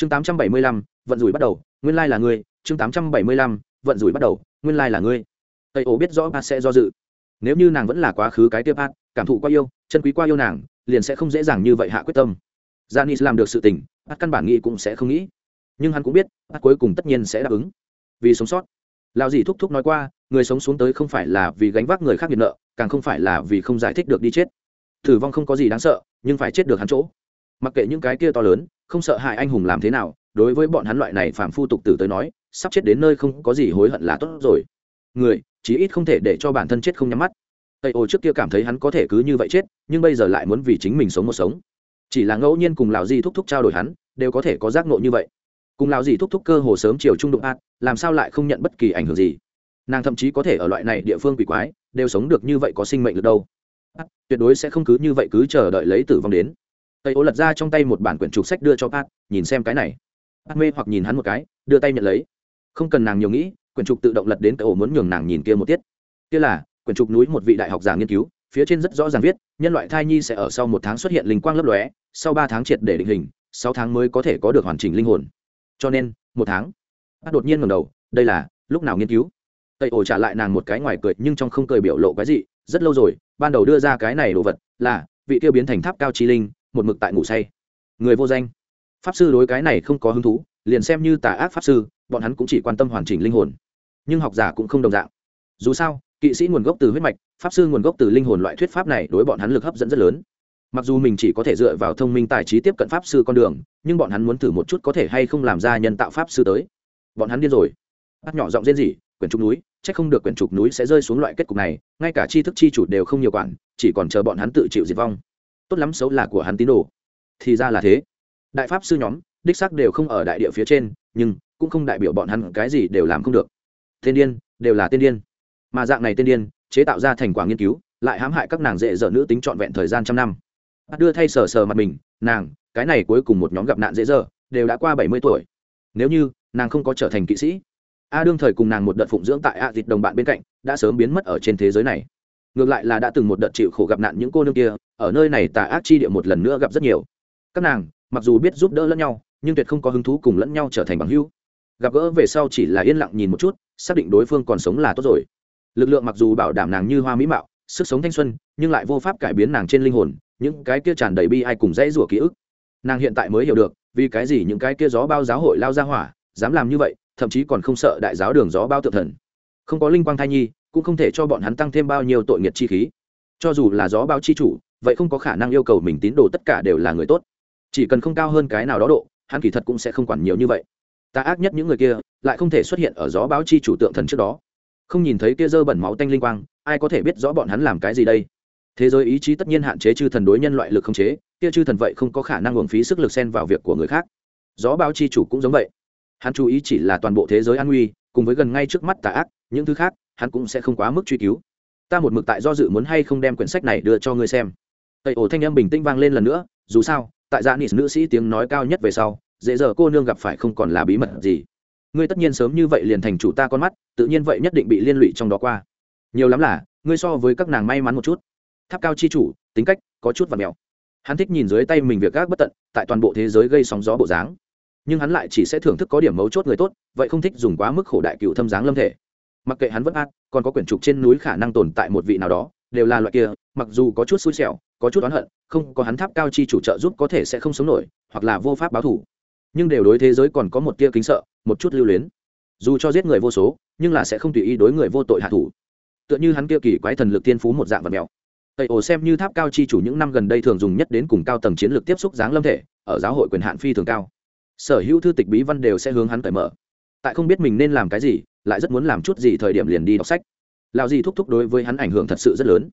chương tám trăm bảy mươi lăm, vận rủi bắt đầu, nguyên lai là ngươi. Chương tám trăm bảy mươi lăm, vận rủi bắt đầu, nguyên lai là ngươi. Tây ô biết rõ pat sẽ do dự. Nếu như nàng vẫn là quá khứ cái tiếp pat cảm thụ qua yêu, chân quý qua yêu nàng, liền sẽ không dễ dàng như vậy hạ quyết tâm. Janis làm được sự tình pat căn bản nghĩ cũng sẽ không nghĩ. Nhưng hắn cũng biết pat cuối cùng tất nhiên sẽ đáp ứng. Vì sống sót. Lao dì thúc thúc nói qua, người sống xuống tới không phải là vì gánh vác người khác nghiện nợ, càng không phải là vì không giải thích được đi chết. Tử vong không có gì đáng sợ, nhưng phải chết được hắn chỗ. Mặc kệ những cái kia to lớn không sợ hại anh hùng làm thế nào đối với bọn hắn loại này phàm phu tục tử tới nói sắp chết đến nơi không có gì hối hận là tốt rồi. Người chí ít không thể để cho bản thân chết không nhắm mắt. Tây ô trước kia cảm thấy hắn có thể cứ như vậy chết nhưng bây giờ lại muốn vì chính mình sống một sống. Chỉ là ngẫu nhiên cùng lào di thúc thúc trao đổi hắn đều có thể có giác nộ như vậy. Cùng lào di thúc thúc cơ hồ sớm chiều trung đụng ạt làm sao lại không nhận bất kỳ ảnh hưởng gì? Nàng thậm chí có thể ở loại này địa phương quỷ quái đều sống được như vậy có sinh mệnh được đâu. Pat, tuyệt đối sẽ không cứ như vậy cứ chờ đợi lấy tử vong đến tây ô lật ra trong tay một bản quyển trục sách đưa cho pat, nhìn xem cái này. Pat mê hoặc nhìn hắn một cái, đưa tay nhận lấy. Không cần nàng nhiều nghĩ, quyển trục tự động lật đến tây ô muốn nhường nàng nhìn kia một tiết. Kia là, quyển trục núi một vị đại học giả nghiên cứu, phía trên rất rõ ràng viết, nhân loại thai nhi sẽ ở sau một tháng xuất hiện linh quang lấp lóe, sau ba tháng triệt để định hình, sáu tháng mới có thể có được hoàn chỉnh linh hồn. Cho nên, một tháng. Pat đột nhiên ngầm đầu, đây là, lúc nào nghiên cứu? Tây ổ trả lại nàng một cái ngoài cười, nhưng trong không cười biểu lộ cái gì rất lâu rồi, ban đầu đưa ra cái này đồ vật là, vị tiêu biến thành tháp cao trí linh một mực tại ngủ say. Người vô danh. Pháp sư đối cái này không có hứng thú, liền xem như tà ác pháp sư, bọn hắn cũng chỉ quan tâm hoàn chỉnh linh hồn. Nhưng học giả cũng không đồng dạng. Dù sao, kỵ sĩ nguồn gốc từ huyết mạch, pháp sư nguồn gốc từ linh hồn loại thuyết pháp này đối bọn hắn lực hấp dẫn rất lớn. Mặc dù mình chỉ có thể dựa vào thông minh tài trí tiếp cận pháp sư con đường, nhưng bọn hắn muốn thử một chút có thể hay không làm ra nhân tạo pháp sư tới. Bọn hắn điên rồi. Bắt nhỏ giọng rên rỉ, quyển trục núi c h ắ c không được quyển trục núi sẽ rơi xuống loại kết cục này, ngay cả tri thức chi chủ đều không nhiều quản, chỉ còn chờ bọn hắn tự chịu diệt vong tốt lắm xấu là của hắn tín đồ. Thì ra là thế. Đại pháp sư nhóm, đích xác đều không ở đại địa phía trên, nhưng cũng không đại biểu bọn hắn cái gì đều làm không được. Tên điên, đều là tên điên. Mà dạng này tên điên, chế tạo ra thành quả nghiên cứu, lại hãm hại các nàng dễ dở nữ tính trọn vẹn thời gian trăm năm. Bắt đưa thay sờ sờ mặt mình, nàng, cái này cuối cùng một nhóm gặp nạn dễ dở, đều đã qua bảy mươi tuổi. Nếu như, nàng không có trở thành kỵ sĩ, a đương thời cùng nàng một đợt phụng dưỡng tại a dịch đồng bạn bên cạnh, đã sớm biến mất ở trên thế giới này ngược lại là đã từng một đợt chịu khổ gặp nạn những cô nương kia, ở nơi này tà ác chi địa một lần nữa gặp rất nhiều. Các nàng, mặc dù biết giúp đỡ lẫn nhau, nhưng tuyệt không có hứng thú cùng lẫn nhau trở thành bằng hữu. Gặp gỡ về sau chỉ là yên lặng nhìn một chút, xác định đối phương còn sống là tốt rồi. Lực lượng mặc dù bảo đảm nàng như hoa mỹ mạo, sức sống thanh xuân, nhưng lại vô pháp cải biến nàng trên linh hồn, những cái kia tràn đầy bi ai cùng dãy rủa ký ức. Nàng hiện tại mới hiểu được, vì cái gì những cái kia gió bao giáo hội lao ra hỏa, dám làm như vậy, thậm chí còn không sợ đại giáo đường gió bao tự thần. Không có linh quang thai nhi cũng không thể cho bọn hắn tăng thêm bao nhiêu tội nghiệt chi khí. Cho dù là gió bao chi chủ, vậy không có khả năng yêu cầu mình tín đồ tất cả đều là người tốt. Chỉ cần không cao hơn cái nào đó độ, hắn kỳ thật cũng sẽ không quản nhiều như vậy. Ta ác nhất những người kia, lại không thể xuất hiện ở gió báo chi chủ tượng thần trước đó. Không nhìn thấy kia dơ bẩn máu tanh linh quang, ai có thể biết rõ bọn hắn làm cái gì đây? Thế giới ý chí tất nhiên hạn chế chư thần đối nhân loại lực không chế, kia chư thần vậy không có khả năng uổng phí sức lực xen vào việc của người khác. Gió báo chi chủ cũng giống vậy. Hắn chú ý chỉ là toàn bộ thế giới an nguy, cùng với gần ngay trước mắt tà ác, những thứ khác hắn cũng sẽ không quá mức truy cứu. Ta một mực tại do dự muốn hay không đem quyển sách này đưa cho ngươi xem. Tây ổ thanh âm bình tĩnh vang lên lần nữa, dù sao, tại dạ nịt nữ sĩ tiếng nói cao nhất về sau, dễ dở cô nương gặp phải không còn là bí mật gì. Ngươi tất nhiên sớm như vậy liền thành chủ ta con mắt, tự nhiên vậy nhất định bị liên lụy trong đó qua. Nhiều lắm là, ngươi so với các nàng may mắn một chút. Tháp cao chi chủ, tính cách có chút và mèo. Hắn thích nhìn dưới tay mình việc gác bất tận, tại toàn bộ thế giới gây sóng gió bộ dáng. Nhưng hắn lại chỉ sẽ thưởng thức có điểm mấu chốt người tốt, vậy không thích dùng quá mức khổ đại cựu thâm dáng lâm thể mặc kệ hắn vẫn ác còn có quyển trục trên núi khả năng tồn tại một vị nào đó, đều là loại kia, mặc dù có chút xui xẻo, có chút oán hận, không có hắn tháp cao chi chủ trợ giúp có thể sẽ không sống nổi, hoặc là vô pháp báo thủ nhưng đều đối thế giới còn có một tia kính sợ, một chút lưu luyến. Dù cho giết người vô số, nhưng là sẽ không tùy ý đối người vô tội hạ thủ. Tựa như hắn kia kỳ quái thần lực tiên phú một dạng vật mèo. Tây ổ xem như tháp cao chi chủ những năm gần đây thường dùng nhất đến cùng cao tầng chiến lược tiếp xúc giáng lâm thể, ở giáo hội quyền hạn phi thường cao. Sở hữu thư tịch bí văn đều sẽ hướng hắn cởi mở tại không biết mình nên làm cái gì, lại rất muốn làm chút gì thời điểm liền đi đọc sách. Lao gì thúc thúc đối với hắn ảnh hưởng thật sự rất lớn.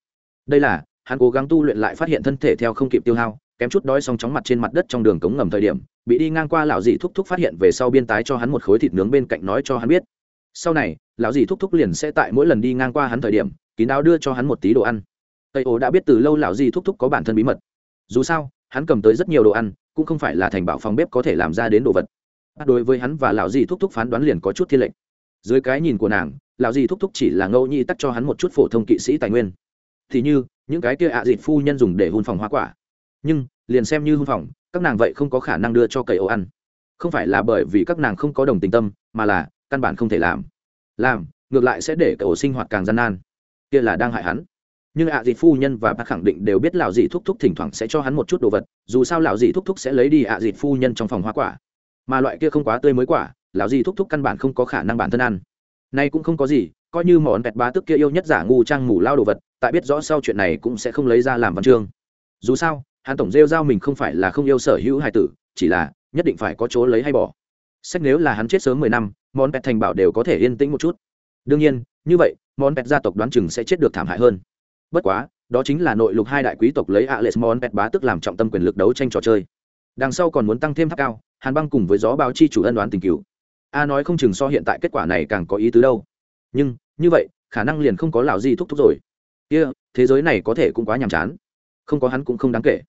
Đây là, hắn cố gắng tu luyện lại phát hiện thân thể theo không kịp tiêu hao, kém chút đói xong chóng mặt trên mặt đất trong đường cống ngầm thời điểm, bị đi ngang qua lão dì thúc thúc phát hiện về sau biên tái cho hắn một khối thịt nướng bên cạnh nói cho hắn biết. Sau này, lão dì thúc thúc liền sẽ tại mỗi lần đi ngang qua hắn thời điểm, kín đáo đưa cho hắn một tí đồ ăn. Tây ô đã biết từ lâu lão dì thúc thúc có bản thân bí mật. Dù sao, hắn cầm tới rất nhiều đồ ăn, cũng không phải là thành bảo phòng bếp có thể làm ra đến đồ vật đối với hắn và lão dì thúc thúc phán đoán liền có chút thiên lệnh. Dưới cái nhìn của nàng, lão dì thúc thúc chỉ là ngẫu nhi tắt cho hắn một chút phổ thông kỵ sĩ tài nguyên. Thì như, những cái kia ạ à dịt phu nhân dùng để hôn phòng hoa quả. Nhưng, liền xem như hôn phòng, các nàng vậy không có khả năng đưa cho cậy ấu ăn. Không phải là bởi vì các nàng không có đồng tình tâm, mà là, căn bản không thể làm. Làm, ngược lại sẽ để cậu sinh hoạt càng gian nan. Kia là đang hại hắn. Nhưng ạ à dịt phu nhân và bác khẳng định đều biết lão dì thúc thúc thỉnh thoảng sẽ cho hắn một chút đồ vật, dù sao lão dì thúc thúc sẽ lấy đi ạ à dịt phu nhân trong phòng hoa quả mà loại kia không quá tươi mới quả, lão gì thúc thúc căn bản không có khả năng bản thân ăn. Nay cũng không có gì, coi như món vẹt bá tức kia yêu nhất giả ngu trang mù lao đồ vật, tại biết rõ sau chuyện này cũng sẽ không lấy ra làm văn chương. Dù sao, hắn tổng rêu giao mình không phải là không yêu sở hữu hài tử, chỉ là nhất định phải có chỗ lấy hay bỏ. Sách nếu là hắn chết sớm mười năm, món pet thành bảo đều có thể yên tĩnh một chút. Đương nhiên, như vậy, món pet gia tộc đoán chừng sẽ chết được thảm hại hơn. Bất quá, đó chính là nội lục hai đại quý tộc lấy alex món pet bá tức làm trọng tâm quyền lực đấu tranh trò chơi. Đằng sau còn muốn tăng thêm tháp cao hàn băng cùng với gió báo chi chủ ân đoán tình cứu a nói không chừng so hiện tại kết quả này càng có ý tứ đâu. Nhưng như vậy khả năng liền không có lào gì thúc thúc rồi. Kia、yeah, thế giới này có thể cũng quá nhàm chán. Không có hắn cũng không đáng kể.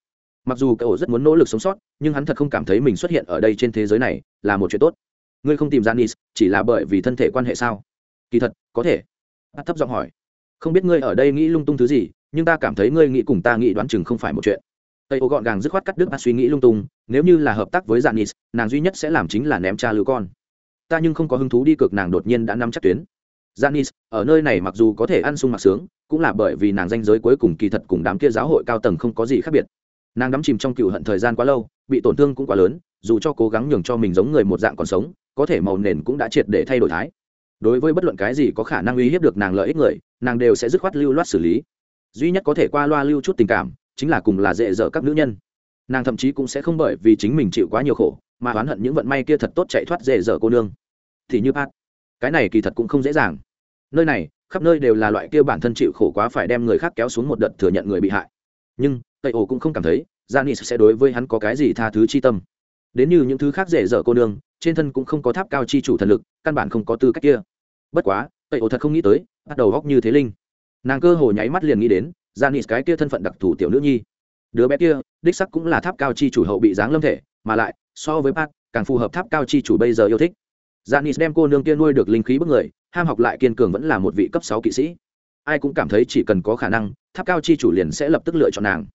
Mặc dù cậu rất muốn nỗ lực sống sót nhưng hắn thật không cảm thấy mình xuất hiện ở đây trên thế giới này là một chuyện tốt. Ngươi không tìm ra nis chỉ là bởi vì thân thể quan hệ sao? Kỳ thật có thể. A thấp giọng hỏi. Không biết ngươi ở đây nghĩ lung tung thứ gì nhưng ta cảm thấy ngươi nghĩ cùng ta nghĩ đoán chừng không phải một chuyện tây ô gọn gàng dứt khoát cắt đứt bắt suy nghĩ lung tung, nếu như là hợp tác với janis nàng duy nhất sẽ làm chính là ném cha lưu con. Ta nhưng không có hứng thú đi cực nàng đột nhiên đã nắm chắc tuyến. Janis ở nơi này mặc dù có thể ăn sung mặc sướng, cũng là bởi vì nàng danh giới cuối cùng kỳ thật cùng đám kia giáo hội cao tầng không có gì khác biệt. Nàng đắm chìm trong cựu hận thời gian quá lâu, bị tổn thương cũng quá lớn, dù cho cố gắng nhường cho mình giống người một dạng còn sống, có thể màu nền cũng đã triệt để thay đổi thái. Đối với bất luận cái gì có khả năng uy hiếp được nàng lợi ích người, nàng đều sẽ dứt khoát lưu loát xử lý. Duy nhất có thể qua loa lưu chút tình cảm chính là cùng là dễ dở các nữ nhân. Nàng thậm chí cũng sẽ không bởi vì chính mình chịu quá nhiều khổ, mà oán hận những vận may kia thật tốt chạy thoát dễ dở cô nương. Thì như pat, cái này kỳ thật cũng không dễ dàng. Nơi này, khắp nơi đều là loại kia bản thân chịu khổ quá phải đem người khác kéo xuống một đợt thừa nhận người bị hại. Nhưng, tây ổ cũng không cảm thấy janis sẽ đối với hắn có cái gì tha thứ chi tâm. Đến như những thứ khác dễ dở cô nương, trên thân cũng không có tháp cao chi chủ thần lực, căn bản không có tư cách kia. Bất quá, tây ổ thật không nghĩ tới, bắt đầu góc như thế linh. Nàng cơ hồ nháy mắt liền nghĩ đến janis cái kia thân phận đặc thù tiểu nữ nhi. Đứa bé kia đích sắc cũng là tháp cao chi chủ hậu bị giáng lâm thể mà lại so với Park, càng phù hợp tháp cao chi chủ bây giờ yêu thích. Janis đem cô nương kia nuôi được linh khí bức người ham học lại kiên cường vẫn là một vị cấp sáu kỵ sĩ. Ai cũng cảm thấy chỉ cần có khả năng tháp cao chi chủ liền sẽ lập tức lựa chọn nàng.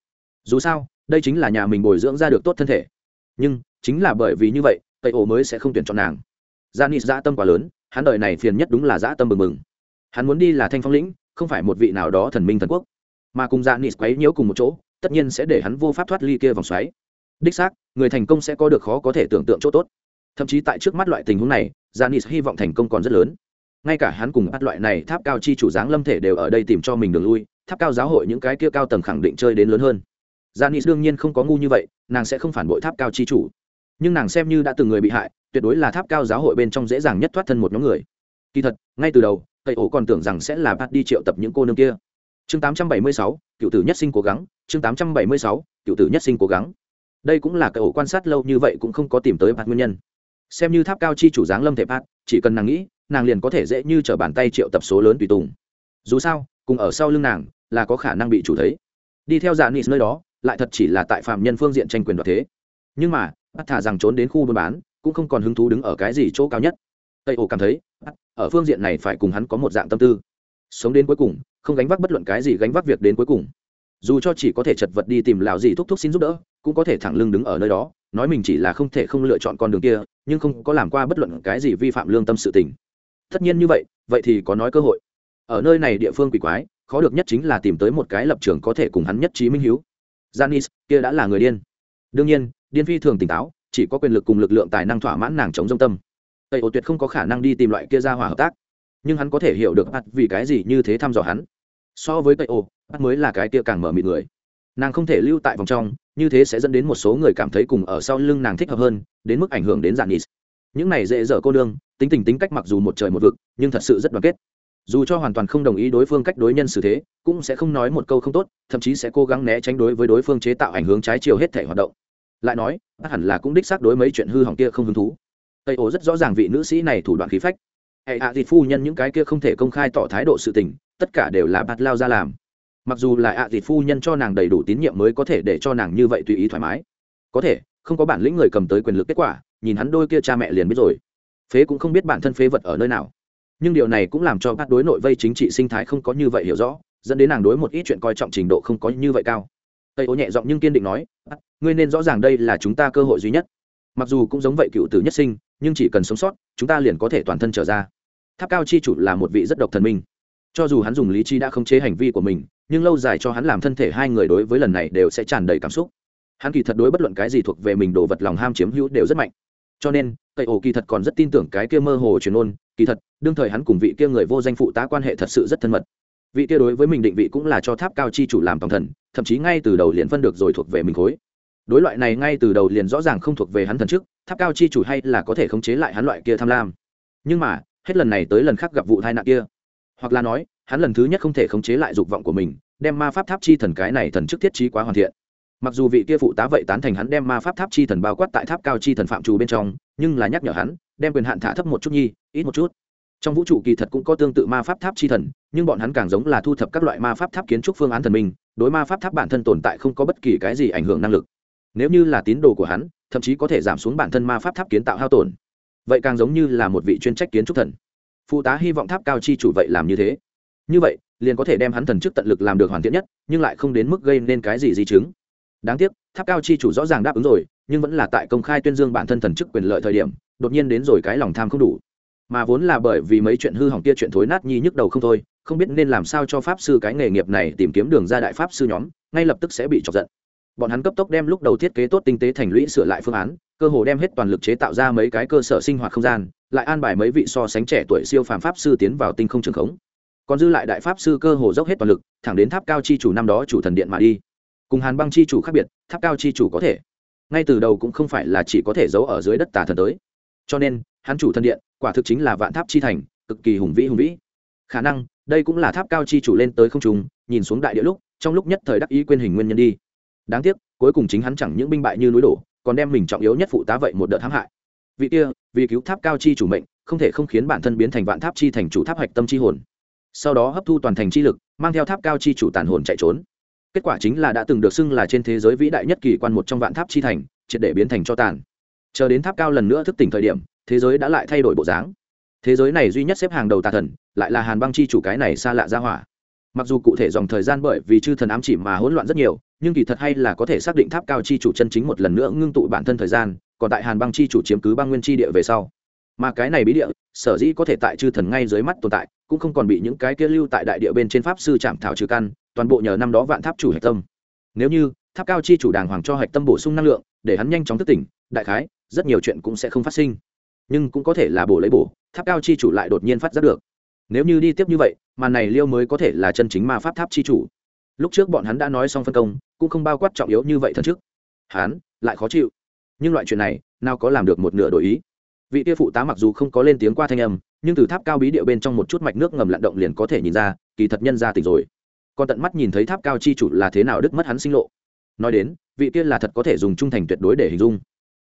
Dù sao đây chính là nhà mình bồi dưỡng ra được tốt thân thể. Nhưng chính là bởi vì như vậy tây ổ mới sẽ không tuyển chọn nàng. Janis dã tâm quá lớn hắn đời này phiền nhất đúng là dã tâm mừng mừng hắn muốn đi là thanh phong lĩnh không phải một vị nào đó thần minh thần quốc mà cùng dạ janis quấy nhiễu cùng một chỗ tất nhiên sẽ để hắn vô pháp thoát ly kia vòng xoáy đích xác người thành công sẽ có được khó có thể tưởng tượng chỗ tốt thậm chí tại trước mắt loại tình huống này dạ janis hy vọng thành công còn rất lớn ngay cả hắn cùng bắt loại này tháp cao chi chủ dáng lâm thể đều ở đây tìm cho mình đường lui tháp cao giáo hội những cái kia cao tầng khẳng định chơi đến lớn hơn dạ Janis đương nhiên không có ngu như vậy, nàng sẽ không phản bội tháp cao chi chủ. Nhưng nàng xem như đã từng người bị hại, tuyệt đối là tháp cao giáo hội bên trong dễ dàng nhất thoát thân một nhóm người. Kỳ thật, ngay từ đầu, cây ổ còn tưởng rằng sẽ là bắt đi triệu tập những cô nương kia. Chương 876, cựu tử nhất sinh cố gắng, chương 876, cựu tử nhất sinh cố gắng. Đây cũng là cái ổ quan sát lâu như vậy cũng không có tìm tới Pat nguyên nhân. Xem như tháp cao chi chủ dáng lâm thể Pat, chỉ cần nàng nghĩ, nàng liền có thể dễ như trở bàn tay triệu tập số lớn tùy tùng. Dù sao, cùng ở sau lưng nàng là có khả năng bị chủ thấy. Đi theo dạ Nị nơi đó, lại thật chỉ là tại phạm nhân phương diện tranh quyền đoạt thế nhưng mà bắt thả rằng trốn đến khu buôn bán cũng không còn hứng thú đứng ở cái gì chỗ cao nhất tây ổ cảm thấy ở phương diện này phải cùng hắn có một dạng tâm tư sống đến cuối cùng không gánh vác bất luận cái gì gánh vác việc đến cuối cùng. Dù cho chỉ có thể chật vật đi tìm lào gì thúc thúc xin giúp đỡ cũng có thể thẳng lưng đứng ở nơi đó nói mình chỉ là không thể không lựa chọn con đường kia nhưng không có làm qua bất luận cái gì vi phạm lương tâm sự tình. Tất nhiên như vậy vậy thì có nói cơ hội. Ở nơi này địa phương quỷ quái khó được nhất chính là tìm tới một cái lập trường có thể cùng hắn nhất trí minh hiếu. Janis, kia đã là người điên. Đương nhiên, điên phi thường tỉnh táo, chỉ có quyền lực cùng lực lượng tài năng thỏa mãn nàng chống dung tâm. Tây ô tuyệt không có khả năng đi tìm loại kia ra hòa hợp tác, nhưng hắn có thể hiểu được bắt vì cái gì như thế thăm dò hắn. So với Tây ô bắt mới là cái kia càng mở mịt người. Nàng không thể lưu tại vòng trong, như thế sẽ dẫn đến một số người cảm thấy cùng ở sau lưng nàng thích hợp hơn, đến mức ảnh hưởng đến Janis. Những này dễ dở cô đương tính tình tính cách mặc dù một trời một vực, nhưng thật sự rất đoàn kết dù cho hoàn toàn không đồng ý đối phương cách đối nhân xử thế cũng sẽ không nói một câu không tốt thậm chí sẽ cố gắng né tránh đối với đối phương chế tạo ảnh hưởng trái chiều hết thể hoạt động lại nói bác hẳn là cũng đích xác đối mấy chuyện hư hỏng kia không hứng thú tây ô rất rõ ràng vị nữ sĩ này thủ đoạn khí phách hệ hạ thịt phu nhân những cái kia không thể công khai tỏ thái độ sự tình, tất cả đều là bạt lao ra làm. Mặc dù là ạ à phu nhân cho nàng đầy đủ tín nhiệm mới có thể để cho nàng như vậy tùy ý thoải mái. Có thể, không có bản lĩnh người cầm tới quyền lực kết quả, nhìn hắn đôi kia cha mẹ liền biết rồi. Phế cũng không biết bản thân phế vật ở nơi nào. Nhưng điều này cũng làm cho các đối nội vây chính trị sinh thái không có như vậy hiểu rõ, dẫn đến nàng đối một ít chuyện coi trọng trình độ không có như vậy cao. Tây ô nhẹ giọng nhưng kiên định nói ngươi nên rõ ràng đây là chúng ta cơ hội duy nhất. Mặc dù cũng giống vậy cựu tử nhất sinh nhưng chỉ cần sống sót, chúng ta liền có thể toàn thân trở ra. Tháp cao chi chủ là một vị rất độc thần minh. Cho dù hắn dùng lý trí đã khống chế hành vi của mình, nhưng lâu dài cho hắn làm thân thể hai người đối với lần này đều sẽ tràn đầy cảm xúc. Hắn kỳ thật đối bất luận cái gì thuộc về mình đồ vật lòng ham chiếm hữu đều rất mạnh. Cho nên, tây ổ kỳ thật còn rất tin tưởng cái kia mơ hồ truyền ôn, kỳ thật, đương thời hắn cùng vị kia người vô danh phụ tá quan hệ thật sự rất thân mật. Vị kia đối với mình định vị cũng là cho tháp cao chi chủ làm tổng thần, thậm chí ngay từ đầu liền phân được rồi thuộc về mình khối đối loại này ngay từ đầu liền rõ ràng không thuộc về hắn thần trước tháp cao chi chủ hay là có thể khống chế lại hắn loại kia tham lam. Nhưng mà, hết lần này tới lần khác gặp vụ tai nạn kia. Hoặc là nói, hắn lần thứ nhất không thể khống chế lại dục vọng của mình, đem ma pháp tháp chi thần cái này thần chức thiết trí quá hoàn thiện. Mặc dù vị kia phụ tá vậy tán thành hắn đem ma pháp tháp chi thần bao quát tại tháp cao chi thần phạm trù bên trong, nhưng là nhắc nhở hắn, đem quyền hạn thả thấp một chút nhi, ít một chút. Trong vũ trụ kỳ thật cũng có tương tự ma pháp tháp chi thần, nhưng bọn hắn càng giống là thu thập các loại ma pháp tháp kiến trúc phương án thần minh, đối ma pháp tháp bản thân tồn tại không có bất kỳ cái gì ảnh hưởng năng lực nếu như là tín đồ của hắn, thậm chí có thể giảm xuống bản thân ma pháp tháp kiến tạo hao tổn. Vậy càng giống như là một vị chuyên trách kiến trúc thần. Phụ tá hy vọng tháp cao chi chủ vậy làm như thế. Như vậy, liền có thể đem hắn thần chức tận lực làm được hoàn thiện nhất, nhưng lại không đến mức gây nên cái gì di chứng. Đáng tiếc, tháp cao chi chủ rõ ràng đáp ứng rồi, nhưng vẫn là tại công khai tuyên dương bản thân thần chức quyền lợi thời điểm, đột nhiên đến rồi cái lòng tham không đủ. Mà vốn là bởi vì mấy chuyện hư hỏng kia chuyện thối nát nhi nhức đầu không thôi, không biết nên làm sao cho pháp sư cái nghề nghiệp này tìm kiếm đường ra đại pháp sư nhóm, ngay lập tức sẽ bị chọc giận bọn hắn cấp tốc đem lúc đầu thiết kế tốt tinh tế thành lũy sửa lại phương án, cơ hồ đem hết toàn lực chế tạo ra mấy cái cơ sở sinh hoạt không gian, lại an bài mấy vị so sánh trẻ tuổi siêu phàm pháp sư tiến vào tinh không trường khống. Còn dư lại đại pháp sư cơ hồ dốc hết toàn lực, thẳng đến tháp cao chi chủ năm đó chủ thần điện mà đi. Cùng hàn băng chi chủ khác biệt, tháp cao chi chủ có thể. Ngay từ đầu cũng không phải là chỉ có thể giấu ở dưới đất tà thần tới. Cho nên, hắn chủ thần điện, quả thực chính là vạn tháp chi thành, cực kỳ hùng vĩ hùng vĩ. Khả năng, đây cũng là tháp cao chi chủ lên tới không trùng nhìn xuống đại địa lúc, trong lúc nhất thời đắc ý quên hình nguyên nhân đi đáng tiếc, cuối cùng chính hắn chẳng những binh bại như núi đổ, còn đem mình trọng yếu nhất phụ tá vậy một đợt hãm hại. Vị kia, vì cứu tháp cao chi chủ mệnh, không thể không khiến bản thân biến thành vạn tháp chi thành chủ tháp hạch tâm chi hồn. Sau đó hấp thu toàn thành chi lực, mang theo tháp cao chi chủ tàn hồn chạy trốn. Kết quả chính là đã từng được xưng là trên thế giới vĩ đại nhất kỳ quan một trong vạn tháp chi thành, triệt để biến thành cho tàn. Chờ đến tháp cao lần nữa thức tỉnh thời điểm, thế giới đã lại thay đổi bộ dáng. Thế giới này duy nhất xếp hàng đầu tà thần, lại là hàn băng chi chủ cái này xa lạ ra hỏa. Mặc dù cụ thể dòng thời gian bởi vì chư thần ám chỉ mà hỗn loạn rất nhiều nhưng kỳ thật hay là có thể xác định tháp cao chi chủ chân chính một lần nữa ngưng tụ bản thân thời gian, còn tại hàn băng chi chủ chiếm cứ băng nguyên chi địa về sau. Mà cái này bí địa, sở dĩ có thể tại chư thần ngay dưới mắt tồn tại, cũng không còn bị những cái kia lưu tại đại địa bên trên pháp sư chạm thảo trừ căn, toàn bộ nhờ năm đó vạn tháp chủ hạch tâm. Nếu như, tháp cao chi chủ đàng hoàng cho hạch tâm bổ sung năng lượng, để hắn nhanh chóng thức tỉnh, đại khái, rất nhiều chuyện cũng sẽ không phát sinh. Nhưng cũng có thể là bổ lấy bổ, tháp cao chi chủ lại đột nhiên phát giác được. Nếu như đi tiếp như vậy, màn này liêu mới có thể là chân chính ma pháp tháp chi chủ lúc trước bọn hắn đã nói xong phân công, cũng không bao quát trọng yếu như vậy thần trước hắn lại khó chịu. Nhưng loại chuyện này, nào có làm được một nửa đổi ý. Vị tia phụ tá mặc dù không có lên tiếng qua thanh âm, nhưng từ tháp cao bí địa bên trong một chút mạch nước ngầm lặn động liền có thể nhìn ra, kỳ thật nhân ra tỉnh rồi. Còn tận mắt nhìn thấy tháp cao chi chủ là thế nào đứt mất hắn sinh lộ. Nói đến, vị tiên là thật có thể dùng trung thành tuyệt đối để hình dung.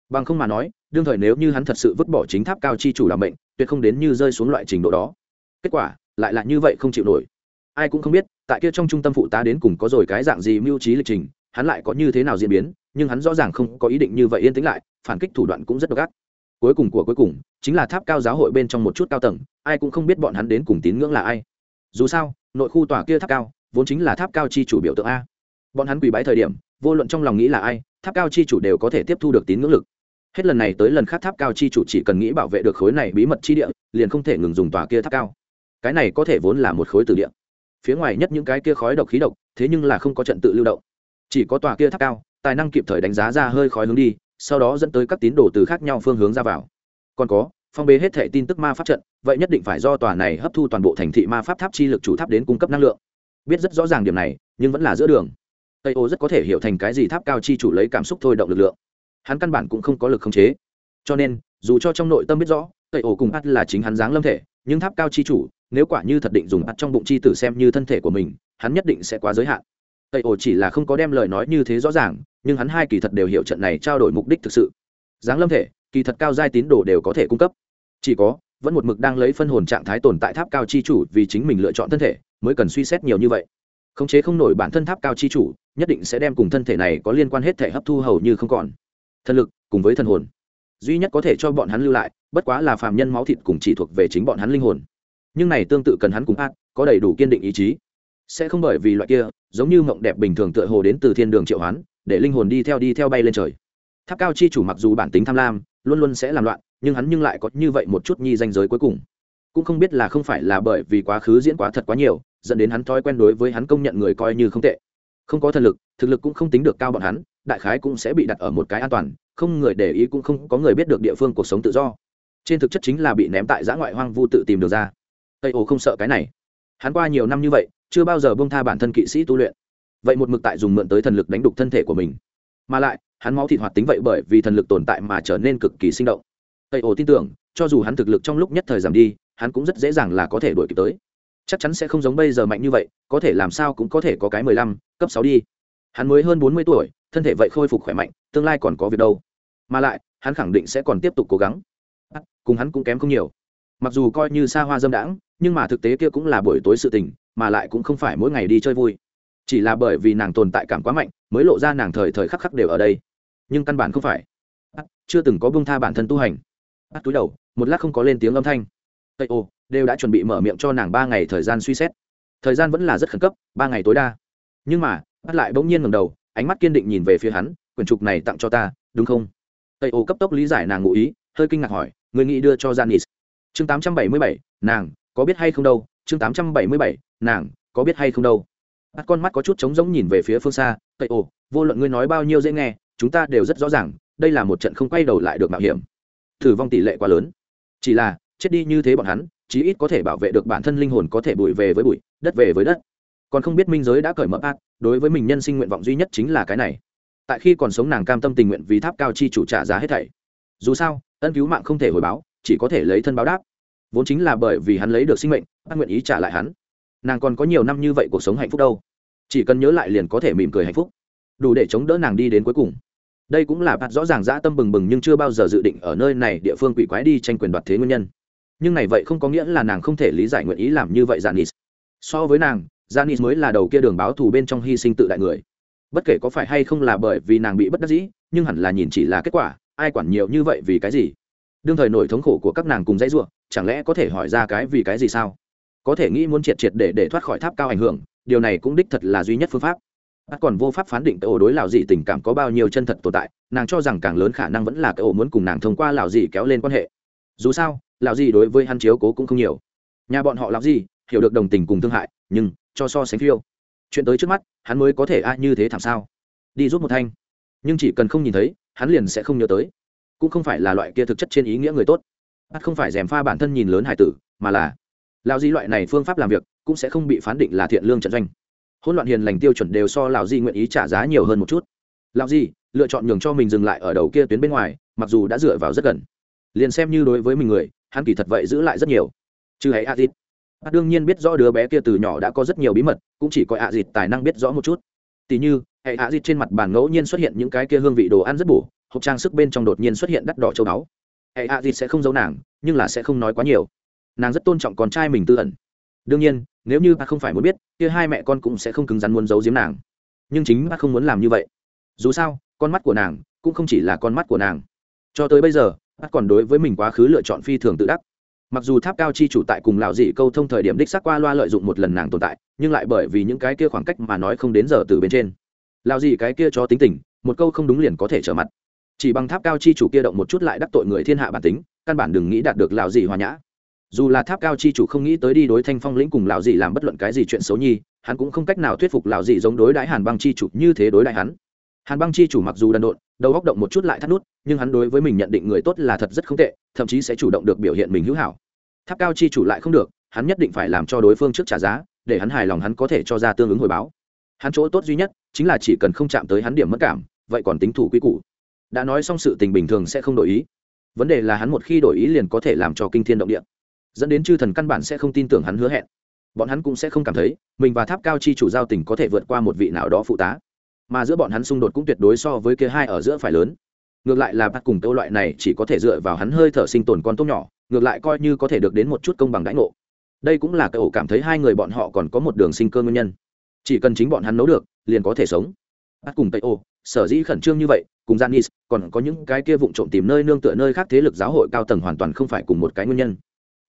Bằng không mà nói, đương thời nếu như hắn thật sự vứt bỏ chính tháp cao chi chủ làm bệnh tuyệt không đến như rơi xuống loại trình độ đó. Kết quả, lại là như vậy không chịu nổi ai cũng không biết, tại kia trong trung tâm phụ tá đến cùng có rồi cái dạng gì mưu trí lịch trình, hắn lại có như thế nào diễn biến, nhưng hắn rõ ràng không có ý định như vậy yên tĩnh lại, phản kích thủ đoạn cũng rất độc ác. Cuối cùng của cuối cùng, chính là tháp cao giáo hội bên trong một chút cao tầng, ai cũng không biết bọn hắn đến cùng tín ngưỡng là ai. Dù sao, nội khu tòa kia tháp cao, vốn chính là tháp cao chi chủ biểu tượng a. Bọn hắn quỳ bái thời điểm, vô luận trong lòng nghĩ là ai, tháp cao chi chủ đều có thể tiếp thu được tín ngưỡng lực. Hết lần này tới lần khác tháp cao chi chủ chỉ cần nghĩ bảo vệ được khối này bí mật chi địa, liền không thể ngừng dùng tòa kia tháp cao. Cái này có thể vốn là một khối từ địa phía ngoài nhất những cái kia khói độc khí độc, thế nhưng là không có trận tự lưu động. Chỉ có tòa kia tháp cao, tài năng kịp thời đánh giá ra hơi khói hướng đi, sau đó dẫn tới các tín đồ từ khác nhau phương hướng ra vào. Còn có, phong bế hết thệ tin tức ma pháp trận, vậy nhất định phải do tòa này hấp thu toàn bộ thành thị ma pháp tháp chi lực chủ tháp đến cung cấp năng lượng. Biết rất rõ ràng điểm này, nhưng vẫn là giữa đường. Tây ô rất có thể hiểu thành cái gì tháp cao chi chủ lấy cảm xúc thôi động lực lượng. Hắn căn bản cũng không có lực khống chế. Cho nên, dù cho trong nội tâm biết rõ, tây ô cùng ắt là chính hắn dáng lâm thể nhưng tháp cao chi chủ, nếu quả như thật định dùng ắt trong bụng chi tử xem như thân thể của mình, hắn nhất định sẽ quá giới hạn. Tây ổ chỉ là không có đem lời nói như thế rõ ràng, nhưng hắn hai kỳ thật đều hiểu trận này trao đổi mục đích thực sự. Giáng lâm thể, kỳ thật cao giai tín đồ đều có thể cung cấp. Chỉ có, vẫn một mực đang lấy phân hồn trạng thái tồn tại tháp cao chi chủ vì chính mình lựa chọn thân thể, mới cần suy xét nhiều như vậy. Khống chế không nổi bản thân tháp cao chi chủ, nhất định sẽ đem cùng thân thể này có liên quan hết thể hấp thu hầu như không còn. Thân lực, cùng với thần hồn duy nhất có thể cho bọn hắn lưu lại, bất quá là phàm nhân máu thịt cùng chỉ thuộc về chính bọn hắn linh hồn. Nhưng này tương tự cần hắn cùng ác, có đầy đủ kiên định ý chí. Sẽ không bởi vì loại kia, giống như mộng đẹp bình thường tựa hồ đến từ thiên đường triệu hoán, để linh hồn đi theo đi theo bay lên trời. Tháp cao chi chủ mặc dù bản tính tham lam, luôn luôn sẽ làm loạn, nhưng hắn nhưng lại có như vậy một chút nhi danh giới cuối cùng. Cũng không biết là không phải là bởi vì quá khứ diễn quá thật quá nhiều, dẫn đến hắn thói quen đối với hắn công nhận người coi như không tệ không có thần lực, thực lực cũng không tính được cao bọn hắn, đại khái cũng sẽ bị đặt ở một cái an toàn, không người để ý cũng không có người biết được địa phương cuộc sống tự do. Trên thực chất chính là bị ném tại giã ngoại hoang vu tự tìm được ra. Tây ồ không sợ cái này. Hắn qua nhiều năm như vậy, chưa bao giờ bông tha bản thân kỵ sĩ tu luyện. Vậy một mực tại dùng mượn tới thần lực đánh đục thân thể của mình. Mà lại, hắn máu thịt hoạt tính vậy bởi vì thần lực tồn tại mà trở nên cực kỳ sinh động. Tây ồ tin tưởng, cho dù hắn thực lực trong lúc nhất thời giảm đi, hắn cũng rất dễ dàng là có thể đuổi kịp tới chắc chắn sẽ không giống bây giờ mạnh như vậy, có thể làm sao cũng có thể có cái mười lăm, cấp sáu đi. Hắn mới hơn bốn mươi tuổi, thân thể vậy khôi phục khỏe mạnh, tương lai còn có việc đâu. Mà lại, hắn khẳng định sẽ còn tiếp tục cố gắng. À, cùng hắn cũng kém không nhiều. Mặc dù coi như xa hoa dâm đãng, nhưng mà thực tế kia cũng là buổi tối sự tình, mà lại cũng không phải mỗi ngày đi chơi vui. Chỉ là bởi vì nàng tồn tại cảm quá mạnh, mới lộ ra nàng thời thời khắc khắc đều ở đây. Nhưng căn bản không phải. À, chưa từng có bông tha bản thân tu hành. Bắt túi đầu, một lát không có lên tiếng âm thanh. Tây ô đều đã chuẩn bị mở miệng cho nàng ba ngày thời gian suy xét. Thời gian vẫn là rất khẩn cấp, ba ngày tối đa. Nhưng mà, bắt lại bỗng nhiên ngầm đầu, ánh mắt kiên định nhìn về phía hắn, quyển trục này tặng cho ta, đúng không? Tây ô cấp tốc lý giải nàng ngụ ý, hơi kinh ngạc hỏi, người nghĩ đưa cho janis chương tám trăm bảy mươi bảy, nàng, có biết hay không đâu? Chương tám trăm bảy mươi bảy, nàng, có biết hay không đâu? Bắt con mắt có chút trống rỗng nhìn về phía phương xa, tây ô, vô luận ngươi nói bao nhiêu dễ nghe, chúng ta đều rất rõ ràng, đây là một trận không quay đầu lại được mạo hiểm. Thử vong tỷ lệ quá lớn. Chỉ là chết đi như thế bọn hắn, chí ít có thể bảo vệ được bản thân linh hồn có thể bụi về với bụi, đất về với đất. Còn không biết minh giới đã cởi mở ác, đối với mình nhân sinh nguyện vọng duy nhất chính là cái này. Tại khi còn sống nàng cam tâm tình nguyện vì tháp cao chi chủ trả giá hết thảy. Dù sao, ân cứu mạng không thể hồi báo, chỉ có thể lấy thân báo đáp. Vốn chính là bởi vì hắn lấy được sinh mệnh bác nguyện ý trả lại hắn. Nàng còn có nhiều năm như vậy cuộc sống hạnh phúc đâu. Chỉ cần nhớ lại liền có thể mỉm cười hạnh phúc. Đủ để chống đỡ nàng đi đến cuối cùng. Đây cũng là bạn rõ ràng dã tâm bừng bừng nhưng chưa bao giờ dự định ở nơi này địa phương quỷ quái đi tranh quyền đoạt thế nguyên nhân nhưng này vậy không có nghĩa là nàng không thể lý giải nguyện ý làm như vậy janis so với nàng janis mới là đầu kia đường báo thù bên trong hy sinh tự đại người. Bất kể có phải hay không là bởi vì nàng bị bất đắc dĩ, nhưng hẳn là nhìn chỉ là kết quả, ai quản nhiều như vậy vì cái gì? Đương thời nổi thống khổ của các nàng cùng dãy ruộng chẳng lẽ có thể hỏi ra cái vì cái gì sao? Có thể nghĩ muốn triệt triệt để để thoát khỏi tháp cao ảnh hưởng, điều này cũng đích thật là duy nhất phương pháp. Bắt còn vô pháp phán định cái ổ đối lào dị tình cảm có bao nhiêu chân thật tồn tại, nàng cho rằng càng lớn khả năng vẫn là cái ổ muốn cùng nàng thông qua lào dị kéo lên quan hệ. Dù sao Lão gì đối với hắn chiếu cố cũng không nhiều. Nhà bọn họ lão gì hiểu được đồng tình cùng thương hại, nhưng cho so sánh phiêu. Chuyện tới trước mắt, hắn mới có thể a như thế thảm sao? Đi giúp một thanh. Nhưng chỉ cần không nhìn thấy, hắn liền sẽ không nhớ tới. Cũng không phải là loại kia thực chất trên ý nghĩa người tốt. Bắt không phải dèm pha bản thân nhìn lớn hải tử, mà là lão di loại này phương pháp làm việc cũng sẽ không bị phán định là thiện lương trận doanh. Hỗn loạn hiền lành tiêu chuẩn đều so lão di nguyện ý trả giá nhiều hơn một chút. Lão di lựa chọn nhường cho mình dừng lại ở đầu kia tuyến bên ngoài, mặc dù đã dựa vào rất gần. Liền xem như đối với mình người hắn kỳ thật vậy giữ lại rất nhiều. Chứ hãy a dịt đương nhiên biết rõ đứa bé kia từ nhỏ đã có rất nhiều bí mật, cũng chỉ có a dịt tài năng biết rõ một chút. Tỉ như, hệ a dịt trên mặt bàn ngẫu nhiên xuất hiện những cái kia hương vị đồ ăn rất bổ, hộp trang sức bên trong đột nhiên xuất hiện đắt đỏ châu báu. Hệ a dịt sẽ không giấu nàng, nhưng là sẽ không nói quá nhiều. Nàng rất tôn trọng con trai mình tư ẩn. Đương nhiên, nếu như bà không phải muốn biết, kia hai mẹ con cũng sẽ không cứng rắn muốn giấu giếm nàng. Nhưng chính bà không muốn làm như vậy. Dù sao, con mắt của nàng cũng không chỉ là con mắt của nàng. Cho tới bây giờ bắt còn đối với mình quá khứ lựa chọn phi thường tự đắc. Mặc dù tháp cao chi chủ tại cùng lạo dị câu thông thời điểm đích xác qua loa lợi dụng một lần nàng tồn tại, nhưng lại bởi vì những cái kia khoảng cách mà nói không đến giờ từ bên trên. Lạo dị cái kia cho tính tình, một câu không đúng liền có thể trở mặt. Chỉ bằng tháp cao chi chủ kia động một chút lại đắc tội người thiên hạ bản tính, căn bản đừng nghĩ đạt được lạo dị hòa nhã. Dù là tháp cao chi chủ không nghĩ tới đi đối thanh phong lĩnh cùng lạo dị làm bất luận cái gì chuyện xấu nhi, hắn cũng không cách nào thuyết phục lạo dị giống đối đãi hàn băng chi chủ như thế đối đãi hắn. Hàn băng chi chủ mặc dù đần độn đầu góc động một chút lại thắt nút, nhưng hắn đối với mình nhận định người tốt là thật rất không tệ, thậm chí sẽ chủ động được biểu hiện mình hữu hảo. Tháp cao chi chủ lại không được, hắn nhất định phải làm cho đối phương trước trả giá, để hắn hài lòng hắn có thể cho ra tương ứng hồi báo. Hắn chỗ tốt duy nhất, chính là chỉ cần không chạm tới hắn điểm mất cảm, vậy còn tính thủ quy củ. Đã nói xong sự tình bình thường sẽ không đổi ý. Vấn đề là hắn một khi đổi ý liền có thể làm cho kinh thiên động địa. Dẫn đến chư thần căn bản sẽ không tin tưởng hắn hứa hẹn. Bọn hắn cũng sẽ không cảm thấy, mình và tháp cao chi chủ giao tình có thể vượt qua một vị nào đó phụ tá mà giữa bọn hắn xung đột cũng tuyệt đối so với kia hai ở giữa phải lớn. Ngược lại là bắt cùng tâu loại này chỉ có thể dựa vào hắn hơi thở sinh tồn con tốt nhỏ, ngược lại coi như có thể được đến một chút công bằng đãi ngộ. Đây cũng là cái ổ cảm thấy hai người bọn họ còn có một đường sinh cơ nguyên nhân. Chỉ cần chính bọn hắn nấu được, liền có thể sống. Bắt cùng tây ô, sở dĩ khẩn trương như vậy, cùng janis còn có những cái kia vụng trộm tìm nơi nương tựa nơi khác thế lực giáo hội cao tầng hoàn toàn không phải cùng một cái nguyên nhân.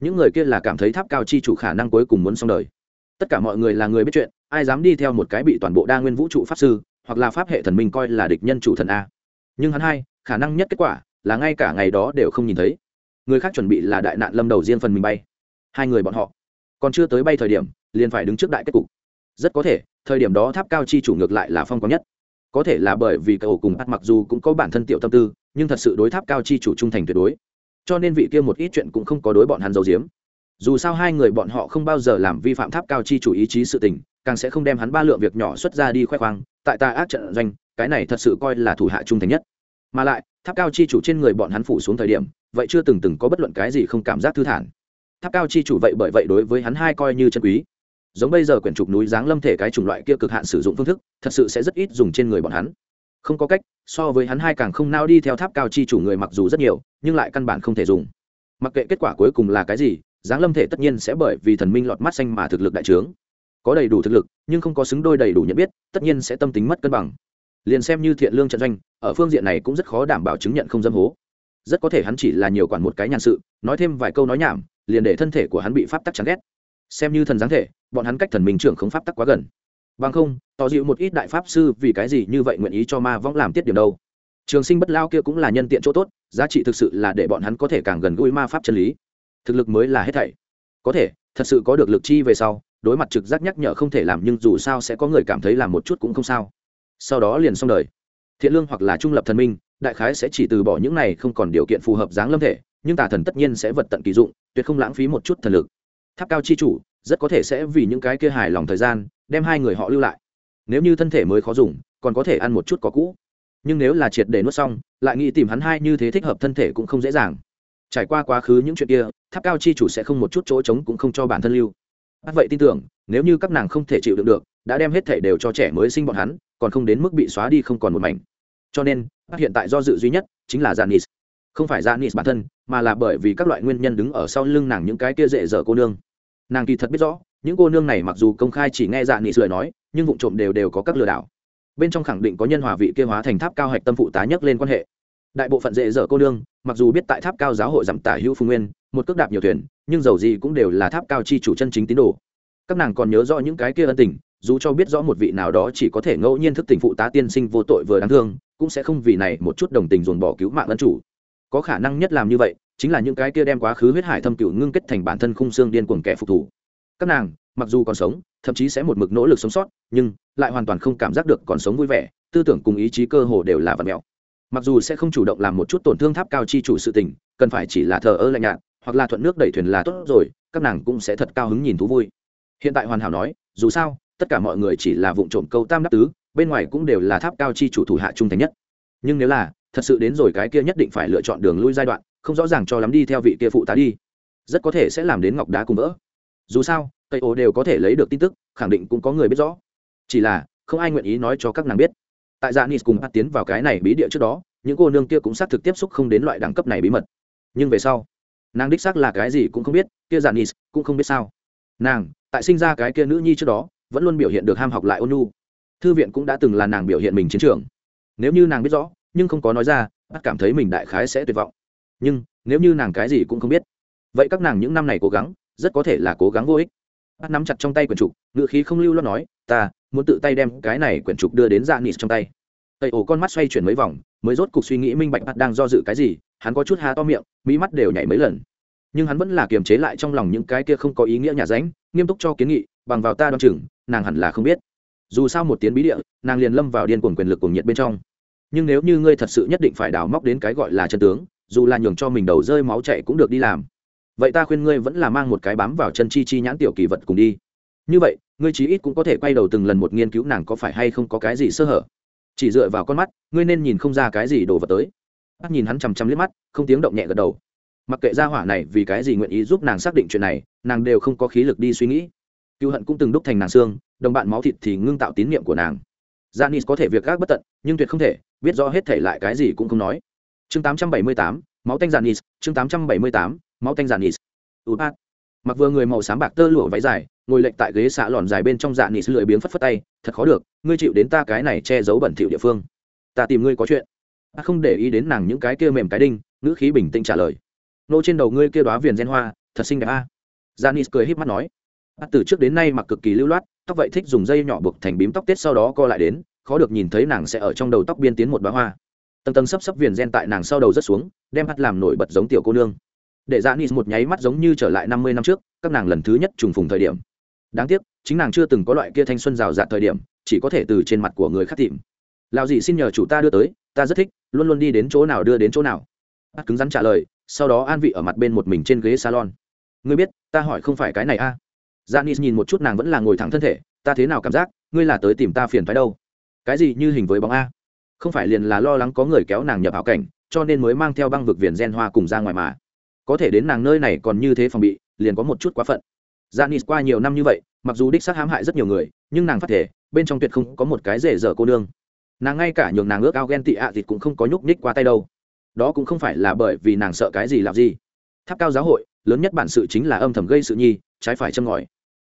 Những người kia là cảm thấy tháp cao chi chủ khả năng cuối cùng muốn xong đời. Tất cả mọi người là người biết chuyện, ai dám đi theo một cái bị toàn bộ đa nguyên vũ trụ pháp sư hoặc là pháp hệ thần minh coi là địch nhân chủ thần a. Nhưng hắn hai, khả năng nhất kết quả là ngay cả ngày đó đều không nhìn thấy. Người khác chuẩn bị là đại nạn lâm đầu riêng phần mình bay. Hai người bọn họ. Còn chưa tới bay thời điểm, liền phải đứng trước đại kết cục. Rất có thể, thời điểm đó tháp cao chi chủ ngược lại là phong quang nhất. Có thể là bởi vì cậu cùng ắt mặc dù cũng có bản thân tiểu tâm tư, nhưng thật sự đối tháp cao chi chủ trung thành tuyệt đối. Cho nên vị kia một ít chuyện cũng không có đối bọn hắn giấu giếm dù sao hai người bọn họ không bao giờ làm vi phạm tháp cao chi chủ ý chí sự tình, càng sẽ không đem hắn ba lượng việc nhỏ xuất ra đi khoe khoang, tại ta ác trận doanh, cái này thật sự coi là thủ hạ trung thành nhất. Mà lại, tháp cao chi chủ trên người bọn hắn phủ xuống thời điểm, vậy chưa từng từng có bất luận cái gì không cảm giác thư thản. Tháp cao chi chủ vậy bởi vậy đối với hắn hai coi như chân quý. Giống bây giờ quyển trục núi dáng lâm thể cái chủng loại kia cực hạn sử dụng phương thức, thật sự sẽ rất ít dùng trên người bọn hắn. Không có cách, so với hắn hai càng không nao đi theo tháp cao chi chủ người mặc dù rất nhiều, nhưng lại căn bản không thể dùng. Mặc kệ kết quả cuối cùng là cái gì giáng lâm thể tất nhiên sẽ bởi vì thần minh lọt mắt xanh mà thực lực đại trướng. Có đầy đủ thực lực, nhưng không có xứng đôi đầy đủ nhận biết, tất nhiên sẽ tâm tính mất cân bằng. Liền xem như thiện lương trận doanh, ở phương diện này cũng rất khó đảm bảo chứng nhận không dâm hố. Rất có thể hắn chỉ là nhiều quản một cái nhàn sự, nói thêm vài câu nói nhảm, liền để thân thể của hắn bị pháp tắc chán ghét. Xem như thần giáng thể, bọn hắn cách thần minh trưởng không pháp tắc quá gần. Bằng không, tỏ dịu một ít đại pháp sư vì cái gì như vậy nguyện ý cho ma vong làm tiết điểm đâu. Trường sinh bất lao kia cũng là nhân tiện chỗ tốt, giá trị thực sự là để bọn hắn có thể càng gần gũi ma pháp chân lý thực lực mới là hết thảy. Có thể, thật sự có được lực chi về sau, đối mặt trực giác nhắc nhở không thể làm nhưng dù sao sẽ có người cảm thấy làm một chút cũng không sao. Sau đó liền xong đời. Thiện lương hoặc là trung lập thần minh, đại khái sẽ chỉ từ bỏ những này không còn điều kiện phù hợp dáng lâm thể, nhưng tà thần tất nhiên sẽ vật tận kỳ dụng, tuyệt không lãng phí một chút thần lực. Tháp cao chi chủ, rất có thể sẽ vì những cái kia hài lòng thời gian, đem hai người họ lưu lại. Nếu như thân thể mới khó dùng, còn có thể ăn một chút có cũ. Nhưng nếu là triệt để nuốt xong, lại nghĩ tìm hắn hai như thế thích hợp thân thể cũng không dễ dàng trải qua quá khứ những chuyện kia, tháp cao chi chủ sẽ không một chút chỗ trống cũng không cho bản thân lưu. Bắt vậy tin tưởng, nếu như các nàng không thể chịu đựng được, đã đem hết thể đều cho trẻ mới sinh bọn hắn, còn không đến mức bị xóa đi không còn một mảnh. Cho nên bắt hiện tại do dự duy nhất chính là janis không phải janis bản thân, mà là bởi vì các loại nguyên nhân đứng ở sau lưng nàng những cái kia dễ dở cô nương. Nàng kỳ thật biết rõ, những cô nương này mặc dù công khai chỉ nghe janis lời nói, nhưng vụ trộm đều đều có các lừa đảo. Bên trong khẳng định có nhân hòa vị kia hóa thành tháp cao hạch tâm phụ tá nhất lên quan hệ đại bộ phận dễ dở cô nương, mặc dù biết tại tháp cao giáo hội giảm tả hữu phùng nguyên, một cước đạp nhiều thuyền, nhưng dầu gì cũng đều là tháp cao chi chủ chân chính tín đồ. Các nàng còn nhớ rõ những cái kia ân tình, dù cho biết rõ một vị nào đó chỉ có thể ngẫu nhiên thức tình phụ tá tiên sinh vô tội vừa đáng thương, cũng sẽ không vì này một chút đồng tình dồn bỏ cứu mạng ân chủ. Có khả năng nhất làm như vậy, chính là những cái kia đem quá khứ huyết hải thâm cựu ngưng kết thành bản thân khung xương điên cuồng kẻ phục thủ các nàng, mặc dù còn sống, thậm chí sẽ một mực nỗ lực sống sót, nhưng lại hoàn toàn không cảm giác được còn sống vui vẻ, tư tưởng cùng ý chí cơ hồ đều là vật mèo mặc dù sẽ không chủ động làm một chút tổn thương tháp cao chi chủ sự tình, cần phải chỉ là thờ ơ lạnh nhạt, hoặc là thuận nước đẩy thuyền là tốt rồi, các nàng cũng sẽ thật cao hứng nhìn thú vui. Hiện tại hoàn hảo nói, dù sao, tất cả mọi người chỉ là vụ trộm câu tam đắc tứ, bên ngoài cũng đều là tháp cao chi chủ thủ hạ trung thành nhất. Nhưng nếu là, thật sự đến rồi cái kia nhất định phải lựa chọn đường lui giai đoạn, không rõ ràng cho lắm đi theo vị kia phụ tá đi. Rất có thể sẽ làm đến ngọc đá cùng vỡ. Dù sao, tây ô đều có thể lấy được tin tức, khẳng định cũng có người biết rõ. Chỉ là, không ai nguyện ý nói cho các nàng biết tại dạ nis cùng hát tiến vào cái này bí địa trước đó, những cô nương kia cũng xác thực tiếp xúc không đến loại đẳng cấp này bí mật. Nhưng về sau, nàng đích xác là cái gì cũng không biết, kia dạ nis cũng không biết sao. Nàng, tại sinh ra cái kia nữ nhi trước đó, vẫn luôn biểu hiện được ham học lại ôn nhu. Thư viện cũng đã từng là nàng biểu hiện mình chiến trường. Nếu như nàng biết rõ, nhưng không có nói ra, bắt cảm thấy mình đại khái sẽ tuyệt vọng. Nhưng, nếu như nàng cái gì cũng không biết, vậy các nàng những năm này cố gắng, rất có thể là cố gắng vô ích. Bắt nắm chặt trong tay quần trục ngự khí không lưu lo nói, ta muốn tự tay đem cái này quyển trục đưa đến dạ nịt trong tay. Tây ổ con mắt xoay chuyển mấy vòng, mới rốt cục suy nghĩ minh bạch bắt đang do dự cái gì, hắn có chút há to miệng, mỹ mắt đều nhảy mấy lần. Nhưng hắn vẫn là kiềm chế lại trong lòng những cái kia không có ý nghĩa nhà ránh, nghiêm túc cho kiến nghị, bằng vào ta đ o chừng, nàng hẳn là không biết. Dù sao một tiếng bí địa, nàng liền lâm vào điên cuồng quyền lực cùng nhiệt bên trong. Nhưng nếu như ngươi thật sự nhất định phải đào móc đến cái gọi là chân tướng, dù là nhường cho mình đầu rơi máu chạy cũng được đi làm. Vậy ta khuyên ngươi vẫn là mang một cái bám vào chân chi chi nhãn tiểu kỳ vật cùng đi. Như vậy ngươi chí ít cũng có thể quay đầu từng lần một nghiên cứu nàng có phải hay không có cái gì sơ hở chỉ dựa vào con mắt ngươi nên nhìn không ra cái gì đồ vật tới bắt nhìn hắn chằm chằm liếc mắt không tiếng động nhẹ gật đầu mặc kệ ra hỏa này vì cái gì nguyện ý giúp nàng xác định chuyện này nàng đều không có khí lực đi suy nghĩ cựu hận cũng từng đúc thành nàng xương đồng bạn máu thịt thì ngưng tạo tín nhiệm của nàng Janis có thể việc gác bất tận, nhưng tuyệt không thể, biết rõ hết thể lại cái gì cũng không nói. Chương 878, máu tanh Janis, chương 878, máu tanh Janis. Upat. Mặc vừa người màu xám bạc tơ lụa váy dài, ngồi lệch tại ghế xạ lòn dài bên trong dạ Janis lười biếng phất phất tay, thật khó được, ngươi chịu đến ta cái này che giấu bẩn thỉu địa phương. Ta tìm ngươi có chuyện. Ta không để ý đến nàng những cái kia mềm cái đinh, ngữ khí bình tĩnh trả lời. Nô trên đầu ngươi kia đóa viền gen hoa, thật xinh đẹp a. Dạ Janis cười híp mắt nói. ta từ trước đến nay mặc cực kỳ lưu loát, tóc vậy thích dùng dây nhỏ buộc thành bím tóc tết sau đó co lại đến khó được nhìn thấy nàng sẽ ở trong đầu tóc biên tiến một bá hoa tầng tầng sấp sấp viền gen tại nàng sau đầu rất xuống đem hắt làm nổi bật giống tiểu cô nương để dạ nis một nháy mắt giống như trở lại năm mươi năm trước các nàng lần thứ nhất trùng phùng thời điểm đáng tiếc, chính nàng chưa từng có loại kia thanh xuân rào rạt thời điểm, chỉ có thể từ trên mặt của người khác tìm. Lào gì xin nhờ chủ ta đưa tới, ta rất thích, luôn luôn đi đến chỗ nào đưa đến chỗ nào. Bắt cứng rắn trả lời, sau đó an vị ở mặt bên một mình trên ghế salon. Ngươi biết, ta hỏi không phải cái này a à? janis nhìn một chút nàng vẫn là ngồi thẳng thân thể, ta thế nào cảm giác, ngươi là tới tìm ta phiền phái đâu? Cái gì như hình với bóng a? Không phải liền là lo lắng có người kéo nàng nhập hảo cảnh, cho nên mới mang theo băng vực viền gen hoa cùng ra ngoài mà. Có thể đến nàng nơi này còn như thế phòng bị, liền có một chút quá phận janis qua nhiều năm như vậy, mặc dù đích xác hãm hại rất nhiều người, nhưng nàng phát thể, bên trong tuyệt không có một cái rể dở cô nương. Nàng ngay cả nhường nàng ước ao ghen tị ạ à cũng không có nhúc nhích qua tay đâu. Đó cũng không phải là bởi vì nàng sợ cái gì làm gì. Tháp cao giáo hội, lớn nhất bản sự chính là âm thầm gây sự nhi, trái phải châm ngòi.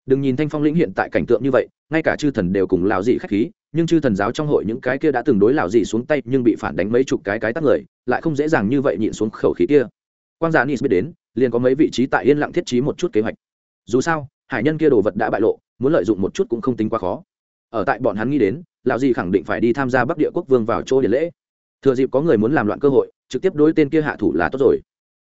Đừng nhìn thanh phong lĩnh hiện tại cảnh tượng như vậy, ngay cả chư thần đều cùng lão dị khách khí, nhưng chư thần giáo trong hội những cái kia đã từng đối lão dị xuống tay nhưng bị phản đánh mấy chục cái cái tắt người, lại không dễ dàng như vậy nhịn xuống khẩu khí kia. Quan giả nis biết đến, liền có mấy vị trí tại yên lặng thiết trí một chút kế hoạch dù sao, hải nhân kia đồ vật đã bại lộ, muốn lợi dụng một chút cũng không tính quá khó. Ở tại bọn hắn nghĩ đến, lão gì khẳng định phải đi tham gia bắc địa quốc vương vào chỗ điện lễ. Thừa dịp có người muốn làm loạn cơ hội, trực tiếp đối tên kia hạ thủ là tốt rồi.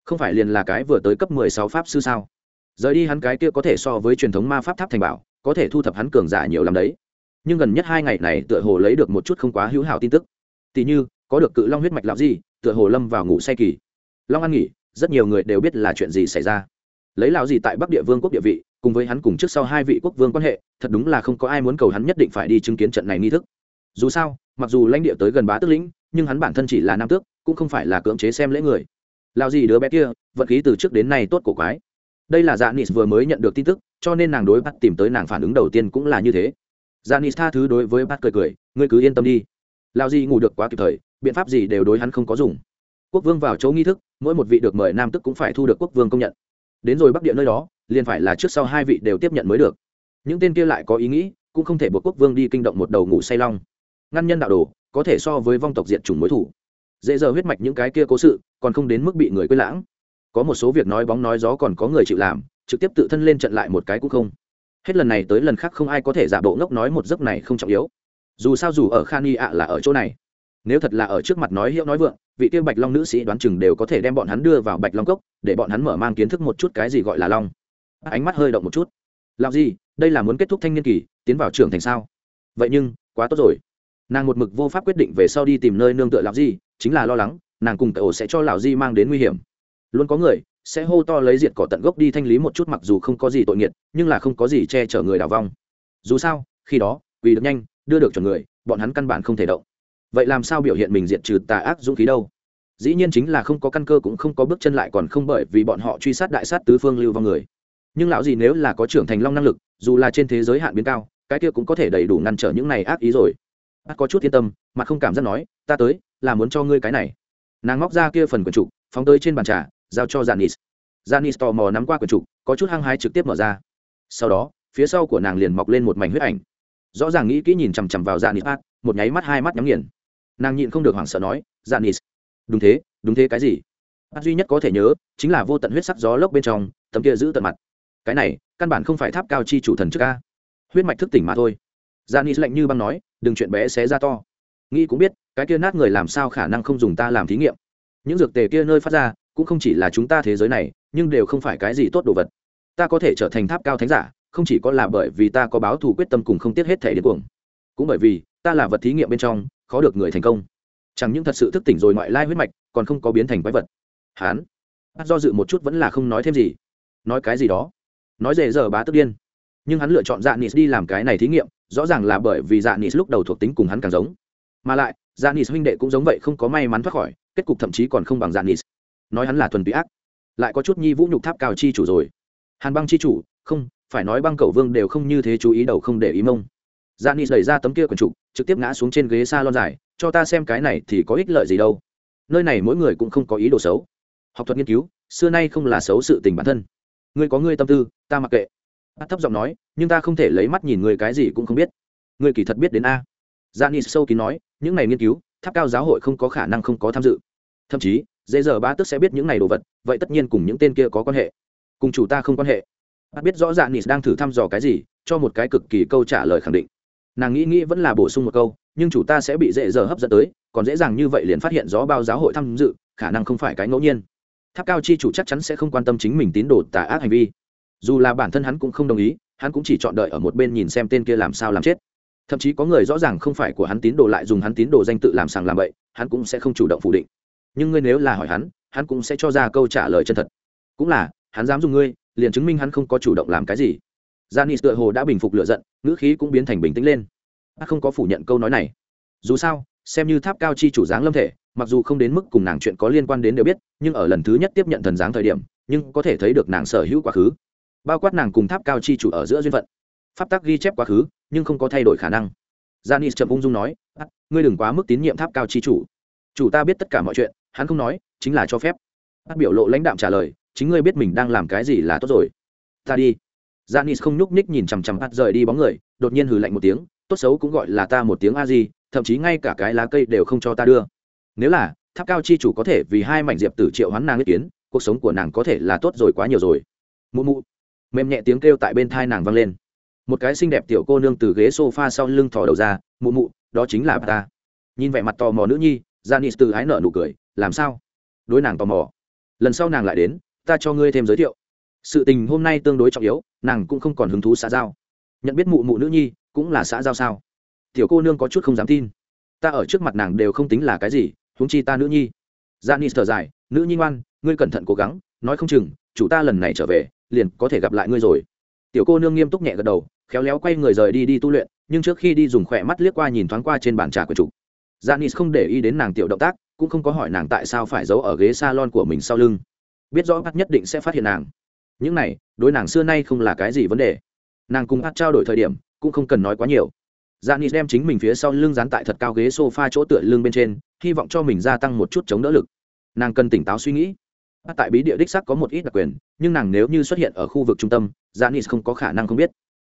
Không phải liền là cái vừa tới cấp mười sáu pháp sư sao? Rời đi hắn cái kia có thể so với truyền thống ma pháp tháp thành bảo, có thể thu thập hắn cường giả nhiều lắm đấy. Nhưng gần nhất hai ngày này tựa hồ lấy được một chút không quá hữu hảo tin tức. Tỉ như, có được cự long huyết mạch lão gì tựa hồ lâm vào ngủ say kỳ. Long ăn nghỉ, rất nhiều người đều biết là chuyện gì xảy ra lấy lão gì tại bắc địa vương quốc địa vị, cùng với hắn cùng trước sau hai vị quốc vương quan hệ, thật đúng là không có ai muốn cầu hắn nhất định phải đi chứng kiến trận này nghi thức. Dù sao, mặc dù lãnh địa tới gần bá tước lĩnh, nhưng hắn bản thân chỉ là nam tước, cũng không phải là cưỡng chế xem lễ người. Lão gì đứa bé kia, vận khí từ trước đến nay tốt cổ quái. Đây là dạ nis vừa mới nhận được tin tức, cho nên nàng đối bắt tìm tới nàng phản ứng đầu tiên cũng là như thế. Dạ nis tha thứ đối với bắt cười cười, ngươi cứ yên tâm đi. Lão gì ngủ được quá kịp thời, biện pháp gì đều đối hắn không có dùng. Quốc vương vào chỗ nghi thức, mỗi một vị được mời nam tức cũng phải thu được quốc vương công nhận đến rồi bắc địa nơi đó, liền phải là trước sau hai vị đều tiếp nhận mới được. Những tên kia lại có ý nghĩ, cũng không thể buộc quốc vương đi kinh động một đầu ngủ say long. Ngăn nhân đạo đồ, có thể so với vong tộc diện chủng mối thủ. Dễ dở huyết mạch những cái kia cố sự, còn không đến mức bị người quên lãng. Có một số việc nói bóng nói gió còn có người chịu làm, trực tiếp tự thân lên trận lại một cái cũng không. Hết lần này tới lần khác không ai có thể giả bộ ngốc nói một giấc này không trọng yếu. Dù sao dù ở khan y ạ là ở chỗ này. Nếu thật là ở trước mặt nói hiệu nói vượng vị tiêu bạch long nữ sĩ đoán chừng đều có thể đem bọn hắn đưa vào bạch long cốc, để bọn hắn mở mang kiến thức một chút cái gì gọi là long. Ánh mắt hơi động một chút. Làm gì đây là muốn kết thúc thanh niên kỳ, tiến vào trưởng thành sao? Vậy nhưng, quá tốt rồi. Nàng một mực vô pháp quyết định về sau đi tìm nơi nương tựa lão gì chính là lo lắng, nàng cùng cậu sẽ cho lão di mang đến nguy hiểm. Luôn có người sẽ hô to lấy diệt cỏ tận gốc đi thanh lý một chút mặc dù không có gì tội nghiệt, nhưng là không có gì che chở người đào vong. Dù sao, khi đó vì được nhanh, đưa được chuẩn người, bọn hắn căn bản không thể động vậy làm sao biểu hiện mình diệt trừ tà ác dũng khí đâu? Dĩ nhiên chính là không có căn cơ cũng không có bước chân lại còn không bởi vì bọn họ truy sát đại sát tứ phương lưu vong người. Nhưng lão gì nếu là có trưởng thành long năng lực, dù là trên thế giới hạn biến cao, cái kia cũng có thể đầy đủ ngăn trở những này ác ý rồi. Bác có chút yên tâm mà không cảm giác nói, ta tới, là muốn cho ngươi cái này. Nàng móc ra kia phần quần trục, phóng tới trên bàn trà, giao cho janis janis tò mò nắm qua quần trục, có chút hăng hái trực tiếp mở ra. Sau đó, phía sau của nàng liền mọc lên một mảnh huyết ảnh. Rõ ràng nghĩ kỹ nhìn chằm chằm vào janis ác một nháy mắt hai mắt nhắm nghiền nàng nhịn không được hoảng sợ nói janis đúng thế đúng thế cái gì? Bác duy nhất có thể nhớ chính là vô tận huyết sắc gió lốc bên trong, tấm kia giữ tận mặt. Cái này, căn bản không phải tháp cao chi chủ thần trước ca huyết mạch thức tỉnh mà thôi. Janis lạnh như băng nói, đừng chuyện bé xé ra to. Nghĩ cũng biết, cái kia nát người làm sao khả năng không dùng ta làm thí nghiệm. Những dược tề kia nơi phát ra, cũng không chỉ là chúng ta thế giới này, nhưng đều không phải cái gì tốt đồ vật. Ta có thể trở thành tháp cao thánh giả, không chỉ có là bởi vì ta có báo thù quyết tâm cùng không tiếc hết thể đến cuồng. Cũng bởi vì ta là vật thí nghiệm bên trong, khó được người thành công. Chẳng những thật sự thức tỉnh rồi ngoại lai huyết mạch, còn không có biến thành quái vật. Hán. Do dự một chút vẫn là không nói thêm gì. Nói cái gì đó. Nói dễ giờ bá tức điên. Nhưng hắn lựa chọn dạ nis đi làm cái này thí nghiệm, rõ ràng là bởi vì dạ nis lúc đầu thuộc tính cùng hắn càng giống. Mà lại dạ nis huynh đệ cũng giống vậy không có may mắn thoát khỏi, kết cục thậm chí còn không bằng dạ nis nói hắn là thuần túy ác, lại có chút nhi vũ nhục tháp cao chi chủ rồi. Hàn băng chi chủ, không, phải nói băng cầu vương đều không như thế chú ý đầu không để ý mông dạ nis đẩy ra tấm kia quần trụ trực tiếp ngã xuống trên ghế s a lon dài, cho ta xem cái này thì có ích lợi gì đâu. Nơi này mỗi người cũng không có ý đồ xấu. Học thuật nghiên cứu, xưa nay không là xấu sự tình bản thân. Ngươi có ngươi tâm tư, ta mặc kệ. Bắt thấp giọng nói, nhưng ta không thể lấy mắt nhìn người cái gì cũng không biết. Người kỳ thật biết đến a. Dạ janis sâu kín nói, những này nghiên cứu, tháp cao giáo hội không có khả năng không có tham dự. Thậm chí, dễ giờ ba tức sẽ biết những này đồ vật, vậy tất nhiên cùng những tên kia có quan hệ. Cùng chủ ta không quan hệ. Bắt biết rõ dạ janis đang thử thăm dò cái gì, cho một cái cực kỳ câu trả lời khẳng định nàng nghĩ nghĩ vẫn là bổ sung một câu, nhưng chủ ta sẽ bị dễ giờ hấp dẫn tới, còn dễ dàng như vậy liền phát hiện gió bao giáo hội tham dự, khả năng không phải cái ngẫu nhiên. Tháp cao chi chủ chắc chắn sẽ không quan tâm chính mình tín đồ tà ác hành vi. Dù là bản thân hắn cũng không đồng ý, hắn cũng chỉ chọn đợi ở một bên nhìn xem tên kia làm sao làm chết. Thậm chí có người rõ ràng không phải của hắn tín đồ lại dùng hắn tín đồ danh tự làm sàng làm bậy, hắn cũng sẽ không chủ động phủ định. Nhưng ngươi nếu là hỏi hắn hắn cũng sẽ cho ra câu trả lời chân thật. Cũng là, hắn dám dùng ngươi, liền chứng minh hắn không có chủ động làm cái gì. Janis tựa hồ đã bình phục lửa giận, ngữ khí cũng biến thành bình tĩnh lên. Bác không có phủ nhận câu nói này. Dù sao, xem như tháp cao chi chủ dáng lâm thể, mặc dù không đến mức cùng nàng chuyện có liên quan đến đều biết, nhưng ở lần thứ nhất tiếp nhận thần dáng thời điểm, nhưng có thể thấy được nàng sở hữu quá khứ. Bao quát nàng cùng tháp cao chi chủ ở giữa duyên phận. Pháp tắc ghi chép quá khứ, nhưng không có thay đổi khả năng. Janis chậm ung dung nói, "Ngươi đừng quá mức tín nhiệm tháp cao chi chủ. Chủ ta biết tất cả mọi chuyện, hắn không nói, chính là cho phép." Bác biểu lộ lãnh đạm trả lời, "Chính ngươi biết mình đang làm cái gì là tốt rồi. Ta đi." Janis không nhúc nhích nhìn chằm chằm Pat rời đi bóng người, đột nhiên hừ lạnh một tiếng, tốt xấu cũng gọi là ta một tiếng a gì, thậm chí ngay cả cái lá cây đều không cho ta đưa. Nếu là tháp cao chi chủ có thể vì hai mảnh diệp tử triệu hoán nàng ý kiến, cuộc sống của nàng có thể là tốt rồi quá nhiều rồi. Mụ mụ. Mềm nhẹ tiếng kêu tại bên tai nàng vang lên. Một cái xinh đẹp tiểu cô nương từ ghế sofa sau lưng thò đầu ra, mụ mụ, đó chính là ta. Nhìn vẻ mặt tò mò nữ nhi, Janis từ ái nở nụ cười, làm sao? Đối nàng tò mò. Lần sau nàng lại đến, ta cho ngươi thêm giới thiệu sự tình hôm nay tương đối trọng yếu nàng cũng không còn hứng thú xã giao. Nhận biết mụ mụ nữ nhi cũng là xã giao sao? Tiểu cô nương có chút không dám tin. Ta ở trước mặt nàng đều không tính là cái gì, huống chi ta nữ nhi. Janis thở dài, nữ nhi ngoan, ngươi cẩn thận cố gắng, nói không chừng, chủ ta lần này trở về, liền có thể gặp lại ngươi rồi. Tiểu cô nương nghiêm túc nhẹ gật đầu, khéo léo quay người rời đi đi tu luyện, nhưng trước khi đi dùng khỏe mắt liếc qua nhìn thoáng qua trên bàn trà của chủ. Janis không để ý đến nàng tiểu động tác, cũng không có hỏi nàng tại sao phải giấu ở ghế salon của mình sau lưng. Biết rõ bắt nhất định sẽ phát hiện nàng những này đối nàng xưa nay không là cái gì vấn đề nàng cùng hát trao đổi thời điểm cũng không cần nói quá nhiều dạ Janis đem chính mình phía sau lưng dán tại thật cao ghế sofa chỗ tựa lưng bên trên, hy vọng cho mình gia tăng một chút chống đỡ lực. Nàng cần tỉnh táo suy nghĩ. Tại bí địa đích xác có một ít đặc quyền, nhưng nàng nếu như xuất hiện ở khu vực trung tâm, dạ Janis không có khả năng không biết.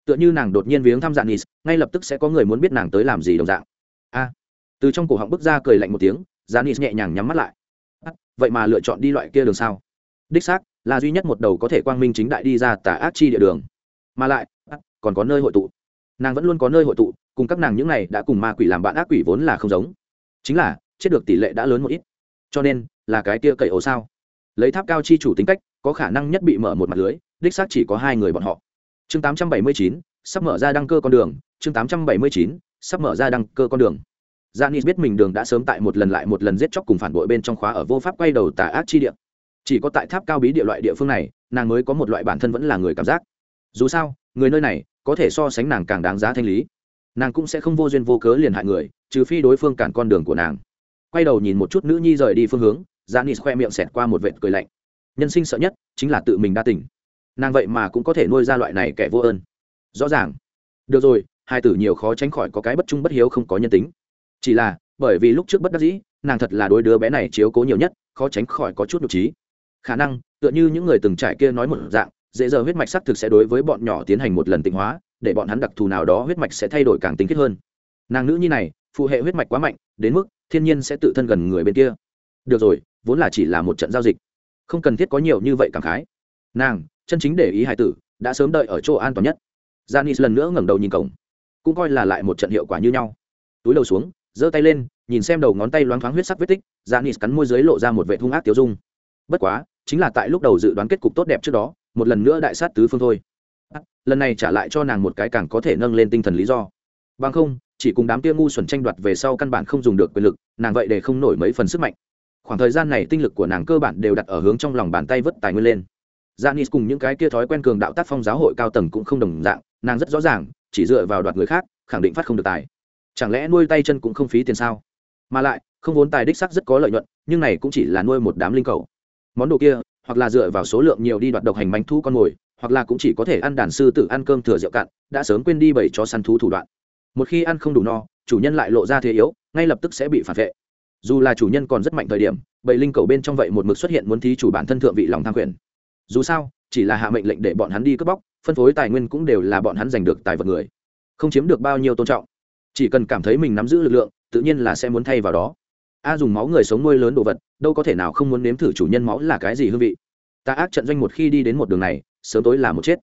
Tựa như nàng đột nhiên viếng thăm dạ Janis, ngay lập tức sẽ có người muốn biết nàng tới làm gì đồng dạng. A. từ trong cổ họng bước ra cười lạnh một tiếng, Janis nhẹ nhàng nhắm mắt lại. À, vậy mà lựa chọn đi loại kia đường sao? Đích xác, là duy nhất một đầu có thể quang minh chính đại đi ra tà ác chi địa đường. Mà lại còn có nơi hội tụ. Nàng vẫn luôn có nơi hội tụ cùng các nàng những này đã cùng ma quỷ làm bạn ác quỷ vốn là không giống. Chính là chết được tỷ lệ đã lớn một ít. Cho nên là cái kia cậy ổ sao. Lấy tháp cao chi chủ tính cách có khả năng nhất bị mở một mặt lưới đích xác chỉ có hai người bọn họ. Chương 879, sắp mở ra đăng cơ con đường. Chương 879, sắp mở ra đăng cơ con đường. Janis biết mình đường đã sớm tại một lần lại một lần giết chóc cùng phản bội bên trong khóa ở vô pháp quay đầu tà ác chi địa chỉ có tại tháp cao bí địa loại địa phương này, nàng mới có một loại bản thân vẫn là người cảm giác. Dù sao, người nơi này có thể so sánh nàng càng đáng giá thanh lý. Nàng cũng sẽ không vô duyên vô cớ liền hại người, trừ phi đối phương cản con đường của nàng. Quay đầu nhìn một chút nữ nhi rời đi phương hướng Janis khoe miệng xẹt qua một vệt cười lạnh. Nhân sinh sợ nhất chính là tự mình đa tình. Nàng vậy mà cũng có thể nuôi ra loại này kẻ vô ơn. Rõ ràng. Được rồi, hai tử nhiều khó tránh khỏi có cái bất trung bất hiếu không có nhân tính. Chỉ là, bởi vì lúc trước bất đắc dĩ, nàng thật là đôi đứa bé này chiếu cố nhiều nhất, khó tránh khỏi có chút nhục trí khả năng, tựa như những người từng trải kia nói một dạng, dễ giờ huyết mạch sắc thực sẽ đối với bọn nhỏ tiến hành một lần tịnh hóa, để bọn hắn đặc thù nào đó huyết mạch sẽ thay đổi càng tinh khiết hơn. Nàng nữ nhi này, phụ hệ huyết mạch quá mạnh, đến mức thiên nhiên sẽ tự thân gần người bên kia. Được rồi, vốn là chỉ là một trận giao dịch. Không cần thiết có nhiều như vậy cảm khái. Nàng, chân chính để ý hải tử, đã sớm đợi ở chỗ an toàn nhất. Janis lần nữa ngẩng đầu nhìn cổng. Cũng coi là lại một trận hiệu quả như nhau. Túi đầu xuống, giơ tay lên, nhìn xem đầu ngón tay loáng thoáng huyết sắc vết tích janis cắn môi dưới lộ ra một vệ hung ác tiêu dung bất quá chính là tại lúc đầu dự đoán kết cục tốt đẹp trước đó một lần nữa đại sát tứ phương thôi. À, lần này trả lại cho nàng một cái càng có thể nâng lên tinh thần lý do. Bằng không chỉ cùng đám kia ngu xuẩn tranh đoạt về sau căn bản không dùng được quyền lực nàng vậy để không nổi mấy phần sức mạnh. Khoảng thời gian này tinh lực của nàng cơ bản đều đặt ở hướng trong lòng bàn tay vứt tài nguyên lên. Janis cùng những cái kia thói quen cường đạo tác phong giáo hội cao tầng cũng không đồng dạng, nàng rất rõ ràng, chỉ dựa vào đoạt người khác, khẳng định phát không được tài. Chẳng lẽ nuôi tay chân cũng không phí tiền sao? Mà lại, không vốn tài đích sắc rất có lợi nhuận, nhưng này cũng chỉ là nuôi một đám linh cầu món đồ kia, hoặc là dựa vào số lượng nhiều đi đoạt độc hành bánh thu con mồi, hoặc là cũng chỉ có thể ăn đàn sư tử ăn cơm thừa rượu cạn, đã sớm quên đi bảy cho săn thú thủ đoạn. Một khi ăn không đủ no, chủ nhân lại lộ ra thế yếu, ngay lập tức sẽ bị phản vệ. Dù là chủ nhân còn rất mạnh thời điểm, bảy linh cầu bên trong vậy một mực xuất hiện muốn thí chủ bản thân thượng vị lòng tham quyền. Dù sao, chỉ là hạ mệnh lệnh để bọn hắn đi cướp bóc, phân phối tài nguyên cũng đều là bọn hắn giành được tài vật người. Không chiếm được bao nhiêu tôn trọng. Chỉ cần cảm thấy mình nắm giữ lực lượng, tự nhiên là sẽ muốn thay vào đó a dùng máu người sống nuôi lớn đồ vật đâu có thể nào không muốn nếm thử chủ nhân máu là cái gì hương vị ta ác trận doanh một khi đi đến một đường này sớm tối là một chết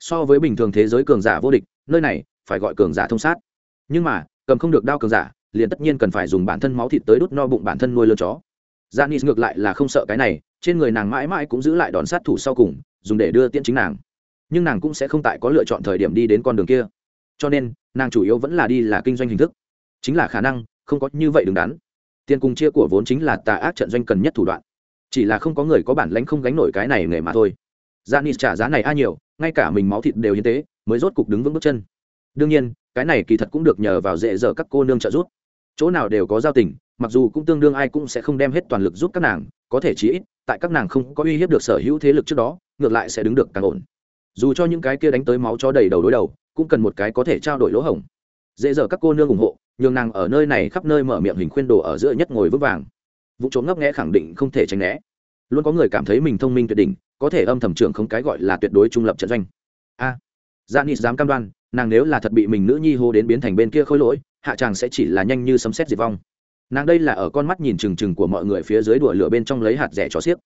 so với bình thường thế giới cường giả vô địch nơi này phải gọi cường giả thông sát nhưng mà cầm không được đao cường giả liền tất nhiên cần phải dùng bản thân máu thịt tới đút no bụng bản thân nuôi lớn chó Janice ngược lại là không sợ cái này, trên người nàng mãi mãi cũng giữ lại đòn sát thủ sau cùng, dùng để đưa tiễn chính nàng. Nhưng nàng cũng sẽ không tại có lựa chọn thời điểm đi đến con đường kia. Cho nên, nàng chủ yếu vẫn là đi là kinh doanh hình thức. Chính là khả năng, không có như vậy đứng đắn. Tiền cùng chia của vốn chính là tà ác trận doanh cần nhất thủ đoạn. Chỉ là không có người có bản lãnh không gánh nổi cái này nghề mà thôi. Janice trả giá này a nhiều, ngay cả mình máu thịt đều như thế mới rốt cục đứng vững bước chân. Đương nhiên, cái này kỳ thật cũng được nhờ vào dễ dở các cô nương trợ giúp. Chỗ nào đều có giao tình, mặc dù cũng tương đương ai cũng sẽ không đem hết toàn lực giúp các nàng có thể chí ít tại các nàng không có uy hiếp được sở hữu thế lực trước đó ngược lại sẽ đứng được càng ổn dù cho những cái kia đánh tới máu cho đầy đầu đối đầu cũng cần một cái có thể trao đổi lỗ hổng dễ dở các cô nương ủng hộ nhường nàng ở nơi này khắp nơi mở miệng hình khuyên đồ ở giữa nhất ngồi vững vàng. Vụ trốn ngấp nghẽ khẳng định không thể tránh né. Luôn có người cảm thấy mình thông minh tuyệt đỉnh có thể âm thầm trưởng không cái gọi là tuyệt đối trung lập trận doanh. A dạ à, Janis dám cam đoan nàng nếu là thật bị mình nữ nhi hô đến biến thành bên kia khôi lỗi hạ chàng sẽ chỉ là nhanh như sấm xét diệt vong. Nàng đây là ở con mắt nhìn trừng trừng của mọi người phía dưới đùa lửa bên trong lấy hạt rẻ cho xiếc.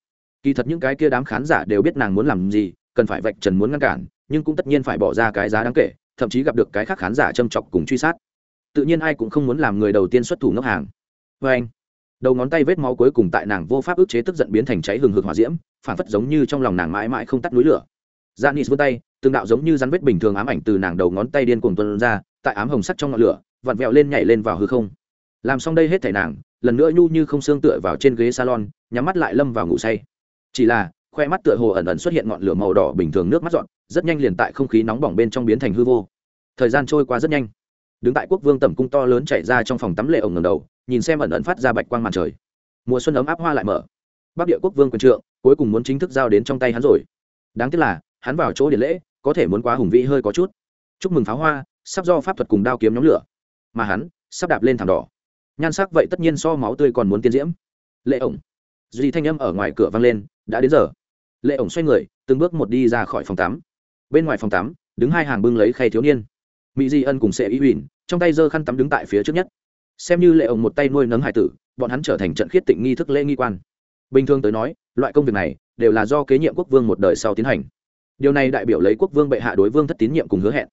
Kỳ thật những cái kia đám khán giả đều biết nàng muốn làm gì cần phải vạch trần muốn ngăn cản nhưng cũng tất nhiên phải bỏ ra cái giá đáng kể thậm chí gặp được cái khác khán giả châm chọc cùng truy sát tự nhiên ai cũng không muốn làm người đầu tiên xuất thủ ngốc hàng. Vê anh đầu ngón tay vết máu cuối cùng tại nàng vô pháp ức chế tức giận biến thành cháy hừng hực hỏa diễm phản phất giống như trong lòng nàng mãi mãi không tắt núi lửa. Dạ Nị vươn tay, tương đạo giống như rắn vết bình thường ám ảnh từ nàng đầu ngón tay điên cuồng tuôn ra, tại ám hồng sắc trong ngọn lửa, vặn vẹo lên nhảy lên vào hư không. Làm xong đây hết thảy nàng lần nữa nhu như không xương tựa vào trên ghế salon nhắm mắt lại lâm vào ngủ say. Chỉ là khoe mắt tựa hồ ẩn ẩn xuất hiện ngọn lửa màu đỏ bình thường nước mắt dọn rất nhanh liền tại không khí nóng bỏng bên trong biến thành hư vô. Thời gian trôi qua rất nhanh đứng tại quốc vương tẩm cung to lớn chạy ra trong phòng tắm lệ ổng ngầm đầu, nhìn xem ẩn ẩn phát ra bạch quang màn trời. Mùa xuân ấm áp hoa lại mở. Bắc địa quốc vương quyền trượng, cuối cùng muốn chính thức giao đến trong tay hắn rồi. Đáng tiếc là, hắn vào chỗ điện lễ, có thể muốn quá hùng vĩ hơi có chút. Chúc mừng pháo hoa, sắp do pháp thuật cùng đao kiếm nhóm lửa. Mà hắn, sắp đạp lên thảm đỏ. Nhan sắc vậy tất nhiên so máu tươi còn muốn tiên diễm. Lệ ổng. Duy thanh âm ở ngoài cửa vang lên, đã đến giờ. Lệ ổng xoay người, từng bước một đi ra khỏi phòng tắm. Bên ngoài phòng tắm, đứng hai hàng bưng lấy khay thiếu niên mỹ di ân cùng sệ ý huỳnh trong tay giơ khăn tắm đứng tại phía trước nhất. Xem như lệ ổng một tay nuôi nấng hải tử, bọn hắn trở thành trận khiết tịnh nghi thức lễ nghi quan. Bình thường tới nói, loại công việc này đều là do kế nhiệm quốc vương một đời sau tiến hành. Điều này đại biểu lấy quốc vương bệ hạ đối vương thất tín nhiệm cùng hứa hẹn.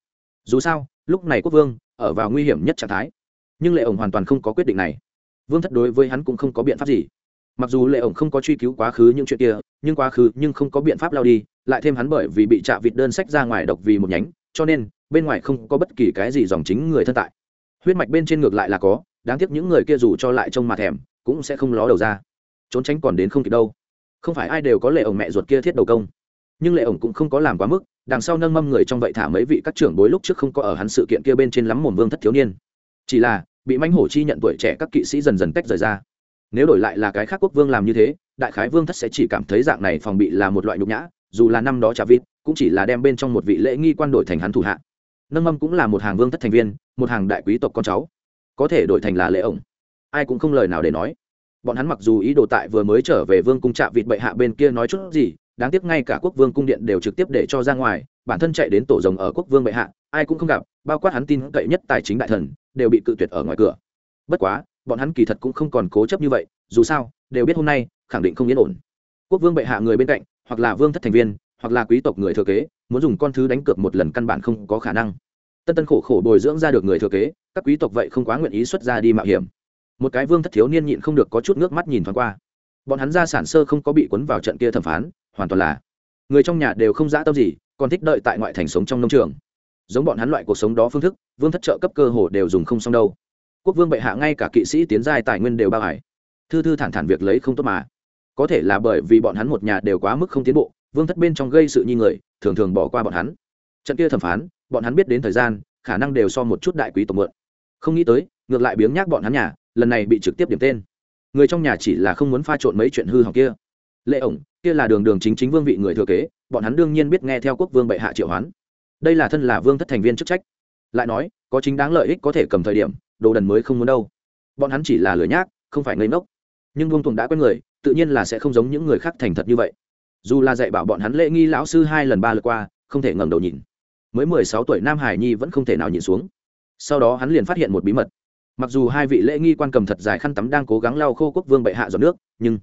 Dù sao, lúc này quốc vương ở vào nguy hiểm nhất trạng thái. Nhưng lệ ổng hoàn toàn không có quyết định này. Vương thất đối với hắn cũng không có biện pháp gì. Mặc dù lệ ổng không có truy cứu quá khứ những chuyện kia, nhưng quá khứ nhưng không có biện pháp lao đi, lại thêm hắn bởi vì bị trạ vịt đơn sách ra ngoài độc vì một nhánh, cho nên bên ngoài không có bất kỳ cái gì dòng chính người thân tại. Huyết mạch bên trên ngược lại là có, đáng tiếc những người kia dù cho lại trông mà thèm, cũng sẽ không ló đầu ra. Trốn tránh còn đến không kịp đâu. Không phải ai đều có lệ ổng mẹ ruột kia thiết đầu công. Nhưng lệ ổng cũng không có làm quá mức, đằng sau nâng mâm người trong vậy thả mấy vị các trưởng bối lúc trước không có ở hắn sự kiện kia bên trên lắm mồm vương thất thiếu niên. Chỉ là, bị mãnh hổ chi nhận tuổi trẻ các kỵ sĩ dần dần tách rời ra. Nếu đổi lại là cái khác quốc vương làm như thế, đại khái vương thất sẽ chỉ cảm thấy dạng này phòng bị là một loại nhục nhã, dù là năm đó trả vịt, cũng chỉ là đem bên trong một vị lễ nghi quan đổi thành hắn thủ hạ nâng mâm cũng là một hàng vương thất thành viên, một hàng đại quý tộc con cháu. Có thể đổi thành là lễ ổng. Ai cũng không lời nào để nói. Bọn hắn mặc dù ý đồ tại vừa mới trở về vương cung trạm vịt bệ hạ bên kia nói chút gì, đáng tiếc ngay cả quốc vương cung điện đều trực tiếp để cho ra ngoài, bản thân chạy đến tổ rồng ở quốc vương bệ hạ, ai cũng không gặp, bao quát hắn tin cậy nhất tài chính đại thần, đều bị cự tuyệt ở ngoài cửa. Bất quá, bọn hắn kỳ thật cũng không còn cố chấp như vậy, dù sao, đều biết hôm nay, khẳng định không yên ổn. Quốc vương bệ hạ người bên cạnh, hoặc là vương thất thành viên, hoặc là quý tộc người thừa kế muốn dùng con thứ đánh cược một lần căn bản không có khả năng. Tân tân khổ khổ bồi dưỡng ra được người thừa kế, các quý tộc vậy không quá nguyện ý xuất ra đi mạo hiểm. Một cái vương thất thiếu niên nhịn không được có chút nước mắt nhìn thoáng qua. Bọn hắn ra sản sơ không có bị cuốn vào trận kia thẩm phán, hoàn toàn là người trong nhà đều không dã tâm gì, còn thích đợi tại ngoại thành sống trong nông trường. Giống bọn hắn loại cuộc sống đó phương thức, vương thất trợ cấp cơ hồ đều dùng không xong đâu. Quốc vương bệ hạ ngay cả kỵ sĩ tiến giai tài nguyên đều bao hải thư thư thản thản việc lấy không tốt mà. Có thể là bởi vì bọn hắn một nhà đều quá mức không tiến bộ vương thất bên trong gây sự nhi người, thường thường bỏ qua bọn hắn. Trận kia thẩm phán, bọn hắn biết đến thời gian, khả năng đều so một chút đại quý tộc mượn. Không nghĩ tới, ngược lại biếng nhác bọn hắn nhà, lần này bị trực tiếp điểm tên. Người trong nhà chỉ là không muốn pha trộn mấy chuyện hư hỏng kia. Lệ ổng, kia là đường đường chính chính vương vị người thừa kế, bọn hắn đương nhiên biết nghe theo quốc vương bệ hạ triệu hoán. Đây là thân là vương thất thành viên chức trách. Lại nói, có chính đáng lợi ích có thể cầm thời điểm, đồ đần mới không muốn đâu. Bọn hắn chỉ là lười nhác, không phải ngây ngốc. Nhưng vương tùng đã quen người, tự nhiên là sẽ không giống những người khác thành thật như vậy dù là dạy bảo bọn hắn lễ nghi lão sư hai lần ba lượt qua, không thể ngẩng đầu nhìn. Mới mười sáu tuổi nam hải nhi vẫn không thể nào nhìn xuống. Sau đó hắn liền phát hiện một bí mật. Mặc dù hai vị lễ nghi quan cầm thật dài khăn tắm đang cố gắng lau khô quốc vương bệ hạ giọt nước, nhưng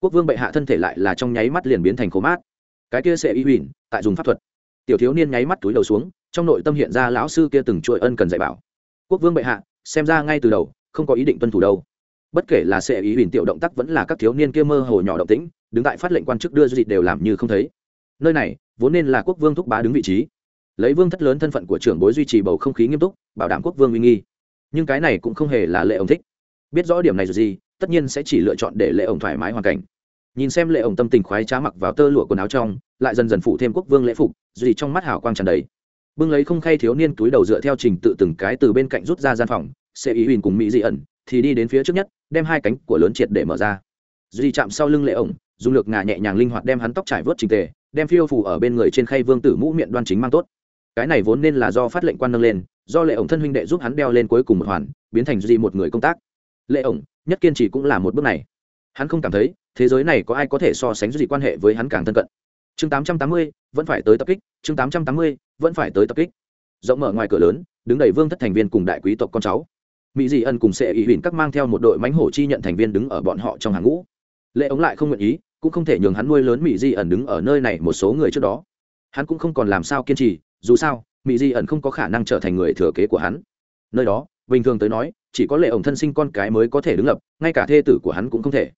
quốc vương bệ hạ thân thể lại là trong nháy mắt liền biến thành khô mát. Cái kia sẽ y huỳnh tại dùng pháp thuật. Tiểu thiếu niên nháy mắt túi đầu xuống, trong nội tâm hiện ra lão sư kia từng chuỗi ân cần dạy bảo. Quốc vương bệ hạ, xem ra ngay từ đầu, không có ý định tuân thủ đâu bất kể là sẽ ý huỳnh tiểu động tác vẫn là các thiếu niên kia mơ hồ nhỏ động tĩnh, đứng tại phát lệnh quan chức đưa dịp đều làm như không thấy. Nơi này, vốn nên là quốc vương thúc bá đứng vị trí. Lấy vương thất lớn thân phận của trưởng bối duy trì bầu không khí nghiêm túc, bảo đảm quốc vương uy nghi. Nhưng cái này cũng không hề là lệ ông thích. Biết rõ điểm này rồi gì, tất nhiên sẽ chỉ lựa chọn để lệ ông thoải mái hoàn cảnh. Nhìn xem lệ ông tâm tình khoái trá mặc vào tơ lụa quần áo trong, lại dần dần phụ thêm quốc vương lễ phục duy trong mắt hào quang tràn đầy. Bưng lấy không khay thiếu niên túi đầu dựa theo trình tự từng cái từ bên cạnh rút ra gian phòng, sẽ ý huỳnh cùng mỹ dị ẩn thì đi đến phía trước nhất đem hai cánh của lớn triệt để mở ra. Duy chạm sau lưng lệ ổng dùng lược ngà nhẹ nhàng linh hoạt đem hắn tóc trải vớt trình tề đem phiêu phủ ở bên người trên khay vương tử mũ miệng đoan chính mang tốt. Cái này vốn nên là do phát lệnh quan nâng lên do lệ ổng thân huynh đệ giúp hắn đeo lên cuối cùng một hoàn biến thành duy một người công tác. Lệ ổng nhất kiên trì cũng là một bước này. Hắn không cảm thấy thế giới này có ai có thể so sánh duy quan hệ với hắn càng thân cận. Chương 880, vẫn phải tới tập kích chương 880, vẫn phải tới tập kích. Rộng mở ngoài cửa lớn đứng đầy vương thất thành viên cùng đại quý tộc con cháu mỹ dị ân cùng sẽ ý huỳnh các mang theo một đội mánh hổ chi nhận thành viên đứng ở bọn họ trong hàng ngũ. Lệ ống lại không nguyện ý, cũng không thể nhường hắn nuôi lớn mỹ di ẩn đứng ở nơi này một số người trước đó. Hắn cũng không còn làm sao kiên trì, dù sao, mỹ di ẩn không có khả năng trở thành người thừa kế của hắn. Nơi đó, bình thường tới nói, chỉ có lệ ổng thân sinh con cái mới có thể đứng lập, ngay cả thê tử của hắn cũng không thể.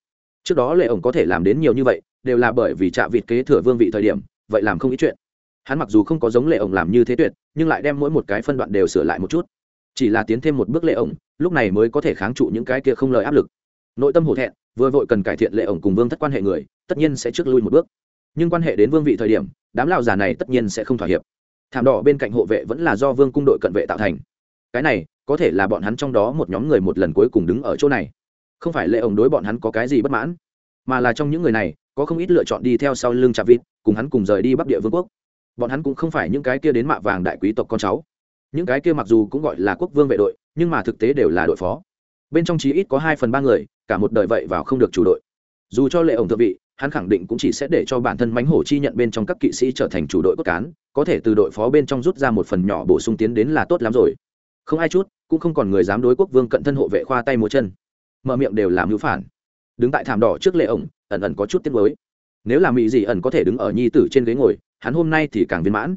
Trước đó lệ ổng có thể làm đến nhiều như vậy, đều là bởi vì trạ vịt kế thừa vương vị thời điểm, vậy làm không ít chuyện. Hắn mặc dù không có giống lệ ổng làm như thế tuyệt, nhưng lại đem mỗi một cái phân đoạn đều sửa lại một chút chỉ là tiến thêm một bước lệ ổng, lúc này mới có thể kháng trụ những cái kia không lời áp lực. Nội tâm hổ thẹn, vừa vội cần cải thiện lệ ổng cùng vương thất quan hệ người, tất nhiên sẽ trước lui một bước. Nhưng quan hệ đến vương vị thời điểm, đám lão già này tất nhiên sẽ không thỏa hiệp. Thảm đỏ bên cạnh hộ vệ vẫn là do vương cung đội cận vệ tạo thành. Cái này, có thể là bọn hắn trong đó một nhóm người một lần cuối cùng đứng ở chỗ này. Không phải lệ ổng đối bọn hắn có cái gì bất mãn, mà là trong những người này, có không ít lựa chọn đi theo sau lưng trà vịt, cùng hắn cùng rời đi bắc địa vương quốc. Bọn hắn cũng không phải những cái kia đến mạ vàng đại quý tộc con cháu những cái kia mặc dù cũng gọi là quốc vương vệ đội, nhưng mà thực tế đều là đội phó. Bên trong chí ít có hai phần ba người, cả một đời vậy vào không được chủ đội. Dù cho lệ ổng thượng vị, hắn khẳng định cũng chỉ sẽ để cho bản thân mánh hổ chi nhận bên trong các kỵ sĩ trở thành chủ đội cốt cán, có thể từ đội phó bên trong rút ra một phần nhỏ bổ sung tiến đến là tốt lắm rồi. Không ai chút, cũng không còn người dám đối quốc vương cận thân hộ vệ khoa tay múa chân. Mở miệng đều làm hữu phản. Đứng tại thảm đỏ trước lệ ổng, ẩn ẩn có chút tiếc mới nếu là mỹ gì ẩn có thể đứng ở nhi tử trên ghế ngồi, hắn hôm nay thì càng viên mãn.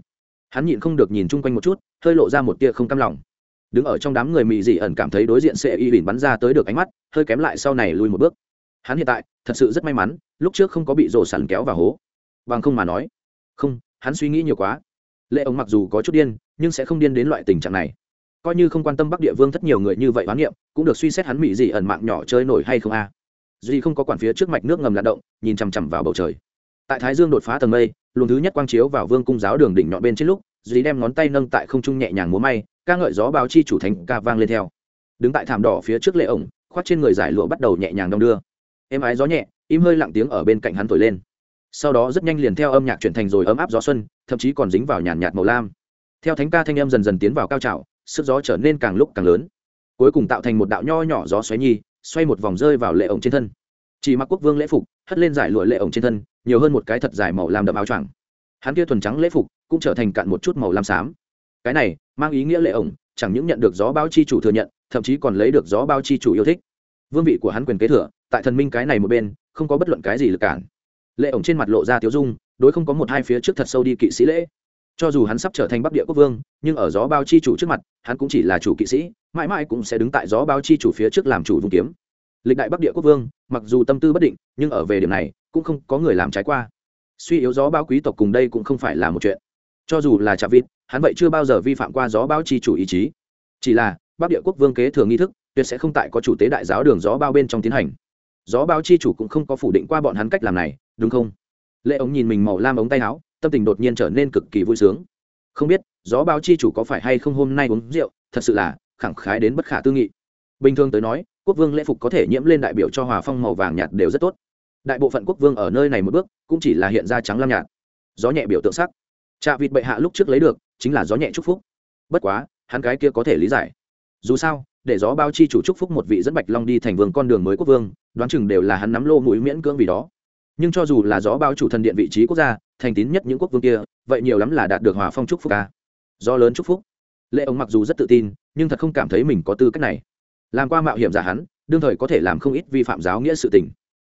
Hắn nhịn không được nhìn chung quanh một chút hơi lộ ra một tia không cam lòng. Đứng ở trong đám người mỹ dị ẩn cảm thấy đối diện sẽ y bỉn bắn ra tới được ánh mắt, hơi kém lại sau này lui một bước. Hắn hiện tại, thật sự rất may mắn, lúc trước không có bị rổ sẩn kéo vào hố. Bằng không mà nói. Không, hắn suy nghĩ nhiều quá. Lệ ông mặc dù có chút điên, nhưng sẽ không điên đến loại tình trạng này. Coi như không quan tâm bắc địa vương thất nhiều người như vậy bán niệm, cũng được suy xét hắn mỹ dị ẩn mạng nhỏ chơi nổi hay không a. Duy không có quản phía trước mạch nước ngầm lạt động, nhìn chằm chằm vào bầu trời. Tại thái dương đột phá tầng mây, luồng thứ nhất quang chiếu vào vương cung giáo đường đỉnh nhọn bên trên lúc dì đem ngón tay nâng tại không trung nhẹ nhàng múa may, ca ngợi gió báo chi chủ thành ca vang lên theo. Đứng tại thảm đỏ phía trước lệ ổng khoát trên người giải lụa bắt đầu nhẹ nhàng đong đưa. Êm ái gió nhẹ, im hơi lặng tiếng ở bên cạnh hắn thổi lên. Sau đó rất nhanh liền theo âm nhạc chuyển thành rồi ấm áp gió xuân, thậm chí còn dính vào nhàn nhạt màu lam. Theo thánh ca thanh âm dần dần tiến vào cao trào, sức gió trở nên càng lúc càng lớn. Cuối cùng tạo thành một đạo nho nhỏ gió xoáy nhi, xoay một vòng rơi vào lệ ổng trên thân. Chỉ mặc quốc vương lễ phục, hất lên giải lụa lệ ổng trên thân, nhiều hơn một cái thật dài màu lam đậm áo choàng. Hắn kia thuần trắng lễ phục cũng trở thành cạn một chút màu lam xám. Cái này, mang ý nghĩa lệ ổng, chẳng những nhận được gió bao chi chủ thừa nhận, thậm chí còn lấy được gió bao chi chủ yêu thích. Vương vị của hắn quyền kế thừa, tại thần minh cái này một bên, không có bất luận cái gì lực cản. Lệ ổng trên mặt lộ ra tiếu dung, đối không có một hai phía trước thật sâu đi kỵ sĩ lễ. Cho dù hắn sắp trở thành bắc địa quốc vương, nhưng ở gió bao chi chủ trước mặt, hắn cũng chỉ là chủ kỵ sĩ, mãi mãi cũng sẽ đứng tại gió bao chi chủ phía trước làm chủ vùng kiếm. Lịch đại bắc địa quốc vương, mặc dù tâm tư bất định, nhưng ở về điểm này, cũng không có người làm trái qua. Suy yếu gió bao quý tộc cùng đây cũng không phải là một chuyện cho dù là chạ vịt, hắn vậy chưa bao giờ vi phạm qua gió bao chi chủ ý chí. Chỉ là, bắc địa quốc vương kế thường nghi thức, tuyệt sẽ không tại có chủ tế đại giáo đường gió bao bên trong tiến hành. Gió bao chi chủ cũng không có phủ định qua bọn hắn cách làm này, đúng không? Lệ ống nhìn mình màu lam ống tay áo, tâm tình đột nhiên trở nên cực kỳ vui sướng. Không biết, gió bao chi chủ có phải hay không hôm nay uống rượu, thật sự là, khẳng khái đến bất khả tư nghị. Bình thường tới nói, quốc vương lễ phục có thể nhiễm lên đại biểu cho hòa phong màu vàng nhạt đều rất tốt. Đại bộ phận quốc vương ở nơi này một bước, cũng chỉ là hiện ra trắng lam nhạt. Gió nhẹ biểu tượng sắc trạ vịt bệ hạ lúc trước lấy được, chính là gió nhẹ chúc phúc. Bất quá, hắn cái kia có thể lý giải. Dù sao, để gió bao chi chủ chúc phúc một vị dẫn bạch long đi thành vương con đường mới quốc vương, đoán chừng đều là hắn nắm lô mũi miễn cưỡng vì đó. Nhưng cho dù là gió bao chủ thần điện vị trí quốc gia, thành tín nhất những quốc vương kia, vậy nhiều lắm là đạt được hòa phong chúc phúc ca. Do lớn chúc phúc. Lệ ông mặc dù rất tự tin, nhưng thật không cảm thấy mình có tư cách này. Làm qua mạo hiểm giả hắn, đương thời có thể làm không ít vi phạm giáo nghĩa sự tình.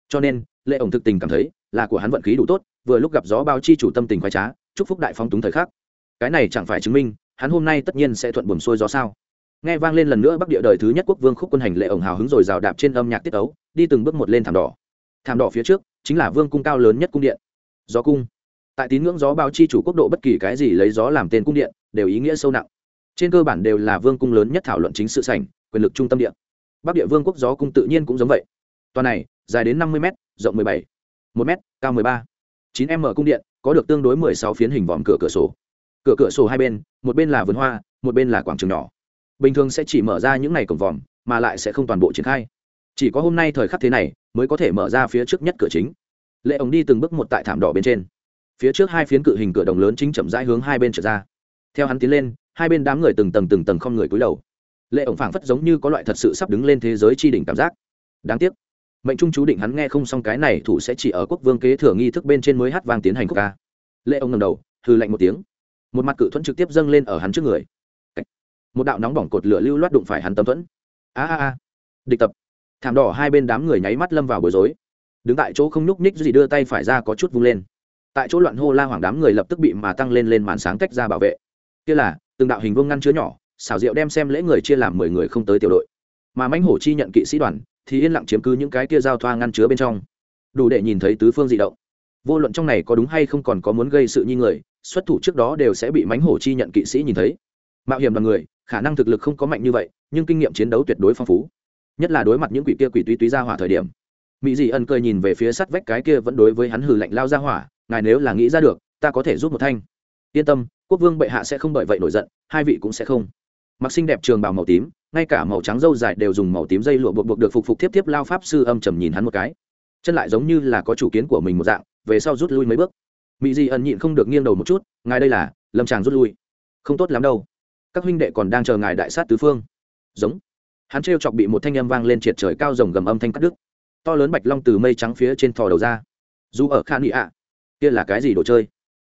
Cho nên, lệ ông thực tình cảm thấy, là của hắn vận khí đủ tốt, vừa lúc gặp gió bao chi chủ tâm tình khoái trá chúc phúc đại phong túng thời khắc. Cái này chẳng phải chứng minh hắn hôm nay tất nhiên sẽ thuận buồm xuôi gió sao? Nghe vang lên lần nữa bắc địa đời thứ nhất quốc vương khúc quân hành lệ ổng hào hứng rồi rào đạp trên âm nhạc tiết ấu đi từng bước một lên thảm đỏ. Thảm đỏ phía trước chính là vương cung cao lớn nhất cung điện. Gió cung. Tại tín ngưỡng gió bao chi chủ quốc độ bất kỳ cái gì lấy gió làm tên cung điện đều ý nghĩa sâu nặng. Trên cơ bản đều là vương cung lớn nhất thảo luận chính sự sảnh quyền lực trung tâm điện bắc địa vương quốc gió cung tự nhiên cũng giống vậy. Toàn này dài đến năm mươi m rộng 17, một m cao 13, 9 m cung điện có được tương đối 16 phiến hình vòm cửa cửa sổ. Cửa cửa sổ hai bên, một bên là vườn hoa, một bên là quảng trường nhỏ. Bình thường sẽ chỉ mở ra những ngày cổng vòm, mà lại sẽ không toàn bộ triển khai. Chỉ có hôm nay thời khắc thế này mới có thể mở ra phía trước nhất cửa chính. Lệ ống đi từng bước một tại thảm đỏ bên trên. Phía trước hai phiến cự hình cửa đồng lớn chính chậm rãi hướng hai bên trở ra. Theo hắn tiến lên, hai bên đám người từng tầng từng tầng không người cúi đầu. Lệ ổng phảng phất giống như có loại thật sự sắp đứng lên thế giới tri đỉnh cảm giác. Đáng tiếc mệnh trung chú định hắn nghe không xong cái này thủ sẽ chỉ ở quốc vương kế thừa nghi thức bên trên mới hát vang tiến hành quốc ca. Lệ ông ngầm đầu hư lạnh một tiếng. Một mặt cự thuẫn trực tiếp dâng lên ở hắn trước người. Một đạo nóng bỏng cột lửa lưu loát đụng phải hắn tâm thuẫn. A a a. Địch tập. Thảm đỏ hai bên đám người nháy mắt lâm vào bối rối. Đứng tại chỗ không nhúc nhích gì đưa tay phải ra có chút vung lên. Tại chỗ loạn hô la hoảng đám người lập tức bị mà tăng lên lên màn sáng cách ra bảo vệ. Kia là, từng đạo hình vương ngăn chứa nhỏ, xảo diệu đem xem lễ người chia làm mười người không tới tiểu đội. Mà mãnh hổ chi nhận kỵ sĩ đoàn thì yên lặng chiếm cứ những cái kia giao thoa ngăn chứa bên trong. Đủ để nhìn thấy tứ phương dị động. Vô luận trong này có đúng hay không còn có muốn gây sự nhi người, xuất thủ trước đó đều sẽ bị mãnh hổ chi nhận kỵ sĩ nhìn thấy. Mạo hiểm đoàn người, khả năng thực lực không có mạnh như vậy, nhưng kinh nghiệm chiến đấu tuyệt đối phong phú. Nhất là đối mặt những quỷ kia quỷ túy túy ra hỏa thời điểm. Mỹ dị ân cười nhìn về phía sắt vách cái kia vẫn đối với hắn hừ lạnh lao ra hỏa, ngài nếu là nghĩ ra được, ta có thể giúp một thanh. Yên tâm, quốc vương bệ hạ sẽ không bởi vậy nổi giận, hai vị cũng sẽ không. Mặc sinh đẹp trường bào màu tím ngay cả màu trắng dâu dài đều dùng màu tím dây lụa buộc buộc được phục phục tiếp tiếp lao pháp sư âm trầm nhìn hắn một cái. Chân lại giống như là có chủ kiến của mình một dạng, về sau rút lui mấy bước. Mỹ di ẩn nhịn không được nghiêng đầu một chút, ngài đây là, lâm tràng rút lui. Không tốt lắm đâu. Các huynh đệ còn đang chờ ngài đại sát tứ phương. Giống. Hắn trêu chọc bị một thanh âm vang lên triệt trời cao rồng gầm âm thanh cắt đứt. To lớn bạch long từ mây trắng phía trên thò đầu ra. Dù ở khan nghị ạ, kia là cái gì đồ chơi?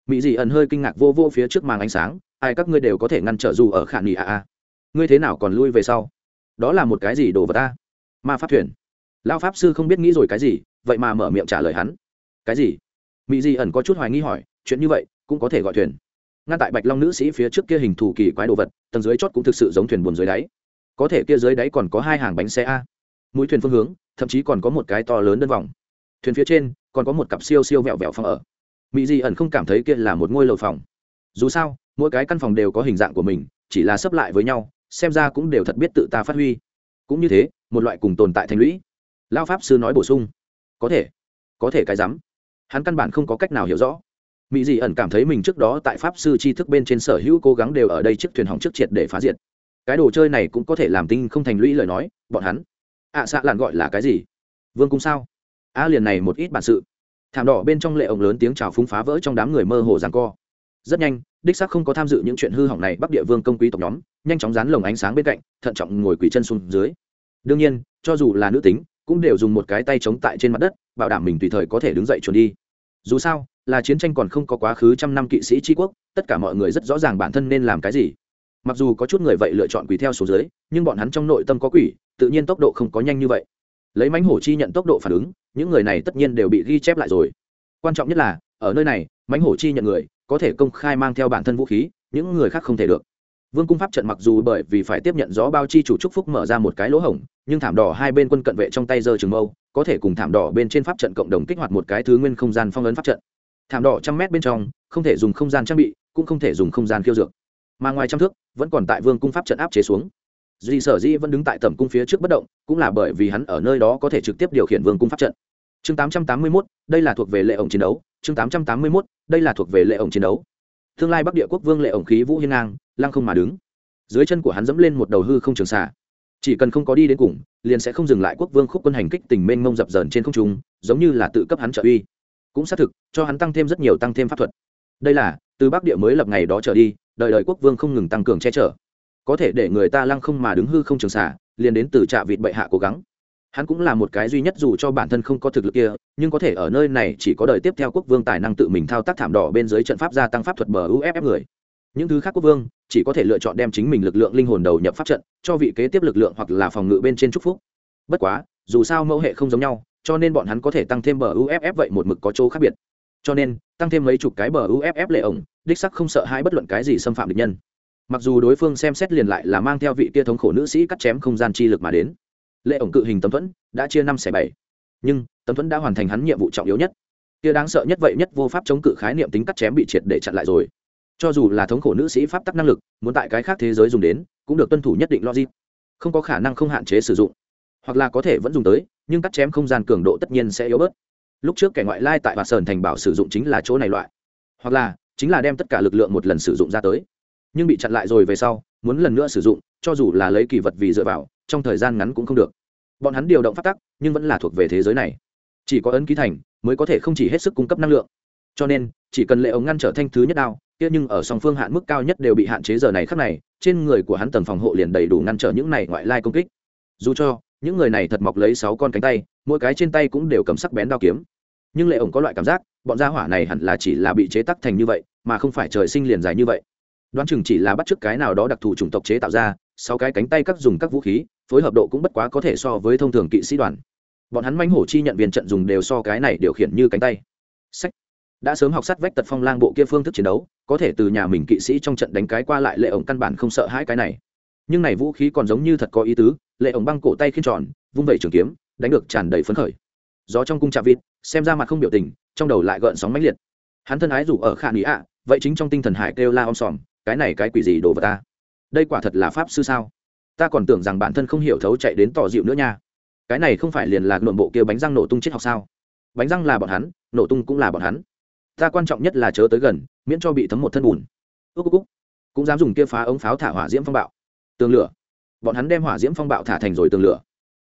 Mỹ dị ẩn hơi kinh ngạc vô vô phía trước màng ánh sáng, ai các ngươi đều có thể ngăn trở dù ở khả nghị ạ a ngươi thế nào còn lui về sau? Đó là một cái gì đồ vật ta? Ma pháp thuyền. Lao pháp sư không biết nghĩ rồi cái gì, vậy mà mở miệng trả lời hắn. Cái gì? Mỹ di ẩn có chút hoài nghi hỏi, chuyện như vậy, cũng có thể gọi thuyền. Ngăn tại bạch long nữ sĩ phía trước kia hình thù kỳ quái đồ vật, tầng dưới chót cũng thực sự giống thuyền buồn dưới đáy. Có thể kia dưới đáy còn có hai hàng bánh xe a. Mũi thuyền phương hướng, thậm chí còn có một cái to lớn đơn vòng. Thuyền phía trên, còn có một cặp siêu siêu vẹo vẹo phòng ở. Mỹ di ẩn không cảm thấy kia là một ngôi lầu phòng. Dù sao, mỗi cái căn phòng đều có hình dạng của mình, chỉ là sấp lại với nhau xem ra cũng đều thật biết tự ta phát huy. Cũng như thế một loại cùng tồn tại thành lũy. Lao pháp sư nói bổ sung. Có thể. Có thể cái rắm. Hắn căn bản không có cách nào hiểu rõ. Mỹ dị ẩn cảm thấy mình trước đó tại pháp sư tri thức bên trên sở hữu cố gắng đều ở đây chiếc thuyền hỏng trước triệt để phá diệt. Cái đồ chơi này cũng có thể làm tinh không thành lũy lời nói bọn hắn. Ạ à, xạ lạn gọi là cái gì? Vương cung sao? A liền này một ít bản sự. Thảm đỏ bên trong lệ ổng lớn tiếng chào phúng phá vỡ trong đám người mơ hồ rằng co rất nhanh, đích xác không có tham dự những chuyện hư hỏng này, bắc địa vương công quý tộc nhóm, nhanh chóng dán lồng ánh sáng bên cạnh, thận trọng ngồi quỳ chân xuống dưới. Đương nhiên, cho dù là nữ tính, cũng đều dùng một cái tay chống tại trên mặt đất, bảo đảm mình tùy thời có thể đứng dậy chuẩn đi. Dù sao, là chiến tranh còn không có quá khứ trăm năm kỵ sĩ tri quốc, tất cả mọi người rất rõ ràng bản thân nên làm cái gì. Mặc dù có chút người vậy lựa chọn quỳ theo số dưới, nhưng bọn hắn trong nội tâm có quỷ, tự nhiên tốc độ không có nhanh như vậy. Lấy mánh hổ chi nhận tốc độ phản ứng, những người này tất nhiên đều bị ghi chép lại rồi. Quan trọng nhất là, ở nơi này mánh hổ chi nhận người có thể công khai mang theo bản thân vũ khí những người khác không thể được. Vương cung pháp trận mặc dù bởi vì phải tiếp nhận gió bao chi chủ trúc phúc mở ra một cái lỗ hổng nhưng thảm đỏ hai bên quân cận vệ trong tay giơ trường mâu có thể cùng thảm đỏ bên trên pháp trận cộng đồng kích hoạt một cái thứ nguyên không gian phong ấn pháp trận. Thảm đỏ trăm mét bên trong không thể dùng không gian trang bị cũng không thể dùng không gian khiêu dược. Mà ngoài trăm thước vẫn còn tại vương cung pháp trận áp chế xuống. Duy sở dĩ vẫn đứng tại tầm cung phía trước bất động cũng là bởi vì hắn ở nơi đó có thể trực tiếp điều khiển vương cung pháp trận. Chương 881, đây là thuộc về lệ ổng chiến đấu. Chương 881, đây là thuộc về lệ ổng chiến đấu. Tương lai bắc địa quốc vương lệ ổng khí vũ hiên ngang, lăng không mà đứng. Dưới chân của hắn dẫm lên một đầu hư không trường xạ chỉ cần không có đi đến cùng, liền sẽ không dừng lại quốc vương khúc quân hành kích tình mênh mông dập dờn trên không trung, giống như là tự cấp hắn trợ uy. Cũng xác thực, cho hắn tăng thêm rất nhiều tăng thêm pháp thuật. Đây là, từ bắc địa mới lập ngày đó trở đi đời đời quốc vương không ngừng tăng cường che chở. Có thể để người ta lăng không mà đứng hư không trường xạ liền đến từ trạ vịt bệ hạ cố gắng hắn cũng là một cái duy nhất dù cho bản thân không có thực lực kia, nhưng có thể ở nơi này chỉ có đời tiếp theo quốc vương tài năng tự mình thao tác thảm đỏ bên dưới trận pháp gia tăng pháp thuật bờ uff người. Những thứ khác quốc vương, chỉ có thể lựa chọn đem chính mình lực lượng linh hồn đầu nhập pháp trận, cho vị kế tiếp lực lượng hoặc là phòng ngự bên trên trúc phúc. Bất quá, dù sao mẫu hệ không giống nhau, cho nên bọn hắn có thể tăng thêm bờ uff vậy một mực có chỗ khác biệt. Cho nên, tăng thêm mấy chục cái bờ uff lệ ổng, đích sắc không sợ hai bất luận cái gì xâm phạm địch nhân. Mặc dù đối phương xem xét liền lại là mang theo vị kia thống khổ nữ sĩ cắt chém không gian chi lực mà đến lệ ổng cự hình tấm thuẫn đã chia năm xẻ bảy. Nhưng, tấm thuẫn đã hoàn thành hắn nhiệm vụ trọng yếu nhất. Kia đáng sợ nhất vậy nhất vô pháp chống cự khái niệm tính cắt chém bị triệt để chặn lại rồi. Cho dù là thống khổ nữ sĩ pháp tắc năng lực, muốn tại cái khác thế giới dùng đến, cũng được tuân thủ nhất định logic. Không có khả năng không hạn chế sử dụng. Hoặc là có thể vẫn dùng tới, nhưng cắt chém không gian cường độ tất nhiên sẽ yếu bớt. Lúc trước kẻ ngoại lai tại hoạt sơn thành bảo sử dụng chính là chỗ này loại. Hoặc là, chính là đem tất cả lực lượng một lần sử dụng ra tới. Nhưng bị chặn lại rồi về sau, muốn lần nữa sử dụng, cho dù là lấy kỳ vật vì dựa vào, trong thời gian ngắn cũng không được bọn hắn điều động phát tắc, nhưng vẫn là thuộc về thế giới này. Chỉ có ấn ký thành mới có thể không chỉ hết sức cung cấp năng lượng. Cho nên, chỉ cần lệ ống ngăn trở thanh thứ nhất đao, kia nhưng ở song phương hạn mức cao nhất đều bị hạn chế giờ này khắc này, trên người của hắn tầng phòng hộ liền đầy đủ ngăn trở những này ngoại lai công kích. Dù cho, những người này thật mọc lấy sáu con cánh tay, mỗi cái trên tay cũng đều cầm sắc bén đao kiếm. Nhưng lệ ổng có loại cảm giác, bọn gia hỏa này hẳn là chỉ là bị chế tắc thành như vậy, mà không phải trời sinh liền dài như vậy. Đoán chừng chỉ là bắt chước cái nào đó đặc thù chủng tộc chế tạo ra, sáu cái cánh tay các dùng các vũ khí phối hợp độ cũng bất quá có thể so với thông thường kỵ sĩ đoàn. Bọn hắn manh hổ chi nhận viên trận dùng đều so cái này điều khiển như cánh tay. Sách. Đã sớm học sát vách tật phong lang bộ kia phương thức chiến đấu, có thể từ nhà mình kỵ sĩ trong trận đánh cái qua lại lệ ổng căn bản không sợ hãi cái này. Nhưng này vũ khí còn giống như thật có ý tứ, lệ ổng băng cổ tay khiên tròn, vung vẩy trường kiếm, đánh được tràn đầy phấn khởi. Gió trong cung chạm vịt, xem ra mặt không biểu tình, trong đầu lại gợn sóng mãnh liệt. Hắn thân ái rủ ở khả nghĩ ạ, vậy chính trong tinh thần hải kêu la om sòm, cái này cái quỷ gì đồ vật ta? Đây quả thật là pháp sư sao? Ta còn tưởng rằng bản thân không hiểu thấu chạy đến tỏ dịu nữa nha. Cái này không phải liền là nội bộ kia bánh răng nổ tung chết học sao? Bánh răng là bọn hắn, nổ tung cũng là bọn hắn. Ta quan trọng nhất là chớ tới gần, miễn cho bị thấm một thân bùn. Ước cúc cũng dám dùng kia phá ống pháo thả hỏa diễm phong bạo. Tường lửa. Bọn hắn đem hỏa diễm phong bạo thả thành rồi tường lửa.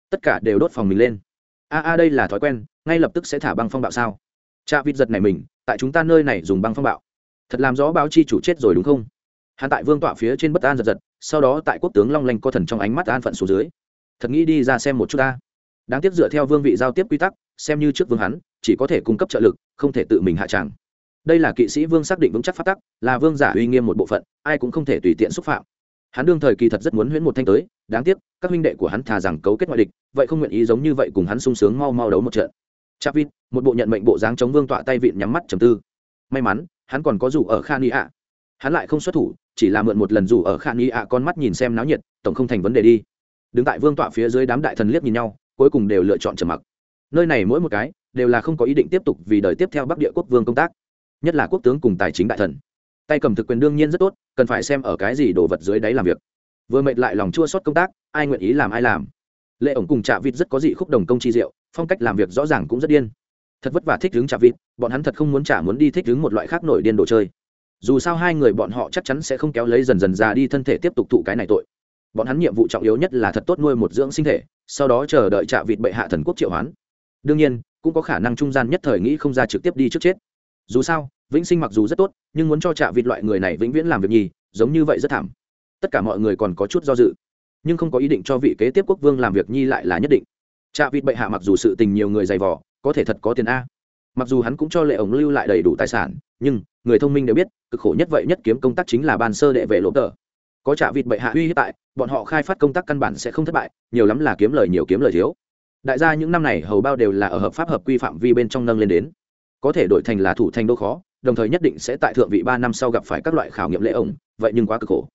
Tất cả đều đốt phòng mình lên. A a, đây là thói quen, ngay lập tức sẽ thả băng phong bạo sao? Cha vịt giật này mình, tại chúng ta nơi này dùng băng phong bạo. Thật làm rõ báo chi chủ chết rồi đúng không? Hắn tại vương tọa phía trên bất an giật giật, sau đó tại quốc tướng long lanh co thần trong ánh mắt an phận xuống dưới. Thật nghĩ đi ra xem một chút ta. Đáng tiếc dựa theo vương vị giao tiếp quy tắc, xem như trước vương hắn, chỉ có thể cung cấp trợ lực, không thể tự mình hạ tràng. Đây là kỵ sĩ vương xác định vững chắc phát tắc, là vương giả uy nghiêm một bộ phận, ai cũng không thể tùy tiện xúc phạm. Hắn đương thời kỳ thật rất muốn huyễn một thanh tới, đáng tiếc, các huynh đệ của hắn thà rằng cấu kết ngoại địch, vậy không nguyện ý giống như vậy cùng hắn sung sướng mau mau đấu một trận. Chap vịt, một bộ nhận mệnh bộ dáng chống vương tọa tay vịn nhắm mắt trầm tư. May mắn, hắn còn có dù ở khan y ạ hắn lại không xuất thủ chỉ là mượn một lần dù ở khan y ạ, con mắt nhìn xem náo nhiệt, tổng không thành vấn đề đi. Đứng tại vương tọa phía dưới đám đại thần liếc nhìn nhau, cuối cùng đều lựa chọn trầm mặc. Nơi này mỗi một cái, đều là không có ý định tiếp tục vì đời tiếp theo bắc địa quốc vương công tác, nhất là quốc tướng cùng tài chính đại thần. Tay cầm thực quyền đương nhiên rất tốt, cần phải xem ở cái gì đồ vật dưới đáy làm việc. Vừa mệt lại lòng chua sót công tác, ai nguyện ý làm ai làm. Lệ ổng cùng trạ vịt rất có dị khúc đồng công chi diệu, phong cách làm việc rõ ràng cũng rất điên. Thật vất vả thích đứng trạ vịt, bọn hắn thật không muốn trả muốn đi thích đứng một loại khác nổi điên đồ chơi dù sao hai người bọn họ chắc chắn sẽ không kéo lấy dần dần già đi thân thể tiếp tục thụ cái này tội. Bọn hắn nhiệm vụ trọng yếu nhất là thật tốt nuôi một dưỡng sinh thể, sau đó chờ đợi trạ vịt bệ hạ thần quốc triệu hoán. Đương nhiên, cũng có khả năng trung gian nhất thời nghĩ không ra trực tiếp đi trước chết. Dù sao, vĩnh sinh mặc dù rất tốt, nhưng muốn cho trạ vịt loại người này vĩnh viễn làm việc nhì, giống như vậy rất thảm. Tất cả mọi người còn có chút do dự, nhưng không có ý định cho vị kế tiếp quốc vương làm việc nhi lại là nhất định. Trạ vịt bệ hạ mặc dù sự tình nhiều người dày vò, có thể thật có tiền a mặc dù hắn cũng cho lệ ổng lưu lại đầy đủ tài sản, nhưng người thông minh đều biết, cực khổ nhất vậy nhất kiếm công tác chính là ban sơ đệ vệ lỗ tờ. Có trả vịt bệ hạ uy hiếp tại, bọn họ khai phát công tác căn bản sẽ không thất bại, nhiều lắm là kiếm lời nhiều kiếm lời thiếu. Đại gia những năm này hầu bao đều là ở hợp pháp hợp quy phạm vi bên trong nâng lên đến. Có thể đổi thành là thủ thành đô khó, đồng thời nhất định sẽ tại thượng vị ba năm sau gặp phải các loại khảo nghiệm lệ ổng, vậy nhưng quá cực khổ.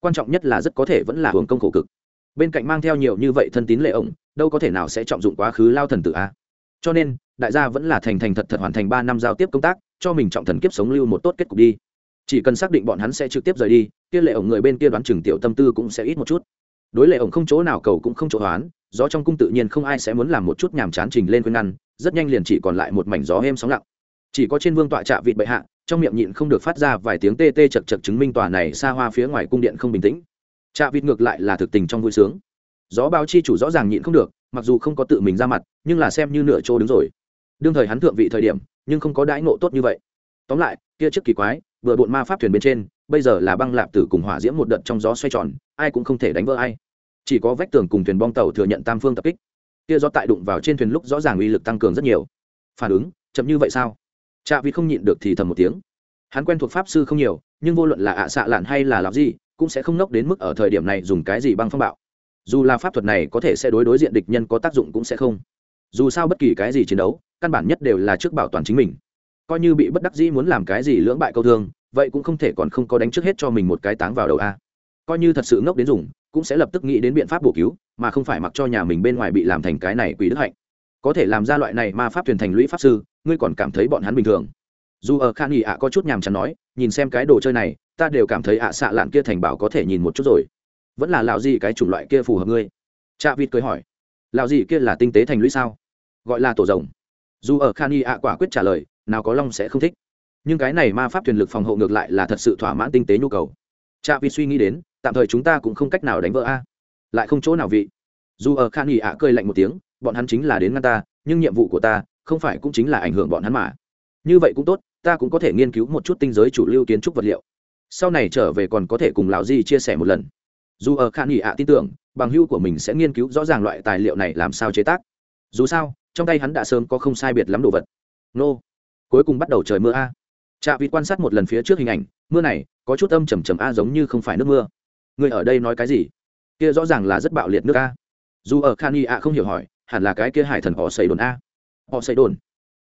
Quan trọng nhất là rất có thể vẫn là hưởng công khổ cực. Bên cạnh mang theo nhiều như vậy thân tín lệ ổng, đâu có thể nào sẽ trọng dụng quá khứ lao thần tử a. Cho nên đại gia vẫn là thành thành thật thật hoàn thành ba năm giao tiếp công tác, cho mình trọng thần kiếp sống lưu một tốt kết cục đi. Chỉ cần xác định bọn hắn sẽ trực tiếp rời đi, kia lệ ổng người bên kia đoán chừng tiểu tâm tư cũng sẽ ít một chút. Đối lệ ổng không chỗ nào cầu cũng không chỗ hoán gió trong cung tự nhiên không ai sẽ muốn làm một chút nhàm chán trình lên khuyên ngăn, rất nhanh liền chỉ còn lại một mảnh gió êm sóng lặng. Chỉ có trên vương tọa trạ vịt bệ hạ, trong miệng nhịn không được phát ra vài tiếng tê tê chật chật chứng minh tòa này xa hoa phía ngoài cung điện không bình tĩnh. Trạ vịt ngược lại là thực tình trong vui sướng. Gió báo chi chủ rõ ràng nhịn không được, mặc dù không có tự mình ra mặt, nhưng là xem như nửa chỗ đứng rồi đương thời hắn thượng vị thời điểm, nhưng không có đãi ngộ tốt như vậy. Tóm lại, kia trước kỳ quái, vừa bộn ma pháp thuyền bên trên, bây giờ là băng lạp tử cùng hỏa diễm một đợt trong gió xoay tròn, ai cũng không thể đánh vỡ ai. Chỉ có vách tường cùng thuyền bong tàu thừa nhận tam phương tập kích. Kia gió tại đụng vào trên thuyền lúc rõ ràng uy lực tăng cường rất nhiều. Phản ứng, chậm như vậy sao? Trạ vì không nhịn được thì thầm một tiếng. Hắn quen thuộc pháp sư không nhiều, nhưng vô luận là ạ xạ lạn hay là làm gì, cũng sẽ không nốc đến mức ở thời điểm này dùng cái gì băng phong bạo. Dù là pháp thuật này có thể sẽ đối đối diện địch nhân có tác dụng cũng sẽ không. Dù sao bất kỳ cái gì chiến đấu căn bản nhất đều là trước bảo toàn chính mình. Coi như bị bất đắc dĩ muốn làm cái gì lưỡng bại câu thương, vậy cũng không thể còn không có đánh trước hết cho mình một cái táng vào đầu a. Coi như thật sự ngốc đến dùng, cũng sẽ lập tức nghĩ đến biện pháp bổ cứu, mà không phải mặc cho nhà mình bên ngoài bị làm thành cái này quỷ đức hạnh. Có thể làm ra loại này mà pháp truyền thành lũy pháp sư, ngươi còn cảm thấy bọn hắn bình thường. Dù ở khan nghỉ ạ có chút nhàm chán nói, nhìn xem cái đồ chơi này, ta đều cảm thấy ạ xạ lạn kia thành bảo có thể nhìn một chút rồi. Vẫn là lạo gì cái chủng loại kia phù hợp ngươi? Cha vịt cười hỏi. Lạo gì kia là tinh tế thành lũy sao? Gọi là tổ rồng dù ở khan y ạ quả quyết trả lời, nào có long sẽ không thích. Nhưng cái này ma pháp thuyền lực phòng hộ ngược lại là thật sự thỏa mãn tinh tế nhu cầu. Cha vịt suy nghĩ đến, tạm thời chúng ta cũng không cách nào đánh vỡ a. Lại không chỗ nào vị. Dù ở khan y ạ cười lạnh một tiếng, bọn hắn chính là đến ngăn ta, nhưng nhiệm vụ của ta không phải cũng chính là ảnh hưởng bọn hắn mà. Như vậy cũng tốt, ta cũng có thể nghiên cứu một chút tinh giới chủ lưu kiến trúc vật liệu. Sau này trở về còn có thể cùng lão di chia sẻ một lần. Dù ở khan nghị ạ tin tưởng, bằng hưu của mình sẽ nghiên cứu rõ ràng loại tài liệu này làm sao chế tác dù sao, trong tay hắn đã sớm có không sai biệt lắm đồ vật. Nô, cuối cùng bắt đầu trời mưa a. Trạ vịt quan sát một lần phía trước hình ảnh, mưa này có chút âm trầm trầm a giống như không phải nước mưa. Người ở đây nói cái gì? Kia rõ ràng là rất bạo liệt nước a. Dù ở khan y a không hiểu hỏi, hẳn là cái kia hải thần họ xây đồn a. Họ xây đồn.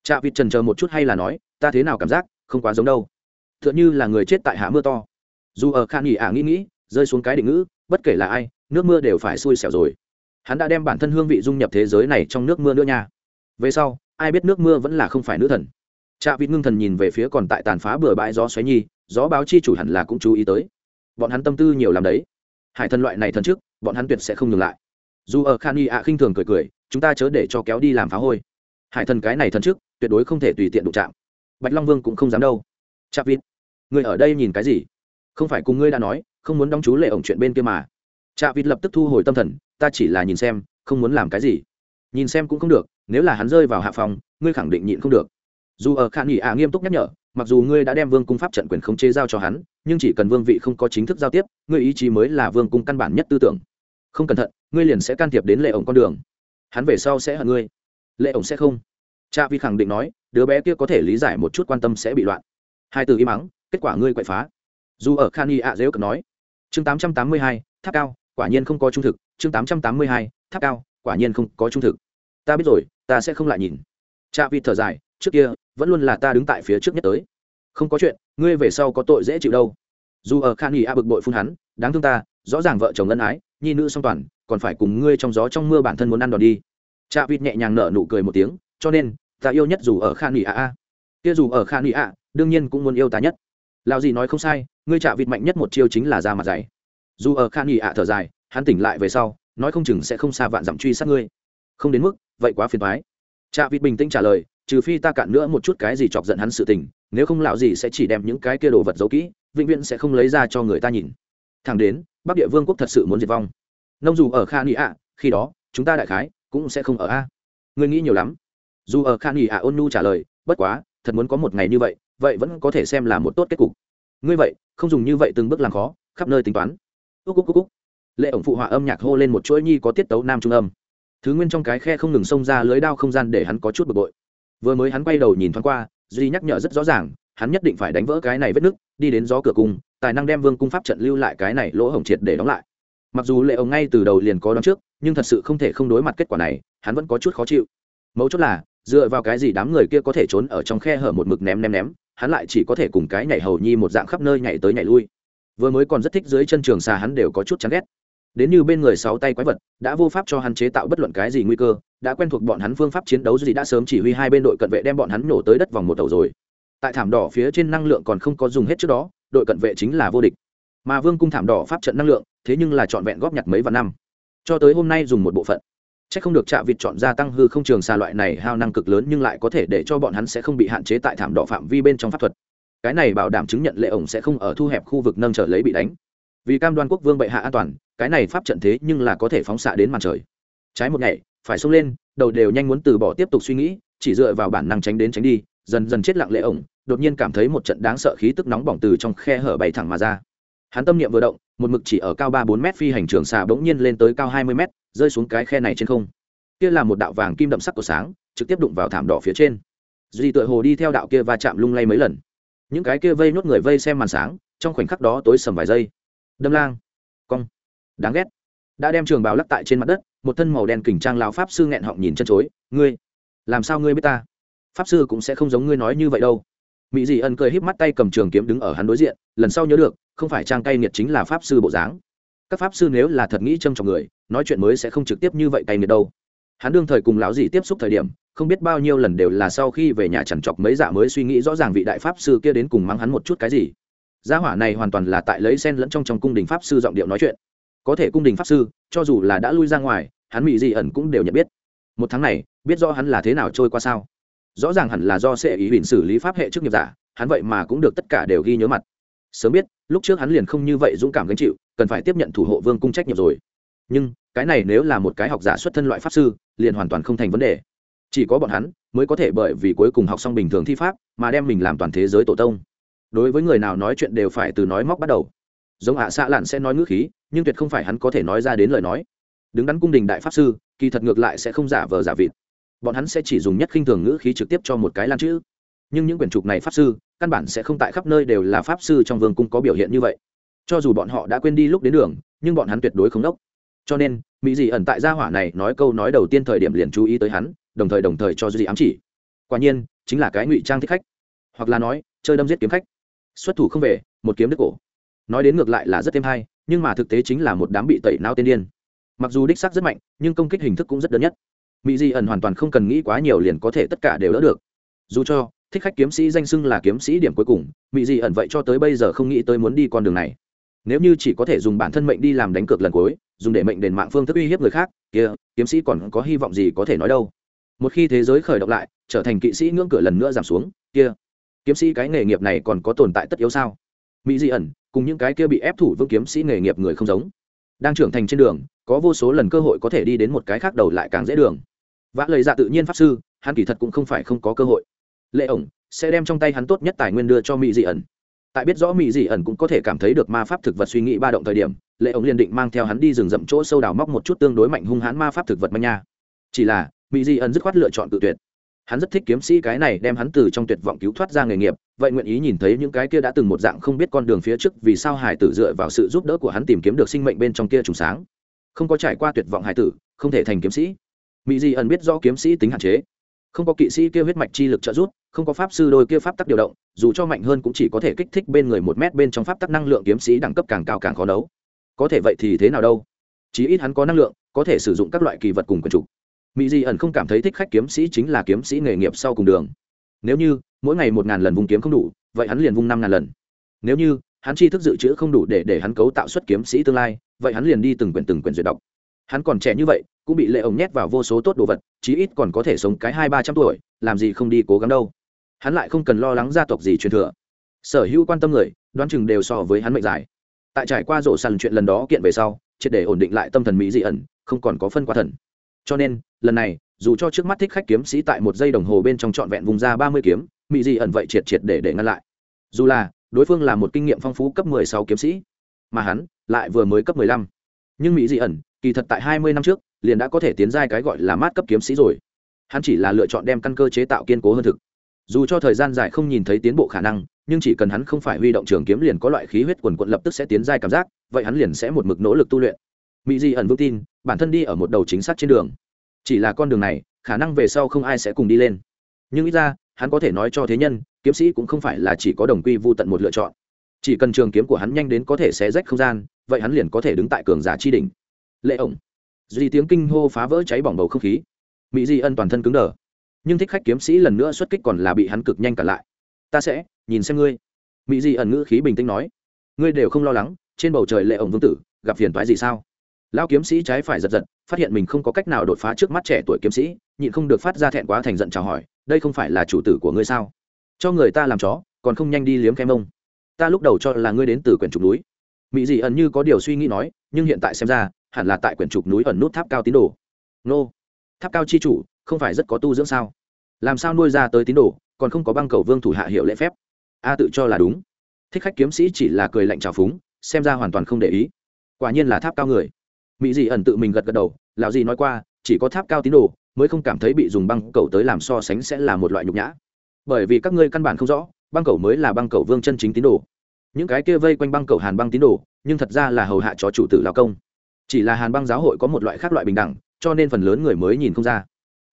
Trạ vịt trần chờ một chút hay là nói, ta thế nào cảm giác, không quá giống đâu. T h ư ợ n h ư là người chết tại hạ mưa to. Dù ở khan y a nghĩ nghĩ, rơi xuống cái định ngữ, bất kể là ai, nước mưa đều phải xui xẻo rồi hắn đã đem bản thân hương vị dung nhập thế giới này trong nước mưa nữa nha. Về sau, ai biết nước mưa vẫn là không phải nữ thần. Trạ vịt ngưng thần nhìn về phía còn tại tàn phá bừa bãi gió xoáy nhi, gió báo chi chủ hẳn là cũng chú ý tới. Bọn hắn tâm tư nhiều làm đấy. Hải thần loại này thần trước, bọn hắn tuyệt sẽ không ngừng lại. Dù ở khan y ạ khinh thường cười cười, chúng ta chớ để cho kéo đi làm phá hôi. Hải thần cái này thần trước, tuyệt đối không thể tùy tiện đụng chạm. Bạch long vương cũng không dám đâu. Chạ vịt người ở đây nhìn cái gì? Không phải cùng ngươi đã nói, không muốn đóng chú lệ ổng chuyện bên kia mà. Chạ vịt lập tức thu hồi tâm thần ta chỉ là nhìn xem, không muốn làm cái gì. Nhìn xem cũng không được, nếu là hắn rơi vào hạ phòng, ngươi khẳng định nhịn không được. Dù ở khả nghỉ ạ à nghiêm túc nhắc nhở, mặc dù ngươi đã đem vương cung pháp trận quyền khống chế giao cho hắn, nhưng chỉ cần vương vị không có chính thức giao tiếp, ngươi ý chí mới là vương cung căn bản nhất tư tưởng. Không cẩn thận, ngươi liền sẽ can thiệp đến lệ ổng con đường. Hắn về sau sẽ hận ngươi. Lệ ổng sẽ không. Cha vi khẳng định nói, đứa bé kia có thể lý giải một chút quan tâm sẽ bị loạn. Hai từ im mắng kết quả ngươi quậy phá. Dù ở khan y à ạ dễu cận nói, chương tám trăm tám mươi hai, tháp cao, quả nhiên không có trung thực chương tám trăm tám mươi hai, tháp cao, quả nhiên không có trung thực. Ta biết rồi, ta sẽ không lại nhìn. Cha vi thở dài, trước kia, vẫn luôn là ta đứng tại phía trước nhất tới. Không có chuyện, ngươi về sau có tội dễ chịu đâu. Dù ở khan y a bực bội phun hắn, đáng thương ta, rõ ràng vợ chồng ân ái, nhi nữ song toàn, còn phải cùng ngươi trong gió trong mưa bản thân muốn ăn đòn đi. Cha vịt nhẹ nhàng nở nụ cười một tiếng, cho nên, ta yêu nhất dù ở khan y a a. Kia dù ở khan y a, đương nhiên cũng muốn yêu ta nhất. Lao gì nói không sai, ngươi chạ vịt mạnh nhất một chiêu chính là ra mặt dày. Dù ở khan y a thở dài hắn tỉnh lại về sau, nói không chừng sẽ không xa vạn dặm truy sát ngươi. Không đến mức, vậy quá phiền thoái chạ vịt bình tĩnh trả lời, trừ phi ta cạn nữa một chút cái gì chọc giận hắn sự tình, nếu không lão gì sẽ chỉ đem những cái kia đồ vật giấu kỹ, vĩnh viễn sẽ không lấy ra cho người ta nhìn. Thẳng đến, bắc địa vương quốc thật sự muốn diệt vong. Nông dù ở kha nghị ạ, khi đó, chúng ta đại khái cũng sẽ không ở a. Ngươi nghĩ nhiều lắm. Dù ở kha nghị ạ, ôn nu trả lời, bất quá, thật muốn có một ngày như vậy vậy vẫn có thể xem là một tốt kết cục. Ngươi vậy, không dùng như vậy từng bước làm khó, khắp nơi tính toán. Úc úc úc úc lệ ổng phụ họa âm nhạc hô lên một chuỗi nhi có tiết tấu nam trung âm. Thứ nguyên trong cái khe không ngừng xông ra lưới đao không gian để hắn có chút bực bội. Vừa mới hắn quay đầu nhìn thoáng qua, duy nhắc nhở rất rõ ràng, hắn nhất định phải đánh vỡ cái này vết nứt, đi đến gió cửa cung, tài năng đem vương cung pháp trận lưu lại cái này lỗ hổng triệt để đóng lại. Mặc dù lệ ông ngay từ đầu liền có đón trước, nhưng thật sự không thể không đối mặt kết quả này, hắn vẫn có chút khó chịu. Mấu chốt là, dựa vào cái gì đám người kia có thể trốn ở trong khe hở một mực ném ném ném, hắn lại chỉ có thể cùng cái nhảy hầu nhi một dạng khắp nơi nhảy tới nhảy lui. Vừa mới còn rất thích dưới chân trường xà hắn đều có chút chán ghét đến như bên người sáu tay quái vật, đã vô pháp cho hắn chế tạo bất luận cái gì nguy cơ, đã quen thuộc bọn hắn phương pháp chiến đấu gì đã sớm chỉ huy hai bên đội cận vệ đem bọn hắn nổ tới đất vòng một đầu rồi. Tại thảm đỏ phía trên năng lượng còn không có dùng hết trước đó, đội cận vệ chính là vô địch. Mà vương cung thảm đỏ pháp trận năng lượng, thế nhưng là trọn vẹn góp nhặt mấy vạn năm. Cho tới hôm nay dùng một bộ phận. C h ắ c không được trạ vịt chọn gia tăng hư không trường xa loại này hao năng cực lớn nhưng lại có thể để cho bọn hắn sẽ không bị hạn chế tại thảm đỏ phạm vi bên trong pháp thuật. Cái này bảo đảm chứng nhận lệ ổng sẽ không ở thu hẹp khu vực nâng trở lấy bị đánh. Vì cam đoan quốc vương bệ hạ an toàn cái này pháp trận thế nhưng là có thể phóng xạ đến màn trời. Trái một ngày, phải xông lên, đầu đều nhanh muốn từ bỏ tiếp tục suy nghĩ, chỉ dựa vào bản năng tránh đến tránh đi, dần dần chết lặng lệ ổng, đột nhiên cảm thấy một trận đáng sợ khí tức nóng bỏng từ trong khe hở bay thẳng mà ra. Hắn tâm niệm vừa động, một mực chỉ ở cao ba bốn m phi hành trường xà bỗng nhiên lên tới cao hai mươi m rơi xuống cái khe này trên không. Kia là một đạo vàng kim đậm sắc của sáng, trực tiếp đụng vào thảm đỏ phía trên. Duy tựa hồ đi theo đạo kia và chạm lung lay mấy lần. Những cái kia vây nuốt người vây xem màn sáng, trong khoảnh khắc đó tối sầm vài giây. Đâm lang. Cong đáng ghét. Đã đem trường bào lắc tại trên mặt đất, một thân màu đen kình trang lao pháp sư nghẹn họng nhìn chân chối, ngươi, làm sao ngươi biết ta? Pháp sư cũng sẽ không giống ngươi nói như vậy đâu. Mỹ dị ân cười híp mắt tay cầm trường kiếm đứng ở hắn đối diện, lần sau nhớ được, không phải trang cay nghiệt chính là pháp sư bộ dáng. Các pháp sư nếu là thật nghĩ châm trọng người, nói chuyện mới sẽ không trực tiếp như vậy cay nghiệt đâu. Hắn đương thời cùng lão dì tiếp xúc thời điểm, không biết bao nhiêu lần đều là sau khi về nhà chẳng chọc mấy dạ mới suy nghĩ rõ ràng vị đại pháp sư kia đến cùng mắng hắn một chút cái gì. Gia hỏa này hoàn toàn là tại lấy sen lẫn trong trong cung đình pháp sư giọng điệu nói chuyện có thể cung đình pháp sư, cho dù là đã lui ra ngoài, hắn mỹ dị ẩn cũng đều nhận biết. Một tháng này, biết rõ hắn là thế nào trôi qua sao. Rõ ràng hẳn là do sẽ ý huỳnh xử lý pháp hệ chức nghiệp giả, hắn vậy mà cũng được tất cả đều ghi nhớ mặt. Sớm biết, lúc trước hắn liền không như vậy dũng cảm gánh chịu, cần phải tiếp nhận thủ hộ vương cung trách nhiệm rồi. Nhưng, cái này nếu là một cái học giả xuất thân loại pháp sư, liền hoàn toàn không thành vấn đề. Chỉ có bọn hắn, mới có thể bởi vì cuối cùng học xong bình thường thi pháp, mà đem mình làm toàn thế giới tổ tông. Đối với người nào nói chuyện đều phải từ nói móc bắt đầu giống hạ xạ lạn sẽ nói ngữ khí, nhưng tuyệt không phải hắn có thể nói ra đến lời nói. Đứng đắn cung đình đại pháp sư, kỳ thật ngược lại sẽ không giả vờ giả vịt. Bọn hắn sẽ chỉ dùng nhất khinh thường ngữ khí trực tiếp cho một cái lan chữ. Nhưng những quyển trục này pháp sư, căn bản sẽ không tại khắp nơi đều là pháp sư trong vương cung có biểu hiện như vậy. Cho dù bọn họ đã quên đi lúc đến đường, nhưng bọn hắn tuyệt đối không đốc. Cho nên, mỹ dị ẩn tại gia hỏa này nói câu nói đầu tiên thời điểm liền chú ý tới hắn, đồng thời đồng thời cho dị ám chỉ. Quả nhiên, chính là cái ngụy trang thích khách. Hoặc là nói, chơi đâm giết kiếm khách. Xuất thủ không về, một kiếm đứt cổ nói đến ngược lại là rất thêm hay, nhưng mà thực tế chính là một đám bị tẩy nao tiên điên. Mặc dù đích xác rất mạnh, nhưng công kích hình thức cũng rất đơn nhất. Mỹ di ẩn hoàn toàn không cần nghĩ quá nhiều liền có thể tất cả đều đỡ được. Dù cho, thích khách kiếm sĩ danh xưng là kiếm sĩ điểm cuối cùng mỹ di ẩn vậy cho tới bây giờ không nghĩ tới muốn đi con đường này. Nếu như chỉ có thể dùng bản thân mệnh đi làm đánh cược lần cuối, dùng để mệnh đền mạng phương thức uy hiếp người khác, kia, kiếm sĩ còn có hy vọng gì có thể nói đâu? Một khi thế giới khởi động lại, trở thành kỵ sĩ ngưỡng cửa lần nữa giảm xuống, kia, kiếm sĩ cái nghề nghiệp này còn có tồn tại tất yếu sao? Mỹ di ẩn cùng những cái kia bị ép thủ vương kiếm sĩ nghề nghiệp người không giống. Đang trưởng thành trên đường, có vô số lần cơ hội có thể đi đến một cái khác đầu lại càng dễ đường. Vã lời dạ tự nhiên pháp sư, hắn kỳ thật cũng không phải không có cơ hội. Lệ ổng sẽ đem trong tay hắn tốt nhất tài nguyên đưa cho mỹ dị ẩn. Tại biết rõ mỹ dị ẩn cũng có thể cảm thấy được ma pháp thực vật suy nghĩ ba động thời điểm, lệ ổng liền định mang theo hắn đi rừng rậm chỗ sâu đào móc một chút tương đối mạnh hung hãn ma pháp thực vật manh nha. Chỉ là mỹ dị ẩn dứt khoát lựa chọn tự tuyệt hắn rất thích kiếm sĩ cái này đem hắn từ trong tuyệt vọng cứu thoát ra nghề nghiệp, vậy nguyện ý nhìn thấy những cái kia đã từng một dạng không biết con đường phía trước vì sao hải tử dựa vào sự giúp đỡ của hắn tìm kiếm được sinh mệnh bên trong kia trùng sáng. Không có trải qua tuyệt vọng hải tử, không thể thành kiếm sĩ. Mỹ di ẩn biết do kiếm sĩ tính hạn chế. Không có kỵ sĩ kia huyết mạch chi lực trợ giúp, không có pháp sư đôi kia pháp tắc điều động, dù cho mạnh hơn cũng chỉ có thể kích thích bên người một mét bên trong pháp tắc năng lượng kiếm sĩ đẳng cấp càng cao càng khó đấu. Có thể vậy thì thế nào đâu? Chí ít hắn có năng lượng, có thể sử dụng các loại kỳ vật cùng quần trục mỹ di ẩn không cảm thấy thích khách kiếm sĩ chính là kiếm sĩ nghề nghiệp sau cùng đường. Nếu như, mỗi ngày một ngàn lần vùng kiếm không đủ, vậy hắn liền vung năm ngàn lần. Nếu như, hắn chi thức dự trữ không đủ để để hắn cấu tạo xuất kiếm sĩ tương lai, vậy hắn liền đi từng quyển từng quyển duyệt đọc. Hắn còn trẻ như vậy, cũng bị lệ ổng nhét vào vô số tốt đồ vật, chí ít còn có thể sống cái hai ba trăm tuổi, làm gì không đi cố gắng đâu. Hắn lại không cần lo lắng gia tộc gì truyền thừa. Sở hữu quan tâm người, đoán chừng đều so với hắn mệnh dài. Tại trải qua rổ sàn chuyện lần đó kiện về sau, triệt để ổn định lại tâm thần mỹ dị ẩn, không còn có phân qua thần cho nên, lần này, dù cho trước mắt thích khách kiếm sĩ tại một giây đồng hồ bên trong trọn vẹn vùng ra ba mươi kiếm mỹ dị ẩn vậy triệt triệt để để ngăn lại. Dù là, đối phương là một kinh nghiệm phong phú cấp mười sáu kiếm sĩ, mà hắn lại vừa mới cấp mười lăm. Nhưng mỹ dị ẩn, kỳ thật tại hai mươi năm trước, liền đã có thể tiến giai cái gọi là mát cấp kiếm sĩ rồi. Hắn chỉ là lựa chọn đem căn cơ chế tạo kiên cố hơn thực. Dù cho thời gian dài không nhìn thấy tiến bộ khả năng, nhưng chỉ cần hắn không phải huy động trường kiếm liền có loại khí huyết quần quận lập tức sẽ tiến giai cảm giác, vậy hắn liền sẽ một mực nỗ lực tu luyện. Mỹ di ẩn vững tin bản thân đi ở một đầu chính xác trên đường. Chỉ là con đường này, khả năng về sau không ai sẽ cùng đi lên. Nhưng ít ra, hắn có thể nói cho thế nhân, kiếm sĩ cũng không phải là chỉ có đồng quy vô tận một lựa chọn. Chỉ cần trường kiếm của hắn nhanh đến có thể xé rách không gian, vậy hắn liền có thể đứng tại cường giả chi đỉnh. Lệ ổng. Duy tiếng kinh hô phá vỡ cháy bỏng bầu không khí. Mỹ di ân toàn thân cứng đờ. Nhưng thích khách kiếm sĩ lần nữa xuất kích còn là bị hắn cực nhanh cả lại. Ta sẽ, nhìn xem ngươi. Mỹ di ẩn ngữ khí bình tĩnh nói. Ngươi đều không lo lắng, trên bầu trời lệ ổng vương tử, gặp phiền toái gì sao? Lao kiếm sĩ trái phải giật giật, phát hiện mình không có cách nào đột phá trước mắt trẻ tuổi kiếm sĩ, nhịn không được phát ra thẹn quá thành giận chào hỏi, đây không phải là chủ tử của ngươi sao? Cho người ta làm chó, còn không nhanh đi liếm kem mông ta lúc đầu cho là ngươi đến từ quyển trục núi. Mỹ dị ẩn như có điều suy nghĩ nói, nhưng hiện tại xem ra, hẳn là tại quyển trục núi ẩn nút tháp cao tín đồ. Nô, tháp cao chi chủ, không phải rất có tu dưỡng sao? Làm sao nuôi ra tới tín đồ, còn không có băng cầu vương thủ hạ hiệu lễ phép? A tự cho là đúng. Thích khách kiếm sĩ chỉ là cười lạnh trào phúng, xem ra hoàn toàn không để ý. Quả nhiên là tháp cao người mỹ dị ẩn tự mình gật gật đầu, lão gì nói qua, chỉ có tháp cao tín đồ mới không cảm thấy bị dùng băng cầu tới làm so sánh sẽ là một loại nhục nhã. Bởi vì các ngươi căn bản không rõ, băng cầu mới là băng cầu vương chân chính tín đồ. Những cái kia vây quanh băng cầu hàn băng tín đồ, nhưng thật ra là hầu hạ cho chủ tử lao công. Chỉ là hàn băng giáo hội có một loại khác loại bình đẳng, cho nên phần lớn người mới nhìn không ra.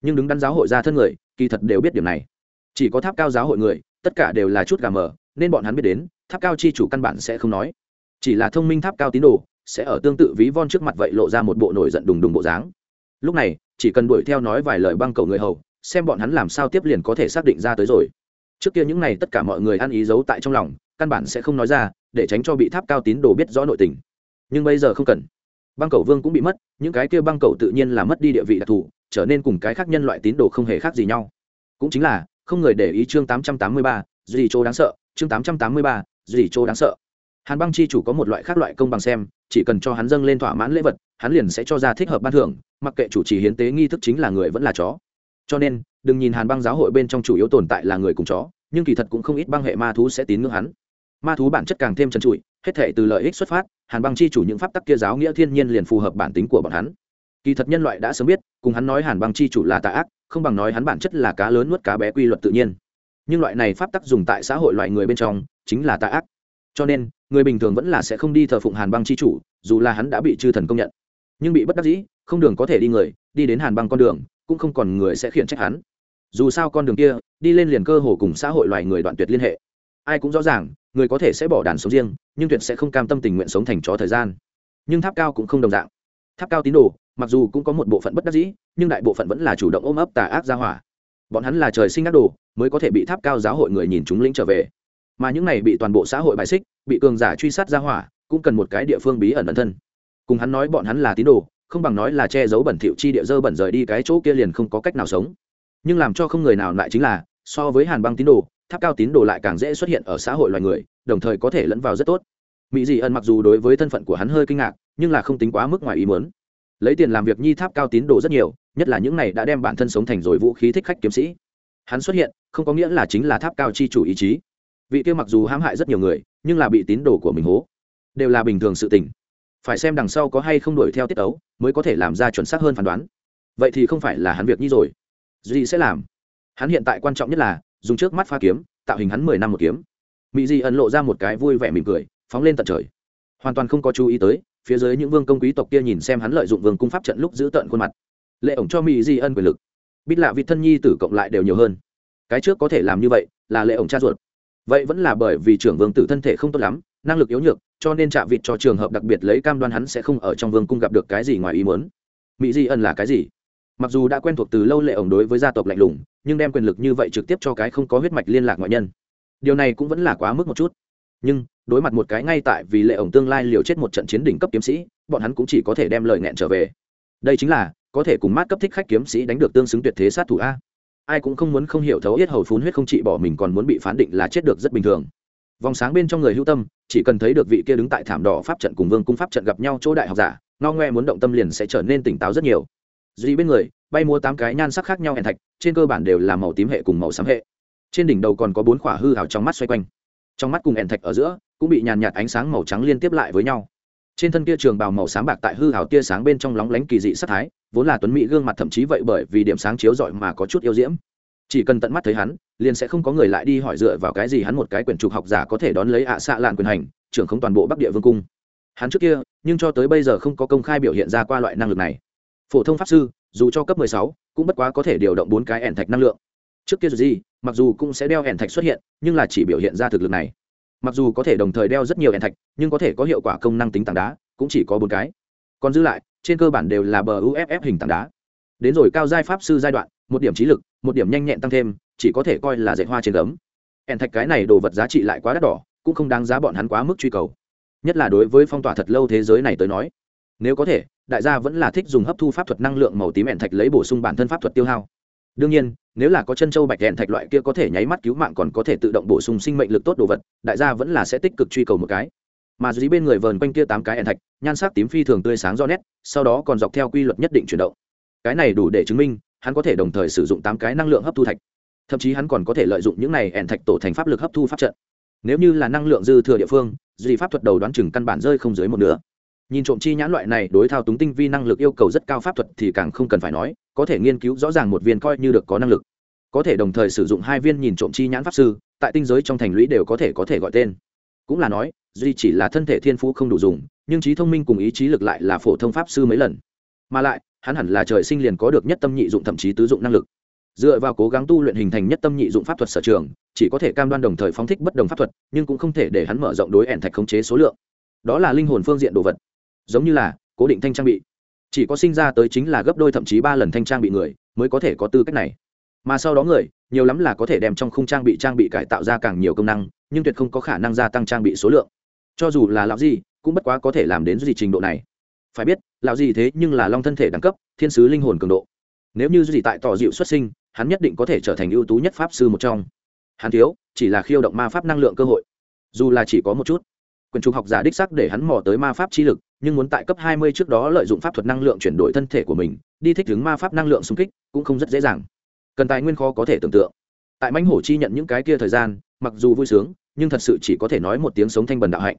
Nhưng đứng đắn giáo hội ra thân người, kỳ thật đều biết điểm này. Chỉ có tháp cao giáo hội người, tất cả đều là chút gà mờ, nên bọn hắn biết đến, tháp cao chi chủ căn bản sẽ không nói. Chỉ là thông minh tháp cao tín đồ sẽ ở tương tự ví von trước mặt vậy lộ ra một bộ nổi giận đùng đùng bộ dáng. Lúc này chỉ cần đuổi theo nói vài lời băng cầu người hầu xem bọn hắn làm sao tiếp liền có thể xác định ra tới rồi. Trước kia những này tất cả mọi người ăn ý giấu tại trong lòng căn bản sẽ không nói ra để tránh cho bị tháp cao tín đồ biết rõ nội tình. Nhưng bây giờ không cần. Băng cầu vương cũng bị mất những cái kia băng cầu tự nhiên là mất đi địa vị đặc thù trở nên cùng cái khác nhân loại tín đồ không hề khác gì nhau. Cũng chính là không người để ý chương 883, gì chỗ đáng sợ chương 883, gì chỗ đáng sợ hàn băng chi chủ có một loại khác loại công bằng xem, chỉ cần cho hắn dâng lên thỏa mãn lễ vật, hắn liền sẽ cho ra thích hợp ban thưởng, mặc kệ chủ trì hiến tế nghi thức chính là người vẫn là chó. Cho nên, đừng nhìn hàn băng giáo hội bên trong chủ yếu tồn tại là người cùng chó, nhưng kỳ thật cũng không ít băng hệ ma thú sẽ tín ngưỡng hắn. Ma thú bản chất càng thêm trần trụi, hết thể từ lợi ích xuất phát, hàn băng chi chủ những pháp tắc kia giáo nghĩa thiên nhiên liền phù hợp bản tính của bọn hắn. Kỳ thật nhân loại đã sớm biết, cùng hắn nói hàn băng chi chủ là tà ác, không bằng nói hắn bản chất là cá lớn nuốt cá bé quy luật tự nhiên. Nhưng loại này pháp tắc dùng tại xã hội loại người bên trong, chính là tà ác cho nên, người bình thường vẫn là sẽ không đi thờ phụng hàn băng chi chủ, dù là hắn đã bị chư thần công nhận. Nhưng bị bất đắc dĩ, không đường có thể đi người, đi đến hàn băng con đường, cũng không còn người sẽ khiển trách hắn. Dù sao con đường kia, đi lên liền cơ hồ cùng xã hội loài người đoạn tuyệt liên hệ. Ai cũng rõ ràng, người có thể sẽ bỏ đàn sống riêng, nhưng tuyệt sẽ không cam tâm tình nguyện sống thành chó thời gian. Nhưng tháp cao cũng không đồng dạng. Tháp cao tín đồ, mặc dù cũng có một bộ phận bất đắc dĩ, nhưng đại bộ phận vẫn là chủ động ôm ấp tà ác ra hỏa. Bọn hắn là trời sinh ác đồ, mới có thể bị tháp cao giáo hội người nhìn chúng lĩnh trở về mà những này bị toàn bộ xã hội bài xích, bị cường giả truy sát ra hỏa, cũng cần một cái địa phương bí ẩn ẩn thân. Cùng hắn nói bọn hắn là tín đồ, không bằng nói là che giấu bẩn thỉu chi địa dơ bẩn rời đi cái chỗ kia liền không có cách nào sống. Nhưng làm cho không người nào lại chính là, so với hàn băng tín đồ, tháp cao tín đồ lại càng dễ xuất hiện ở xã hội loài người, đồng thời có thể lẫn vào rất tốt. Mỹ dị ẩn mặc dù đối với thân phận của hắn hơi kinh ngạc, nhưng là không tính quá mức ngoài ý muốn. Lấy tiền làm việc nhi tháp cao tín đồ rất nhiều, nhất là những này đã đem bản thân sống thành rồi vũ khí thích khách kiếm sĩ. Hắn xuất hiện, không có nghĩa là chính là tháp cao chi chủ ý chí vị kia mặc dù hãm hại rất nhiều người, nhưng là bị tín đồ của mình hố. Đều là bình thường sự tình. Phải xem đằng sau có hay không đuổi theo tiết ấu mới có thể làm ra chuẩn xác hơn phán đoán. Vậy thì không phải là hắn việc nhi rồi. Gì sẽ làm. Hắn hiện tại quan trọng nhất là, dùng trước mắt pha kiếm, tạo hình hắn mười năm một kiếm. Mỹ di ẩn lộ ra một cái vui vẻ mỉm cười, phóng lên tận trời. Hoàn toàn không có chú ý tới, phía dưới những vương công quý tộc kia nhìn xem hắn lợi dụng vương cung pháp trận lúc giữ tận khuôn mặt. Lệ ổng cho mỹ di ân quyền lực. Bít lạ vị thân nhi tử cộng lại đều nhiều hơn. Cái trước có thể làm như vậy, là lệ ổng cha ruột vậy vẫn là bởi vì trưởng vương tử thân thể không tốt lắm, năng lực yếu nhược, cho nên chạm vịt cho trường hợp đặc biệt lấy cam đoan hắn sẽ không ở trong vương cung gặp được cái gì ngoài ý muốn. Mỹ di ân là cái gì? Mặc dù đã quen thuộc từ lâu lệ ổng đối với gia tộc lạnh lùng, nhưng đem quyền lực như vậy trực tiếp cho cái không có huyết mạch liên lạc ngoại nhân. Điều này cũng vẫn là quá mức một chút. Nhưng, đối mặt một cái ngay tại vì lệ ổng tương lai liều chết một trận chiến đỉnh cấp kiếm sĩ, bọn hắn cũng chỉ có thể đem lời nghẹn trở về. Đây chính là, có thể cùng mát cấp thích khách kiếm sĩ đánh được tương xứng tuyệt thế sát thủ a ai cũng không muốn không hiểu thấu yết hầu phun huyết không trị bỏ mình còn muốn bị phán định là chết được rất bình thường. Vòng sáng bên trong người hữu tâm, chỉ cần thấy được vị kia đứng tại thảm đỏ pháp trận cùng vương cung pháp trận gặp nhau chỗ đại học giả, no ngoe muốn động tâm liền sẽ trở nên tỉnh táo rất nhiều. Duy bên người, bay mua tám cái nhan sắc khác nhau hẹn thạch, trên cơ bản đều là màu tím hệ cùng màu xám hệ. Trên đỉnh đầu còn có bốn khỏa hư hào trong mắt xoay quanh. Trong mắt cùng hẹn thạch ở giữa, cũng bị nhàn nhạt ánh sáng màu trắng liên tiếp lại với nhau trên thân kia trường bào màu sáng bạc tại hư hào tia sáng bên trong lóng lánh kỳ dị sắc thái vốn là tuấn mỹ gương mặt thậm chí vậy bởi vì điểm sáng chiếu rọi mà có chút yêu diễm. Chỉ cần tận mắt thấy hắn liền sẽ không có người lại đi hỏi dựa vào cái gì hắn một cái quyển trục học giả có thể đón lấy ạ xạ lạn quyền hành trưởng không toàn bộ bắc địa vương cung. Hắn trước kia nhưng cho tới bây giờ không có công khai biểu hiện ra qua loại năng lực này. Phổ thông pháp sư dù cho cấp 16, cũng bất quá có thể điều động bốn cái ẻn thạch năng lượng. Trước kia gì mặc dù cũng sẽ đeo ẻn thạch xuất hiện nhưng là chỉ biểu hiện ra thực lực này mặc dù có thể đồng thời đeo rất nhiều hẹn thạch, nhưng có thể có hiệu quả công năng tính tảng đá, cũng chỉ có bốn cái. Còn dư lại, trên cơ bản đều là bờ uff hình tảng đá. Đến rồi cao giai pháp sư giai đoạn, một điểm trí lực, một điểm nhanh nhẹn tăng thêm, chỉ có thể coi là dạy hoa trên gấm. Hẹn thạch cái này đồ vật giá trị lại quá đắt đỏ, cũng không đáng giá bọn hắn quá mức truy cầu. Nhất là đối với phong tỏa thật lâu thế giới này tới nói. Nếu có thể, đại gia vẫn là thích dùng hấp thu pháp thuật năng lượng màu tím hẹn thạch lấy bổ sung bản thân pháp thuật tiêu hao đương nhiên, nếu là có chân châu bạch đèn thạch loại kia có thể nháy mắt cứu mạng còn có thể tự động bổ sung sinh mệnh lực tốt đồ vật, đại gia vẫn là sẽ tích cực truy cầu một cái. Mà dưới bên người vờn quanh kia tám cái đèn thạch, nhan sắc tím phi thường tươi sáng do nét, sau đó còn dọc theo quy luật nhất định chuyển động. Cái này đủ để chứng minh, hắn có thể đồng thời sử dụng tám cái năng lượng hấp thu thạch. Thậm chí hắn còn có thể lợi dụng những này đèn thạch tổ thành pháp lực hấp thu pháp trận. Nếu như là năng lượng dư thừa địa phương duy pháp thuật đầu đoán chừng căn bản rơi không dưới một nửa nhìn trộm chi nhãn loại này, đối thao túng tinh vi năng lực yêu cầu rất cao pháp thuật thì càng không cần phải nói, có thể nghiên cứu rõ ràng một viên coi như được có năng lực. Có thể đồng thời sử dụng hai viên nhìn trộm chi nhãn pháp sư, tại tinh giới trong thành lũy đều có thể có thể gọi tên. Cũng là nói, duy chỉ là thân thể thiên phú không đủ dùng, nhưng trí thông minh cùng ý chí lực lại là phổ thông pháp sư mấy lần. Mà lại, hắn hẳn là trời sinh liền có được nhất tâm nhị dụng thậm chí tứ dụng năng lực. Dựa vào cố gắng tu luyện hình thành nhất tâm nhị dụng pháp thuật sở trường, chỉ có thể cam đoan đồng thời phóng thích bất đồng pháp thuật, nhưng cũng không thể để hắn mở rộng đối ẻn thạch khống chế số lượng. Đó là linh hồn phương diện đồ vật giống như là cố định thanh trang bị. Chỉ có sinh ra tới chính là gấp đôi thậm chí ba lần thanh trang bị người mới có thể có tư cách này. Mà sau đó người, nhiều lắm là có thể đem trong khung trang bị trang bị cải tạo ra càng nhiều công năng, nhưng tuyệt không có khả năng gia tăng trang bị số lượng. Cho dù là lão gì cũng bất quá có thể làm đến gì trình độ này. Phải biết, lão gì thế nhưng là long thân thể đẳng cấp, thiên sứ linh hồn cường độ. Nếu như gì tại tỏ dịu xuất sinh, hắn nhất định có thể trở thành ưu tú nhất pháp sư một trong. Hắn thiếu, chỉ là khiêu động ma pháp năng lượng cơ hội. Dù là chỉ có một chút quyền trục học giả đích sắc để hắn mò tới ma pháp chi lực, nhưng muốn tại cấp 20 trước đó lợi dụng pháp thuật năng lượng chuyển đổi thân thể của mình, đi thích ứng ma pháp năng lượng xung kích cũng không rất dễ dàng. Cần tài nguyên khó có thể tưởng tượng. Tại mãnh hổ chi nhận những cái kia thời gian, mặc dù vui sướng, nhưng thật sự chỉ có thể nói một tiếng sống thanh bần đạo hạnh.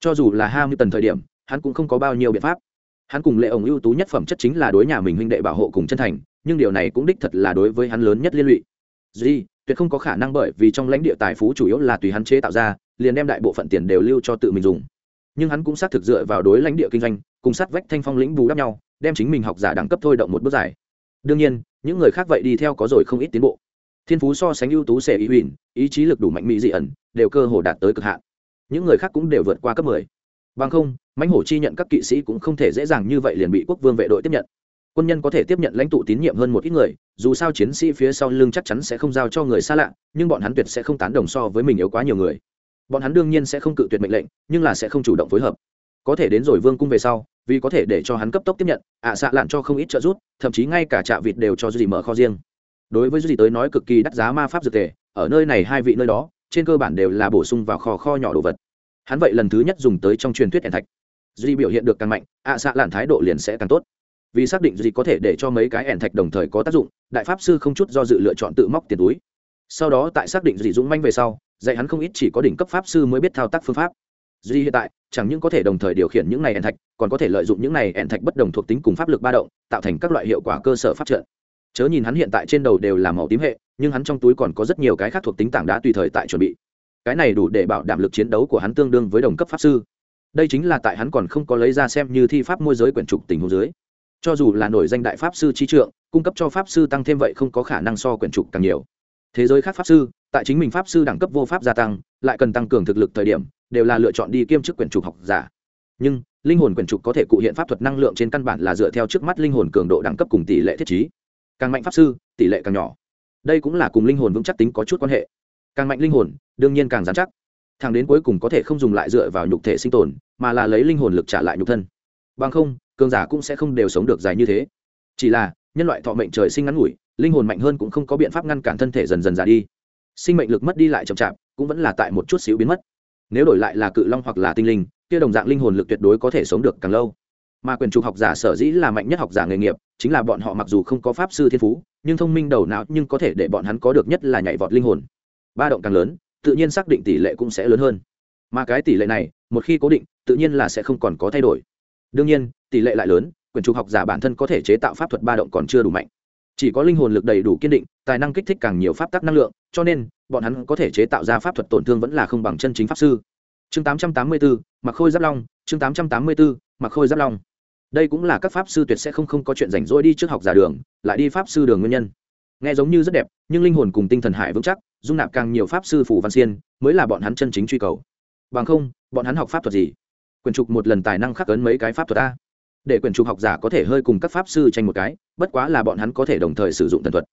Cho dù là ham như tần thời điểm, hắn cũng không có bao nhiêu biện pháp. Hắn cùng lệ ổng ưu tú nhất phẩm chất chính là đối nhà mình huynh đệ bảo hộ cùng chân thành, nhưng điều này cũng đích thật là đối với hắn lớn nhất liên lụy. Duy, tuyệt không có khả năng bởi vì trong lãnh địa tài phú chủ yếu là tùy hắn chế tạo ra liền đem đại bộ phận tiền đều lưu cho tự mình dùng. Nhưng hắn cũng xác thực dựa vào đối lãnh địa kinh doanh, cùng sát vách thanh phong lĩnh bù đắp nhau, đem chính mình học giả đẳng cấp thôi động một bước giải. đương nhiên, những người khác vậy đi theo có rồi không ít tiến bộ. Thiên phú so sánh ưu tú xẻ ý huỳnh ý chí lực đủ mạnh mỹ dị ẩn, đều cơ hồ đạt tới cực hạn. Những người khác cũng đều vượt qua cấp mười. Bằng không, mãnh hổ chi nhận các kỵ sĩ cũng không thể dễ dàng như vậy liền bị quốc vương vệ đội tiếp nhận. Quân nhân có thể tiếp nhận lãnh tụ tín nhiệm hơn một ít người, dù sao chiến sĩ phía sau lưng chắc chắn sẽ không giao cho người xa lạ, nhưng bọn hắn tuyệt sẽ không tán đồng so với mình yếu quá nhiều người bọn hắn đương nhiên sẽ không cự tuyệt mệnh lệnh, nhưng là sẽ không chủ động phối hợp. Có thể đến rồi vương cung về sau, vì có thể để cho hắn cấp tốc tiếp nhận, ạ à xạ lạn cho không ít trợ giúp, thậm chí ngay cả trạ vịt đều cho duy mở kho riêng. Đối với duy tới nói cực kỳ đắt giá ma pháp dược tề ở nơi này hai vị nơi đó, trên cơ bản đều là bổ sung vào kho kho nhỏ đồ vật. Hắn vậy lần thứ nhất dùng tới trong truyền thuyết hẹn thạch. Duy biểu hiện được càng mạnh, ạ à xạ lạn thái độ liền sẽ càng tốt. Vì xác định duy có thể để cho mấy cái ẻn thạch đồng thời có tác dụng, đại pháp sư không chút do dự lựa chọn tự móc tiền túi. Sau đó tại xác định duy dũng manh về sau dạy hắn không ít chỉ có đỉnh cấp pháp sư mới biết thao tác phương pháp. Duy hiện tại, chẳng những có thể đồng thời điều khiển những này ẻn thạch, còn có thể lợi dụng những này ẻn thạch bất đồng thuộc tính cùng pháp lực ba động, tạo thành các loại hiệu quả cơ sở phát trợ chớ nhìn hắn hiện tại trên đầu đều là màu tím hệ, nhưng hắn trong túi còn có rất nhiều cái khác thuộc tính tảng đá tùy thời tại chuẩn bị. Cái này đủ để bảo đảm lực chiến đấu của hắn tương đương với đồng cấp pháp sư. Đây chính là tại hắn còn không có lấy ra xem như thi pháp môi giới quyển trục tình hồ dưới. Cho dù là nổi danh đại pháp sư trí trượng, cung cấp cho pháp sư tăng thêm vậy không có khả năng so quyển trục càng nhiều thế giới khác pháp sư, tại chính mình pháp sư đẳng cấp vô pháp gia tăng, lại cần tăng cường thực lực thời điểm, đều là lựa chọn đi kiêm chức quyển trục học giả. Nhưng, linh hồn quyển trục có thể cụ hiện pháp thuật năng lượng trên căn bản là dựa theo trước mắt linh hồn cường độ đẳng cấp cùng tỷ lệ thiết trí. Càng mạnh pháp sư, tỷ lệ càng nhỏ. Đây cũng là cùng linh hồn vững chắc tính có chút quan hệ. Càng mạnh linh hồn, đương nhiên càng dán chắc. Thằng đến cuối cùng có thể không dùng lại dựa vào nhục thể sinh tồn, mà là lấy linh hồn lực trả lại nhục thân. Bằng không, cường giả cũng sẽ không đều sống được dài như thế. Chỉ là nhân loại thọ mệnh trời sinh ngắn ngủi, linh hồn mạnh hơn cũng không có biện pháp ngăn cản thân thể dần dần già đi. Sinh mệnh lực mất đi lại chậm chạp, cũng vẫn là tại một chút xíu biến mất. Nếu đổi lại là cự long hoặc là tinh linh, kia đồng dạng linh hồn lực tuyệt đối có thể sống được càng lâu. Mà quyền trục học giả sở dĩ là mạnh nhất học giả nghề nghiệp, chính là bọn họ mặc dù không có pháp sư thiên phú, nhưng thông minh đầu não nhưng có thể để bọn hắn có được nhất là nhảy vọt linh hồn. Ba động càng lớn, tự nhiên xác định tỷ lệ cũng sẽ lớn hơn. Mà cái tỷ lệ này, một khi cố định, tự nhiên là sẽ không còn có thay đổi. Đương nhiên, tỷ lệ lại lớn quyền trục học giả bản thân có thể chế tạo pháp thuật ba động còn chưa đủ mạnh. Chỉ có linh hồn lực đầy đủ kiên định tài năng kích thích càng nhiều pháp tắc năng lượng cho nên bọn hắn có thể chế tạo ra pháp thuật tổn thương vẫn là không bằng chân chính pháp sư. Chương 884, mặc khôi giáp long chương 884, mặc khôi giáp long. Đây cũng là các pháp sư tuyệt sẽ không không có chuyện rảnh rỗi đi trước học giả đường lại đi pháp sư đường nguyên nhân. Nghe giống như rất đẹp nhưng linh hồn cùng tinh thần hải vững chắc dung nạp càng nhiều pháp sư phủ văn xiên mới là bọn hắn chân chính truy cầu. Bằng không bọn hắn học pháp thuật gì? Quyền trục một lần tài năng khắc ấn mấy cái pháp thuật a để quyền trục học giả có thể hơi cùng các pháp sư tranh một cái, bất quá là bọn hắn có thể đồng thời sử dụng thần thuật.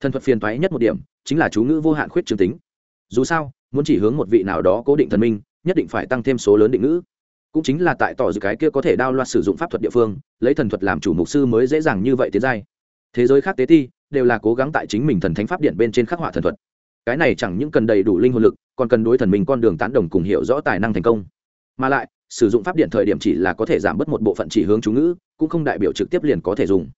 Thần thuật phiền toái nhất một điểm, chính là chú ngữ vô hạn khuyết trường tính. Dù sao, muốn chỉ hướng một vị nào đó cố định thần minh, nhất định phải tăng thêm số lớn định ngữ. Cũng chính là tại tỏ dự cái kia có thể đao loạt sử dụng pháp thuật địa phương, lấy thần thuật làm chủ mục sư mới dễ dàng như vậy tiến giai. Thế giới khác tế thi đều là cố gắng tại chính mình thần thánh pháp điện bên trên khắc họa thần thuật. Cái này chẳng những cần đầy đủ linh hồn lực, còn cần đối thần mình con đường tán đồng cùng hiểu rõ tài năng thành công. Mà lại sử dụng pháp điện thời điểm chỉ là có thể giảm bớt một bộ phận chỉ hướng chú ngữ, cũng không đại biểu trực tiếp liền có thể dùng.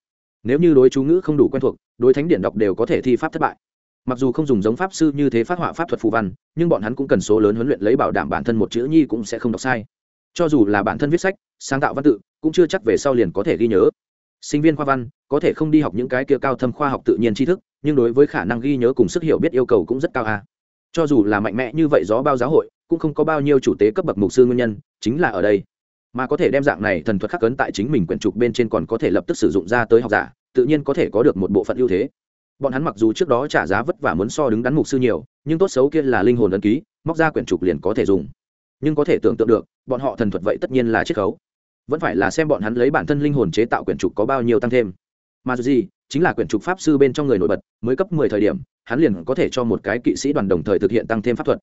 Nếu như đối chú ngữ không đủ quen thuộc, đối thánh điện đọc đều có thể thi pháp thất bại. Mặc dù không dùng giống pháp sư như thế phát họa pháp thuật phù văn, nhưng bọn hắn cũng cần số lớn huấn luyện lấy bảo đảm bản thân một chữ nhi cũng sẽ không đọc sai. Cho dù là bản thân viết sách, sáng tạo văn tự, cũng chưa chắc về sau liền có thể ghi nhớ. Sinh viên khoa văn, có thể không đi học những cái kia cao thâm khoa học tự nhiên tri thức, nhưng đối với khả năng ghi nhớ cùng sức hiểu biết yêu cầu cũng rất cao à. cho dù là mạnh mẽ như vậy gió bao giáo hội cũng không có bao nhiêu chủ tế cấp bậc mục sư nguyên nhân, chính là ở đây. Mà có thể đem dạng này thần thuật khắc cấn tại chính mình quyển trục bên trên còn có thể lập tức sử dụng ra tới học giả, tự nhiên có thể có được một bộ phận ưu thế. Bọn hắn mặc dù trước đó trả giá vất vả muốn so đứng đắn mục sư nhiều, nhưng tốt xấu kia là linh hồn ấn ký, móc ra quyển trục liền có thể dùng. Nhưng có thể tưởng tượng được, bọn họ thần thuật vậy tất nhiên là chiết khấu. Vẫn phải là xem bọn hắn lấy bản thân linh hồn chế tạo quyển trục có bao nhiêu tăng thêm. Mà dù gì, chính là quyển trục pháp sư bên trong người nổi bật, mới cấp mười thời điểm, hắn liền có thể cho một cái kỵ sĩ đoàn đồng thời thực hiện tăng thêm pháp thuật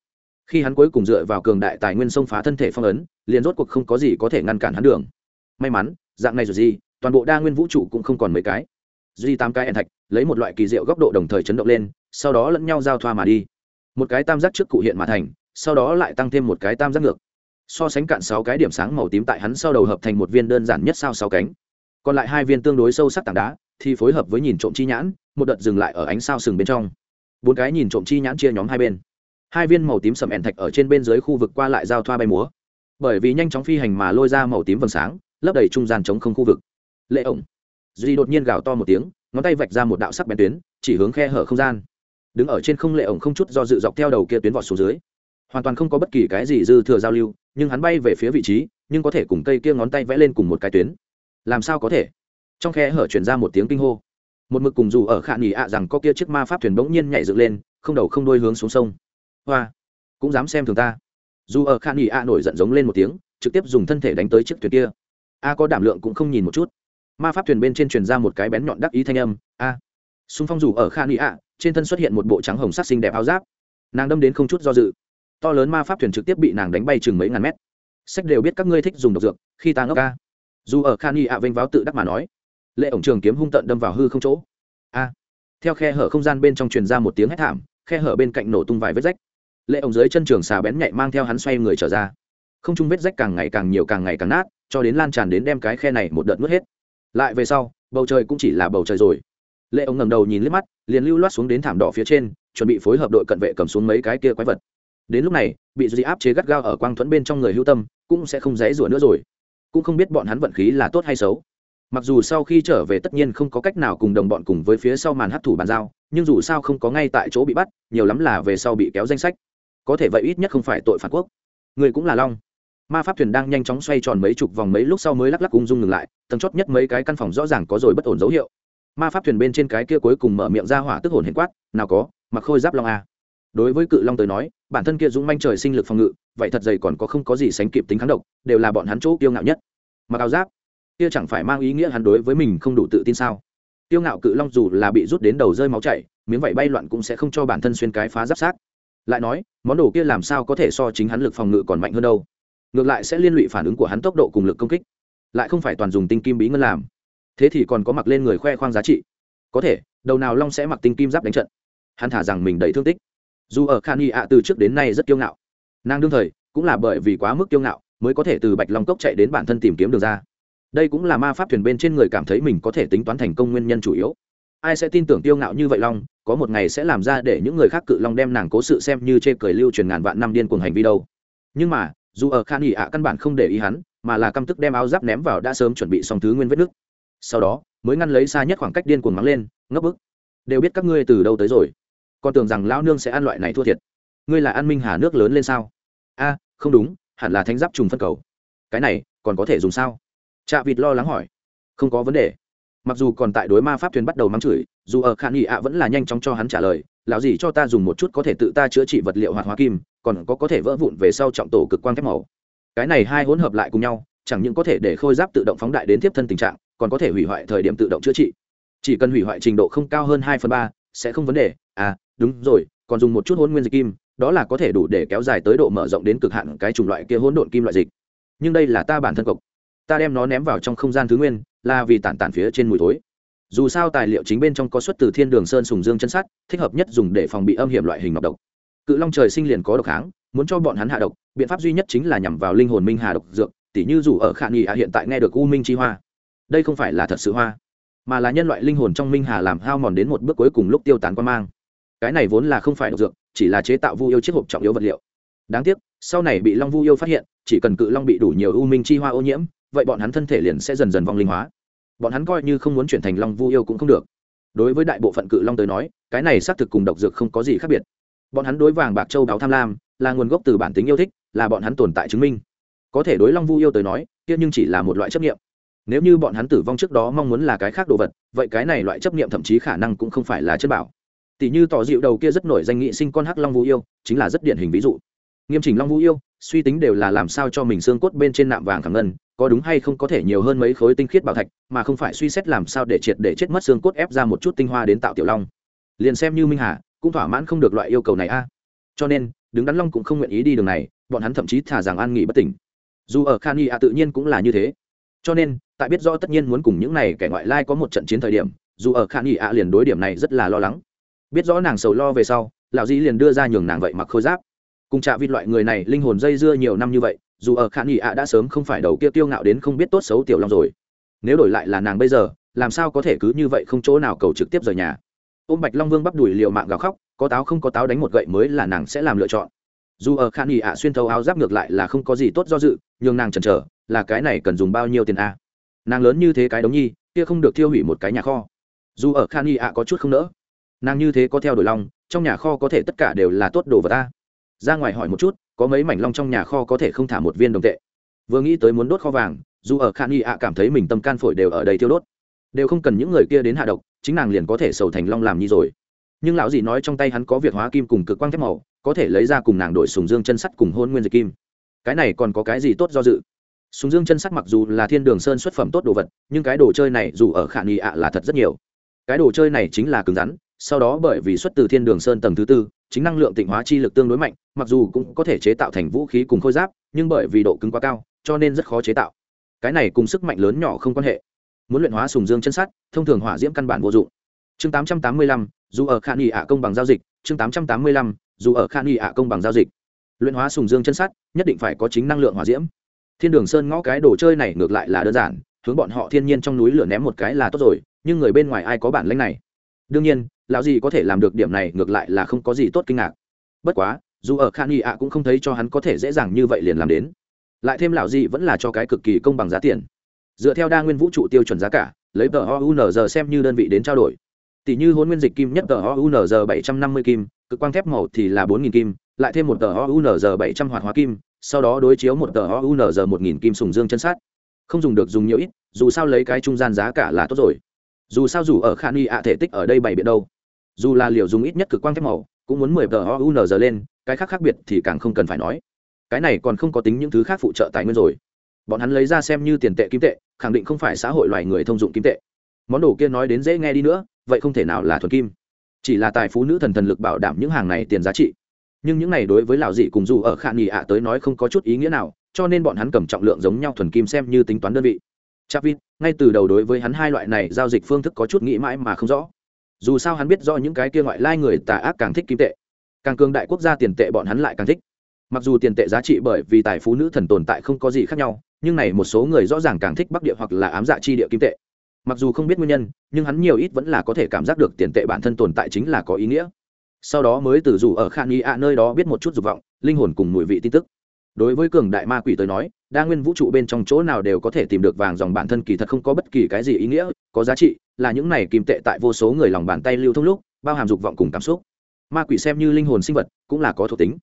khi hắn cuối cùng dựa vào cường đại tài nguyên xông phá thân thể phong ấn, liền rốt cuộc không có gì có thể ngăn cản hắn đường. May mắn, dạng này rồi gì, toàn bộ đa nguyên vũ trụ cũng không còn mấy cái. Duy tám cái ẻn thạch, lấy một loại kỳ diệu góc độ đồng thời chấn động lên, sau đó lẫn nhau giao thoa mà đi. Một cái tam giác trước cụ hiện mà thành, sau đó lại tăng thêm một cái tam giác ngược. So sánh cạn sáu cái điểm sáng màu tím tại hắn sau đầu hợp thành một viên đơn giản nhất sao sáu cánh. Còn lại hai viên tương đối sâu sắc tảng đá, thì phối hợp với nhìn trộm chi nhãn, một đợt dừng lại ở ánh sao sừng bên trong. Bốn cái nhìn trộm chi nhãn chia nhóm hai bên hai viên màu tím sầm ẹn thạch ở trên bên dưới khu vực qua lại giao thoa bay múa. Bởi vì nhanh chóng phi hành mà lôi ra màu tím vầng sáng, lấp đầy trung gian chống không khu vực. Lệ ổng. Duy đột nhiên gào to một tiếng, ngón tay vạch ra một đạo sắc bén tuyến, chỉ hướng khe hở không gian. Đứng ở trên không lệ ổng không chút do dự dọc theo đầu kia tuyến vọt xuống dưới. Hoàn toàn không có bất kỳ cái gì dư thừa giao lưu, nhưng hắn bay về phía vị trí, nhưng có thể cùng cây kia ngón tay vẽ lên cùng một cái tuyến. Làm sao có thể? Trong khe hở chuyển ra một tiếng kinh hô. Một mực cùng dù ở khả nghỉ ạ rằng có kia chiếc ma pháp thuyền bỗng nhiên nhảy dựng lên, không đầu không đuôi hướng xuống sông hoa. Cũng dám xem thường ta. Dù ở khan nghỉ a nổi giận giống lên một tiếng, trực tiếp dùng thân thể đánh tới chiếc thuyền kia. A có đảm lượng cũng không nhìn một chút. Ma pháp thuyền bên trên truyền ra một cái bén nhọn đắc ý thanh âm, a. Xung phong dù ở khan nghỉ a, trên thân xuất hiện một bộ trắng hồng sắc xinh đẹp áo giáp. Nàng đâm đến không chút do dự. To lớn ma pháp thuyền trực tiếp bị nàng đánh bay chừng mấy ngàn mét. Sách đều biết các ngươi thích dùng độc dược, khi ta ngốc ca dù ở khan nghỉ a vênh váo tự đắc mà nói, lệ ổng trường kiếm hung tận đâm vào hư không chỗ. A. Theo khe hở không gian bên trong truyền ra một tiếng hét thảm, khe hở bên cạnh nổ tung vài vết rách lệ ổng dưới chân trường xà bén nhạy mang theo hắn xoay người trở ra. Không trung vết rách càng ngày càng nhiều càng ngày càng nát, cho đến lan tràn đến đem cái khe này một đợt nuốt hết. Lại về sau, bầu trời cũng chỉ là bầu trời rồi. Lệ ổng ngầm đầu nhìn liếc mắt, liền lưu loát xuống đến thảm đỏ phía trên, chuẩn bị phối hợp đội cận vệ cầm xuống mấy cái kia quái vật. Đến lúc này, bị duy áp chế gắt gao ở quang thuẫn bên trong người hưu tâm, cũng sẽ không dễ rủa nữa rồi. Cũng không biết bọn hắn vận khí là tốt hay xấu. Mặc dù sau khi trở về tất nhiên không có cách nào cùng đồng bọn cùng với phía sau màn hấp thủ bàn giao, nhưng dù sao không có ngay tại chỗ bị bắt, nhiều lắm là về sau bị kéo danh sách có thể vậy ít nhất không phải tội phản quốc. Người cũng là long. Ma pháp thuyền đang nhanh chóng xoay tròn mấy chục vòng mấy lúc sau mới lắc lắc ung dung ngừng lại, tầng chót nhất mấy cái căn phòng rõ ràng có rồi bất ổn dấu hiệu. Ma pháp thuyền bên trên cái kia cuối cùng mở miệng ra hỏa tức hồn hiền quát, nào có, mặc khôi giáp long a. Đối với cự long tới nói, bản thân kia dũng manh trời sinh lực phòng ngự, vậy thật dày còn có không có gì sánh kịp tính kháng độc, đều là bọn hắn chỗ kiêu ngạo nhất. Mặc áo giáp, kia chẳng phải mang ý nghĩa hắn đối với mình không đủ tự tin sao? Tiêu ngạo cự long dù là bị rút đến đầu rơi máu chảy, miếng vảy bay loạn cũng sẽ không cho bản thân xuyên cái phá giáp sát lại nói, món đồ kia làm sao có thể so chính hắn lực phòng ngự còn mạnh hơn đâu? Ngược lại sẽ liên lụy phản ứng của hắn tốc độ cùng lực công kích. Lại không phải toàn dùng tinh kim bí ngân làm. Thế thì còn có mặc lên người khoe khoang giá trị. Có thể, đầu nào long sẽ mặc tinh kim giáp đánh trận. Hắn thả rằng mình đầy thương tích. Dù ở khan y ạ, từ trước đến nay rất kiêu ngạo. Nàng đương thời, cũng là bởi vì quá mức kiêu ngạo, mới có thể từ bạch long cốc chạy đến bản thân tìm kiếm đường ra. Đây cũng là ma pháp thuyền bên trên người cảm thấy mình có thể tính toán thành công nguyên nhân chủ yếu. Ai sẽ tin tưởng kiêu ngạo như vậy, long? Có một ngày sẽ làm ra để những người khác cự long đem nàng cố sự xem như chê cười lưu truyền ngàn vạn năm điên cuồng hành vi đâu. Nhưng mà, dù ở khan ỉ ạ căn bản không để ý hắn, mà là căm tức đem áo giáp ném vào đã sớm chuẩn bị xong thứ nguyên vết nước sau đó, mới ngăn lấy xa nhất khoảng cách điên cuồng mắng lên ngấp bức, đều biết các ngươi từ đâu tới rồi. Còn tưởng rằng lão nương sẽ ăn loại này thua thiệt. Ngươi là an minh hà nước lớn lên sao? A, không đúng, hẳn là thánh giáp trùng phân cầu. Cái này, còn có thể dùng sao? Chạ vịt lo lắng hỏi. Không có vấn đề mặc dù còn tại đối ma pháp thuyền bắt đầu mắng chửi, dù ở khả nghị ạ vẫn là nhanh chóng cho hắn trả lời, lão gì cho ta dùng một chút có thể tự ta chữa trị vật liệu hoạt hóa kim, còn có có thể vỡ vụn về sau trọng tổ cực quang thép màu. Cái này hai hỗn hợp lại cùng nhau, chẳng những có thể để khôi giáp tự động phóng đại đến tiếp thân tình trạng, còn có thể hủy hoại thời điểm tự động chữa trị. Chỉ cần hủy hoại trình độ không cao hơn hai phần ba, sẽ không vấn đề. À đúng rồi, còn dùng một chút hôn nguyên dịch kim, đó là có thể đủ để kéo dài tới độ mở rộng đến cực hạn cái chủng loại kia hỗn độn kim loại dịch. Nhưng đây là ta bản thân cộc ta đem nó ném vào trong không gian thứ nguyên là vì tản tản phía trên mùi thối. Dù sao tài liệu chính bên trong có xuất từ thiên đường sơn sùng dương chân sắt, thích hợp nhất dùng để phòng bị âm hiểm loại hình ngọc độc. Cự long trời sinh liền có độc kháng, muốn cho bọn hắn hạ độc, biện pháp duy nhất chính là nhằm vào linh hồn minh hà độc dược, tỉ như dù ở khả nghị hạ hiện tại nghe được u minh chi hoa. Đây không phải là thật sự hoa, mà là nhân loại linh hồn trong minh hà làm hao mòn đến một bước cuối cùng lúc tiêu tán quan mang. Cái này vốn là không phải độc dược, chỉ là chế tạo vu yêu chiếc hộp trọng yếu vật liệu. Đáng tiếc, sau này bị long vu yêu phát hiện, chỉ cần cự long bị đủ nhiều u minh chi hoa ô nhiễm vậy bọn hắn thân thể liền sẽ dần dần vong linh hóa. Bọn hắn coi như không muốn chuyển thành long vu yêu cũng không được. Đối với đại bộ phận cự long tới nói, cái này xác thực cùng độc dược không có gì khác biệt. Bọn hắn đối vàng bạc châu đáo tham lam, là nguồn gốc từ bản tính yêu thích, là bọn hắn tồn tại chứng minh. Có thể đối long vu yêu tới nói, kia nhưng chỉ là một loại chấp nghiệm nếu như bọn hắn tử vong trước đó mong muốn là cái khác đồ vật, vậy cái này loại chấp nghiệm thậm chí khả năng cũng không phải là chất bảo. Tỷ như tỏ dịu đầu kia rất nổi danh nghị sinh con hắc long vu yêu, chính là rất điển hình ví dụ. Nghiêm chỉnh long vu yêu, suy tính đều là làm sao cho mình xương cốt bên trên nạm vàng khẳng ngân có đúng hay không có thể nhiều hơn mấy khối tinh khiết bảo thạch, mà không phải suy xét làm sao để triệt để chết mất xương cốt ép ra một chút tinh hoa đến tạo tiểu long. Liền xem như minh hà, cũng thỏa mãn không được loại yêu cầu này a. Cho nên, đứng đắn long cũng không nguyện ý đi đường này, bọn hắn thậm chí thả rằng an nghỉ bất tỉnh. Dù ở khan y a tự nhiên cũng là như thế. Cho nên, tại biết rõ tất nhiên muốn cùng những này kẻ ngoại lai có một trận chiến thời điểm, dù ở khan y a liền đối điểm này rất là lo lắng. Biết rõ nàng sầu lo về sau, lão dĩ liền đưa ra nhường nàng vậy mặc khôi giáp. Cùng trạ vịt loại người này linh hồn dây dưa nhiều năm như vậy dù ở khan y a đã sớm không phải đầu kia tiêu ngạo đến không biết tốt xấu tiểu long rồi. Nếu đổi lại là nàng bây giờ, làm sao có thể cứ như vậy không chỗ nào cầu trực tiếp rời nhà? Ôm bạch long vương bắp đùi liều mạng gào khóc, có táo không có táo đánh một gậy mới là nàng sẽ làm lựa chọn. Dù ở khan nghị ạ xuyên thấu áo giáp ngược lại là không có gì tốt do dự, nhưng nàng chần chờ, là cái này cần dùng bao nhiêu tiền a nàng lớn như thế cái đống nhi, kia không được tiêu hủy một cái nhà kho. Dù ở khan y ạ có chút không nỡ, nàng như thế có theo đổi long, trong nhà kho có thể tất cả đều là tốt đồ vật ta. Ra ngoài hỏi một chút có mấy mảnh long trong nhà kho có thể không thả một viên đồng tệ. Vừa nghĩ tới muốn đốt kho vàng, dù ở khan y ạ cảm thấy mình tâm can phổi đều ở đây tiêu đốt. Đều không cần những người kia đến hạ độc, chính nàng liền có thể sầu thành long làm như rồi. Nhưng lão gì nói trong tay hắn có việc hóa kim cùng cực quang thép màu, có thể lấy ra cùng nàng đổi sùng dương chân sắt cùng hôn nguyên dịch kim. Cái này còn có cái gì tốt do dự? Sùng dương chân sắt mặc dù là thiên đường sơn xuất phẩm tốt đồ vật, nhưng cái đồ chơi này dù ở khả nghi ạ là thật rất nhiều. Cái đồ chơi này chính là cứng rắn, sau đó bởi vì xuất từ thiên đường sơn tầng thứ tư chính năng lượng tịnh hóa chi lực tương đối mạnh mặc dù cũng có thể chế tạo thành vũ khí cùng khôi giáp nhưng bởi vì độ cứng quá cao cho nên rất khó chế tạo. Cái này cùng sức mạnh lớn nhỏ không quan hệ. Muốn luyện hóa sùng dương chân sắt thông thường hỏa diễm căn bản vô dụng. Chương 885, dù ở khan nghi ạ công bằng giao dịch. Chương 885, dù ở khan y ạ công bằng giao dịch. Luyện hóa sùng dương chân sắt nhất định phải có chính năng lượng hỏa diễm. Thiên đường sơn ngõ cái đồ chơi này ngược lại là đơn giản hướng bọn họ thiên nhiên trong núi lửa ném một cái là tốt rồi nhưng người bên ngoài ai có bản lĩnh này? Đương nhiên lão gì có thể làm được điểm này, ngược lại là không có gì tốt kinh ngạc. Bất quá, dù ở khan nghị ạ cũng không thấy cho hắn có thể dễ dàng như vậy liền làm đến. Lại thêm lão gì vẫn là cho cái cực kỳ công bằng giá tiền. Dựa theo đa nguyên vũ trụ tiêu chuẩn giá cả, lấy tờ ounz xem như đơn vị đến trao đổi. Tỷ như hôn nguyên dịch kim nhất tờ ounz bảy trăm năm mươi kim, cực quang thép màu thì là bốn nghìn kim, lại thêm một tờ ounz bảy trăm hoạt hóa kim, sau đó đối chiếu một tờ ounz một nghìn kim sùng dương chân sát. Không dùng được dùng nhiều ít, dù sao lấy cái trung gian giá cả là tốt rồi. Dù sao dù ở khan y ạ thể tích ở đây bảy biện đâu dù là liệu dùng ít nhất cực quang thép màu cũng muốn mười tờ giờ lên cái khác khác biệt thì càng không cần phải nói. Cái này còn không có tính những thứ khác phụ trợ tài nguyên rồi. Bọn hắn lấy ra xem như tiền tệ kim tệ khẳng định không phải xã hội loài người thông dụng kim tệ. Món đồ kia nói đến dễ nghe đi nữa vậy không thể nào là thuần kim. Chỉ là tài phú nữ thần thần lực bảo đảm những hàng này tiền giá trị. Nhưng những này đối với lão dị cùng dù ở khả nghỉ ạ tới nói không có chút ý nghĩa nào cho nên bọn hắn cầm trọng lượng giống nhau thuần kim xem như tính toán đơn vị. Chavit, ngay từ đầu đối với hắn hai loại này giao dịch phương thức có chút nghĩ mãi mà không rõ. Dù sao hắn biết rõ những cái kia ngoại lai người tà ác càng thích kim tệ, càng cường đại quốc gia tiền tệ bọn hắn lại càng thích. Mặc dù tiền tệ giá trị bởi vì tài phú nữ thần tồn tại không có gì khác nhau, nhưng này một số người rõ ràng càng thích bắc địa hoặc là ám dạ chi địa kim tệ. Mặc dù không biết nguyên nhân nhưng hắn nhiều ít vẫn là có thể cảm giác được tiền tệ bản thân tồn tại chính là có ý nghĩa. Sau đó mới từ dù ở khan y ạ nơi đó biết một chút dục vọng linh hồn cùng mùi vị tin tức đối với cường đại ma quỷ tới nói, đa nguyên vũ trụ bên trong chỗ nào đều có thể tìm được vàng dòng bản thân kỳ thật không có bất kỳ cái gì ý nghĩa, có giá trị là những này kim tệ tại vô số người lòng bàn tay lưu thông lúc, bao hàm dục vọng cùng cảm xúc. Ma quỷ xem như linh hồn sinh vật, cũng là có thuộc tính.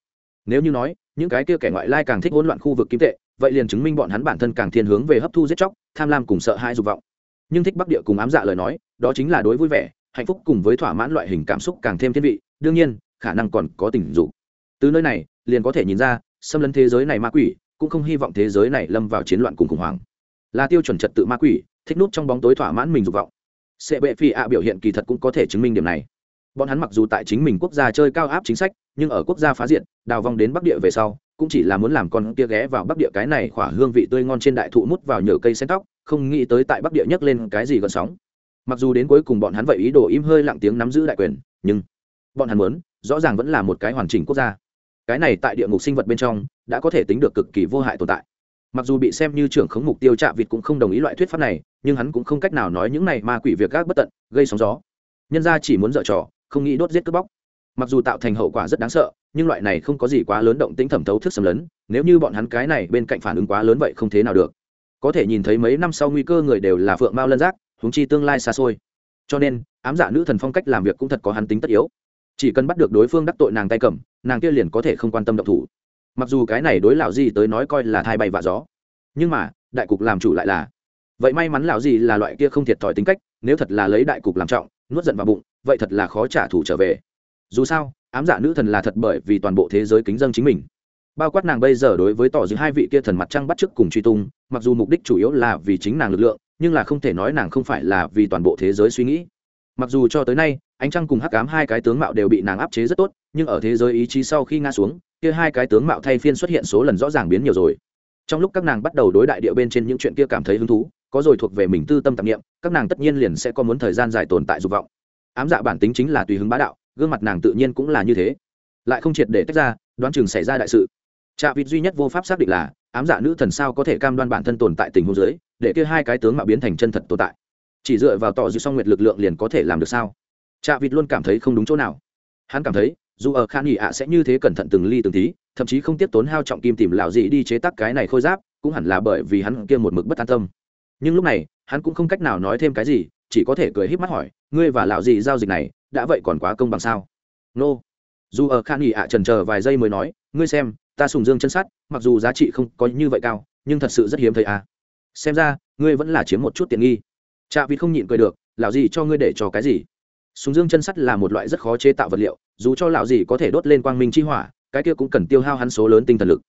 Nếu như nói, những cái kia kẻ ngoại lai càng thích hỗn loạn khu vực kim tệ, vậy liền chứng minh bọn hắn bản thân càng thiên hướng về hấp thu giết chóc, tham lam cùng sợ hãi dục vọng. Nhưng thích bắc địa cùng ám dạ lời nói, đó chính là đối vui vẻ, hạnh phúc cùng với thỏa mãn loại hình cảm xúc càng thêm thiên vị, đương nhiên, khả năng còn có tình dục. Từ nơi này, liền có thể nhìn ra xâm lấn thế giới này ma quỷ, cũng không hy vọng thế giới này lâm vào chiến loạn cùng khủng hoảng. Là tiêu chuẩn trật tự ma quỷ, thích nút trong bóng tối thỏa mãn mình dục vọng. Sệ bệ phi ạ biểu hiện kỳ thật cũng có thể chứng minh điểm này. Bọn hắn mặc dù tại chính mình quốc gia chơi cao áp chính sách, nhưng ở quốc gia phá diện đào vong đến bắc địa về sau, cũng chỉ là muốn làm con kia ghé vào bắc địa cái này khỏa hương vị tươi ngon trên đại thụ mút vào nhờ cây sen tóc, không nghĩ tới tại bắc địa nhấc lên cái gì gần sóng. Mặc dù đến cuối cùng bọn hắn vậy ý đồ im hơi lặng tiếng nắm giữ đại quyền, nhưng bọn hắn muốn, rõ ràng vẫn là một cái hoàn chỉnh quốc gia cái này tại địa ngục sinh vật bên trong đã có thể tính được cực kỳ vô hại tồn tại. Mặc dù bị xem như trưởng khống mục tiêu chạm vịt cũng không đồng ý loại thuyết pháp này, nhưng hắn cũng không cách nào nói những này ma quỷ việc gác bất tận, gây sóng gió. Nhân ra chỉ muốn dở trò, không nghĩ đốt giết cướp bóc. Mặc dù tạo thành hậu quả rất đáng sợ, nhưng loại này không có gì quá lớn động tính thẩm thấu thức xâm lấn, nếu như bọn hắn cái này bên cạnh phản ứng quá lớn vậy không thế nào được. Có thể nhìn thấy mấy năm sau nguy cơ người đều là phượng mao lân giác húng chi tương lai xa xôi. Cho nên, ám giả dạ nữ thần phong cách làm việc cũng thật có hắn tính tất yếu. Chỉ cần bắt được đối phương đắc tội nàng tay cầm nàng kia liền có thể không quan tâm động thủ. Mặc dù cái này đối lão gì tới nói coi là thai bay vạ gió, nhưng mà, đại cục làm chủ lại là. Vậy may mắn lão gì là loại kia không thiệt thòi tính cách, nếu thật là lấy đại cục làm trọng, nuốt giận vào bụng, vậy thật là khó trả thù trở về. Dù sao, ám giả dạ nữ thần là thật bởi vì toàn bộ thế giới kính dân chính mình. Bao quát nàng bây giờ đối với tỏ giữ hai vị kia thần mặt trăng bắt chước cùng truy tung, mặc dù mục đích chủ yếu là vì chính nàng lực lượng, nhưng là không thể nói nàng không phải là vì toàn bộ thế giới suy nghĩ. Mặc dù cho tới nay ánh trăng cùng hắc cám hai cái tướng mạo đều bị nàng áp chế rất tốt, nhưng ở thế giới ý chí sau khi ngã xuống, kia hai cái tướng mạo thay phiên xuất hiện số lần rõ ràng biến nhiều rồi. Trong lúc các nàng bắt đầu đối đại địa bên trên những chuyện kia cảm thấy hứng thú, có rồi thuộc về mình tư tâm tạp nghiệm các nàng tất nhiên liền sẽ có muốn thời gian dài tồn tại dục vọng. Ám dạ bản tính chính là tùy hứng bá đạo, gương mặt nàng tự nhiên cũng là như thế. Lại không triệt để tách ra, đoán chừng xảy ra đại sự. Trạ vịt duy nhất vô pháp xác định là, ám dạ nữ thần sao có thể cam đoan bản thân tồn tại tình huống giới để kia hai cái tướng mạo biến thành chân thật tồn tại. Chỉ dựa vào tỏ dư song nguyệt lực lượng liền có thể làm được sao? Trạ vịt luôn cảm thấy không đúng chỗ nào. Hắn cảm thấy, dù ở khan nghị ạ sẽ như thế cẩn thận từng ly từng tí, thậm chí không tiếp tốn hao trọng kim tìm lão dị đi chế tác cái này khôi giáp, cũng hẳn là bởi vì hắn kia một mực bất an tâm. Nhưng lúc này, hắn cũng không cách nào nói thêm cái gì, chỉ có thể cười híp mắt hỏi, ngươi và lão dị giao dịch này, đã vậy còn quá công bằng sao? Nô. Dù ở khan nghị ạ trần chờ vài giây mới nói, ngươi xem, ta sùng dương chân sắt, mặc dù giá trị không có như vậy cao, nhưng thật sự rất hiếm thấy à. Xem ra, ngươi vẫn là chiếm một chút tiện nghi. Chạ vịt không nhịn cười được, lão dị cho ngươi để cho cái gì? Súng dương chân sắt là một loại rất khó chế tạo vật liệu, dù cho lão gì có thể đốt lên quang minh chi hỏa, cái kia cũng cần tiêu hao hắn số lớn tinh thần lực.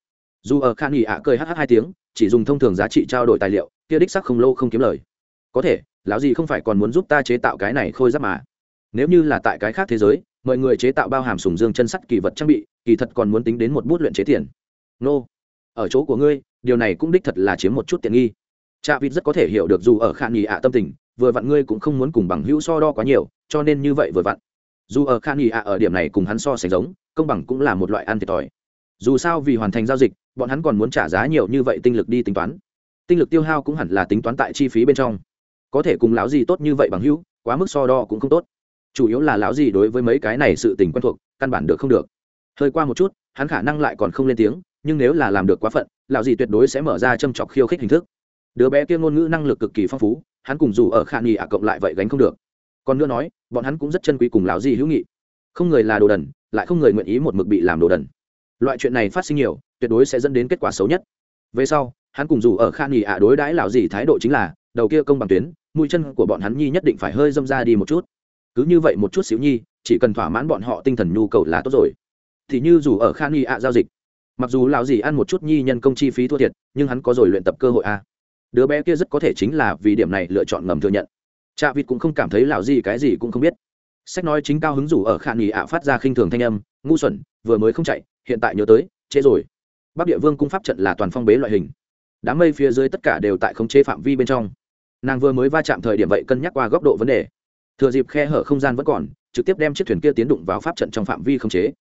Dù ở khan nghỉ ạ cười hh hai tiếng, chỉ dùng thông thường giá trị trao đổi tài liệu, kia đích sắc không lâu không kiếm lời. Có thể, lão gì không phải còn muốn giúp ta chế tạo cái này khôi giáp mà. Nếu như là tại cái khác thế giới, mọi người chế tạo bao hàm sùng dương chân sắt kỳ vật trang bị, kỳ thật còn muốn tính đến một bút luyện chế tiền. Nô, ở chỗ của ngươi, điều này cũng đích thật là chiếm một chút tiện nghi. Cha vịt rất có thể hiểu được dù ở khả nghỉ ạ tâm tình, vừa vặn ngươi cũng không muốn cùng bằng hữu so đo quá nhiều cho nên như vậy vừa vặn. Dù ở khan nghị ạ, ở điểm này cùng hắn so sánh giống, công bằng cũng là một loại ăn thiệt thòi. Dù sao vì hoàn thành giao dịch, bọn hắn còn muốn trả giá nhiều như vậy tinh lực đi tính toán. Tinh lực tiêu hao cũng hẳn là tính toán tại chi phí bên trong. Có thể cùng lão gì tốt như vậy bằng hữu, quá mức so đo cũng không tốt. Chủ yếu là lão gì đối với mấy cái này sự tình quen thuộc, căn bản được không được. Hơi qua một chút, hắn khả năng lại còn không lên tiếng, nhưng nếu là làm được quá phận, lão gì tuyệt đối sẽ mở ra châm chọc khiêu khích hình thức. Đứa bé kia ngôn ngữ năng lực cực kỳ phong phú, hắn cùng dù ở khả nghi ạ cộng lại vậy gánh không được còn nữa nói, bọn hắn cũng rất chân quý cùng lão gì hữu nghị. Không người là đồ đần, lại không người nguyện ý một mực bị làm đồ đần. Loại chuyện này phát sinh nhiều, tuyệt đối sẽ dẫn đến kết quả xấu nhất. Về sau, hắn cùng dù ở khan nghỉ ạ đối đãi lão gì thái độ chính là, đầu kia công bằng tuyến, mũi chân của bọn hắn nhi nhất định phải hơi dâm ra đi một chút. Cứ như vậy một chút xíu nhi, chỉ cần thỏa mãn bọn họ tinh thần nhu cầu là tốt rồi. Thì như dù ở khan nghỉ ạ giao dịch, mặc dù lão gì ăn một chút nhi nhân công chi phí thua thiệt, nhưng hắn có rồi luyện tập cơ hội a. Đứa bé kia rất có thể chính là vì điểm này lựa chọn ngầm thừa nhận chạ vịt cũng không cảm thấy lão gì cái gì cũng không biết. Sách nói chính cao hứng rủ ở khả nghỉ ạ phát ra khinh thường thanh âm, ngu xuẩn, vừa mới không chạy, hiện tại nhớ tới, trễ rồi. Bắc địa vương cung pháp trận là toàn phong bế loại hình. Đám mây phía dưới tất cả đều tại khống chế phạm vi bên trong. Nàng vừa mới va chạm thời điểm vậy cân nhắc qua góc độ vấn đề. Thừa dịp khe hở không gian vẫn còn, trực tiếp đem chiếc thuyền kia tiến đụng vào pháp trận trong phạm vi khống chế.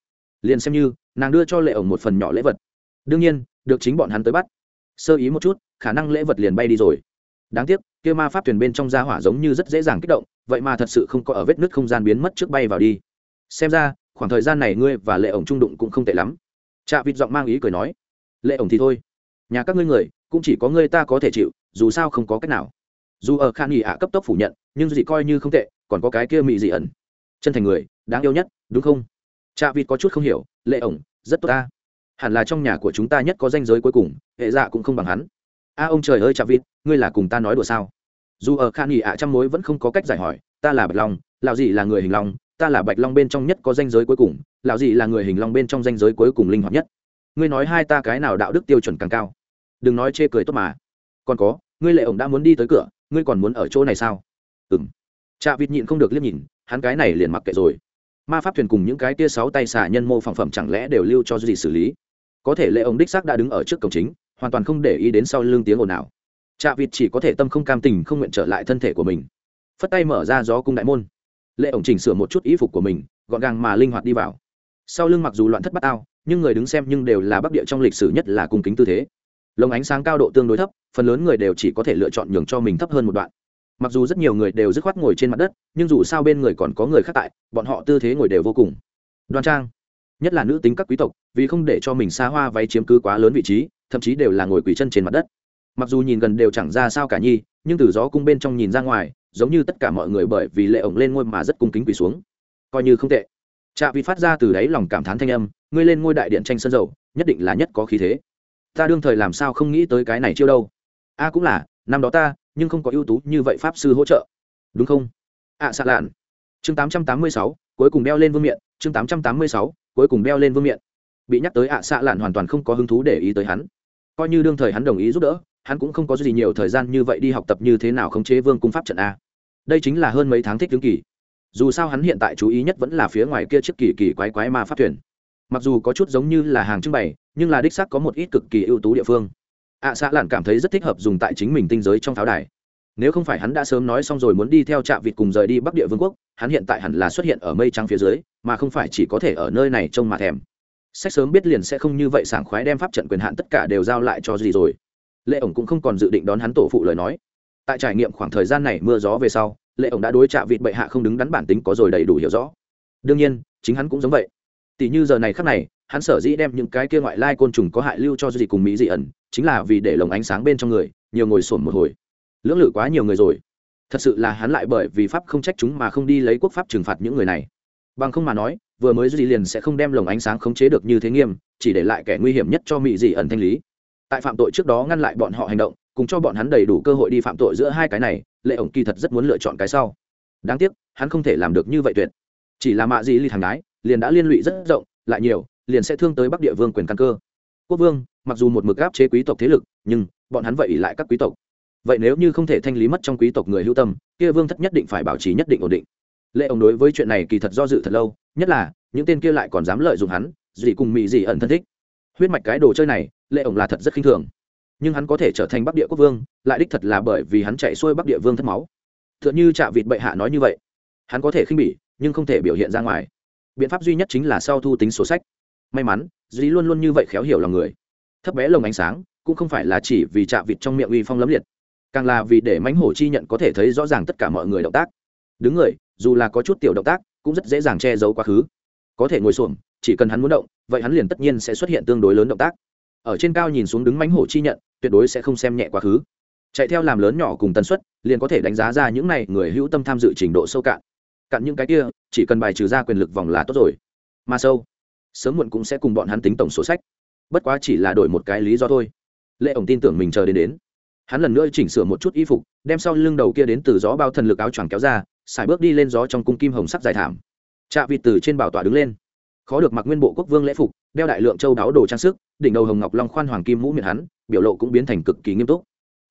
Liền xem như, nàng đưa cho lệ ổng một phần nhỏ lễ vật. Đương nhiên, được chính bọn hắn tới bắt. Sơ ý một chút, khả năng lễ vật liền bay đi rồi đáng tiếc, kia ma pháp thuyền bên trong gia hỏa giống như rất dễ dàng kích động, vậy mà thật sự không có ở vết nứt không gian biến mất trước bay vào đi. Xem ra, khoảng thời gian này ngươi và lệ ổng trung đụng cũng không tệ lắm. Chạ vịt giọng mang ý cười nói, lệ ổng thì thôi. Nhà các ngươi người, cũng chỉ có ngươi ta có thể chịu, dù sao không có cách nào. Dù ở khan nghỉ ạ cấp tốc phủ nhận, nhưng dị coi như không tệ, còn có cái kia mị dị ẩn. Chân thành người, đáng yêu nhất, đúng không? Chạ vịt có chút không hiểu, lệ ổng, rất tốt ta. Hẳn là trong nhà của chúng ta nhất có danh giới cuối cùng, hệ dạ cũng không bằng hắn a ông trời ơi, chạm vịt, ngươi là cùng ta nói đùa sao? Dù ở khan nghỉ ạ trăm mối vẫn không có cách giải hỏi, ta là bạch long lạo gì là người hình long, ta là bạch long bên trong nhất có danh giới cuối cùng lạo gì là người hình long bên trong danh giới cuối cùng linh hoạt nhất. Ngươi nói hai ta cái nào đạo đức tiêu chuẩn càng cao? Đừng nói chê cười tốt mà. Còn có, ngươi lệ ổng đã muốn đi tới cửa, ngươi còn muốn ở chỗ này sao? Ừng chạ vịt nhịn không được liếc nhìn, hắn cái này liền mặc kệ rồi. Ma pháp thuyền cùng những cái tia sáu tay xả nhân mô phẳng phẩm chẳng lẽ đều lưu cho gì xử lý? Có thể lệ ông đích xác đã đứng ở trước cổng chính hoàn toàn không để ý đến sau lưng tiếng ồn nào chạ vịt chỉ có thể tâm không cam tình không nguyện trở lại thân thể của mình. Phất tay mở ra gió cung đại môn. Lệ ổng chỉnh sửa một chút ý phục của mình, gọn gàng mà linh hoạt đi vào. Sau lưng mặc dù loạn thất bát ao, nhưng người đứng xem nhưng đều là bắc địa trong lịch sử nhất là cung kính tư thế. Lồng ánh sáng cao độ tương đối thấp, phần lớn người đều chỉ có thể lựa chọn nhường cho mình thấp hơn một đoạn. Mặc dù rất nhiều người đều dứt khoát ngồi trên mặt đất, nhưng dù sao bên người còn có người khác tại, bọn họ tư thế ngồi đều vô cùng. Đoan trang. Nhất là nữ tính các quý tộc, vì không để cho mình xa hoa váy chiếm cứ quá lớn vị trí thậm chí đều là ngồi quỳ chân trên mặt đất. Mặc dù nhìn gần đều chẳng ra sao cả nhi nhưng từ gió cung bên trong nhìn ra ngoài giống như tất cả mọi người bởi vì lệ ổng lên ngôi mà rất cung kính quỳ xuống. Coi như không tệ. Trạ vị phát ra từ đáy lòng cảm thán thanh âm ngươi lên ngôi đại điện tranh sân dầu nhất định là nhất có khí thế. Ta đương thời làm sao không nghĩ tới cái này chiêu đâu. A cũng là năm đó ta nhưng không có ưu tú như vậy pháp sư hỗ trợ. Đúng không? Ạ à, xạ lạn. Chương tám trăm tám mươi sáu cuối cùng đeo lên vương miện. Chương tám trăm tám mươi sáu cuối cùng đeo lên vương miện. Bị nhắc tới ạ xạ lạn hoàn toàn không có hứng thú để ý tới hắn coi như đương thời hắn đồng ý giúp đỡ, hắn cũng không có gì nhiều thời gian như vậy đi học tập như thế nào khống chế vương cung pháp trận a. Đây chính là hơn mấy tháng thích tướng kỳ. Dù sao hắn hiện tại chú ý nhất vẫn là phía ngoài kia chiếc kỳ kỳ quái quái ma pháp thuyền. Mặc dù có chút giống như là hàng trưng bày, nhưng là đích xác có một ít cực kỳ ưu tú địa phương. Ạ xạ lạn cảm thấy rất thích hợp dùng tại chính mình tinh giới trong pháo đài. Nếu không phải hắn đã sớm nói xong rồi muốn đi theo trạm vịt cùng rời đi bắc địa vương quốc, hắn hiện tại hẳn là xuất hiện ở mây trắng phía dưới, mà không phải chỉ có thể ở nơi này trông mà thèm sách sớm biết liền sẽ không như vậy sảng khoái đem pháp trận quyền hạn tất cả đều giao lại cho gì rồi. Lệ ổng cũng không còn dự định đón hắn tổ phụ lời nói. Tại trải nghiệm khoảng thời gian này mưa gió về sau, lệ ổng đã đối trạ vịt bệ hạ không đứng đắn bản tính có rồi đầy đủ hiểu rõ. Đương nhiên, chính hắn cũng giống vậy. Tỷ như giờ này khắc này, hắn sở dĩ đem những cái kia ngoại lai côn trùng có hại lưu cho gì cùng mỹ dị ẩn, chính là vì để lồng ánh sáng bên trong người, nhiều ngồi sổn một hồi. Lưỡng lự quá nhiều người rồi. Thật sự là hắn lại bởi vì pháp không trách chúng mà không đi lấy quốc pháp trừng phạt những người này bằng không mà nói, vừa mới duy liền sẽ không đem lồng ánh sáng khống chế được như thế nghiêm, chỉ để lại kẻ nguy hiểm nhất cho mỹ dị ẩn thanh lý. Tại phạm tội trước đó ngăn lại bọn họ hành động, cùng cho bọn hắn đầy đủ cơ hội đi phạm tội giữa hai cái này, lệ ổng kỳ thật rất muốn lựa chọn cái sau. Đáng tiếc, hắn không thể làm được như vậy tuyệt. Chỉ là mạ dị ly thằng gái, liền đã liên lụy rất rộng, lại nhiều, liền sẽ thương tới bắc địa vương quyền căn cơ. Quốc vương, mặc dù một mực áp chế quý tộc thế lực, nhưng bọn hắn vậy lại các quý tộc. Vậy nếu như không thể thanh lý mất trong quý tộc người hữu tâm, kia vương thất nhất định phải bảo trì nhất định ổn định lệ ông đối với chuyện này kỳ thật do dự thật lâu, nhất là, những tên kia lại còn dám lợi dụng hắn gì cùng mỹ gì ẩn thân thích. Huyết mạch cái đồ chơi này, lệ ông là thật rất khinh thường. Nhưng hắn có thể trở thành bắc địa quốc vương, lại đích thật là bởi vì hắn chạy xuôi bắc địa vương thất máu. T h ư ợ n h ư vịt bệ hạ nói như vậy. Hắn có thể khinh bỉ, nhưng không thể biểu hiện ra ngoài. Biện pháp duy nhất chính là sau thu tính sổ sách. May mắn duy luôn luôn như vậy khéo hiểu lòng người. Thấp bé lồng ánh sáng, cũng không phải là chỉ vì trạ vịt trong miệng uy phong lấm liệt, càng là vì để mánh hổ chi nhận có thể thấy rõ ràng tất cả mọi người động tác. Đứng người dù là có chút tiểu động tác, cũng rất dễ dàng che giấu quá khứ. Có thể ngồi xuồng chỉ cần hắn muốn động, vậy hắn liền tất nhiên sẽ xuất hiện tương đối lớn động tác. Ở trên cao nhìn xuống đứng mánh hổ chi nhận, tuyệt đối sẽ không xem nhẹ quá khứ. Chạy theo làm lớn nhỏ cùng tần suất, liền có thể đánh giá ra những này người hữu tâm tham dự trình độ sâu cạn. Cạn những cái kia, chỉ cần bài trừ ra quyền lực vòng là tốt rồi. Mà sâu, sớm muộn cũng sẽ cùng bọn hắn tính tổng số sách. Bất quá chỉ là đổi một cái lý do thôi. Lệ ổng tin tưởng mình chờ đến đến hắn lần nữa chỉnh sửa một chút y phục, đem sau lưng đầu kia đến từ gió bao thần lực áo choàng kéo ra, xài bước đi lên gió trong cung kim hồng sắc dài thảm. Trạ vịt từ trên bảo tọa đứng lên. Khó được mặc nguyên bộ quốc vương lễ phục, đeo đại lượng châu đáo đồ trang sức, đỉnh đầu hồng ngọc long khoan hoàng kim mũ miệng hắn, biểu lộ cũng biến thành cực kỳ nghiêm túc.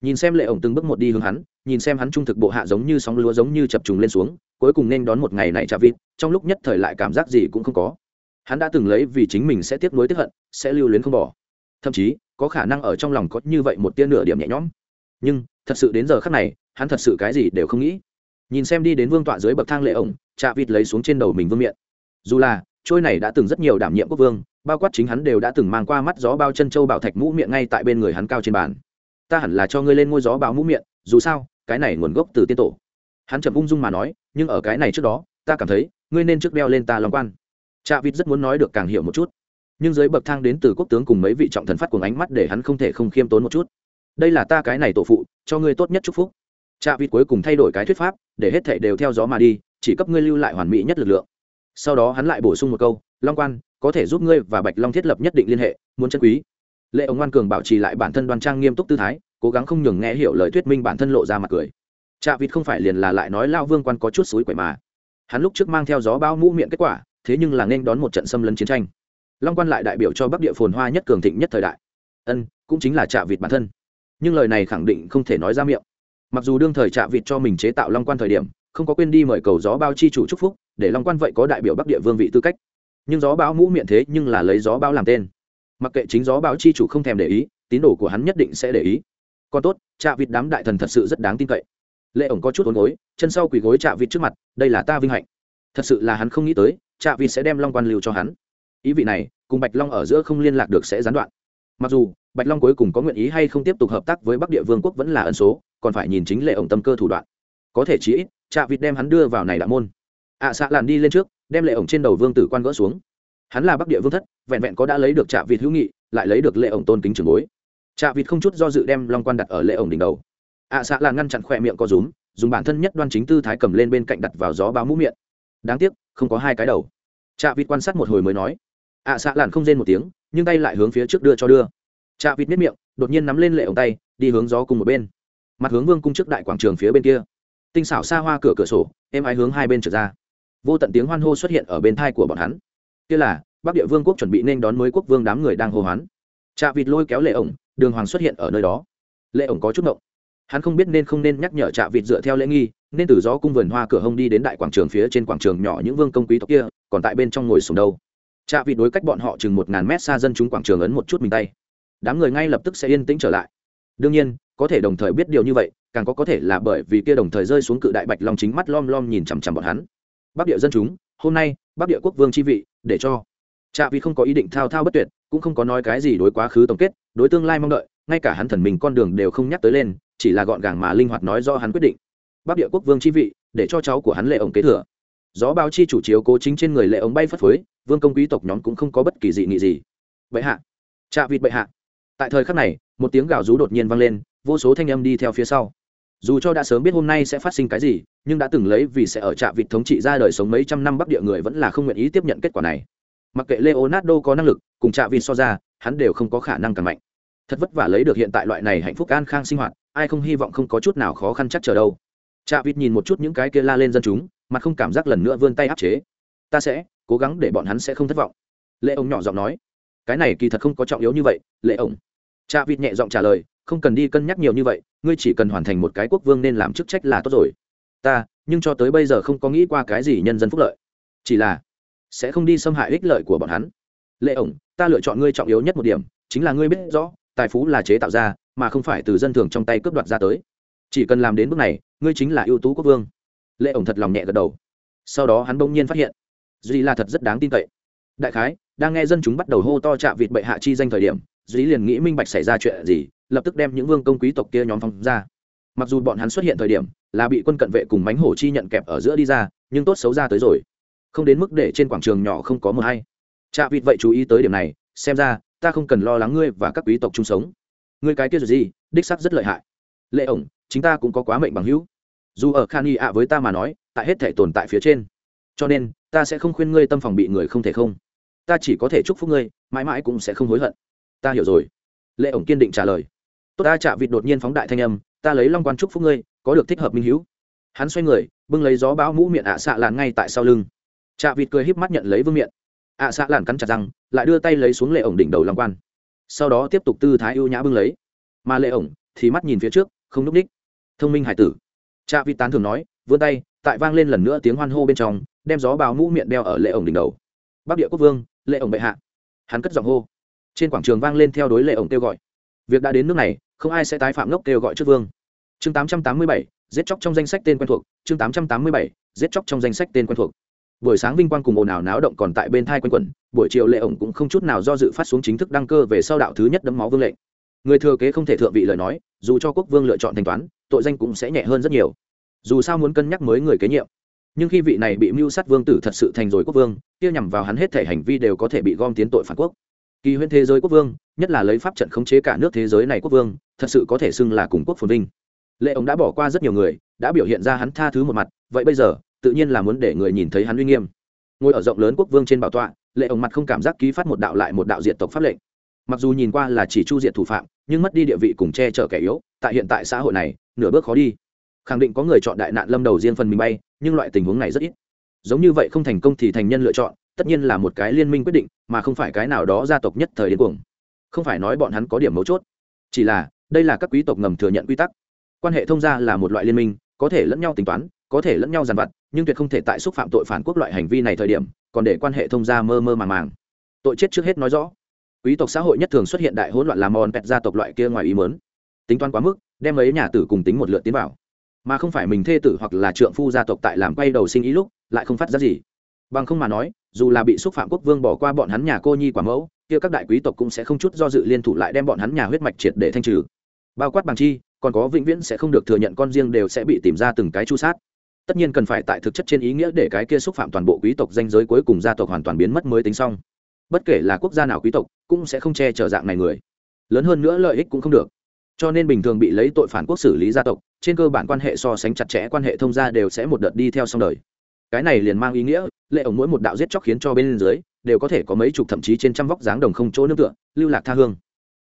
Nhìn xem lệ ổng từng bước một đi hướng hắn, nhìn xem hắn trung thực bộ hạ giống như sóng lúa giống như chập trùng lên xuống, cuối cùng nên đón một ngày này trạ vịt, trong lúc nhất thời lại cảm giác gì cũng không có. Hắn đã từng lấy vì chính mình sẽ tiếp nối tiếp hận, sẽ lưu luyến không bỏ. Thậm chí, có khả năng ở trong lòng có như vậy một tia nửa điểm nhẹ nhõm nhưng, thật sự đến giờ khắc này, hắn thật sự cái gì đều không nghĩ. Nhìn xem đi đến vương tọa dưới bậc thang lệ ổng chạ vịt lấy xuống trên đầu mình vương miện. Dù là, trôi này đã từng rất nhiều đảm nhiệm quốc vương, bao quát chính hắn đều đã từng mang qua mắt gió bao chân châu bảo thạch mũ miệng ngay tại bên người hắn cao trên bàn. Ta hẳn là cho ngươi lên ngôi gió báo mũ miệng, dù sao, cái này nguồn gốc từ tiên tổ. Hắn chậm ung dung mà nói, nhưng ở cái này trước đó, ta cảm thấy, ngươi nên trước đeo lên ta lòng quan. Cha vịt rất muốn nói được càng hiểu một chút. Nhưng dưới bậc thang đến từ quốc tướng cùng mấy vị trọng thần phát cùng ánh mắt để hắn không thể không khiêm tốn một chút đây là ta cái này tổ phụ, cho ngươi tốt nhất chúc phúc. Cha vịt cuối cùng thay đổi cái thuyết pháp, để hết thảy đều theo gió mà đi, chỉ cấp ngươi lưu lại hoàn mỹ nhất lực lượng. Sau đó hắn lại bổ sung một câu, long quan, có thể giúp ngươi và bạch long thiết lập nhất định liên hệ, muốn chân quý. Lệ ông ngoan cường bảo trì lại bản thân đoan trang nghiêm túc tư thái, cố gắng không nhường nghe hiểu lời thuyết minh bản thân lộ ra mặt cười. Trạ vịt không phải liền là lại nói lao vương quan có chút suối quậy mà. Hắn lúc trước mang theo gió bao mũ miệng kết quả, thế nhưng là nên đón một trận xâm lấn chiến tranh. Long quan lại đại biểu cho bắc địa phồn hoa nhất cường thịnh nhất thời đại. Ân, cũng chính là trạ vịt bản thân nhưng lời này khẳng định không thể nói ra miệng. Mặc dù đương thời trạ vịt cho mình chế tạo long quan thời điểm, không có quên đi mời cầu gió bao chi chủ chúc phúc, để long quan vậy có đại biểu bắc địa vương vị tư cách. Nhưng gió báo mũ miệng thế nhưng là lấy gió báo làm tên. Mặc kệ chính gió báo chi chủ không thèm để ý, tín đồ của hắn nhất định sẽ để ý. Còn tốt, trạ vịt đám đại thần thật sự rất đáng tin cậy. Lệ ổng có chút ốn gối, chân sau quỳ gối trạ vịt trước mặt, đây là ta vinh hạnh. Thật sự là hắn không nghĩ tới, trạ vịt sẽ đem long quan lưu cho hắn. Ý vị này, cùng bạch long ở giữa không liên lạc được sẽ gián đoạn. Mặc dù bạch long cuối cùng có nguyện ý hay không tiếp tục hợp tác với bắc địa vương quốc vẫn là ẩn số còn phải nhìn chính lệ ổng tâm cơ thủ đoạn. Có thể chí ít trạ vịt đem hắn đưa vào này đã môn. Ạ à, xạ làn đi lên trước đem lệ ổng trên đầu vương tử quan gỡ xuống. Hắn là bắc địa vương thất vẹn vẹn có đã lấy được trạ vịt hữu nghị lại lấy được lệ ổng tôn kính trường bối. Trạ vịt không chút do dự đem long quan đặt ở lệ ổng đỉnh đầu. Ạ à, xạ làn ngăn chặn khỏe miệng có rúm dùng bản thân nhất đoan chính tư thái cầm lên bên cạnh đặt vào gió báo mũ miệng. Đáng tiếc không có hai cái đầu. Trạ vịt quan sát một hồi mới nói. Ạ à, xạ làn không rên một tiếng nhưng tay lại hướng phía trước đưa cho đưa trạ vịt miết miệng, đột nhiên nắm lên lệ ổng tay, đi hướng gió cùng một bên. Mặt hướng vương cung trước đại quảng trường phía bên kia. Tinh xảo xa hoa cửa cửa sổ em ái hướng hai bên trở ra. Vô tận tiếng hoan hô xuất hiện ở bên tai của bọn hắn. Kia là, bắc địa vương quốc chuẩn bị nên đón mới quốc vương đám người đang hô hoán. Trạ vịt lôi kéo lệ ổng, đường hoàng xuất hiện ở nơi đó. Lệ ổng có chút ngộng. Hắn không biết nên không nên nhắc nhở trạ vịt dựa theo lễ nghi, nên từ gió cung vườn hoa cửa hông đi đến đại quảng trường phía trên quảng trường nhỏ những vương công quý tộc kia, còn tại bên trong ngồi sùng đâu. Trạ vịt đối cách bọn họ chừng một ngàn mét xa dân chúng quảng trường ấn một chút mình tay đám người ngay lập tức sẽ yên tĩnh trở lại. Đương nhiên, có thể đồng thời biết điều như vậy, càng có có thể là bởi vì kia đồng thời rơi xuống cự đại bạch long chính mắt lom lom nhìn chằm chằm bọn hắn. Bắc địa dân chúng, hôm nay, bắc địa quốc vương chi vị, để cho. Trạ vì không có ý định thao thao bất tuyệt, cũng không có nói cái gì đối quá khứ tổng kết, đối tương lai mong đợi, ngay cả hắn thần mình con đường đều không nhắc tới lên, chỉ là gọn gàng mà linh hoạt nói do hắn quyết định. Bắc địa quốc vương chi vị, để cho cháu của hắn lệ ổng kế thừa. Gió báo chi chủ chiếu cố chính trên người lệ ông bay phất phới, vương công quý tộc nhóm cũng không có bất kỳ dị nghị gì. Bệ hạ. Trạ vịt bệ hạ tại thời khắc này, một tiếng gào rú đột nhiên vang lên, vô số thanh âm đi theo phía sau. Dù cho đã sớm biết hôm nay sẽ phát sinh cái gì, nhưng đã từng lấy vì sẽ ở trạm vịt thống trị ra đời sống mấy trăm năm bắc địa người vẫn là không nguyện ý tiếp nhận kết quả này. Mặc kệ leonardo có năng lực, cùng trạm vịt so ra, hắn đều không có khả năng càng mạnh. Thật vất vả lấy được hiện tại loại này hạnh phúc an khang sinh hoạt, ai không hy vọng không có chút nào khó khăn chắc chờ đâu. Trạm vịt nhìn một chút những cái kia la lên dân chúng mà không cảm giác lần nữa vươn tay áp chế. Ta sẽ cố gắng để bọn hắn sẽ không thất vọng. Lệ ông nhỏ giọng nói. Cái này kỳ thật không có trọng yếu như vậy, lệ ông cha vịt nhẹ giọng trả lời, không cần đi cân nhắc nhiều như vậy, ngươi chỉ cần hoàn thành một cái quốc vương nên làm chức trách là tốt rồi. Ta, nhưng cho tới bây giờ không có nghĩ qua cái gì nhân dân phúc lợi. Chỉ là sẽ không đi xâm hại ích lợi của bọn hắn. Lệ ổng, ta lựa chọn ngươi trọng yếu nhất một điểm, chính là ngươi biết rõ, tài phú là chế tạo ra, mà không phải từ dân thường trong tay cướp đoạt ra tới. Chỉ cần làm đến bước này, ngươi chính là ưu tú quốc vương. Lệ ổng thật lòng nhẹ gật đầu. Sau đó hắn bỗng nhiên phát hiện, duy là thật rất đáng tin cậy. Đại khái, đang nghe dân chúng bắt đầu hô to chạm vịt bệ hạ chi danh thời điểm duy liền nghĩ minh bạch xảy ra chuyện gì, lập tức đem những vương công quý tộc kia nhóm phong ra. Mặc dù bọn hắn xuất hiện thời điểm là bị quân cận vệ cùng bánh hổ chi nhận kẹp ở giữa đi ra, nhưng tốt xấu ra tới rồi. Không đến mức để trên quảng trường nhỏ không có mờ hay. Chạ vịt vậy chú ý tới điểm này, xem ra, ta không cần lo lắng ngươi và các quý tộc chung sống. Ngươi cái kia rồi gì, đích sắc rất lợi hại. Lệ ổng, chính ta cũng có quá mệnh bằng hữu. Dù ở khan y ạ với ta mà nói, tại hết thể tồn tại phía trên. Cho nên, ta sẽ không khuyên ngươi tâm phòng bị người không thể không. Ta chỉ có thể chúc phúc ngươi, mãi mãi cũng sẽ không hối hận ta hiểu rồi. Lệ ổng kiên định trả lời. Tốt ta chạ vịt đột nhiên phóng đại thanh âm, ta lấy long quan trúc phúc ngươi, có được thích hợp minh hữu. Hắn xoay người, bưng lấy gió bão mũ miệng ạ xạ làn ngay tại sau lưng. Chạ vịt cười híp mắt nhận lấy vương miệng. Ạ xạ làn cắn chặt răng, lại đưa tay lấy xuống lệ ổng đỉnh đầu long quan. Sau đó tiếp tục tư thái ưu nhã bưng lấy. Mà lệ ổng thì mắt nhìn phía trước, không núp ních. Thông minh hải tử. Cha vịt tán thường nói, vươn tay, tại vang lên lần nữa tiếng hoan hô bên trong, đem gió bào mũ miệng đeo ở lệ ổng đỉnh đầu. Bắc địa quốc vương, lệ ổng bệ hạ. Hắn cất giọng hô trên quảng trường vang lên theo đối lệ ổng kêu gọi. Việc đã đến nước này không ai sẽ tái phạm ngốc kêu gọi trước vương. Chương 887, giết chóc trong danh sách tên quen thuộc. Chương 887, giết chóc trong danh sách tên quen thuộc. Buổi sáng vinh quang cùng ồn ào náo động còn tại bên thai quanh quẩn buổi chiều lệ ổng cũng không chút nào do dự phát xuống chính thức đăng cơ về sau đạo thứ nhất đấm máu vương lệnh. Người thừa kế không thể thượng vị lời nói dù cho quốc vương lựa chọn thanh toán tội danh cũng sẽ nhẹ hơn rất nhiều. Dù sao muốn cân nhắc mới người kế nhiệm. Nhưng khi vị này bị mưu sát vương tử thật sự thành rồi quốc vương kia nhằm vào hắn hết thể hành vi đều có thể bị gom tiến tội phản quốc kỳ huyễn thế giới quốc vương, nhất là lấy pháp trận khống chế cả nước thế giới này quốc vương, thật sự có thể xưng là cùng quốc phồn vinh. Lệ ông đã bỏ qua rất nhiều người, đã biểu hiện ra hắn tha thứ một mặt, vậy bây giờ, tự nhiên là muốn để người nhìn thấy hắn uy nghiêm. Ngồi ở rộng lớn quốc vương trên bảo tọa, lệ ông mặt không cảm giác ký phát một đạo lại một đạo diện tộc pháp lệnh. Mặc dù nhìn qua là chỉ chu diện thủ phạm, nhưng mất đi địa vị cùng che chở kẻ yếu, tại hiện tại xã hội này, nửa bước khó đi. Khẳng định có người chọn đại nạn lâm đầu riêng phần mình bay, nhưng loại tình huống này rất ít. Giống như vậy không thành công thì thành nhân lựa chọn tất nhiên là một cái liên minh quyết định, mà không phải cái nào đó gia tộc nhất thời đến cuồng. Không phải nói bọn hắn có điểm mấu chốt, chỉ là, đây là các quý tộc ngầm thừa nhận quy tắc. Quan hệ thông gia là một loại liên minh, có thể lẫn nhau tính toán, có thể lẫn nhau giàn vặt, nhưng tuyệt không thể tại xúc phạm tội phản quốc loại hành vi này thời điểm, còn để quan hệ thông gia mơ mơ màng màng. Tội chết trước hết nói rõ. Quý tộc xã hội nhất thường xuất hiện đại hỗn loạn làm mòn pẹt gia tộc loại kia ngoài ý mớn tính toán quá mức, đem ấy nhà tử cùng tính một lượt tiến vào. Mà không phải mình thê tử hoặc là trượng phu gia tộc tại làm quay đầu sinh ý lúc, lại không phát ra gì. Bằng không mà nói dù là bị xúc phạm quốc vương bỏ qua bọn hắn nhà cô nhi quả mẫu, kia các đại quý tộc cũng sẽ không chút do dự liên thủ lại đem bọn hắn nhà huyết mạch triệt để thanh trừ. Bao quát bằng chi, còn có vĩnh viễn sẽ không được thừa nhận con riêng đều sẽ bị tìm ra từng cái chu sát. Tất nhiên cần phải tại thực chất trên ý nghĩa để cái kia xúc phạm toàn bộ quý tộc danh giới cuối cùng gia tộc hoàn toàn biến mất mới tính xong. Bất kể là quốc gia nào quý tộc, cũng sẽ không che chở dạng này người. Lớn hơn nữa lợi ích cũng không được. Cho nên bình thường bị lấy tội phản quốc xử lý gia tộc, trên cơ bản quan hệ so sánh chặt chẽ quan hệ thông gia đều sẽ một đợt đi theo xong đời cái này liền mang ý nghĩa, lệ ổng mỗi một đạo giết chóc khiến cho bên dưới, đều có thể có mấy chục thậm chí trên trăm vóc dáng đồng không chỗ nương tựa, lưu lạc tha hương.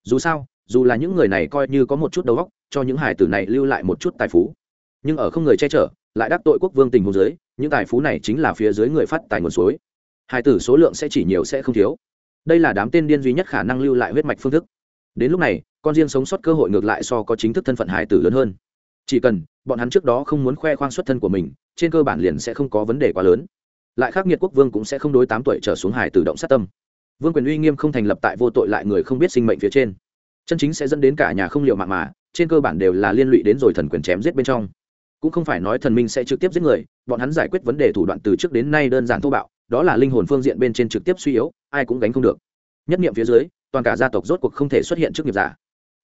Dù sao, dù là những người này coi như có một chút đầu óc, cho những hải tử này lưu lại một chút tài phú. Nhưng ở không người che chở, lại đắc tội quốc vương tình hồ dưới, những tài phú này chính là phía dưới người phát tài nguồn suối. Hải tử số lượng sẽ chỉ nhiều sẽ không thiếu. Đây là đám tên điên duy nhất khả năng lưu lại huyết mạch phương thức. Đến lúc này, con riêng sống sót cơ hội ngược lại so có chính thức thân phận hải tử lớn hơn chỉ cần, bọn hắn trước đó không muốn khoe khoang xuất thân của mình, trên cơ bản liền sẽ không có vấn đề quá lớn. Lại khắc nghiệt quốc vương cũng sẽ không đối tám tuổi trở xuống hải tử động sát tâm. Vương quyền uy nghiêm không thành lập tại vô tội lại người không biết sinh mệnh phía trên. Chân chính sẽ dẫn đến cả nhà không liệu mạng mà, trên cơ bản đều là liên lụy đến rồi thần quyền chém giết bên trong. Cũng không phải nói thần minh sẽ trực tiếp giết người, bọn hắn giải quyết vấn đề thủ đoạn từ trước đến nay đơn giản thô bạo, đó là linh hồn phương diện bên trên trực tiếp suy yếu, ai cũng gánh không được. Nhất nghiệm phía dưới, toàn cả gia tộc rốt cuộc không thể xuất hiện trước nghiệp giả.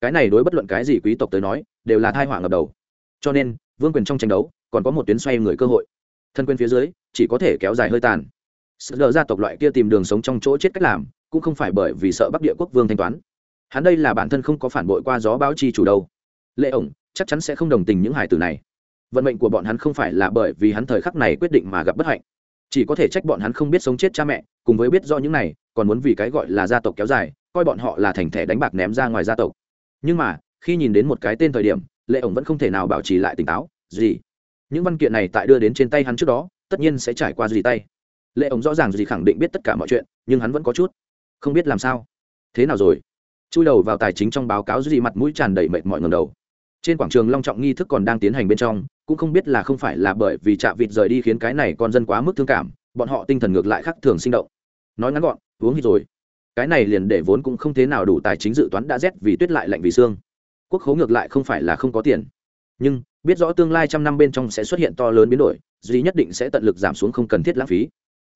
Cái này đối bất luận cái gì quý tộc tới nói, đều là thai họa ngập đầu cho nên, vương quyền trong tranh đấu, còn có một tuyến xoay người cơ hội. Thân quyền phía dưới, chỉ có thể kéo dài hơi tàn. Sự lờ gia tộc loại kia tìm đường sống trong chỗ chết cách làm, cũng không phải bởi vì sợ bắc địa quốc vương thanh toán. Hắn đây là bản thân không có phản bội qua gió báo chi chủ đâu. Lệ ổng, chắc chắn sẽ không đồng tình những hải tử này. Vận mệnh của bọn hắn không phải là bởi vì hắn thời khắc này quyết định mà gặp bất hạnh. Chỉ có thể trách bọn hắn không biết sống chết cha mẹ, cùng với biết do những này, còn muốn vì cái gọi là gia tộc kéo dài, coi bọn họ là thành thẻ đánh bạc ném ra ngoài gia tộc. Nhưng mà, khi nhìn đến một cái tên thời điểm lệ ổng vẫn không thể nào bảo trì lại tỉnh táo, gì? Những văn kiện này tại đưa đến trên tay hắn trước đó, tất nhiên sẽ trải qua gì tay. Lệ ổng rõ ràng gì khẳng định biết tất cả mọi chuyện, nhưng hắn vẫn có chút không biết làm sao. Thế nào rồi? Chui đầu vào tài chính trong báo cáo gì mặt mũi tràn đầy mệt mỏi ngầm đầu. Trên quảng trường long trọng nghi thức còn đang tiến hành bên trong, cũng không biết là không phải là bởi vì chạm vịt rời đi khiến cái này con dân quá mức thương cảm, bọn họ tinh thần ngược lại khác thường sinh động. Nói ngắn gọn, uống hít rồi. Cái này liền để vốn cũng không thế nào đủ tài chính dự toán đã rét vì tuyết lại lạnh vì xương quốc khấu ngược lại không phải là không có tiền. Nhưng, biết rõ tương lai trăm năm bên trong sẽ xuất hiện to lớn biến đổi, duy nhất định sẽ tận lực giảm xuống không cần thiết lãng phí.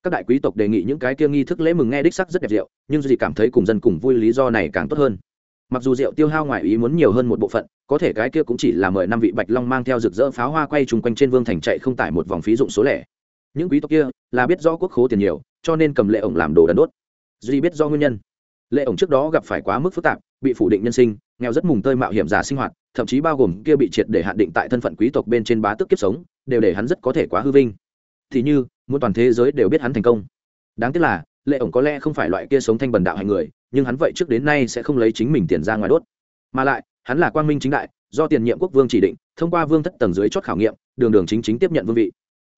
Các đại quý tộc đề nghị những cái kia nghi thức lễ mừng nghe đích sắc rất đẹp rượu nhưng duy cảm thấy cùng dân cùng vui lý do này càng tốt hơn. Mặc dù rượu tiêu hao ngoài ý muốn nhiều hơn một bộ phận, có thể cái kia cũng chỉ là mời năm vị bạch long mang theo rực rỡ pháo hoa quay chung quanh trên vương thành chạy không tải một vòng phí dụng số lẻ. Những quý tộc kia là biết rõ quốc khố tiền nhiều, cho nên cầm lệ ổng làm đồ đần đốt. Duy biết do nguyên nhân lệ ổng trước đó gặp phải quá mức phức tạp, bị phủ định nhân sinh nghèo rất mùng tơi mạo hiểm giả sinh hoạt, thậm chí bao gồm kia bị triệt để hạn định tại thân phận quý tộc bên trên bá tước kiếp sống, đều để hắn rất có thể quá hư vinh. Thì như, muốn toàn thế giới đều biết hắn thành công. Đáng tiếc là, lệ ổng có lẽ không phải loại kia sống thanh bần đạo hành người, nhưng hắn vậy trước đến nay sẽ không lấy chính mình tiền ra ngoài đốt. Mà lại, hắn là quang minh chính đại, do tiền nhiệm quốc vương chỉ định, thông qua vương thất tầng dưới chót khảo nghiệm, đường đường chính chính tiếp nhận vương vị.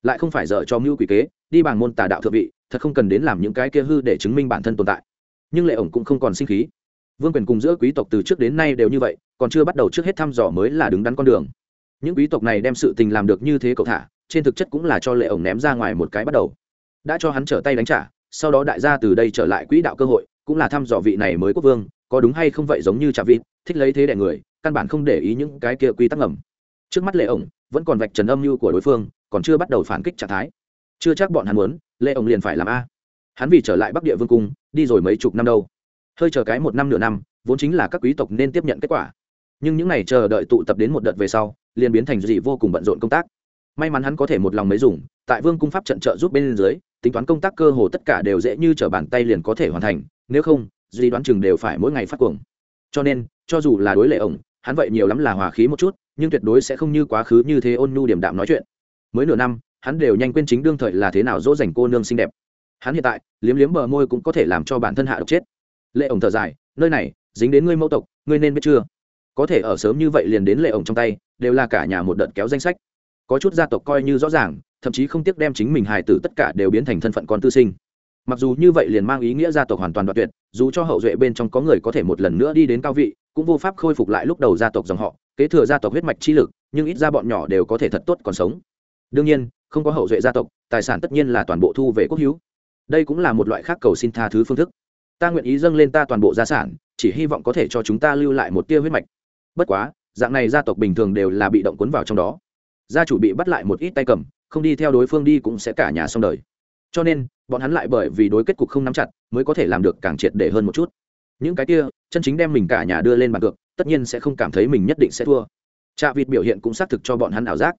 Lại không phải dở cho mưu quỷ kế, đi bằng môn tà đạo thượng vị, thật không cần đến làm những cái kia hư để chứng minh bản thân tồn tại. Nhưng lệ ổng cũng không còn sinh khí vương quyền cùng giữa quý tộc từ trước đến nay đều như vậy, còn chưa bắt đầu trước hết thăm dò mới là đứng đắn con đường. Những quý tộc này đem sự tình làm được như thế cậu thả, trên thực chất cũng là cho lệ ổng ném ra ngoài một cái bắt đầu. Đã cho hắn trở tay đánh trả, sau đó đại gia từ đây trở lại quỹ đạo cơ hội, cũng là thăm dò vị này mới quốc vương, có đúng hay không vậy giống như trà vịt, thích lấy thế đẻ người, căn bản không để ý những cái kia quy tắc ngầm. Trước mắt lệ ổng, vẫn còn vạch trần âm mưu của đối phương, còn chưa bắt đầu phản kích trạng thái. Chưa chắc bọn hắn muốn, lệ ổng liền phải làm a. Hắn vì trở lại bắc địa vương cung, đi rồi mấy chục năm đâu hơi chờ cái một năm nửa năm, vốn chính là các quý tộc nên tiếp nhận kết quả. Nhưng những ngày chờ đợi tụ tập đến một đợt về sau, liền biến thành gì vô cùng bận rộn công tác. May mắn hắn có thể một lòng mấy dùng, tại vương cung pháp trận trợ giúp bên dưới, tính toán công tác cơ hồ tất cả đều dễ như t r ở bàn tay liền có thể hoàn thành, nếu không, duy đoán chừng đều phải mỗi ngày phát cuồng. Cho nên, cho dù là đối lệ ổng, hắn vậy nhiều lắm là hòa khí một chút, nhưng tuyệt đối sẽ không như quá khứ như thế ôn nhu điểm đạm nói chuyện. Mới nửa năm, hắn đều nhanh quên chính đương thời là thế nào dỗ dành cô nương xinh đẹp. Hắn hiện tại, liếm liếm bờ môi cũng có thể làm cho bản thân hạ độc chết lệ ổng thở dài, nơi này, dính đến ngươi mẫu tộc, ngươi nên biết chưa? Có thể ở sớm như vậy liền đến lệ ổng trong tay, đều là cả nhà một đợt kéo danh sách. Có chút gia tộc coi như rõ ràng, thậm chí không tiếc đem chính mình hài tử tất cả đều biến thành thân phận con tư sinh. Mặc dù như vậy liền mang ý nghĩa gia tộc hoàn toàn đoạn tuyệt, dù cho hậu duệ bên trong có người có thể một lần nữa đi đến cao vị, cũng vô pháp khôi phục lại lúc đầu gia tộc dòng họ, kế thừa gia tộc huyết mạch chi lực, nhưng ít ra bọn nhỏ đều có thể thật tốt còn sống. Đương nhiên, không có hậu duệ gia tộc, tài sản tất nhiên là toàn bộ thu về quốc hữu. Đây cũng là một loại khác cầu xin tha thứ phương thức ta nguyện ý dâng lên ta toàn bộ gia sản, chỉ hy vọng có thể cho chúng ta lưu lại một tia huyết mạch. Bất quá, dạng này gia tộc bình thường đều là bị động cuốn vào trong đó. Gia chủ bị bắt lại một ít tay cầm, không đi theo đối phương đi cũng sẽ cả nhà xong đời. Cho nên, bọn hắn lại bởi vì đối kết cục không nắm chặt, mới có thể làm được càng triệt để hơn một chút. Những cái kia, chân chính đem mình cả nhà đưa lên bàn cược, tất nhiên sẽ không cảm thấy mình nhất định sẽ thua. Trạ vịt biểu hiện cũng xác thực cho bọn hắn ảo giác.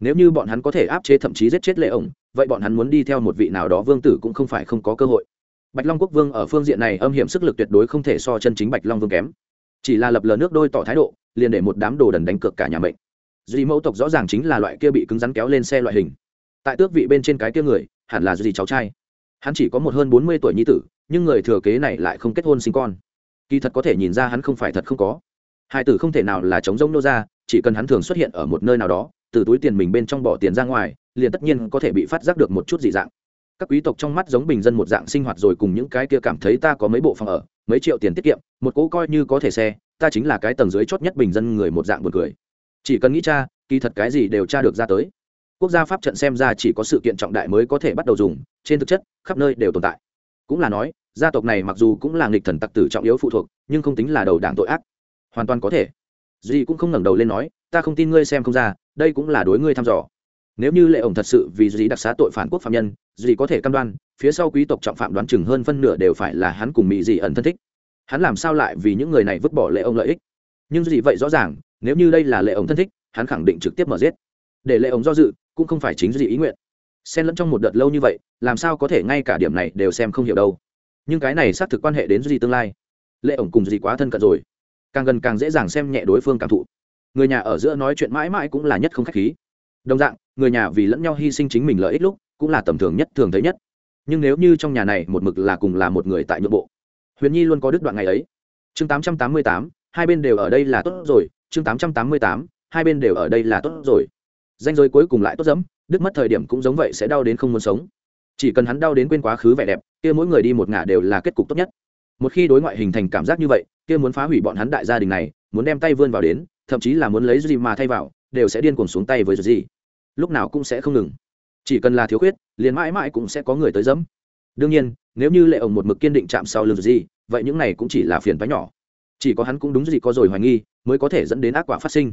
Nếu như bọn hắn có thể áp chế thậm chí giết chết lệ ổng, vậy bọn hắn muốn đi theo một vị nào đó vương tử cũng không phải không có cơ hội bạch long quốc vương ở phương diện này âm hiểm sức lực tuyệt đối không thể so chân chính bạch long vương kém. Chỉ là lập lờ nước đôi tỏ thái độ, liền để một đám đồ đần đánh cược cả nhà mệnh. Duy mẫu tộc rõ ràng chính là loại kia bị cứng rắn kéo lên xe loại hình. Tại tước vị bên trên cái kia người, hẳn là duy cháu trai. Hắn chỉ có một hơn bốn mươi tuổi nhi tử, nhưng người thừa kế này lại không kết hôn sinh con. Kỳ thật có thể nhìn ra hắn không phải thật không có. Hai tử không thể nào là chống rông nô ra, chỉ cần hắn thường xuất hiện ở một nơi nào đó, từ túi tiền mình bên trong bỏ tiền ra ngoài, liền tất nhiên có thể bị phát giác được một chút dị dạng các quý tộc trong mắt giống bình dân một dạng sinh hoạt rồi cùng những cái kia cảm thấy ta có mấy bộ phòng ở, mấy triệu tiền tiết kiệm, một cỗ coi như có thể xe, ta chính là cái tầng dưới chót nhất bình dân người một dạng buồn cười. Chỉ cần nghĩ cha, kỳ thật cái gì đều tra được ra tới. Quốc gia pháp trận xem ra chỉ có sự kiện trọng đại mới có thể bắt đầu dùng, trên thực chất, khắp nơi đều tồn tại. Cũng là nói, gia tộc này mặc dù cũng là nghịch thần tặc tử trọng yếu phụ thuộc, nhưng không tính là đầu đảng tội ác. Hoàn toàn có thể. Duy cũng không ngẩng đầu lên nói, ta không tin ngươi xem không ra, đây cũng là đối ngươi thăm dò nếu như lệ ổng thật sự vì dì đặc xá tội phản quốc phạm nhân dì có thể cam đoan, phía sau quý tộc trọng phạm đoán chừng hơn phân nửa đều phải là hắn cùng mỹ dì ẩn thân thích. Hắn làm sao lại vì những người này vứt bỏ lệ ổng lợi ích? Nhưng dì vậy rõ ràng, nếu như đây là lệ ổng thân thích, hắn khẳng định trực tiếp mở giết. Để lệ ổng do dự, cũng không phải chính dì ý nguyện. Xen lẫn trong một đợt lâu như vậy, làm sao có thể ngay cả điểm này đều xem không hiểu đâu. Nhưng cái này xác thực quan hệ đến dì tương lai. Lệ ổng cùng dì quá thân cận rồi. Càng gần càng dễ dàng xem nhẹ đối phương cảm thụ. Người nhà ở giữa nói chuyện mãi mãi cũng là nhất không khách khí đồng dạng, người nhà vì lẫn nhau hy sinh chính mình lợi ích lúc, cũng là tầm thường nhất, thường thấy nhất. Nhưng nếu như trong nhà này một mực là cùng là một người tại nhượng bộ, huyền nhi luôn có đứt đoạn ngày ấy. Chương tám trăm tám mươi tám, hai bên đều ở đây là tốt rồi. Chương tám trăm tám mươi tám, hai bên đều ở đây là tốt rồi. Danh giới cuối cùng lại tốt dẫm, đứt mất thời điểm cũng giống vậy sẽ đau đến không muốn sống. Chỉ cần hắn đau đến quên quá khứ vẻ đẹp, kia mỗi người đi một ngả đều là kết cục tốt nhất. Một khi đối ngoại hình thành cảm giác như vậy, kia muốn phá hủy bọn hắn đại gia đình này, muốn đem tay vươn vào đến, thậm chí là muốn lấy gì mà thay vào đều sẽ điên cuồng xuống tay với gì lúc nào cũng sẽ không ngừng. Chỉ cần là thiếu khuyết, liền mãi mãi cũng sẽ có người tới dẫm. Đương nhiên, nếu như lệ ổng một mực kiên định chạm sau lưng gì vậy những này cũng chỉ là phiền phái nhỏ. Chỉ có hắn cũng đúng gì có rồi hoài nghi, mới có thể dẫn đến ác quả phát sinh.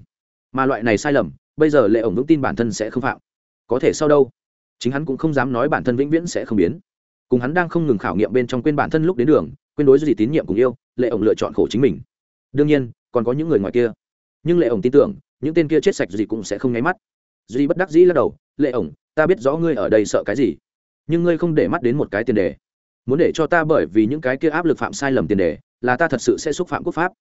Mà loại này sai lầm, bây giờ lệ ổng vững tin bản thân sẽ không phạm. Có thể sau đâu? Chính hắn cũng không dám nói bản thân vĩnh viễn sẽ không biến. Cùng hắn đang không ngừng khảo nghiệm bên trong quên bản thân lúc đến đường, quên đối gì tín nhiệm cùng yêu, lệ ổng lựa chọn khổ chính mình. Đương nhiên, còn có những người ngoài kia. Nhưng lệ ổng tin tưởng những tên kia chết sạch gì cũng sẽ không nháy mắt. Duy bất đắc dĩ lắc đầu, lệ ổng, ta biết rõ ngươi ở đây sợ cái gì, nhưng ngươi không để mắt đến một cái tiền đề. Muốn để cho ta bởi vì những cái kia áp lực phạm sai lầm tiền đề, là ta thật sự sẽ xúc phạm quốc pháp.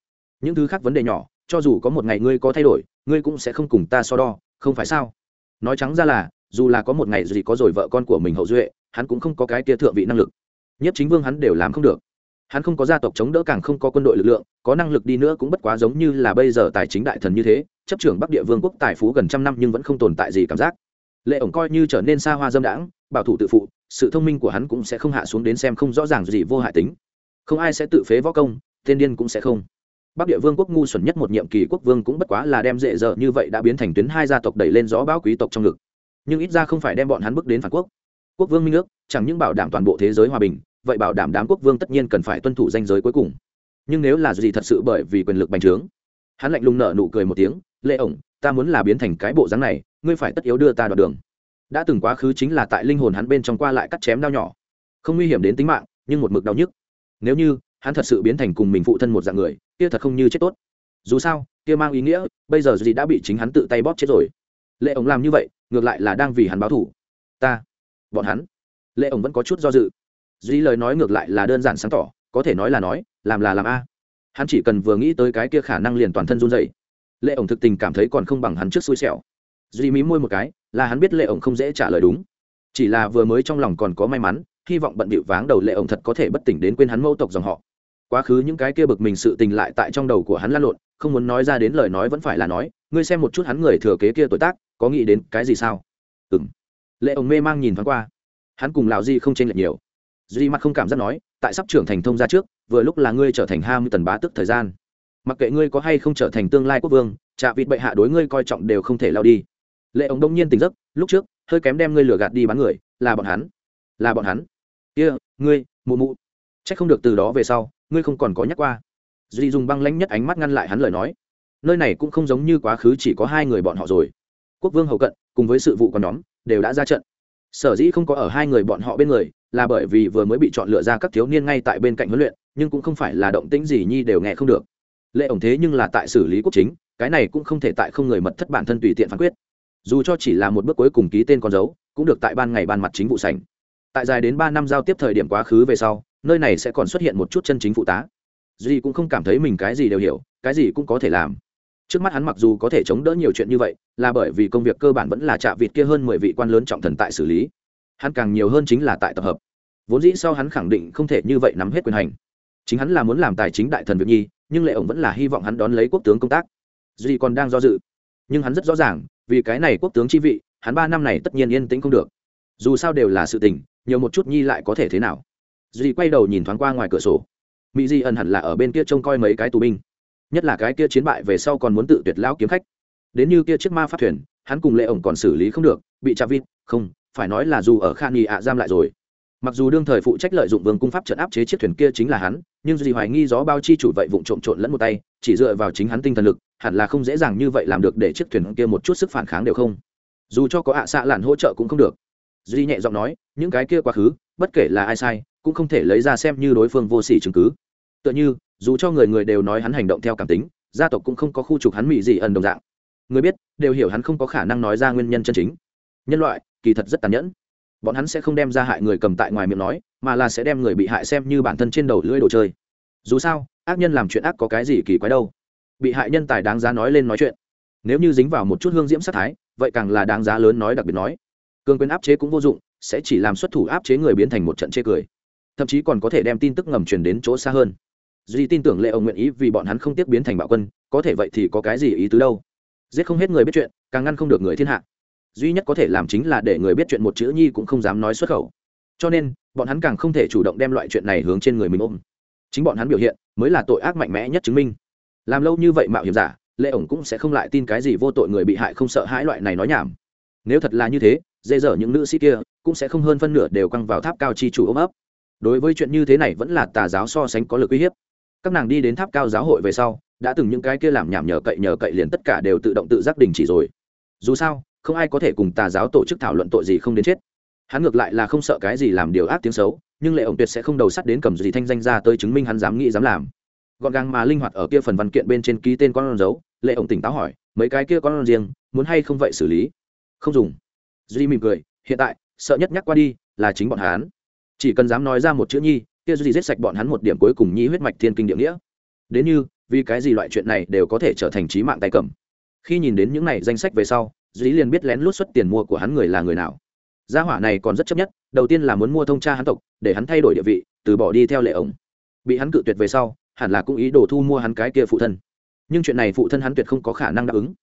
Những thứ khác vấn đề nhỏ, cho dù có một ngày ngươi có thay đổi, ngươi cũng sẽ không cùng ta so đo, không phải sao? Nói trắng ra là, dù là có một ngày gì có rồi vợ con của mình hậu duệ, hắn cũng không có cái kia thượng vị năng lực. Nhất chính vương hắn đều làm không được. Hắn không có gia tộc chống đỡ càng không có quân đội lực lượng, có năng lực đi nữa cũng bất quá giống như là bây giờ tài chính đại thần như thế chấp trưởng bắc địa vương quốc tài phú gần trăm năm nhưng vẫn không tồn tại gì cảm giác. Lệ ổng coi như trở nên xa hoa dâm đãng, bảo thủ tự phụ, sự thông minh của hắn cũng sẽ không hạ xuống đến xem không rõ ràng gì vô hại tính. Không ai sẽ tự phế võ công tên điên cũng sẽ không. Bắc địa vương quốc ngu xuẩn nhất một nhiệm kỳ quốc vương cũng bất quá là đem dễ dở như vậy đã biến thành tuyến hai gia tộc đẩy lên gió bão quý tộc trong ngực. Nhưng ít ra không phải đem bọn hắn bước đến phản quốc. Quốc vương minh nước chẳng những bảo đảm toàn bộ thế giới hòa bình, vậy bảo đảm đám quốc vương tất nhiên cần phải tuân thủ danh giới cuối cùng. Nhưng nếu là gì thật sự bởi vì quyền lực bành trướng? Hắn lạnh lùng nở nụ cười một tiếng lệ ổng, ta muốn là biến thành cái bộ dáng này, ngươi phải tất yếu đưa ta đoạn đường. Đã từng quá khứ chính là tại linh hồn hắn bên trong qua lại cắt chém đau nhỏ. Không nguy hiểm đến tính mạng, nhưng một mực đau nhức. Nếu như, hắn thật sự biến thành cùng mình phụ thân một dạng người, kia thật không như chết tốt. Dù sao, kia mang ý nghĩa, bây giờ gì đã bị chính hắn tự tay bóp chết rồi. Lệ ổng làm như vậy, ngược lại là đang vì hắn báo thủ ta, bọn hắn. Lệ ổng vẫn có chút do dự. Duy lời nói ngược lại là đơn giản sáng tỏ, có thể nói là nói, làm là làm a. Hắn chỉ cần vừa nghĩ tới cái kia khả năng liền toàn thân run dậy lệ ổng thực tình cảm thấy còn không bằng hắn trước xui xẻo. Duy mí môi một cái, là hắn biết lệ ổng không dễ trả lời đúng. Chỉ là vừa mới trong lòng còn có may mắn, hy vọng bận bịu váng đầu lệ ổng thật có thể bất tỉnh đến quên hắn mẫu tộc dòng họ. Quá khứ những cái kia bực mình sự tình lại tại trong đầu của hắn lan lộn, không muốn nói ra đến lời nói vẫn phải là nói, ngươi xem một chút hắn người thừa kế kia tuổi tác, có nghĩ đến cái gì sao? Ừ m lệ ổng mê mang nhìn thoáng qua. Hắn cùng lào di không tranh lệch nhiều. Duy mặt không cảm giác nói, tại sắp trưởng thành thông ra trước, vừa lúc là ngươi trở thành ham tần bá tức thời gian mặc kệ ngươi có hay không trở thành tương lai quốc vương trạ vịt bệ hạ đối ngươi coi trọng đều không thể lao đi. Lệ ống đông nhiên tỉnh giấc lúc trước hơi kém đem ngươi lừa gạt đi bán người là bọn hắn. Là bọn hắn. Kia、yeah, ngươi mụ mụ. C h ắ c không được từ đó về sau ngươi không còn có nhắc qua. Duy dùng băng lãnh nhất ánh mắt ngăn lại hắn lời nói. Nơi này cũng không giống như quá khứ chỉ có hai người bọn họ rồi. Quốc vương hậu cận cùng với sự vụ còn nhóm đều đã ra trận. Sở dĩ không có ở hai người bọn họ bên người là bởi vì vừa mới bị chọn lựa ra các thiếu niên ngay tại bên cạnh huấn luyện nhưng cũng không phải là động tĩnh gì nhi đều nghe không được lệ ổng thế nhưng là tại xử lý quốc chính, cái này cũng không thể tại không người mật thất bản thân tùy tiện phán quyết. Dù cho chỉ là một bước cuối cùng ký tên con dấu, cũng được tại ban ngày ban mặt chính vụ sảnh. tại dài đến ba năm giao tiếp thời điểm quá khứ về sau, nơi này sẽ còn xuất hiện một chút chân chính phụ tá. Duy cũng không cảm thấy mình cái gì đều hiểu, cái gì cũng có thể làm. Trước mắt hắn mặc dù có thể chống đỡ nhiều chuyện như vậy, là bởi vì công việc cơ bản vẫn là chạ vịt kia hơn mười vị quan lớn trọng thần tại xử lý. Hắn càng nhiều hơn chính là tại tập hợp. Vốn dĩ sau hắn khẳng định không thể như vậy nắm hết quyền hành. Chính hắn là muốn làm tài chính đại thần việc nhi nhưng lệ ổng vẫn là hy vọng hắn đón lấy quốc tướng công tác. Duy còn đang do dự, nhưng hắn rất rõ ràng, vì cái này quốc tướng chi vị, hắn ba năm này tất nhiên yên tĩnh không được. Dù sao đều là sự tình, nhiều một chút nhi lại có thể thế nào? Duy quay đầu nhìn thoáng qua ngoài cửa sổ. Mỹ di ẩn hẳn là ở bên kia trông coi mấy cái tù binh. Nhất là cái kia chiến bại về sau còn muốn tự tuyệt lão kiếm khách. Đến như kia chiếc ma pháp thuyền, hắn cùng lệ ổng còn xử lý không được, bị chạm vịt, không, phải nói là dù ở khan nghị ạ giam lại rồi mặc dù đương thời phụ trách lợi dụng vương cung pháp trận áp chế chiếc thuyền kia chính là hắn, nhưng gì hoài nghi gió bao chi chủ vậy vụ trộm trộn lẫn một tay, chỉ dựa vào chính hắn tinh thần lực, hẳn là không dễ dàng như vậy làm được để chiếc thuyền kia một chút sức phản kháng đều không. Dù cho có ạ xạ lạn hỗ trợ cũng không được. Duy nhẹ giọng nói, những cái kia quá khứ, bất kể là ai sai, cũng không thể lấy ra xem như đối phương vô sỉ chứng cứ. Tựa như, dù cho người người đều nói hắn hành động theo cảm tính, gia tộc cũng không có khu trục hắn mỹ gì ẩn đồng dạng. Người biết, đều hiểu hắn không có khả năng nói ra nguyên nhân chân chính. Nhân loại, kỳ thật rất tàn nhẫn bọn hắn sẽ không đem ra hại người cầm tại ngoài miệng nói, mà là sẽ đem người bị hại xem như bản thân trên đầu lưỡi đồ chơi. Dù sao, ác nhân làm chuyện ác có cái gì kỳ quái đâu. Bị hại nhân tài đáng giá nói lên nói chuyện. Nếu như dính vào một chút hương diễm sát thái, vậy càng là đáng giá lớn nói đặc biệt nói. Cương quyền áp chế cũng vô dụng, sẽ chỉ làm xuất thủ áp chế người biến thành một trận chê cười. Thậm chí còn có thể đem tin tức ngầm truyền đến chỗ xa hơn. Duy tin tưởng lệ ông nguyện ý vì bọn hắn không tiếp biến thành bạo quân, có thể vậy thì có cái gì ý tứ đâu? Giết không hết người biết chuyện, càng ngăn không được người thiên hạ duy nhất có thể làm chính là để người biết chuyện một chữ nhi cũng không dám nói xuất khẩu. Cho nên, bọn hắn càng không thể chủ động đem loại chuyện này hướng trên người mình ôm. Chính bọn hắn biểu hiện mới là tội ác mạnh mẽ nhất chứng minh. Làm lâu như vậy mạo hiểm giả, lệ ổng cũng sẽ không lại tin cái gì vô tội người bị hại không sợ hãi loại này nói nhảm. Nếu thật là như thế, dễ dở những nữ sĩ kia cũng sẽ không hơn phân nửa đều căng vào tháp cao chi chủ ôm ấp. Đối với chuyện như thế này vẫn là tà giáo so sánh có lực uy hiếp. Các nàng đi đến tháp cao giáo hội về sau, đã từng những cái kia làm nhảm nhờ cậy nhờ cậy liền tất cả đều tự động tự giác đình chỉ rồi. Dù sao không ai có thể cùng tà giáo tổ chức thảo luận tội gì không đến chết. Hắn ngược lại là không sợ cái gì làm điều ác tiếng xấu, nhưng lệ ổng tuyệt sẽ không đầu sắt đến cầm gì thanh danh ra tới chứng minh hắn dám nghĩ dám làm. Gọn gàng mà linh hoạt ở kia phần văn kiện bên trên ký tên con dấu lệ ổng tỉnh táo hỏi, mấy cái kia con riêng, muốn hay không vậy xử lý? Không dùng. Duy mỉm cười, hiện tại, sợ nhất nhắc qua đi, là chính bọn hắn. Chỉ cần dám nói ra một chữ nhi, kia duy giết sạch bọn hắn một điểm cuối cùng nhi huyết mạch thiên kinh địa nghĩa. Đến như, vì cái gì loại chuyện này đều có thể trở thành trí mạng tay cầm? Khi nhìn đến những này danh sách về sau duy liền biết lén lút xuất tiền mua của hắn người là người nào. Gia hỏa này còn rất chấp nhất, đầu tiên là muốn mua thông cha hắn tộc, để hắn thay đổi địa vị, từ bỏ đi theo lệ ổng. Bị hắn cự tuyệt về sau, hẳn là cũng ý đồ thu mua hắn cái kia phụ thân. Nhưng chuyện này phụ thân hắn tuyệt không có khả năng đáp ứng.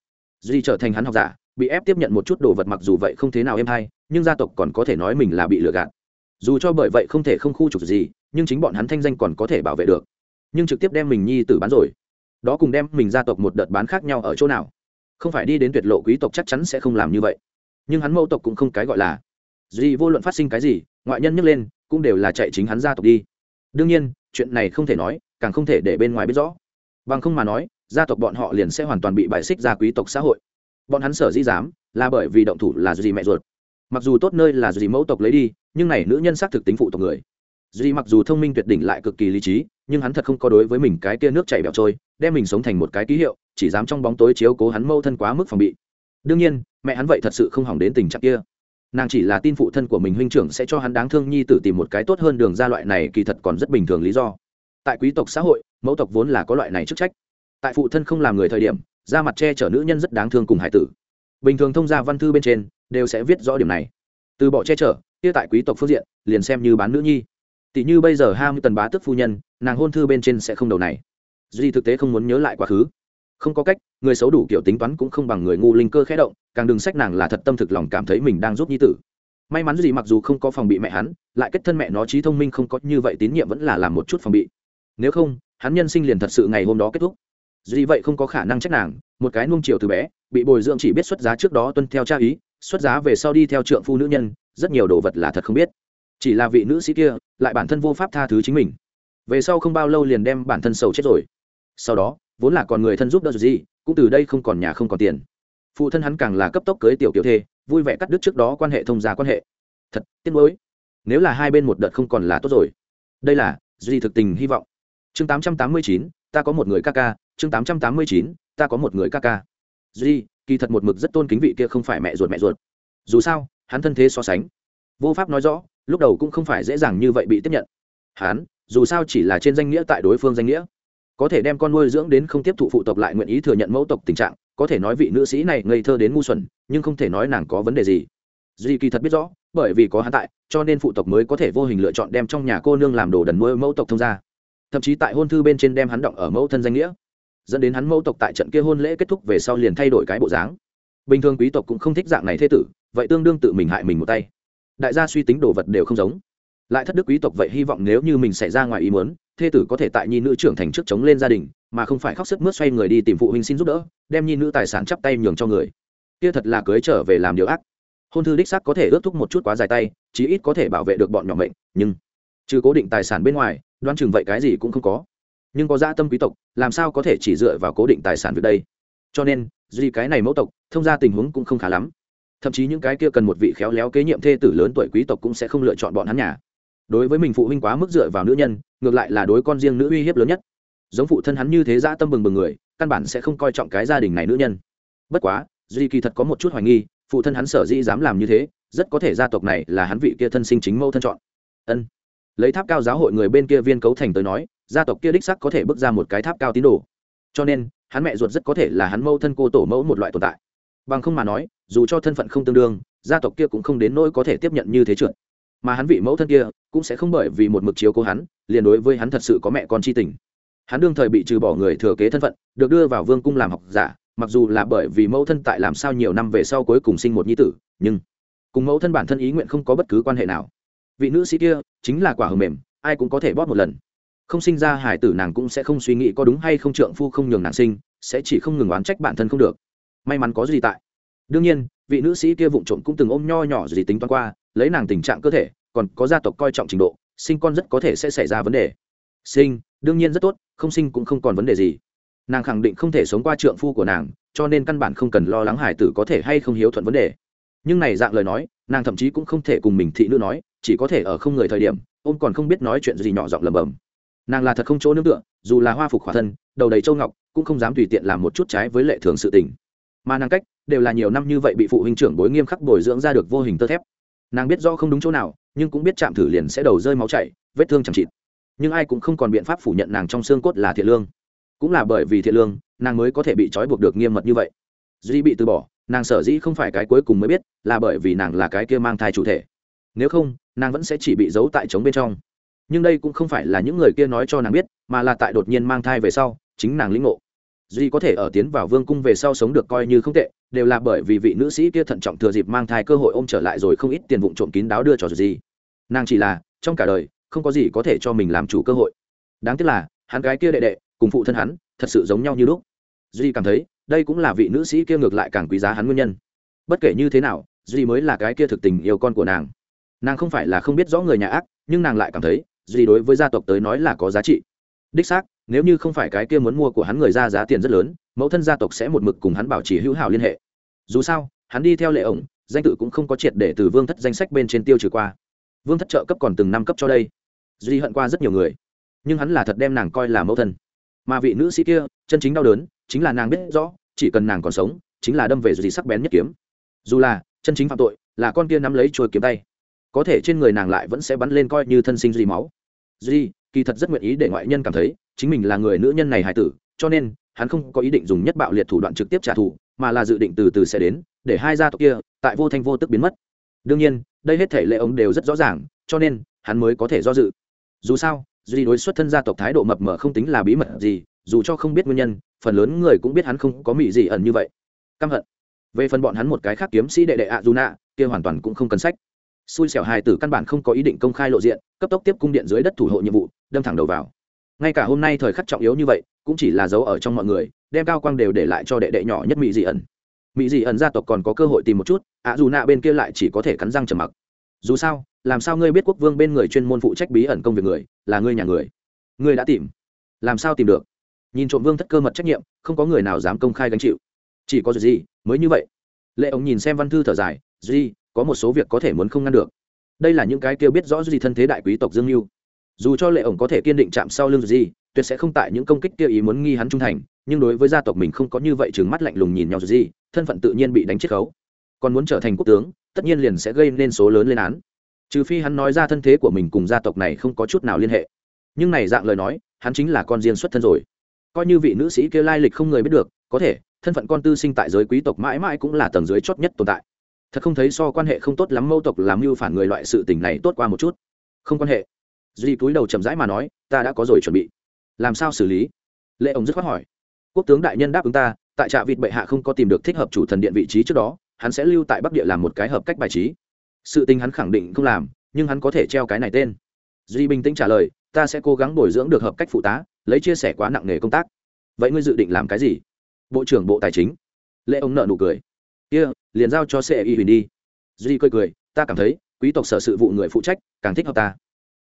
Duy trở thành hắn học giả, bị ép tiếp nhận một chút đồ vật mặc dù vậy không thế nào êm hay, nhưng gia tộc còn có thể nói mình là bị lừa gạt. Dù cho bởi vậy không thể không khu trục gì, nhưng chính bọn hắn thanh danh còn có thể bảo vệ được. Nhưng trực tiếp đem mình nhi tử bán rồi. Đó cùng đem mình gia tộc một đợt bán khác nhau ở chỗ nào? Không phải đi đến tuyệt lộ quý tộc chắc chắn sẽ không làm như vậy. Nhưng hắn mẫu tộc cũng không cái gọi là gì vô luận phát sinh cái gì, ngoại nhân nhấc lên, cũng đều là chạy chính hắn gia tộc đi. Đương nhiên, chuyện này không thể nói, càng không thể để bên ngoài biết rõ. Bằng không mà nói, gia tộc bọn họ liền sẽ hoàn toàn bị bài xích ra quý tộc xã hội. Bọn hắn sở di dám, là bởi vì động thủ là gì mẹ ruột. Mặc dù tốt nơi là gì mẫu tộc lấy đi, nhưng này nữ nhân xác thực tính phụ tộc người. Duy mặc dù thông minh tuyệt đỉnh lại cực kỳ lý trí, nhưng hắn thật không có đối với mình cái kia nước chảy bẹo trôi, đem mình sống thành một cái ký hiệu chỉ dám trong bóng tối chiếu cố hắn mâu thân quá mức phòng bị. Đương nhiên, mẹ hắn vậy thật sự không hỏng đến tình trạng kia. Nàng chỉ là tin phụ thân của mình huynh trưởng sẽ cho hắn đáng thương nhi tử tìm một cái tốt hơn đường ra loại này kỳ thật còn rất bình thường lý do. Tại quý tộc xã hội, mẫu tộc vốn là có loại này chức trách. Tại phụ thân không làm người thời điểm ra mặt che chở nữ nhân rất đáng thương cùng hải tử. Bình thường thông gia văn thư bên trên, đều sẽ viết rõ điểm này. Từ bỏ che chở, kia tại quý tộc phương diện, liền xem như bán nữ nhi. Tỷ như bây giờ ham tần bá tức phu nhân, nàng hôn thư bên trên sẽ không đầu này. Duy thực tế không muốn nhớ lại quá khứ không có cách, người xấu đủ kiểu tính toán cũng không bằng người ngu linh cơ khẽ động, càng đừng sách nàng là thật tâm thực lòng cảm thấy mình đang giúp nhi tử. May mắn gì mặc dù không có phòng bị mẹ hắn, lại kết thân mẹ nó trí thông minh không có như vậy tín nhiệm vẫn là làm một chút phòng bị. Nếu không, hắn nhân sinh liền thật sự ngày hôm đó kết thúc. Duy vậy không có khả năng trách nàng, một cái nuông chiều từ bé, bị bồi dưỡng chỉ biết xuất giá trước đó tuân theo cha ý, xuất giá về sau đi theo trượng phu nữ nhân, rất nhiều đồ vật là thật không biết. Chỉ là vị nữ sĩ kia, lại bản thân vô pháp tha thứ chính mình. Về sau không bao lâu liền đem bản thân sầu chết rồi. Sau đó vốn là còn người thân giúp đỡ gì, cũng từ đây không còn nhà không còn tiền. Phụ thân hắn càng là cấp tốc cưới tiểu kiểu thê, vui vẻ cắt đứt trước đó quan hệ thông gia quan hệ. Thật, tiếc nuối. Nếu là hai bên một đợt không còn là tốt rồi. Đây là duy thực tình hy vọng. Chương tám trăm tám mươi chín, ta có một người ca ca. Chương tám trăm tám mươi chín, ta có một người ca ca. Duy kỳ thật một mực rất tôn kính vị kia không phải mẹ ruột mẹ ruột. Dù sao, hắn thân thế so sánh. Vô pháp nói rõ, lúc đầu cũng không phải dễ dàng như vậy bị tiếp nhận. Hắn, dù sao chỉ là trên danh nghĩa tại đối phương danh nghĩa có thể đem con nuôi dưỡng đến không tiếp thụ phụ tộc lại nguyện ý thừa nhận mẫu tộc tình trạng, có thể nói vị nữ sĩ này ngây thơ đến ngu xuẩn, nhưng không thể nói nàng có vấn đề gì. Duy kỳ thật biết rõ, bởi vì có hắn tại, cho nên phụ tộc mới có thể vô hình lựa chọn đem trong nhà cô nương làm đồ đần nuôi mẫu tộc thông gia. Thậm chí tại hôn thư bên trên đem hắn động ở mẫu thân danh nghĩa, dẫn đến hắn mẫu tộc tại trận kia hôn lễ kết thúc về sau liền thay đổi cái bộ dáng. Bình thường quý tộc cũng không thích dạng này thế tử, vậy tương đương tự mình hại mình một tay. Đại gia suy tính đồ vật đều không giống. Lại thất đức quý tộc vậy hy vọng nếu như mình xảy ra ngoài ý muốn thê tử có thể tại nhi nữ trưởng thành trước chống lên gia đình, mà không phải khóc sức mướt xoay người đi tìm phụ huynh xin giúp đỡ, đem nhi nữ tài sản chắp tay nhường cho người. Kia thật là cưới trở về làm điều ác. Hôn thư đích xác có thể ước thúc một chút quá dài tay, chí ít có thể bảo vệ được bọn nhỏ mệnh, nhưng trừ cố định tài sản bên ngoài, đoán chừng vậy cái gì cũng không có. Nhưng có gia tâm quý tộc, làm sao có thể chỉ dựa vào cố định tài sản việc đây? Cho nên, duy cái này mẫu tộc, thông ra tình huống cũng không khá lắm. Thậm chí những cái kia cần một vị khéo léo kế nhiệm thê tử lớn tuổi quý tộc cũng sẽ không lựa chọn bọn hắn nhà đối với mình phụ huynh quá mức dựa vào nữ nhân, ngược lại là đối con riêng nữ uy hiếp lớn nhất. Giống phụ thân hắn như thế ra tâm bừng bừng người, căn bản sẽ không coi trọng cái gia đình này nữ nhân. Bất quá, duy kỳ thật có một chút hoài nghi, phụ thân hắn sở dĩ dám làm như thế, rất có thể gia tộc này là hắn vị kia thân sinh chính mẫu thân chọn. Ân. Lấy tháp cao giáo hội người bên kia viên cấu thành tới nói, gia tộc kia đích sắc có thể bước ra một cái tháp cao tín đồ. Cho nên, hắn mẹ ruột rất có thể là hắn mẫu thân cô tổ mẫu một loại tồn tại. Bằng không mà nói, dù cho thân phận không tương đương, gia tộc kia cũng không đến nỗi có thể tiếp nhận như thế trượt mà hắn vị mẫu thân kia cũng sẽ không bởi vì một mực chiếu cố hắn, liền đối với hắn thật sự có mẹ con tri tình. Hắn đương thời bị trừ bỏ người thừa kế thân phận, được đưa vào vương cung làm học giả, mặc dù là bởi vì mẫu thân tại làm sao nhiều năm về sau cuối cùng sinh một nhi tử, nhưng cùng mẫu thân bản thân ý nguyện không có bất cứ quan hệ nào. Vị nữ sĩ kia chính là quả hờ mềm, ai cũng có thể bóp một lần. Không sinh ra hải tử nàng cũng sẽ không suy nghĩ có đúng hay không trượng phu không nhường nàng sinh, sẽ chỉ không ngừng oán trách bản thân không được. May mắn có gì tại. Đương nhiên, vị nữ sĩ kia vụng trộm cũng từng ôm nho nhỏ gì tính toán qua lấy nàng tình trạng cơ thể, còn có gia tộc coi trọng trình độ, sinh con rất có thể sẽ xảy ra vấn đề. Sinh, đương nhiên rất tốt, không sinh cũng không còn vấn đề gì. Nàng khẳng định không thể sống qua trượng phu của nàng, cho nên căn bản không cần lo lắng hải tử có thể hay không hiếu thuận vấn đề. Nhưng này dạng lời nói, nàng thậm chí cũng không thể cùng mình thị nữ nói, chỉ có thể ở không người thời điểm ông còn không biết nói chuyện gì nhỏ giọng lầm bầm nàng là thật không chỗ nương tựa, dù là hoa phục khỏa thân, đầu đầy châu ngọc, cũng không dám tùy tiện làm một chút trái với lệ thường sự tình. Mà nàng cách, đều là nhiều năm như vậy bị phụ huynh trưởng bối nghiêm khắc bồi dưỡng ra được vô hình tơ thép nàng biết do không đúng chỗ nào, nhưng cũng biết chạm thử liền sẽ đầu rơi máu chảy, vết thương chẳng chịt. Nhưng ai cũng không còn biện pháp phủ nhận nàng trong xương cốt là thiện lương. Cũng là bởi vì thiện lương, nàng mới có thể bị trói buộc được nghiêm mật như vậy. Duy bị từ bỏ, nàng sở dĩ không phải cái cuối cùng mới biết, là bởi vì nàng là cái kia mang thai chủ thể. Nếu không, nàng vẫn sẽ chỉ bị giấu tại trống bên trong. Nhưng đây cũng không phải là những người kia nói cho nàng biết, mà là tại đột nhiên mang thai về sau, chính nàng lĩnh ngộ duy có thể ở tiến vào vương cung về sau sống được coi như không tệ, đều là bởi vì vị nữ sĩ kia thận trọng thừa dịp mang thai cơ hội ôm trở lại rồi không ít tiền vụn trộm kín đáo đưa cho Duy. nàng chỉ là, trong cả đời, không có gì có thể cho mình làm chủ cơ hội. Đáng tiếc là, hắn gái kia đệ đệ, cùng phụ thân hắn, thật sự giống nhau như lúc. Duy cảm thấy, đây cũng là vị nữ sĩ kia ngược lại càng quý giá hắn nguyên nhân. Bất kể như thế nào, duy mới là cái kia thực tình yêu con của nàng. Nàng không phải là không biết rõ người nhà ác, nhưng nàng lại cảm thấy, duy đối với gia tộc tới nói là có giá trị. Đích xác nếu như không phải cái kia muốn mua của hắn người ra giá tiền rất lớn, mẫu thân gia tộc sẽ một mực cùng hắn bảo trì hữu hảo liên hệ. Dù sao, hắn đi theo lệ ổng, danh tự cũng không có triệt để từ vương thất danh sách bên trên tiêu trừ qua. Vương thất trợ cấp còn từng năm cấp cho đây. Duy hận qua rất nhiều người. Nhưng hắn là thật đem nàng coi là mẫu thân. Mà vị nữ sĩ kia, chân chính đau đớn, chính là nàng biết rõ, chỉ cần nàng còn sống, chính là đâm về duy sắc bén nhất kiếm. Dù là, chân chính phạm tội, là con kia nắm lấy trôi kiếm tay. Có thể trên người nàng lại vẫn sẽ bắn lên coi như thân sinh duy máu. Duy, kỳ thật rất nguyện ý để ngoại nhân cảm thấy chính mình là người nữ nhân này hài tử, cho nên, hắn không có ý định dùng nhất bạo liệt thủ đoạn trực tiếp trả thù, mà là dự định từ từ sẽ đến, để hai gia tộc kia, tại vô thanh vô tức biến mất. Đương nhiên, đây hết thể lệ ông đều rất rõ ràng, cho nên, hắn mới có thể do dự. Dù sao, duy đối xuất thân gia tộc thái độ mập mờ không tính là bí mật gì, dù cho không biết nguyên nhân, phần lớn người cũng biết hắn không có mị gì ẩn như vậy. Căm hận. Về phần bọn hắn một cái khác kiếm sĩ đệ đệ ạ dù nạ, kia hoàn toàn cũng không cần sách. Xui xẻo hài tử căn bản không có ý định công khai lộ diện, cấp tốc tiếp cung điện dưới đất thủ hộ nhiệm vụ, đâm thẳng đầu vào ngay cả hôm nay thời khắc trọng yếu như vậy, cũng chỉ là dấu ở trong mọi người, đem cao quang đều để lại cho đệ đệ nhỏ nhất mỹ dị ẩn. Mỹ dị ẩn gia tộc còn có cơ hội tìm một chút, ạ dù nạ bên kia lại chỉ có thể cắn răng trầm mặc. Dù sao, làm sao ngươi biết quốc vương bên người chuyên môn phụ trách bí ẩn công việc người, là ngươi nhà người? Ngươi đã tìm. Làm sao tìm được? Nhìn trộm vương thất cơ mật trách nhiệm, không có người nào dám công khai gánh chịu. Chỉ có gì mới như vậy. Lệ ông nhìn xem văn thư thở dài, duy, có một số việc có thể muốn không ngăn được. Đây là những cái kêu biết rõ gì thân thế đại quý tộc dương mưu dù cho lệ ổng có thể kiên định chạm sau lưng gì tuyệt sẽ không tại những công kích kia ý muốn nghi hắn trung thành, nhưng đối với gia tộc mình không có như vậy chừng mắt lạnh lùng nhìn nhau gì thân phận tự nhiên bị đánh chiết khấu. Còn muốn trở thành quốc tướng, tất nhiên liền sẽ gây nên số lớn lên án. Trừ phi hắn nói ra thân thế của mình cùng gia tộc này không có chút nào liên hệ. Nhưng này dạng lời nói, hắn chính là con riêng xuất thân rồi. Coi như vị nữ sĩ kia lai lịch không người biết được, có thể, thân phận con tư sinh tại giới quý tộc mãi mãi cũng là tầng dưới chót nhất tồn tại. Thật không thấy so quan hệ không tốt lắm mâu tộc làm mưu phản người loại sự tình này tốt qua một chút. Không quan hệ duy cúi đầu chậm rãi mà nói ta đã có rồi chuẩn bị. Làm sao xử lý? Lệ ông dứt khoát hỏi. Quốc tướng đại nhân đáp ứng ta tại trạ vịt bệ hạ không có tìm được thích hợp chủ thần điện vị trí trước đó hắn sẽ lưu tại bắc địa làm một cái hợp cách bài trí. Sự tình hắn khẳng định không làm nhưng hắn có thể treo cái này tên. Duy bình tĩnh trả lời ta sẽ cố gắng bồi dưỡng được hợp cách phụ tá lấy chia sẻ quá nặng nghề công tác. Vậy ngươi dự định làm cái gì? Bộ trưởng bộ tài chính. Lệ ông nợ nụ cười. Kia、yeah, liền giao cho xe y huyền đi. Duy cười cười ta cảm thấy quý tộc sở sự vụ người phụ trách càng thích hợp ta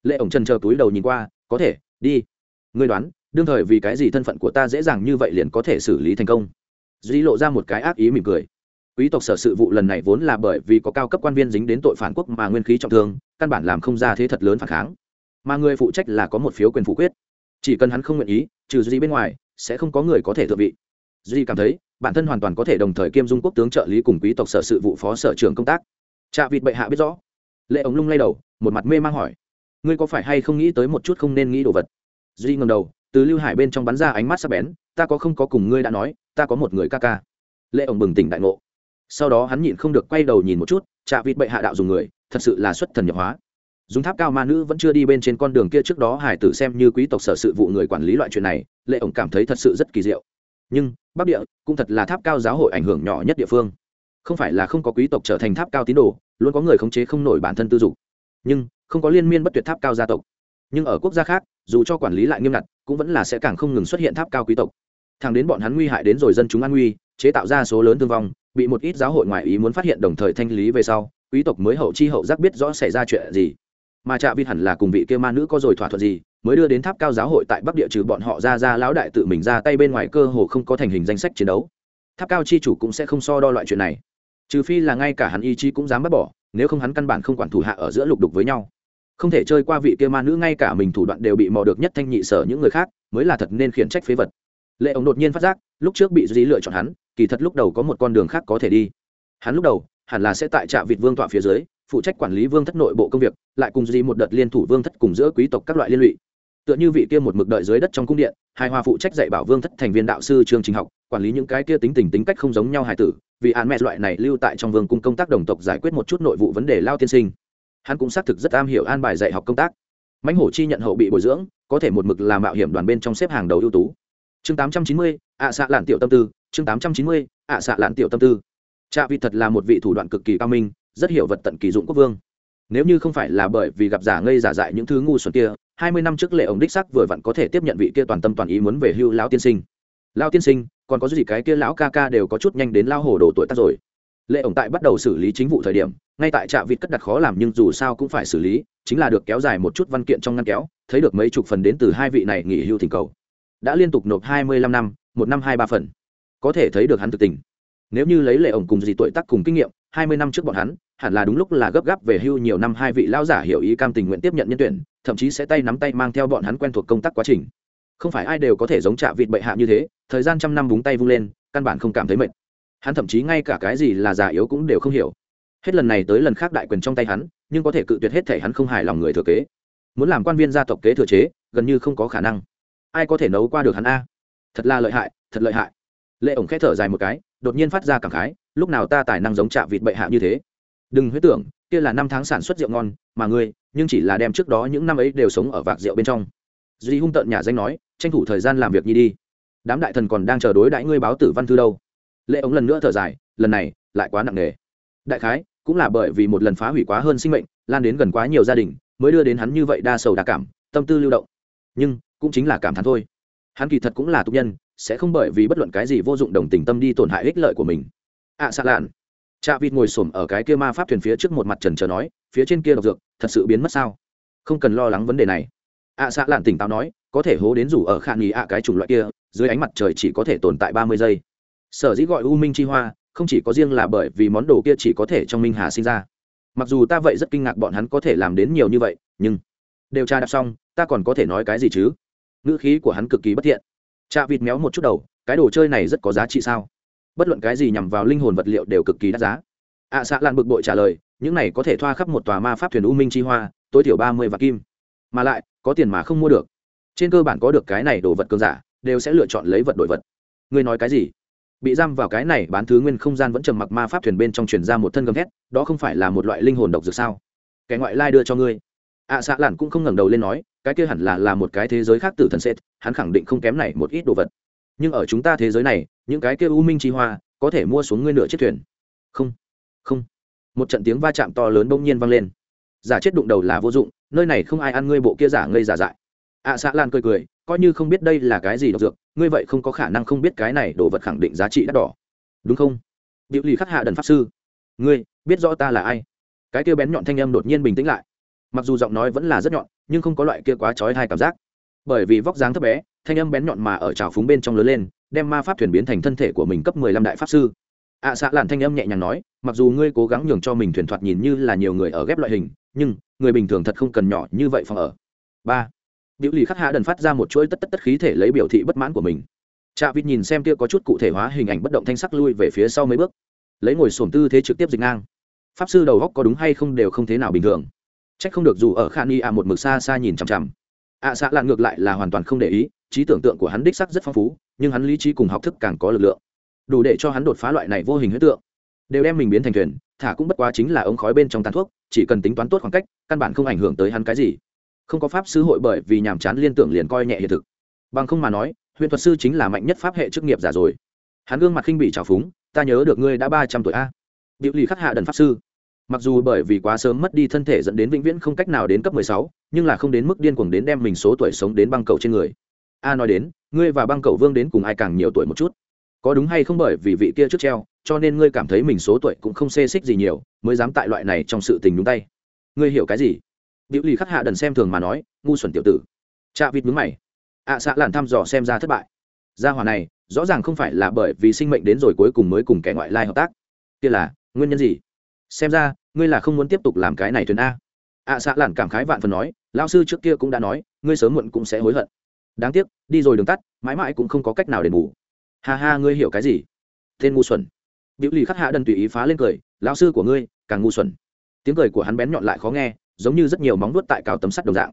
lệ ổng chân chờ túi đầu nhìn qua, có thể, đi. Ngươi đoán, đương thời vì cái gì thân phận của ta dễ dàng như vậy liền có thể xử lý thành công? Duy lộ ra một cái ác ý mỉm cười. Quý tộc sở sự vụ lần này vốn là bởi vì có cao cấp quan viên dính đến tội phản quốc mà nguyên khí trọng thương, căn bản làm không ra thế thật lớn phản kháng. Mà người phụ trách là có một phiếu quyền phủ quyết. Chỉ cần hắn không nguyện ý, trừ duy bên ngoài, sẽ không có người có thể thượng vị. Duy cảm thấy, bản thân hoàn toàn có thể đồng thời kiêm dung quốc tướng trợ lý cùng quý tộc sở sự vụ phó sở trưởng công tác. Trạ vịt bệ hạ biết rõ. Lệ ống lung lay đầu, một mặt mê mang hỏi ngươi có phải hay không nghĩ tới một chút không nên nghĩ đồ vật? Duy ngầm đầu, từ lưu hải bên trong bắn ra ánh mắt sắc bén, ta có không có cùng ngươi đã nói, ta có một người ca ca. Lệ ổng bừng tỉnh đại ngộ. Sau đó hắn nhịn không được quay đầu nhìn một chút chạ vịt bệ hạ đạo dùng người, thật sự là xuất thần nhập hóa. Dùng tháp cao ma nữ vẫn chưa đi bên trên con đường kia trước đó, hải tử xem như quý tộc sở sự vụ người quản lý loại chuyện này, lệ ổng cảm thấy thật sự rất kỳ diệu. Nhưng, bắc địa cũng thật là tháp cao giáo hội ảnh hưởng nhỏ nhất địa phương. Không phải là không có quý tộc trở thành tháp cao tín đồ, luôn có người khống chế không nổi bản thân tư dục. Nhưng không có liên miên bất tuyệt tháp cao gia tộc. Nhưng ở quốc gia khác, dù cho quản lý lại nghiêm ngặt, cũng vẫn là sẽ càng không ngừng xuất hiện tháp cao quý tộc. Thẳng đến bọn hắn nguy hại đến rồi dân chúng an nguy, chế tạo ra số lớn thương vong, bị một ít giáo hội ngoại ý muốn phát hiện đồng thời thanh lý về sau, quý tộc mới hậu chi hậu giác biết rõ xảy ra chuyện gì. Mà trạ vịt hẳn là cùng vị kia ma nữ có rồi thỏa thuận gì, mới đưa đến tháp cao giáo hội tại bắc địa trừ bọn họ ra ra lão đại tự mình ra tay bên ngoài cơ hồ không có thành hình danh sách chiến đấu. Tháp cao chi chủ cũng sẽ không so đo loại chuyện này. Trừ phi là ngay cả hắn ý chí cũng dám bắt bỏ, nếu không hắn căn bản không quản thủ hạ ở giữa lục đục với nhau không thể chơi qua vị kia ma nữ, ngay cả mình thủ đoạn đều bị mò được nhất thanh nhị sở những người khác, mới là thật nên khiển trách phế vật. Lệ ổng đột nhiên phát giác, lúc trước bị dí lựa chọn hắn, kỳ thật lúc đầu có một con đường khác có thể đi. Hắn lúc đầu, hẳn là sẽ tại trạm vịt vương tọa phía dưới, phụ trách quản lý vương thất nội bộ công việc, lại cùng dí một đợt liên thủ vương thất cùng giữa quý tộc các loại liên lụy. Tựa như vị kia một mực đợi dưới đất trong cung điện, hài hòa phụ trách dạy bảo vương thất thành viên đạo sư trường trình học, quản lý những cái kia tính tình tính cách không giống nhau hài tử, vì án mẹ loại này lưu tại trong vương cung công tác đồng tộc giải quyết một chút nội vụ vấn đề lao tiên sinh hắn cũng xác thực rất am hiểu an bài dạy học công tác. Mãnh hổ chi nhận hậu bị bồi dưỡng, có thể một mực làm mạo hiểm đoàn bên trong xếp hàng đầu ưu tú. Chương tám trăm chín mươi, ạ xạ lạn tiểu tâm tư, chương tám trăm chín mươi, ạ xạ lạn tiểu tâm tư. Trạ vị thật là một vị thủ đoạn cực kỳ cao minh, rất hiểu vật tận kỳ dụng quốc vương. Nếu như không phải là bởi vì gặp giả ngây giả dại những thứ ngu xuẩn kia, hai mươi năm trước lệ ổng đích sắc vừa vặn có thể tiếp nhận vị kia toàn tâm toàn ý muốn về hưu lão tiên sinh. Lão tiên sinh, còn có gì cái kia lão ca ca đều có chút nhanh đến lao hồ đồ tuổi tác rồi lệ ổng tại bắt đầu xử lý chính vụ thời điểm, ngay tại trạm vịt cất đặt khó làm nhưng dù sao cũng phải xử lý, chính là được kéo dài một chút văn kiện trong ngăn kéo, thấy được mấy chục phần đến từ hai vị này nghỉ hưu thỉnh cầu. Đã liên tục nộp hai mươi lăm năm, một năm hai ba phần. Có thể thấy được hắn thực tình. Nếu như lấy lệ ổng cùng gì tuổi tác cùng kinh nghiệm, hai mươi năm trước bọn hắn, hẳn là đúng lúc là gấp gáp về hưu nhiều năm hai vị lão giả hiểu ý cam tình nguyện tiếp nhận nhân tuyển, thậm chí sẽ tay nắm tay mang theo bọn hắn quen thuộc công tác quá trình. Không phải ai đều có thể giống trạ vịt bệ hạ như thế, thời gian trăm năm búng tay vung lên, căn bản không cảm thấy mệt hắn thậm chí ngay cả cái gì là già yếu cũng đều không hiểu. Hết lần này tới lần khác đại quyền trong tay hắn, nhưng có thể cự tuyệt hết thể hắn không hài lòng người thừa kế. Muốn làm quan viên gia tộc kế thừa chế, gần như không có khả năng. Ai có thể nấu qua được hắn a? Thật là lợi hại, thật lợi hại. Lệ ổng khẽ thở dài một cái, đột nhiên phát ra cảm khái, lúc nào ta tài năng giống chạm vịt bệ hạ như thế? Đừng huyết tưởng, kia là năm tháng sản xuất rượu ngon, mà ngươi, nhưng chỉ là đem trước đó những năm ấy đều sống ở vạc rượu bên trong. Duy hung tợn nhà danh nói, tranh thủ thời gian làm việc nhi đi. Đám đại thần còn đang chờ đối đãi ngươi báo tử văn thư đâu lệ ống lần nữa thở dài lần này lại quá nặng nề. Đại khái cũng là bởi vì một lần phá hủy quá hơn sinh mệnh lan đến gần quá nhiều gia đình mới đưa đến hắn như vậy đa sầu đa cảm tâm tư lưu động. Nhưng cũng chính là cảm thán thôi. Hắn kỳ thật cũng là tục nhân sẽ không bởi vì bất luận cái gì vô dụng đồng tình tâm đi tổn hại ích lợi của mình. Ạ à, xạ lạn. Cha vịt ngồi xổm ở cái kia ma pháp thuyền phía trước một mặt trần trờ nói phía trên kia độc dược thật sự biến mất sao? Không cần lo lắng vấn đề này. Ạ à, xạ lạn tỉnh táo nói có thể hố đến rủ ở khả nghỉ ạ cái chủng loại kia dưới ánh mặt trời chỉ có thể tồn tại ba mươi giây sở dĩ gọi u minh chi hoa không chỉ có riêng là bởi vì món đồ kia chỉ có thể trong minh hà sinh ra. Mặc dù ta vậy rất kinh ngạc bọn hắn có thể làm đến nhiều như vậy nhưng đều tra đạp xong ta còn có thể nói cái gì chứ? Ngữ khí của hắn cực kỳ bất thiện. Cha vịt méo một chút đầu cái đồ chơi này rất có giá trị sao? Bất luận cái gì nhằm vào linh hồn vật liệu đều cực kỳ đắt giá. Ạ à, xạ lan bực bội trả lời những này có thể thoa khắp một tòa ma pháp thuyền u minh chi hoa tối thiểu ba mươi và kim. Mà lại có tiền mà không mua được. Trên cơ bản có được cái này đồ vật cường giả đều sẽ lựa chọn lấy vật đổi vật. Ngươi nói cái gì? Bị giam vào cái này bán thứ nguyên không gian vẫn trầm mặc ma pháp thuyền bên trong truyền ra một thân gầm thét đó không phải là một loại linh hồn độc dược sao? Kẻ ngoại lai đưa cho ngươi. Ạ à, xạ lản cũng không ngẩng đầu lên nói cái kia hẳn là là một cái thế giới khác tử thần sệt hắn khẳng định không kém này một ít đồ vật. Nhưng ở chúng ta thế giới này những cái kia u minh chi hoa có thể mua xuống ngươi nửa chiếc thuyền. Không không. Một trận tiếng va chạm to lớn bỗng nhiên vang lên. Giả chết đụng đầu là vô dụng nơi này không ai ăn ngươi bộ kia giả ngây giả dại. Ạ à, xạ lan cười cười coi như không biết đây là cái gì độc dược ngươi vậy không có khả năng không biết cái này đồ vật khẳng định giá trị đắt đỏ. Đúng không? Biểu lì khắc hạ đần pháp sư. Ngươi biết rõ ta là ai? Cái kia bén nhọn thanh âm đột nhiên bình tĩnh lại. Mặc dù giọng nói vẫn là rất nhọn nhưng không có loại kia quá trói hai cảm giác. Bởi vì vóc dáng thấp bé thanh âm bén nhọn mà ở trào phúng bên trong lớn lên đem ma pháp thuyền biến thành thân thể của mình cấp mười lăm đại pháp sư. Ạ à, xạ làn thanh âm nhẹ nhàng nói mặc dù ngươi cố gắng nhường cho mình thuyền thoạt nhìn như là nhiều người ở ghép loại hình nhưng người bình thường thật không cần nhỏ như vậy phòng ở. Ba biểu lì khắc hạ đần phát ra một chuỗi tất tất tất khí thể lấy biểu thị bất mãn của mình. Cha vịt nhìn xem kia có chút cụ thể hóa hình ảnh bất động thanh sắc lui về phía sau mấy bước. Lấy ngồi sổm tư thế trực tiếp dịch ngang. Pháp sư đầu góc có đúng hay không đều không thế nào bình thường. C h ắ c không được dù ở khan y à một mực xa xa nhìn chằm chằm. Ạ xạ lạn ngược lại là hoàn toàn không để ý, trí tưởng tượng của hắn đích sắc rất phong phú, nhưng hắn lý trí cùng học thức càng có lực lượng. Đủ để cho hắn đột phá loại này vô hình huyết tượng. Đều đem mình biến thành thuyền, thả cũng bất quá chính là ống khói bên trong tàn thuốc, chỉ cần tính toán tốt khoảng cách, căn bản không ảnh hưởng tới hắn cái gì không có pháp sư hội bởi vì nhàm chán liên tưởng liền coi nhẹ hiện thực. Bằng không mà nói huyện thuật sư chính là mạnh nhất pháp hệ chức nghiệp giả rồi. Hắn gương mặt khinh bị trào phúng, ta nhớ được ngươi đã ba trăm tuổi a. Biểu lì khắc hạ đần pháp sư. Mặc dù bởi vì quá sớm mất đi thân thể dẫn đến vĩnh viễn không cách nào đến cấp mười sáu, nhưng là không đến mức điên cuồng đến đem mình số tuổi sống đến băng cầu trên người. A nói đến, ngươi và băng cầu vương đến cùng ai càng nhiều tuổi một chút? Có đúng hay không bởi vì vị kia trước treo, cho nên ngươi cảm thấy mình số tuổi cũng không xê xích gì nhiều, mới dám tại loại này trong sự tình đúng tay. Ngươi hiểu cái gì? Biểu lì khắc hạ đần xem thường mà nói ngu xuẩn tiểu tử. Chạ vịt mướn mày. Ạ à, xạ làn thăm dò xem ra thất bại. Gia hỏa này rõ ràng không phải là bởi vì sinh mệnh đến rồi cuối cùng mới cùng kẻ ngoại lai hợp tác. Kia là nguyên nhân gì? Xem ra ngươi là không muốn tiếp tục làm cái này thuyền a. Ạ à, xạ làn cảm khái vạn phần nói lao sư trước kia cũng đã nói ngươi sớm muộn cũng sẽ hối hận. Đáng tiếc đi rồi đường tắt mãi mãi cũng không có cách nào đền bù. Ha ha ngươi hiểu cái gì? Tên ngu xuẩn. Biểu lì khắc hạ đần tùy ý phá lên cười lão sư của ngươi càng ngu xuẩn. Tiếng cười của hắn bén nhọn lại khó nghe giống như rất nhiều móng vuốt tại cào tấm sắt đồng dạng.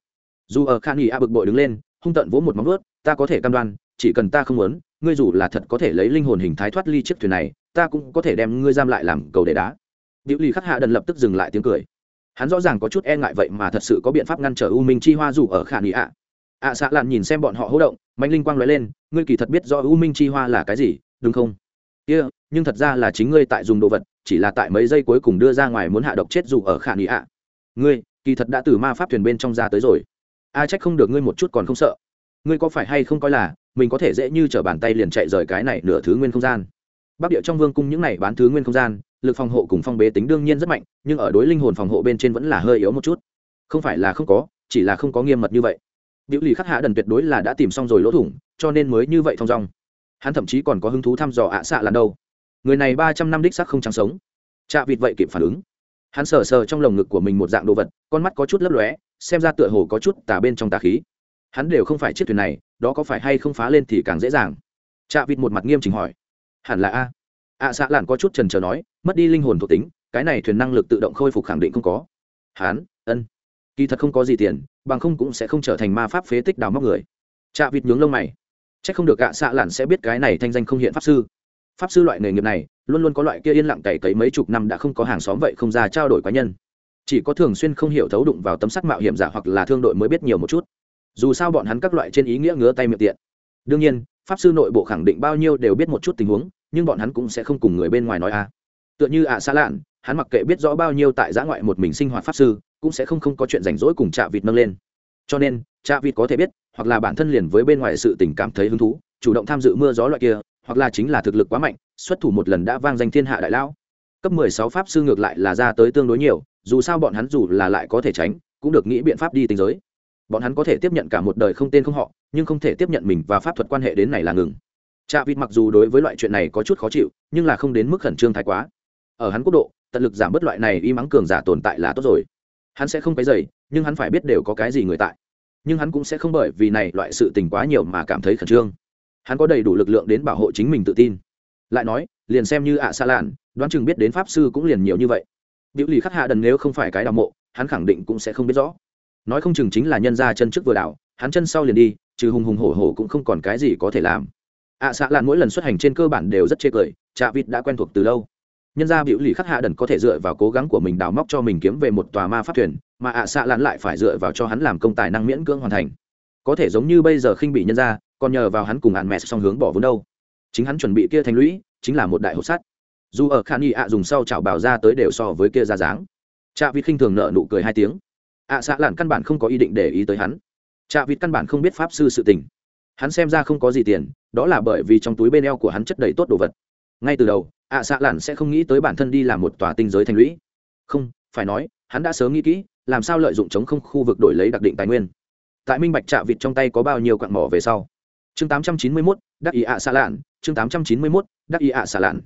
Dù ở khan nghỉ a bực bội đứng lên hung tận vỗ một móng vuốt ta có thể cam đoan chỉ cần ta không muốn ngươi dù là thật có thể lấy linh hồn hình thái thoát ly chiếc thuyền này ta cũng có thể đem ngươi giam lại làm cầu để đá. Diệu ly khắc hạ đần lập tức dừng lại tiếng cười. Hắn rõ ràng có chút e ngại vậy mà thật sự có biện pháp ngăn trở u minh chi hoa dù ở khả nghị ạ ạ xạ lạn nhìn xem bọn họ hỗ động mạnh linh quang nói lên ngươi kỳ thật biết do u minh chi hoa là cái gì đúng không? Kia、yeah, nhưng thật ra là chính ngươi tại dùng đồ vật chỉ là tại mấy giây cuối cùng đưa ra ngoài muốn hạ độc chết dù ở khả nghị ạ ngươi kỳ thật đã từ ma pháp thuyền bên trong ra tới rồi. A trách không được ngươi một chút còn không sợ. Ngươi có phải hay không coi là, mình có thể dễ như t r ở bàn tay liền chạy rời cái này nửa thứ nguyên không gian. Bắc địa trong vương cung những này bán thứ nguyên không gian, lực phòng hộ cùng phong bế tính đương nhiên rất mạnh, nhưng ở đối linh hồn phòng hộ bên trên vẫn là hơi yếu một chút. Không phải là không có, chỉ là không có nghiêm mật như vậy. Biểu lì khắc hạ đần tuyệt đối là đã tìm xong rồi lỗ thủng, cho nên mới như vậy thong dong. Hắn thậm chí còn có hứng thú thăm dò ạ xạ lần đâu người này ba trăm năm đích sắc không trắng sống. Chạ vịt vậy kịp phản ứng hắn sờ sờ trong lồng ngực của mình một dạng đồ vật, con mắt có chút lấp lóe, xem ra tựa hồ có chút tà bên trong tà khí. Hắn đều không phải chiếc thuyền này, đó có phải hay không phá lên thì càng dễ dàng? Chạ vịt một mặt nghiêm chỉnh hỏi. Hẳn là a. Ạ xạ lạn có chút trần trờ nói, mất đi linh hồn thuộc tính, cái này thuyền năng lực tự động khôi phục khẳng định không có. Hắn, ân. Kỳ thật không có gì tiền, bằng không cũng sẽ không trở thành ma pháp phế tích đào móc người. Chạ vịt nhướng lông mày. C h ắ c không được ạ xạ lạn sẽ biết cái này thanh danh không hiện pháp sư pháp sư loại nghề nghiệp này luôn luôn có loại kia yên lặng cày cấy mấy chục năm đã không có hàng xóm vậy không ra trao đổi cá nhân. Chỉ có thường xuyên không hiểu thấu đụng vào tấm sắt mạo hiểm giả hoặc là thương đội mới biết nhiều một chút. Dù sao bọn hắn các loại trên ý nghĩa ngứa tay miệng tiện. Đương nhiên, pháp sư nội bộ khẳng định bao nhiêu đều biết một chút tình huống, nhưng bọn hắn cũng sẽ không cùng người bên ngoài nói a. À. tựa như ạ xa lạn, hắn mặc kệ biết rõ bao nhiêu tại giã ngoại một mình sinh hoạt pháp sư, cũng sẽ không không có chuyện rảnh rỗi cùng trạ vịt nâng lên. Cho nên, trạ vịt có thể biết, hoặc là bản thân liền với bên ngoài sự tình cảm thấy hứng thú, chủ động tham dự mưa gió loại kia hoặc là chính là thực lực quá mạnh, xuất thủ một lần đã vang danh thiên hạ đại lão. Cấp mười sáu pháp sư ngược lại là ra tới tương đối nhiều, dù sao bọn hắn dù là lại có thể tránh, cũng được nghĩ biện pháp đi tình giới. Bọn hắn có thể tiếp nhận cả một đời không tên không họ, nhưng không thể tiếp nhận mình và pháp thuật quan hệ đến này là ngừng. Trạ vịt mặc dù đối với loại chuyện này có chút khó chịu, nhưng là không đến mức khẩn trương thái quá. Ở hắn quốc độ, tận lực giảm bớt loại này y mắng cường giả tồn tại là tốt rồi. Hắn sẽ không cái dày nhưng hắn phải biết đều có cái gì người tại. Nhưng hắn cũng sẽ không bởi vì này loại sự tình quá nhiều mà cảm thấy khẩn trương hắn có đầy đủ lực lượng đến bảo hộ chính mình tự tin. Lại nói, liền xem như ạ xa lạn, đoán chừng biết đến pháp sư cũng liền nhiều như vậy. Biểu lì khắc hạ đần nếu không phải cái đào mộ, hắn khẳng định cũng sẽ không biết rõ. Nói không chừng chính là nhân ra chân trước vừa đảo, hắn chân sau liền đi, trừ hùng hùng hổ hổ cũng không còn cái gì có thể làm. ạ xạ lạn mỗi lần xuất hành trên cơ bản đều rất chê cười chạ vịt đã quen thuộc từ lâu. Nhân ra biểu lì khắc hạ đần có thể dựa vào cố gắng của mình đào móc cho mình kiếm về một tòa ma pháp thuyền, mà ạ xạ lạn lại phải dựa vào cho hắn làm công tài năng miễn cưỡng hoàn thành. Có thể giống như bây giờ khinh bị nhân ra còn nhờ vào hắn cùng hạn mẹ song hướng bỏ vốn đâu. Chính hắn chuẩn bị kia thành lũy, chính là một đại hộp sắt. Dù ở khan y ạ dùng sau chảo bào ra tới đều so với kia ra dáng. Cha vịt khinh thường nợ nụ cười hai tiếng. Ạ xạ lạn căn bản không có ý định để ý tới hắn. Cha vịt căn bản không biết pháp sư sự tình. Hắn xem ra không có gì tiền, đó là bởi vì trong túi bên eo của hắn chất đầy tốt đồ vật. Ngay từ đầu, ạ xạ lạn sẽ không nghĩ tới bản thân đi làm một tòa tinh giới thành lũy. Không, phải nói, hắn đã sớm nghĩ kỹ, làm sao lợi dụng chống không khu vực đổi lấy đặc định tài nguyên. Tại minh bạch trạ vịt trong tay có bao nhiêu quặng mỏ về sau chương 891, đắc ý ạ xạ lạn chương 891, đắc ý ạ xạ lạn.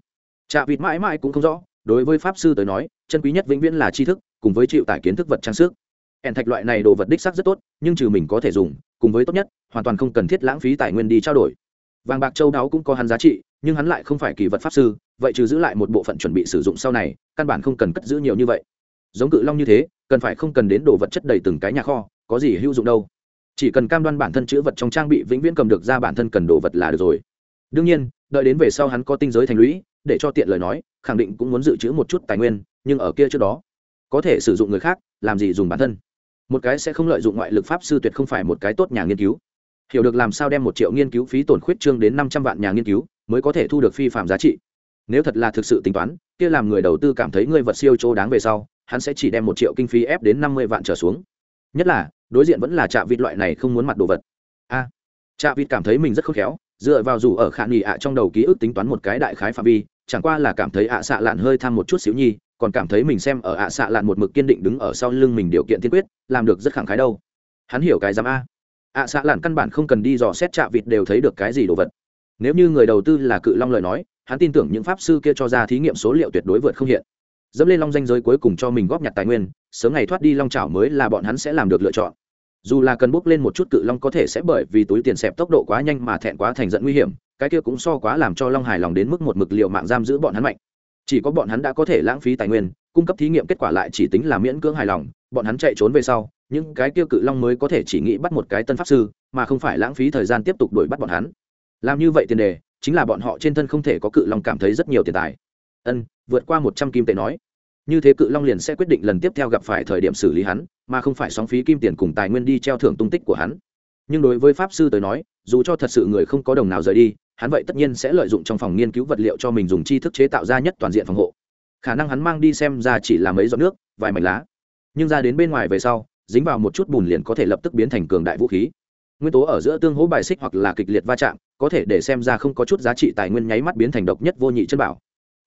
Trạ vịt mãi mãi cũng không rõ đối với pháp sư tới nói chân quý nhất vĩnh viễn là tri thức cùng với chịu tải kiến thức vật trang sức. Ẻn thạch loại này đồ vật đích sắc rất tốt nhưng trừ mình có thể dùng cùng với tốt nhất hoàn toàn không cần thiết lãng phí tài nguyên đi trao đổi. Vàng bạc châu đáo cũng có hắn giá trị nhưng hắn lại không phải kỳ vật pháp sư vậy trừ giữ lại một bộ phận chuẩn bị sử dụng sau này căn bản không cần cất giữ nhiều như vậy. Giống cự long như thế cần phải không cần đến đồ vật chất đầy từng cái nhà kho có gì hữu dụng đâu chỉ cần cam đoan bản thân chữ vật trong trang bị vĩnh viễn cầm được ra bản thân cần đồ vật là được rồi. Đương nhiên, đợi đến về sau hắn có tinh giới thành lũy, để cho tiện lời nói, khẳng định cũng muốn dự trữ một chút tài nguyên, nhưng ở kia trước đó, có thể sử dụng người khác, làm gì dùng bản thân? Một cái sẽ không lợi dụng ngoại lực pháp sư tuyệt không phải một cái tốt nhà nghiên cứu. Hiểu được làm sao đem một triệu nghiên cứu phí tổn khuyết trương đến năm trăm vạn nhà nghiên cứu, mới có thể thu được phi phạm giá trị. Nếu thật là thực sự tính toán, kia làm người đầu tư cảm thấy ngươi vật siêu chỗ đáng về sau, hắn sẽ chỉ đem một triệu kinh phí ép đến năm mươi vạn trở xuống. Nhất là đối diện vẫn là chạ vịt loại này không muốn mặt đồ vật. A à, trạ vịt cảm thấy mình rất khôn khéo dựa vào dù ở khả nghỉ ạ trong đầu ký ức tính toán một cái đại khái phạm vi chẳng qua là cảm thấy ạ xạ lạn hơi tham một chút xíu nhi còn cảm thấy mình xem ở ạ xạ lạn một mực kiên định đứng ở sau lưng mình điều kiện tiên quyết làm được rất khẳng khái đâu. Hắn hiểu cái giám a. Ạ xạ lạn căn bản không cần đi dò xét chạ vịt đều thấy được cái gì đồ vật. Nếu như người đầu tư là cự long lời nói hắn tin tưởng những pháp sư kia cho ra thí nghiệm số liệu tuyệt đối vượt không hiện. Dẫm lên long danh giới cuối cùng cho mình góp nhặt tài nguyên sớm ngày thoát đi long trào mới là bọn hắn sẽ làm được lựa chọn dù là cần bốc lên một chút cự long có thể sẽ bởi vì túi tiền xẹp tốc độ quá nhanh mà thẹn quá thành giận nguy hiểm, cái kia cũng so quá làm cho long hài lòng đến mức một mực liệu mạng giam giữ bọn hắn mạnh. Chỉ có bọn hắn đã có thể lãng phí tài nguyên, cung cấp thí nghiệm kết quả lại chỉ tính là miễn cưỡng hài lòng, bọn hắn chạy trốn về sau, những cái kia cự long mới có thể chỉ nghĩ bắt một cái tân pháp sư, mà không phải lãng phí thời gian tiếp tục đuổi bắt bọn hắn. Làm như vậy tiền đề, chính là bọn họ trên thân không thể có cự long cảm thấy rất nhiều tiền tài. Ân, vượt qua một trăm kim tệ nói như thế cự long liền sẽ quyết định lần tiếp theo gặp phải thời điểm xử lý hắn, mà không phải sóng phí kim tiền cùng tài nguyên đi treo thưởng tung tích của hắn. Nhưng đối với pháp sư tới nói, dù cho thật sự người không có đồng nào rời đi, hắn vậy tất nhiên sẽ lợi dụng trong phòng nghiên cứu vật liệu cho mình dùng chi thức chế tạo ra nhất toàn diện phòng hộ. Khả năng hắn mang đi xem ra chỉ là mấy giọt nước, vài mảnh lá. Nhưng ra đến bên ngoài về sau, dính vào một chút bùn liền có thể lập tức biến thành cường đại vũ khí. Nguyên tố ở giữa tương hỗ bài xích hoặc là kịch liệt va chạm, có thể để xem ra không có chút giá trị tài nguyên nháy mắt biến thành độc nhất vô nhị chân bảo.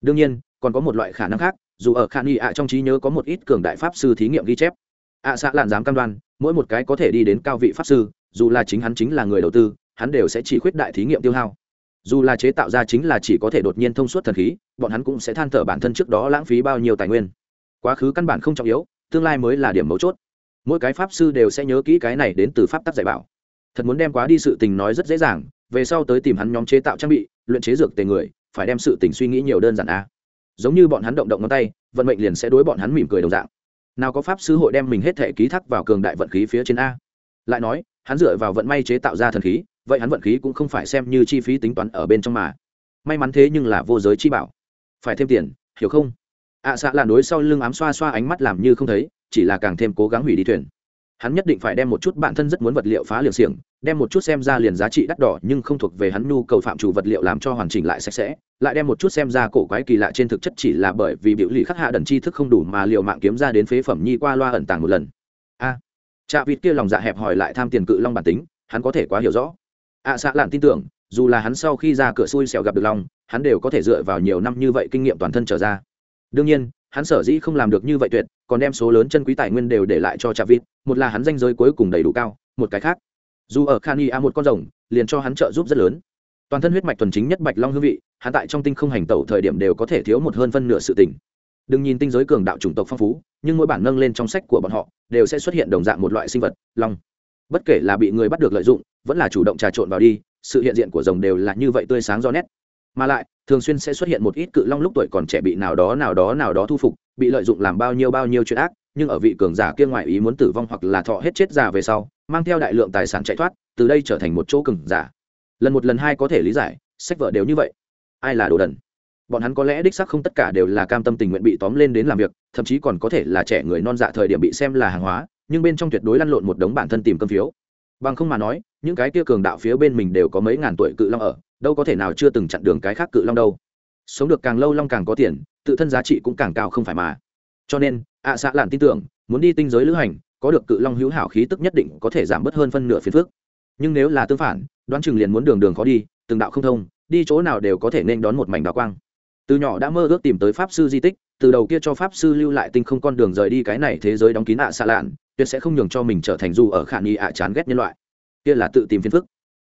Đương nhiên, còn có một loại khả năng khác dù ở khả nghi ạ trong trí nhớ có một ít cường đại pháp sư thí nghiệm ghi chép. Ạ à, lạn dám cam đoan mỗi một cái có thể đi đến cao vị pháp sư dù là chính hắn chính là người đầu tư hắn đều sẽ chỉ khuyết đại thí nghiệm tiêu hao. Dù là chế tạo ra chính là chỉ có thể đột nhiên thông suốt thần khí bọn hắn cũng sẽ than thở bản thân trước đó lãng phí bao nhiêu tài nguyên. Quá khứ căn bản không trọng yếu tương lai mới là điểm mấu chốt. Mỗi cái pháp sư đều sẽ nhớ kỹ cái này đến từ pháp tắc dạy bảo. Thật muốn đem quá đi sự tình nói rất dễ dàng về sau tới tìm hắn nhóm chế tạo trang bị luyện chế dược tề người phải đem sự tình suy nghĩ nhiều đơn giản a giống như bọn hắn động động ngón tay vận mệnh liền sẽ đối bọn hắn mỉm cười đồng dạng. Nào có pháp sư hội đem mình hết thể ký thác vào cường đại vận khí phía trên a? Lại nói hắn dựa vào vận may chế tạo ra thần khí vậy hắn vận khí cũng không phải xem như chi phí tính toán ở bên trong mà. May mắn thế nhưng là vô giới chi bảo. Phải thêm tiền hiểu không? Ạ à, xạ là đối sau lưng ám xoa xoa ánh mắt làm như không thấy chỉ là càng thêm cố gắng hủy đi thuyền hắn nhất định phải đem một chút bản thân rất muốn vật liệu phá liều xiềng đem một chút xem ra liền giá trị đắt đỏ nhưng không thuộc về hắn nhu cầu phạm chủ vật liệu làm cho hoàn chỉnh lại sạch sẽ lại đem một chút xem ra cổ quái kỳ lạ trên thực chất chỉ là bởi vì biểu lì khắc hạ đần chi thức không đủ mà liệu mạng kiếm ra đến phế phẩm nhi qua loa ẩn tàng một lần. A. À, trạ vịt kia lòng dạ hẹp hỏi lại tham tiền cự long bản tính hắn có thể quá hiểu rõ. Ạ à, xạ lạn tin tưởng dù là hắn sau khi ra cửa xui xẻo gặp được long hắn đều có thể dựa vào nhiều năm như vậy kinh nghiệm toàn thân trở ra đương nhiên, hắn sở dĩ không làm được như vậy tuyệt, còn đem số lớn chân quý tài nguyên đều để lại cho trà vịt một là hắn danh giới cuối cùng đầy đủ cao, một cái khác, dù ở khan y a một con rồng, liền cho hắn trợ giúp rất lớn. Toàn thân huyết mạch thuần chính nhất bạch long hương vị, hắn tại trong tinh không hành tẩu thời điểm đều có thể thiếu một hơn phân nửa sự tình. Đừng nhìn tinh giới cường đạo chủng tộc phong phú, nhưng mỗi bản nâng lên trong sách của bọn họ, đều sẽ xuất hiện đồng dạng một loại sinh vật, long. Bất kể là bị người bắt được lợi dụng, vẫn là chủ động trà trộn vào đi, sự hiện diện của rồng đều là như vậy tươi sáng do nét. Mà lại thường xuyên sẽ xuất hiện một ít cự long lúc tuổi còn trẻ bị nào đó nào đó nào đó thu phục, bị lợi dụng làm bao nhiêu bao nhiêu chuyện ác, nhưng ở vị cường giả kia ngoài ý muốn tử vong hoặc là thọ hết chết già về sau, mang theo đại lượng tài sản chạy thoát, từ đây trở thành một chỗ cường giả. Lần một lần hai có thể lý giải, sách vợ đều như vậy. Ai là đồ đần? Bọn hắn có lẽ đích sắc không tất cả đều là cam tâm tình nguyện bị tóm lên đến làm việc, thậm chí còn có thể là trẻ người non dạ thời điểm bị xem là hàng hóa, nhưng bên trong tuyệt đối lăn lộn một đống bản thân tìm cơm phiếu. Bằng không mà nói, những cái kia cường đạo phía bên mình đều có mấy ngàn tuổi cự long ở đâu có thể nào chưa từng chặn đường cái khác cự long đâu. Sống được càng lâu long càng có tiền, tự thân giá trị cũng càng cao không phải mà. Cho nên, ạ xạ lạn tin tưởng, muốn đi tinh giới lữ hành, có được cự long hữu hảo khí tức nhất định có thể giảm bớt hơn phân nửa phiền phước nhưng nếu là tương phản, đoán chừng liền muốn đường đường khó đi, từng đạo không thông, đi chỗ nào đều có thể nên đón một mảnh đào quang. Từ nhỏ đã mơ ước tìm tới pháp sư di tích, từ đầu kia cho pháp sư lưu lại tinh không con đường rời đi cái này thế giới đóng kín ạ xạ lạn, tuyệt sẽ không nhường cho mình trở thành dù ở khả nghi ạ chán ghét nhân loại. Kia là tự tìm phiền phức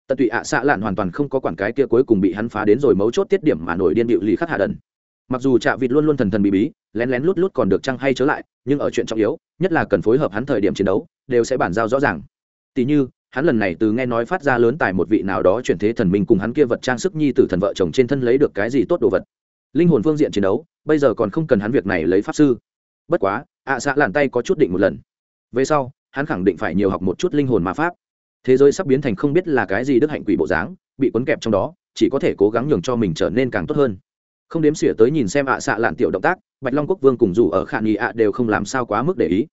tận tụy ạ xạ lạn hoàn toàn không có quản cái kia cuối cùng bị hắn phá đến rồi mấu chốt tiết điểm mà nổi điên điệu lì khắc hạ đần. Mặc dù trạ vịt luôn luôn thần thần bí bí, lén lén lút lút còn được chăng hay trở lại, nhưng ở chuyện trọng yếu, nhất là cần phối hợp hắn thời điểm chiến đấu, đều sẽ bản giao rõ ràng. Tỷ như, hắn lần này từ nghe nói phát ra lớn tài một vị nào đó chuyển thế thần minh cùng hắn kia vật trang sức nhi tử thần vợ chồng trên thân lấy được cái gì tốt đồ vật. Linh hồn phương diện chiến đấu, bây giờ còn không cần hắn việc này lấy pháp sư. Bất quá, ạ à xạ làn tay có chút định một lần. Về sau, hắn khẳng định phải nhiều học một chút linh hồn ma pháp thế giới sắp biến thành không biết là cái gì đức hạnh quỷ bộ dáng, bị quấn kẹp trong đó, chỉ có thể cố gắng nhường cho mình trở nên càng tốt hơn. Không đếm xỉa tới nhìn xem ạ à xạ lạn tiểu động tác, bạch long quốc vương cùng dù ở khả nghị ạ đều không làm sao quá mức để ý.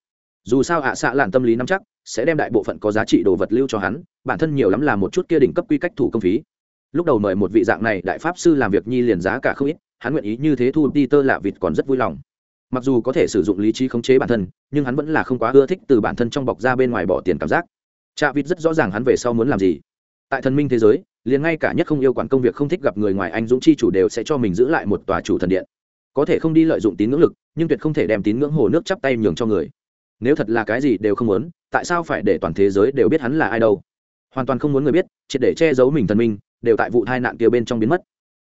Dù sao ạ à xạ lạn tâm lý nắm chắc, sẽ đem đại bộ phận có giá trị đồ vật lưu cho hắn, bản thân nhiều lắm là một chút kia đỉnh cấp quy cách thủ công phí. Lúc đầu mời một vị dạng này đại pháp sư làm việc nhi liền giá cả không ít, hắn nguyện ý như thế thu đi tơ lạ vịt còn rất vui lòng. Mặc dù có thể sử dụng lý trí khống chế bản thân, nhưng hắn vẫn là không quá ưa thích từ bản thân trong bọc ra bên ngoài bỏ tiền cảm giác. Trạ vịt rất rõ ràng hắn về sau muốn làm gì. Tại thần minh thế giới, liền ngay cả nhất không yêu quản công việc không thích gặp người ngoài anh dũng chi chủ đều sẽ cho mình giữ lại một tòa chủ thần điện. Có thể không đi lợi dụng tín ngưỡng lực, nhưng tuyệt không thể đem tín ngưỡng hồ nước chắp tay nhường cho người. Nếu thật là cái gì đều không muốn, tại sao phải để toàn thế giới đều biết hắn là ai đâu? Hoàn toàn không muốn người biết chỉ để che giấu mình thần minh, đều tại vụ tai nạn kia bên trong biến mất.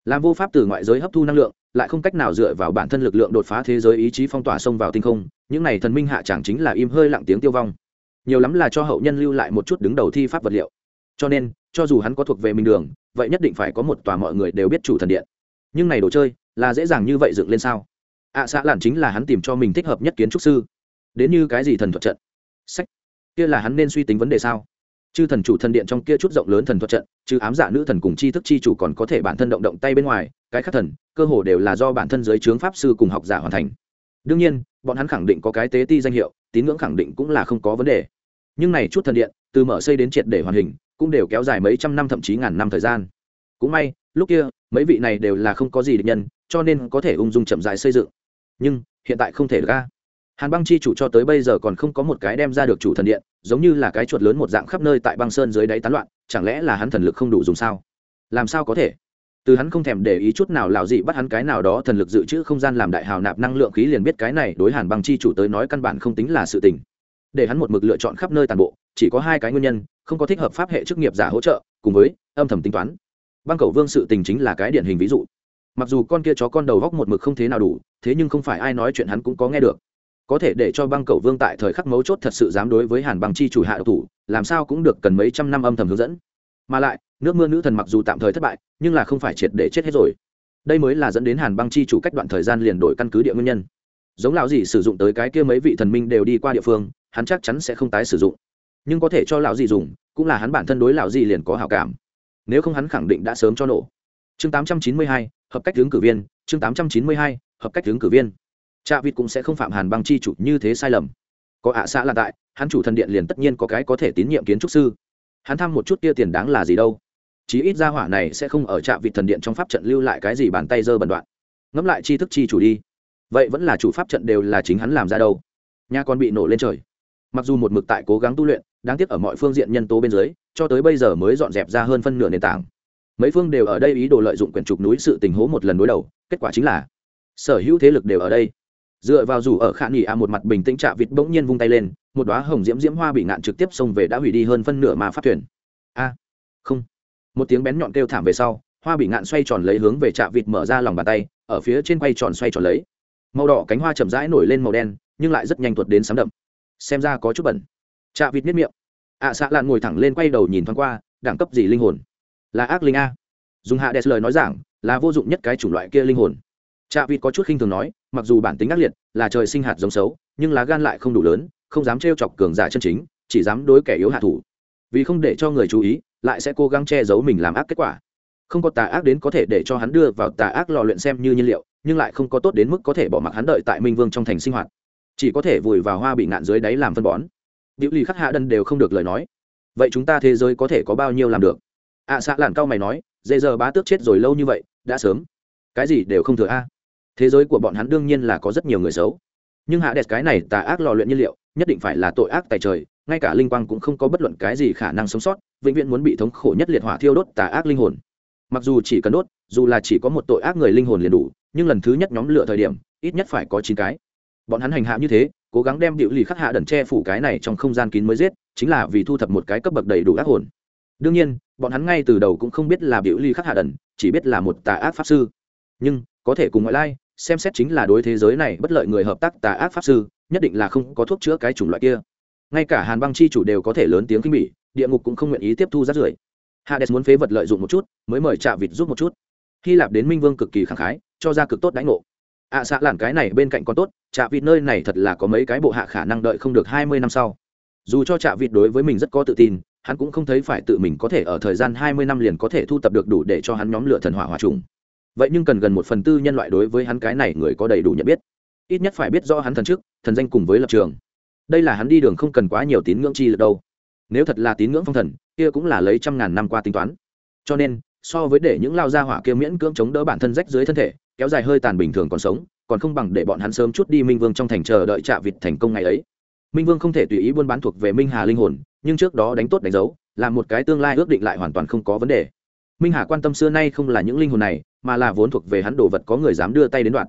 Làm vô pháp từ ngoại giới hấp thu năng lượng, lại không cách nào dựa vào bản thân lực lượng đột phá thế giới ý chí phong tỏa xông vào tinh không, những này thần minh hạ chẳng chính là im hơi lặng tiếng tiêu vong nhiều lắm là cho hậu nhân lưu lại một chút đứng đầu thi pháp vật liệu. Cho nên cho dù hắn có thuộc về mình đường vậy nhất định phải có một tòa mọi người đều biết chủ thần điện. Nhưng này đồ chơi là dễ dàng như vậy dựng lên sao? Ạ à, xã lản chính là hắn tìm cho mình thích hợp nhất kiến trúc sư. Đến như cái gì thần thuật trận? Sách. Kia là hắn nên suy tính vấn đề sao? Chư thần chủ thần điện trong kia chút rộng lớn thần thuật trận chứ ám giả nữ thần cùng chi thức chi chủ còn có thể bản thân động động tay bên ngoài cái khác thần cơ hồ đều là do bản thân giới trướng pháp sư cùng học giả hoàn thành. Đương nhiên bọn hắn khẳng định có cái tế ti danh hiệu tín ngưỡng khẳng định cũng là không có vấn đề nhưng này chút thần điện, từ mở xây đến triệt để hoàn hình, cũng đều kéo dài mấy trăm năm thậm chí ngàn năm thời gian. Cũng may, lúc kia, mấy vị này đều là không có gì địch nhân, cho nên có thể ung dung chậm dài xây dựng. Nhưng, hiện tại không thể ra hàn băng chi chủ cho tới bây giờ còn không có một cái đem ra được chủ thần điện, giống như là cái chuột lớn một dạng khắp nơi tại băng sơn dưới đáy tán loạn, chẳng lẽ là hắn thần lực không đủ dùng sao? Làm sao có thể? Từ hắn không thèm để ý chút nào lào dị bắt hắn cái nào đó thần lực dự trữ không gian làm đại hào nạp năng lượng khí liền biết cái này đối hàn băng chi chủ tới nói căn bản không tính là sự tình để hắn một mực lựa chọn khắp nơi toàn bộ, chỉ có hai cái nguyên nhân, không có thích hợp pháp hệ chức nghiệp giả hỗ trợ, cùng với âm thầm tính toán. Băng cầu vương sự tình chính là cái điển hình ví dụ. Mặc dù con kia chó con đầu góc một mực không thế nào đủ, thế nhưng không phải ai nói chuyện hắn cũng có nghe được. Có thể để cho băng cầu vương tại thời khắc mấu chốt thật sự dám đối với hàn băng chi chủ hạ độc thủ, làm sao cũng được cần mấy trăm năm âm thầm hướng dẫn. Mà lại, nước mưa nữ thần mặc dù tạm thời thất bại, nhưng là không phải triệt để chết hết rồi. Đây mới là dẫn đến hàn băng chi chủ cách đoạn thời gian liền đổi căn cứ địa nguyên nhân. Giống lão gì sử dụng tới cái kia mấy vị thần minh đều đi qua địa phương hắn chắc chắn sẽ không tái sử dụng. Nhưng có thể cho lão gì dùng cũng là hắn bản thân đối lão gì liền có hảo cảm. Nếu không hắn khẳng định đã sớm cho nổ. Chương 892, hợp cách ứng cử viên. Chương 892, hợp cách ứng cử viên. Cha vịt cũng sẽ không phạm hàn băng chi chủ như thế sai lầm. Có ạ xã là tại hắn chủ thần điện liền tất nhiên có cái có thể tín nhiệm kiến trúc sư. Hắn thăm một chút kia tiền đáng là gì đâu. Chí ít ra hỏa này sẽ không ở trạm vịt thần điện trong pháp trận lưu lại cái gì bàn tay dơ bẩn đoạn. Ngẫm lại chi thức chi chủ đi. Vậy vẫn là chủ pháp trận đều là chính hắn làm ra đâu. Nha còn bị nổ lên trời mặc dù một mực tại cố gắng tu luyện, đáng tiếc ở mọi phương diện nhân tố bên dưới, cho tới bây giờ mới dọn dẹp ra hơn phân nửa nền tảng. Mấy phương đều ở đây ý đồ lợi dụng quyển trục núi sự tình hố một lần đối đầu, kết quả chính là sở hữu thế lực đều ở đây. Dựa vào dù ở khả nghỉ a một mặt bình tĩnh trạ vịt bỗng nhiên vung tay lên, một đoá hồng diễm diễm hoa bị ngạn trực tiếp xông về đã hủy đi hơn phân nửa mà phát thuyền. A, không. Một tiếng bén nhọn kêu thảm về sau, hoa bị ngạn xoay tròn lấy hướng về trạ vịt mở ra lòng bàn tay, ở phía trên quay tròn xoay tròn lấy. Màu đỏ cánh hoa chậm rãi nổi lên màu đen, nhưng lại rất nhanh tuột đến sám đậm xem ra có chút bẩn. Chạ vịt miết miệng. Ạ à, xạ lạn ngồi thẳng lên quay đầu nhìn thoáng qua đẳng cấp gì linh hồn? Là ác linh a. Dùng hạ đẹp lời nói giảng là vô dụng nhất cái chủng loại kia linh hồn. Chạ vịt có chút khinh thường nói mặc dù bản tính ác liệt là trời sinh hạt giống xấu nhưng lá gan lại không đủ lớn không dám trêu chọc cường giả chân chính chỉ dám đối kẻ yếu hạ thủ. Vì không để cho người chú ý lại sẽ cố gắng che giấu mình làm ác kết quả. Không có tà ác đến có thể để cho hắn đưa vào tà ác lò luyện xem như nhiên liệu nhưng lại không có tốt đến mức có thể bỏ mặc hắn đợi tại minh vương trong thành sinh hoạt chỉ có thể vùi vào hoa bị ngạn dưới đáy làm phân bón. Điệu lì khắc hạ đân đều không được lời nói. Vậy chúng ta thế giới có thể có bao nhiêu làm được? Ạ à, xạ làn cao mày nói dễ giờ bá tước chết rồi lâu như vậy đã sớm. Cái gì đều không thừa a. Thế giới của bọn hắn đương nhiên là có rất nhiều người xấu. Nhưng hạ đẹp cái này tà ác lò luyện nhiên liệu nhất định phải là tội ác tài trời ngay cả linh quang cũng không có bất luận cái gì khả năng sống sót vĩnh viễn muốn bị thống khổ nhất liệt hỏa thiêu đốt tà ác linh hồn. Mặc dù chỉ cần đốt dù là chỉ có một tội ác người linh hồn liền đủ nhưng lần thứ nhất nhóm lửa thời điểm ít nhất phải có chín cái bọn hắn hành hạ như thế, cố gắng đem điệu lì khắc hạ đần che phủ cái này trong không gian kín mới giết, chính là vì thu thập một cái cấp bậc đầy đủ ác hồn. Đương nhiên, bọn hắn ngay từ đầu cũng không biết là biểu ly khắc hạ đần, chỉ biết là một tà ác pháp sư. Nhưng, có thể cùng ngoại lai, xem xét chính là đối thế giới này bất lợi người hợp tác tà ác pháp sư, nhất định là không có thuốc chữa cái chủng loại kia. Ngay cả hàn băng chi chủ đều có thể lớn tiếng kinh bỉ, địa ngục cũng không nguyện ý tiếp thu rác rưởi. Hades muốn phế vật lợi dụng một chút, mới mời trạ vịt giúp một chút. Hy lạp đến minh vương cực kỳ khẳng khái, cho ra cực tốt đánh ngộ ạ à, xạ làn cái này bên cạnh còn tốt trạ vịt nơi này thật là có mấy cái bộ hạ khả năng đợi không được hai mươi năm sau. Dù cho trạ vịt đối với mình rất có tự tin hắn cũng không thấy phải tự mình có thể ở thời gian hai mươi năm liền có thể thu tập được đủ để cho hắn nhóm lửa thần hỏa hòa trùng. Vậy nhưng cần gần một phần tư nhân loại đối với hắn cái này người có đầy đủ nhận biết. Ít nhất phải biết rõ hắn thần trước thần danh cùng với lập trường. Đây là hắn đi đường không cần quá nhiều tín ngưỡng chi lực đâu. Nếu thật là tín ngưỡng phong thần kia cũng là lấy trăm ngàn năm qua tính toán. Cho nên so với để những lao gia hỏa kia miễn cưỡng chống đỡ bản thân rách dưới thân thể kéo dài hơi tàn bình thường còn sống, còn không bằng để bọn hắn sớm chút đi minh vương trong thành chờ đợi trạ vịt thành công ngày ấy. Minh vương không thể tùy ý buôn bán thuộc về minh hà linh hồn, nhưng trước đó đánh tốt đánh dấu, là một cái tương lai ước định lại hoàn toàn không có vấn đề. Minh hà quan tâm xưa nay không là những linh hồn này, mà là vốn thuộc về hắn đồ vật có người dám đưa tay đến đoạn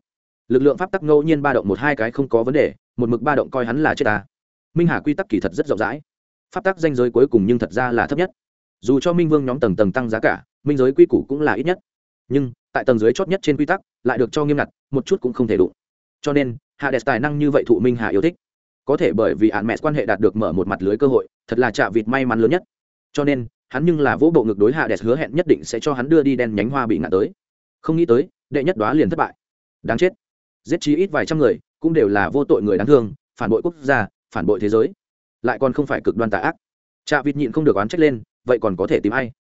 lực lượng pháp tắc ngẫu nhiên ba động một hai cái không có vấn đề, một mực ba động coi hắn là chết ta. Minh hà quy tắc kỳ thật rất rộng rãi. Pháp tắc danh giới cuối cùng nhưng thật ra là thấp nhất. Dù cho minh vương nhóm tầng tầng tăng giá cả, minh giới quy củ cũng là ít nhất. Nhưng, tại tầng dưới chót nhất trên quy tắc lại được cho nghiêm ngặt, một chút cũng không thể đụng. Cho nên hạ đẹp tài năng như vậy thụ minh hạ yêu thích. Có thể bởi vì hạn mẹ quan hệ đạt được mở một mặt lưới cơ hội, thật là chạ vịt may mắn lớn nhất. Cho nên, hắn nhưng là vỗ bộ ngực đối hạ đẹp hứa hẹn nhất định sẽ cho hắn đưa đi đen nhánh hoa bị ngạn tới. Không nghĩ tới, đệ nhất đoá liền thất bại. Đáng chết. Giết chí ít vài trăm người, cũng đều là vô tội người đáng thương, phản bội quốc gia, phản bội thế giới. Lại còn không phải cực đoan tà ác. Chạ vịt nhịn không được oán trách lên, vậy còn có thể tìm ai?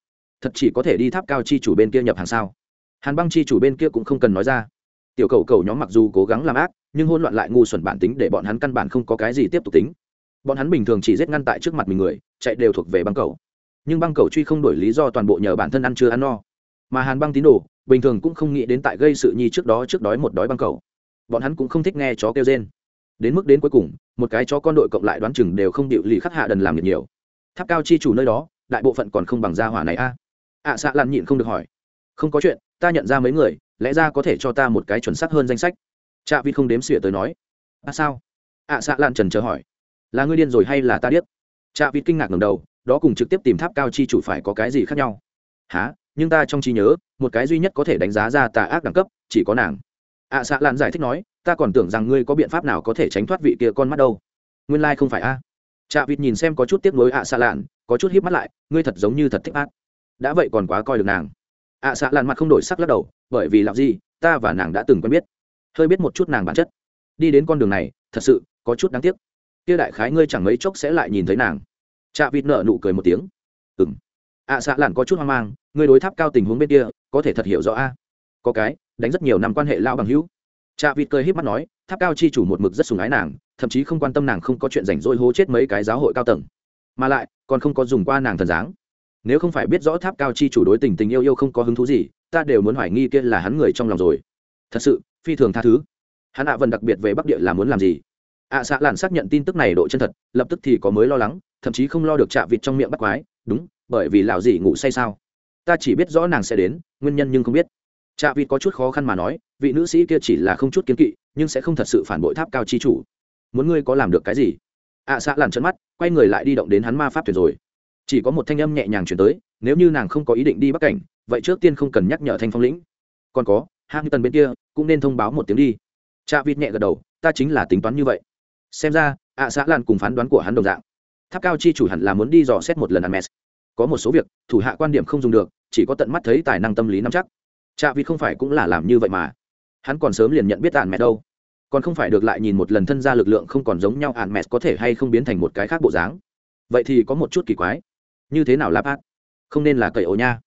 Thật chỉ có thể đi tháp cao chi chủ bên kia nhập hàng sao? Hàn băng chi chủ bên kia cũng không cần nói ra. Tiểu cầu cầu nhóm mặc dù cố gắng làm ác, nhưng hôn loạn lại ngu xuẩn bản tính để bọn hắn căn bản không có cái gì tiếp tục tính. Bọn hắn bình thường chỉ giết ngăn tại trước mặt mình người, chạy đều thuộc về băng cầu. Nhưng băng cầu truy không đổi lý do toàn bộ nhờ bản thân ăn chưa ăn no. Mà hàn băng tín đồ, bình thường cũng không nghĩ đến tại gây sự nhi trước đó trước đói một đói băng cầu. Bọn hắn cũng không thích nghe chó kêu rên. Đến mức đến cuối cùng, một cái chó con đội cộng lại đoán chừng đều không điệu lì khắc hạ đần làm được nhiều. Tháp cao chi chủ nơi đó, đại bộ phận còn không bằng gia hỏa này a. À? ạ xạ lan nhịn không được hỏi. Không có chuyện ta nhận ra mấy người, lẽ ra có thể cho ta một cái chuẩn xác hơn danh sách. Trạ vi không đếm xỉa tới nói. À sao? À, ạ xạ lan trần chờ hỏi. Là ngươi điên rồi hay là ta điếc? Trạ vi kinh ngạc ngầm đầu, đó cùng trực tiếp tìm tháp cao chi chủ phải có cái gì khác nhau? Há nhưng ta trong trí nhớ, một cái duy nhất có thể đánh giá ra tà ác đẳng cấp, chỉ có nàng. À, ạ xạ lan giải thích nói, ta còn tưởng rằng ngươi có biện pháp nào có thể tránh thoát vị kia con mắt đâu. Nguyên lai、like、không phải a. À. trạ vịt nhìn xem có chút tiếc nuối à, ạ xạ lan có chút híp mắt lại, ngươi thật giống như thật thích ác. Đã vậy còn quá coi được nàng ạ xạ lan mặt không đổi sắc lắc đầu, bởi vì làm gì ta và nàng đã từng quen biết. Hơi biết một chút nàng bản chất. Đi đến con đường này, thật sự, có chút đáng tiếc. Kia đại khái ngươi chẳng mấy chốc sẽ lại nhìn thấy nàng. Chạ vịt nợ nụ cười một tiếng. Ừng ạ xạ lặn có chút hoang mang, ngươi đối tháp cao tình huống bên kia, có thể thật hiểu rõ a. Có cái, đánh rất nhiều năm quan hệ lao bằng hữu. Chạ vịt cười h í p mắt nói, tháp cao chi chủ một mực rất sùng ái nàng, thậm chí không quan tâm nàng không có chuyện rảnh rỗi hố chết mấy cái giáo hội cao tầng. Mà lại, còn không có dùng qua nàng thần dáng nếu không phải biết rõ tháp cao chi chủ đối tình tình yêu yêu không có hứng thú gì, ta đều muốn hoài nghi kia là hắn người trong lòng rồi. Thật sự, phi thường tha thứ. Hắn ạ à vần đặc biệt về bắc địa là muốn làm gì? Ạ à xạ làn xác nhận tin tức này độ chân thật, lập tức thì có mới lo lắng, thậm chí không lo được chạ vịt trong miệng bắt quái. Đúng, bởi vì lão gì ngủ say sao? Ta chỉ biết rõ nàng sẽ đến, nguyên nhân nhưng không biết. Chạ vịt có chút khó khăn mà nói, vị nữ sĩ kia chỉ là không chút kiến kỵ, nhưng sẽ không thật sự phản bội tháp cao chi chủ. Muốn ngươi có làm được cái gì? Ạ à xạ làn chân mắt, quay người lại đi động đến hắn ma pháp thuyền rồi chỉ có một thanh âm nhẹ nhàng chuyển tới, nếu như nàng không có ý định đi bắc cảnh, vậy trước tiên không cần nhắc nhở thanh phong lĩnh. Còn có hang tần bên kia cũng nên thông báo một tiếng đi. Cha vịt nhẹ gật đầu, ta chính là tính toán như vậy. Xem ra, ạ xã lan cùng phán đoán của hắn đồng dạng. Tháp cao chi chủ hẳn là muốn đi dò xét một lần ăn mes có một số việc, thủ hạ quan điểm không dùng được, chỉ có tận mắt thấy tài năng tâm lý nắm chắc. Cha vịt không phải cũng là làm như vậy mà. Hắn còn sớm liền nhận biết tàn mẹ đâu. Còn không phải được lại nhìn một lần thân ra lực lượng không còn giống nhau ạn mẹ có thể hay không biến thành một cái khác bộ dáng. Vậy thì có một chút kỳ quái như thế nào là át không nên là cậy ổ nha.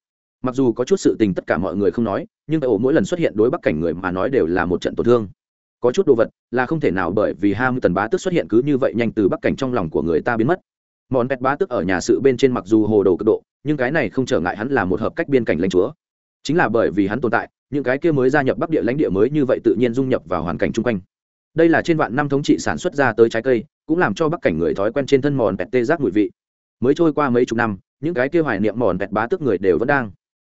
Mặc dù có chút sự tình tất cả mọi người không nói, nhưng cậy ổ mỗi lần xuất hiện đối bắc cảnh người mà nói đều là một trận tổn thương. Có chút đồ vật là không thể nào bởi vì ham tần bá tức xuất hiện cứ như vậy nhanh từ bắc cảnh trong lòng của người ta biến mất. Món pet bá tức ở nhà sự bên trên mặc dù hồ đồ cực độ, nhưng cái này không trở ngại hắn là một hợp cách biên cảnh lãnh chúa. Chính là bởi vì hắn tồn tại, những cái kia mới gia nhập bắc địa lãnh địa mới như vậy tự nhiên dung nhập vào hoàn cảnh chung quanh. Đây là trên vạn năm thống trị sản xuất ra tới trái cây, cũng làm cho bắc cảnh người thói quen trên thân mòn pẹt tê giác mùi vị mới trôi qua mấy chục năm, những cái kia hoài niệm mòn vẹt bá tức người đều vẫn đang.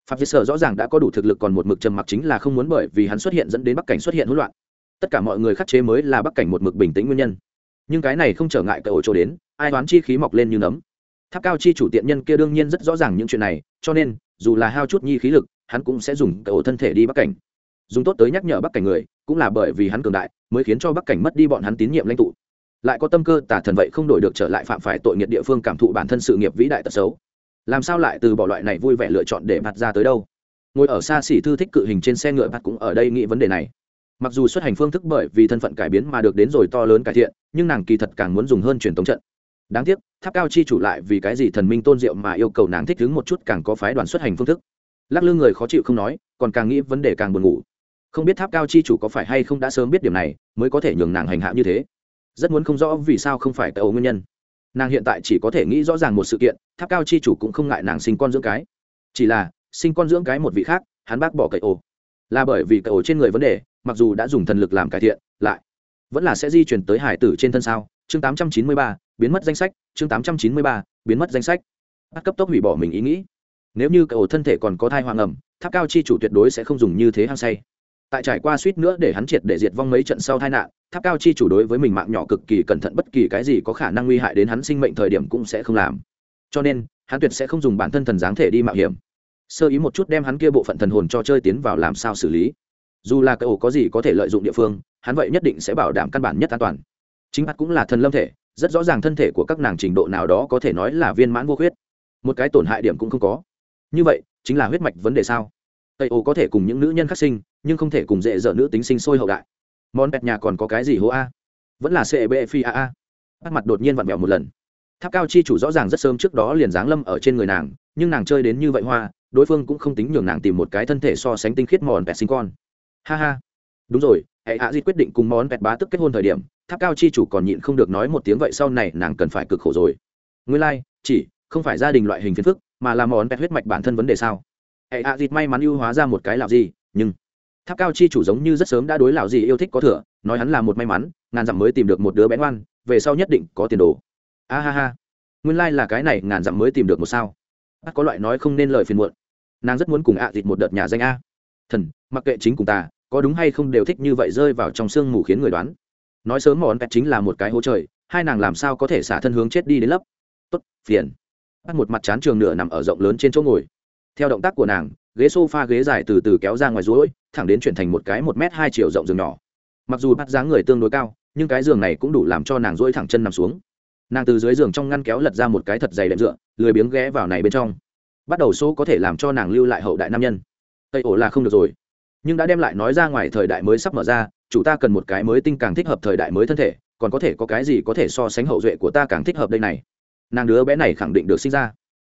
Phạm vi sở rõ ràng đã có đủ thực lực còn một mực trầm mặc chính là không muốn bởi vì hắn xuất hiện dẫn đến bắc cảnh xuất hiện hỗn loạn. Tất cả mọi người khắc chế mới là bắc cảnh một mực bình tĩnh nguyên nhân. Nhưng cái này không trở ngại cậu chỗ đến, ai đoán chi khí mọc lên như nấm. Tháp cao chi chủ tiện nhân kia đương nhiên rất rõ ràng những chuyện này, cho nên, dù là hao chút nhi khí lực, hắn cũng sẽ dùng cậu thân thể đi bắc cảnh. Dùng tốt tới nhắc nhở bắc cảnh người, cũng là bởi vì hắn cường đại, mới khiến cho bắc cảnh mất đi bọn hắn tín nhiệm lãnh tụ lại có tâm cơ tả thần vậy không đổi được trở lại phạm phải tội nghiệt địa phương cảm thụ bản thân sự nghiệp vĩ đại tật xấu. Làm sao lại từ bỏ loại này vui vẻ lựa chọn để mặt ra tới đâu? Ngồi ở xa xỉ thư thích cự hình trên xe ngựa mặt cũng ở đây nghĩ vấn đề này. Mặc dù xuất hành phương thức bởi vì thân phận cải biến mà được đến rồi to lớn cải thiện, nhưng nàng kỳ thật càng muốn dùng hơn truyền thống trận. Đáng tiếc, tháp cao chi chủ lại vì cái gì thần minh tôn diệu mà yêu cầu nàng thích đứng một chút càng có phái đoàn xuất hành phương thức. Lắc lư người khó chịu không nói, còn càng nghĩ vấn đề càng buồn ngủ. Không biết tháp cao chi chủ có phải hay không đã sớm biết điểm này, mới có thể nhường nàng hành hạ như thế rất muốn không rõ vì sao không phải tàu nguyên nhân. Nàng hiện tại chỉ có thể nghĩ rõ ràng một sự kiện tháp cao chi chủ cũng không ngại nàng sinh con dưỡng cái. Chỉ là sinh con dưỡng cái một vị khác hắn bác bỏ cậy ồ là bởi vì cậy ồ trên người vấn đề mặc dù đã dùng thần lực làm cải thiện lại vẫn là sẽ di chuyển tới hải tử trên thân sao? Chương 893, biến mất danh sách chương 893, biến mất danh sách. Bắt cấp tốc hủy bỏ mình ý nghĩ. Nếu như cậu thân thể còn có thai hoàng ẩm tháp cao chi chủ tuyệt đối sẽ không dùng như thế hăng say tại trải qua suýt nữa để hắn triệt để diệt vong mấy trận sau tai nạn, tháp cao chi chủ đối với mình mạng nhỏ cực kỳ cẩn thận, bất kỳ cái gì có khả năng nguy hại đến hắn sinh mệnh thời điểm cũng sẽ không làm. Cho nên, hắn tuyệt sẽ không dùng bản thân thần dáng thể đi mạo hiểm. Sơ ý một chút đem hắn kia bộ phận thần hồn cho chơi tiến vào làm sao xử lý. Dù là cái ổ có gì có thể lợi dụng địa phương, hắn vậy nhất định sẽ bảo đảm căn bản nhất an toàn. Chính hắn cũng là thần lâm thể, rất rõ ràng thân thể của các nàng trình độ nào đó có thể nói là viên mãn vô huyết một cái tổn hại điểm cũng không có. Như vậy, chính là huyết mạch vấn đề sao? Tây ô có thể cùng những nữ nhân khắc sinh nhưng không thể cùng dễ dở nữ tính sinh sôi hậu đại. Món bẹt nhà còn có cái gì hố a? Vẫn là cb phi a a. Bắt mặt đột nhiên vặn vẹo một lần. Tháp cao chi chủ rõ ràng rất sớm trước đó liền giáng lâm ở trên người nàng nhưng nàng chơi đến như vậy hoa đối phương cũng không tính nhường nàng tìm một cái thân thể so sánh tinh khiết mòn bẹt sinh con. Ha ha. Đúng rồi hệ hạ di quyết định cùng món bẹt bá tức kết hôn thời điểm tháp cao chi chủ còn nhịn không được nói một tiếng vậy sau này nàng cần phải cực khổ rồi. Ngươi lai、like, chỉ không phải gia đình loại hình phiền phức mà là món bẹt huyết mạch bản thân vấn đề sao? Hệ hạ dịt may mắn ưu hóa ra một cái lạo gì nhưng tháp cao chi chủ giống như rất sớm đã đối lão gì yêu thích có thừa, nói hắn là một may mắn, ngàn dặm mới tìm được một đứa bé ngoan, về sau nhất định có tiền đồ. A ha ha. Nguyên lai、like、là cái này, ngàn dặm mới tìm được một sao. Bắt có loại nói không nên lời phiền muộn. Nàng rất muốn cùng ạ à dịt một đợt nhà danh a. Thần, mặc kệ chính cùng ta có đúng hay không đều thích như vậy rơi vào trong sương mù khiến người đoán. Nói sớm món pet chính là một cái hố trời, hai nàng làm sao có thể xả thân hướng chết đi đến lấp. Tốt, phiền. Bắt một mặt chán trường nửa nằm ở rộng lớn trên chỗ ngồi. Theo động tác của nàng, ghế s o f a ghế dài từ từ kéo ra ngoài rối thẳng đến chuyển thành một cái một m hai chiều rộng giường nhỏ. Mặc dù bắt dáng người tương đối cao, nhưng cái giường này cũng đủ làm cho nàng rỗi thẳng chân nằm xuống. Nàng từ dưới giường trong ngăn kéo lật ra một cái thật dày đệm dựa, lười biếng ghé vào này bên trong. Bắt đầu số có thể làm cho nàng lưu lại hậu đại nam nhân. Tây ổ là không được rồi. Nhưng đã đem lại nói ra ngoài thời đại mới sắp mở ra, chủ ta cần một cái mới tinh càng thích hợp thời đại mới thân thể, còn có thể có cái gì có thể so sánh hậu duệ của ta càng thích hợp đây này? Nàng đứa bé này khẳng định được sinh ra.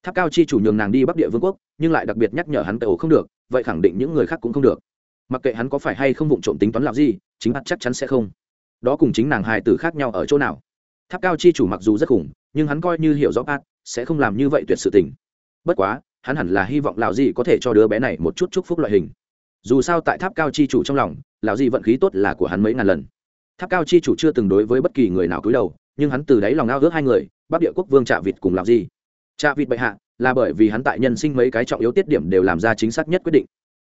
Tháp cao chi chủ nhường nàng đi bắc địa vương quốc, nhưng lại đặc biệt nhắc nhở hắn tây ổ không được, vậy khẳng định những người khác cũng không được mặc kệ hắn có phải hay không vụng trộm tính toán làm gì, chính hắn chắc chắn sẽ không. Đó cùng chính nàng hài tử khác nhau ở chỗ nào. Tháp cao chi chủ mặc dù rất khủng, nhưng hắn coi như hiểu rõ pat, sẽ không làm như vậy tuyệt sự tình. Bất quá, hắn hẳn là hy vọng lão gì có thể cho đứa bé này một chút chúc phúc loại hình. Dù sao tại tháp cao chi chủ trong lòng lão gì vận khí tốt là của hắn mấy ngàn lần. Tháp cao chi chủ chưa từng đối với bất kỳ người nào cúi đầu, nhưng hắn từ đáy lòng ao ước hai người, bắc địa quốc vương trạ vịt cùng lão gì. Trạ vịt bệ hạ, là bởi vì hắn tại nhân sinh mấy cái trọng yếu tiết điểm đều làm ra chính xác nhất quyết định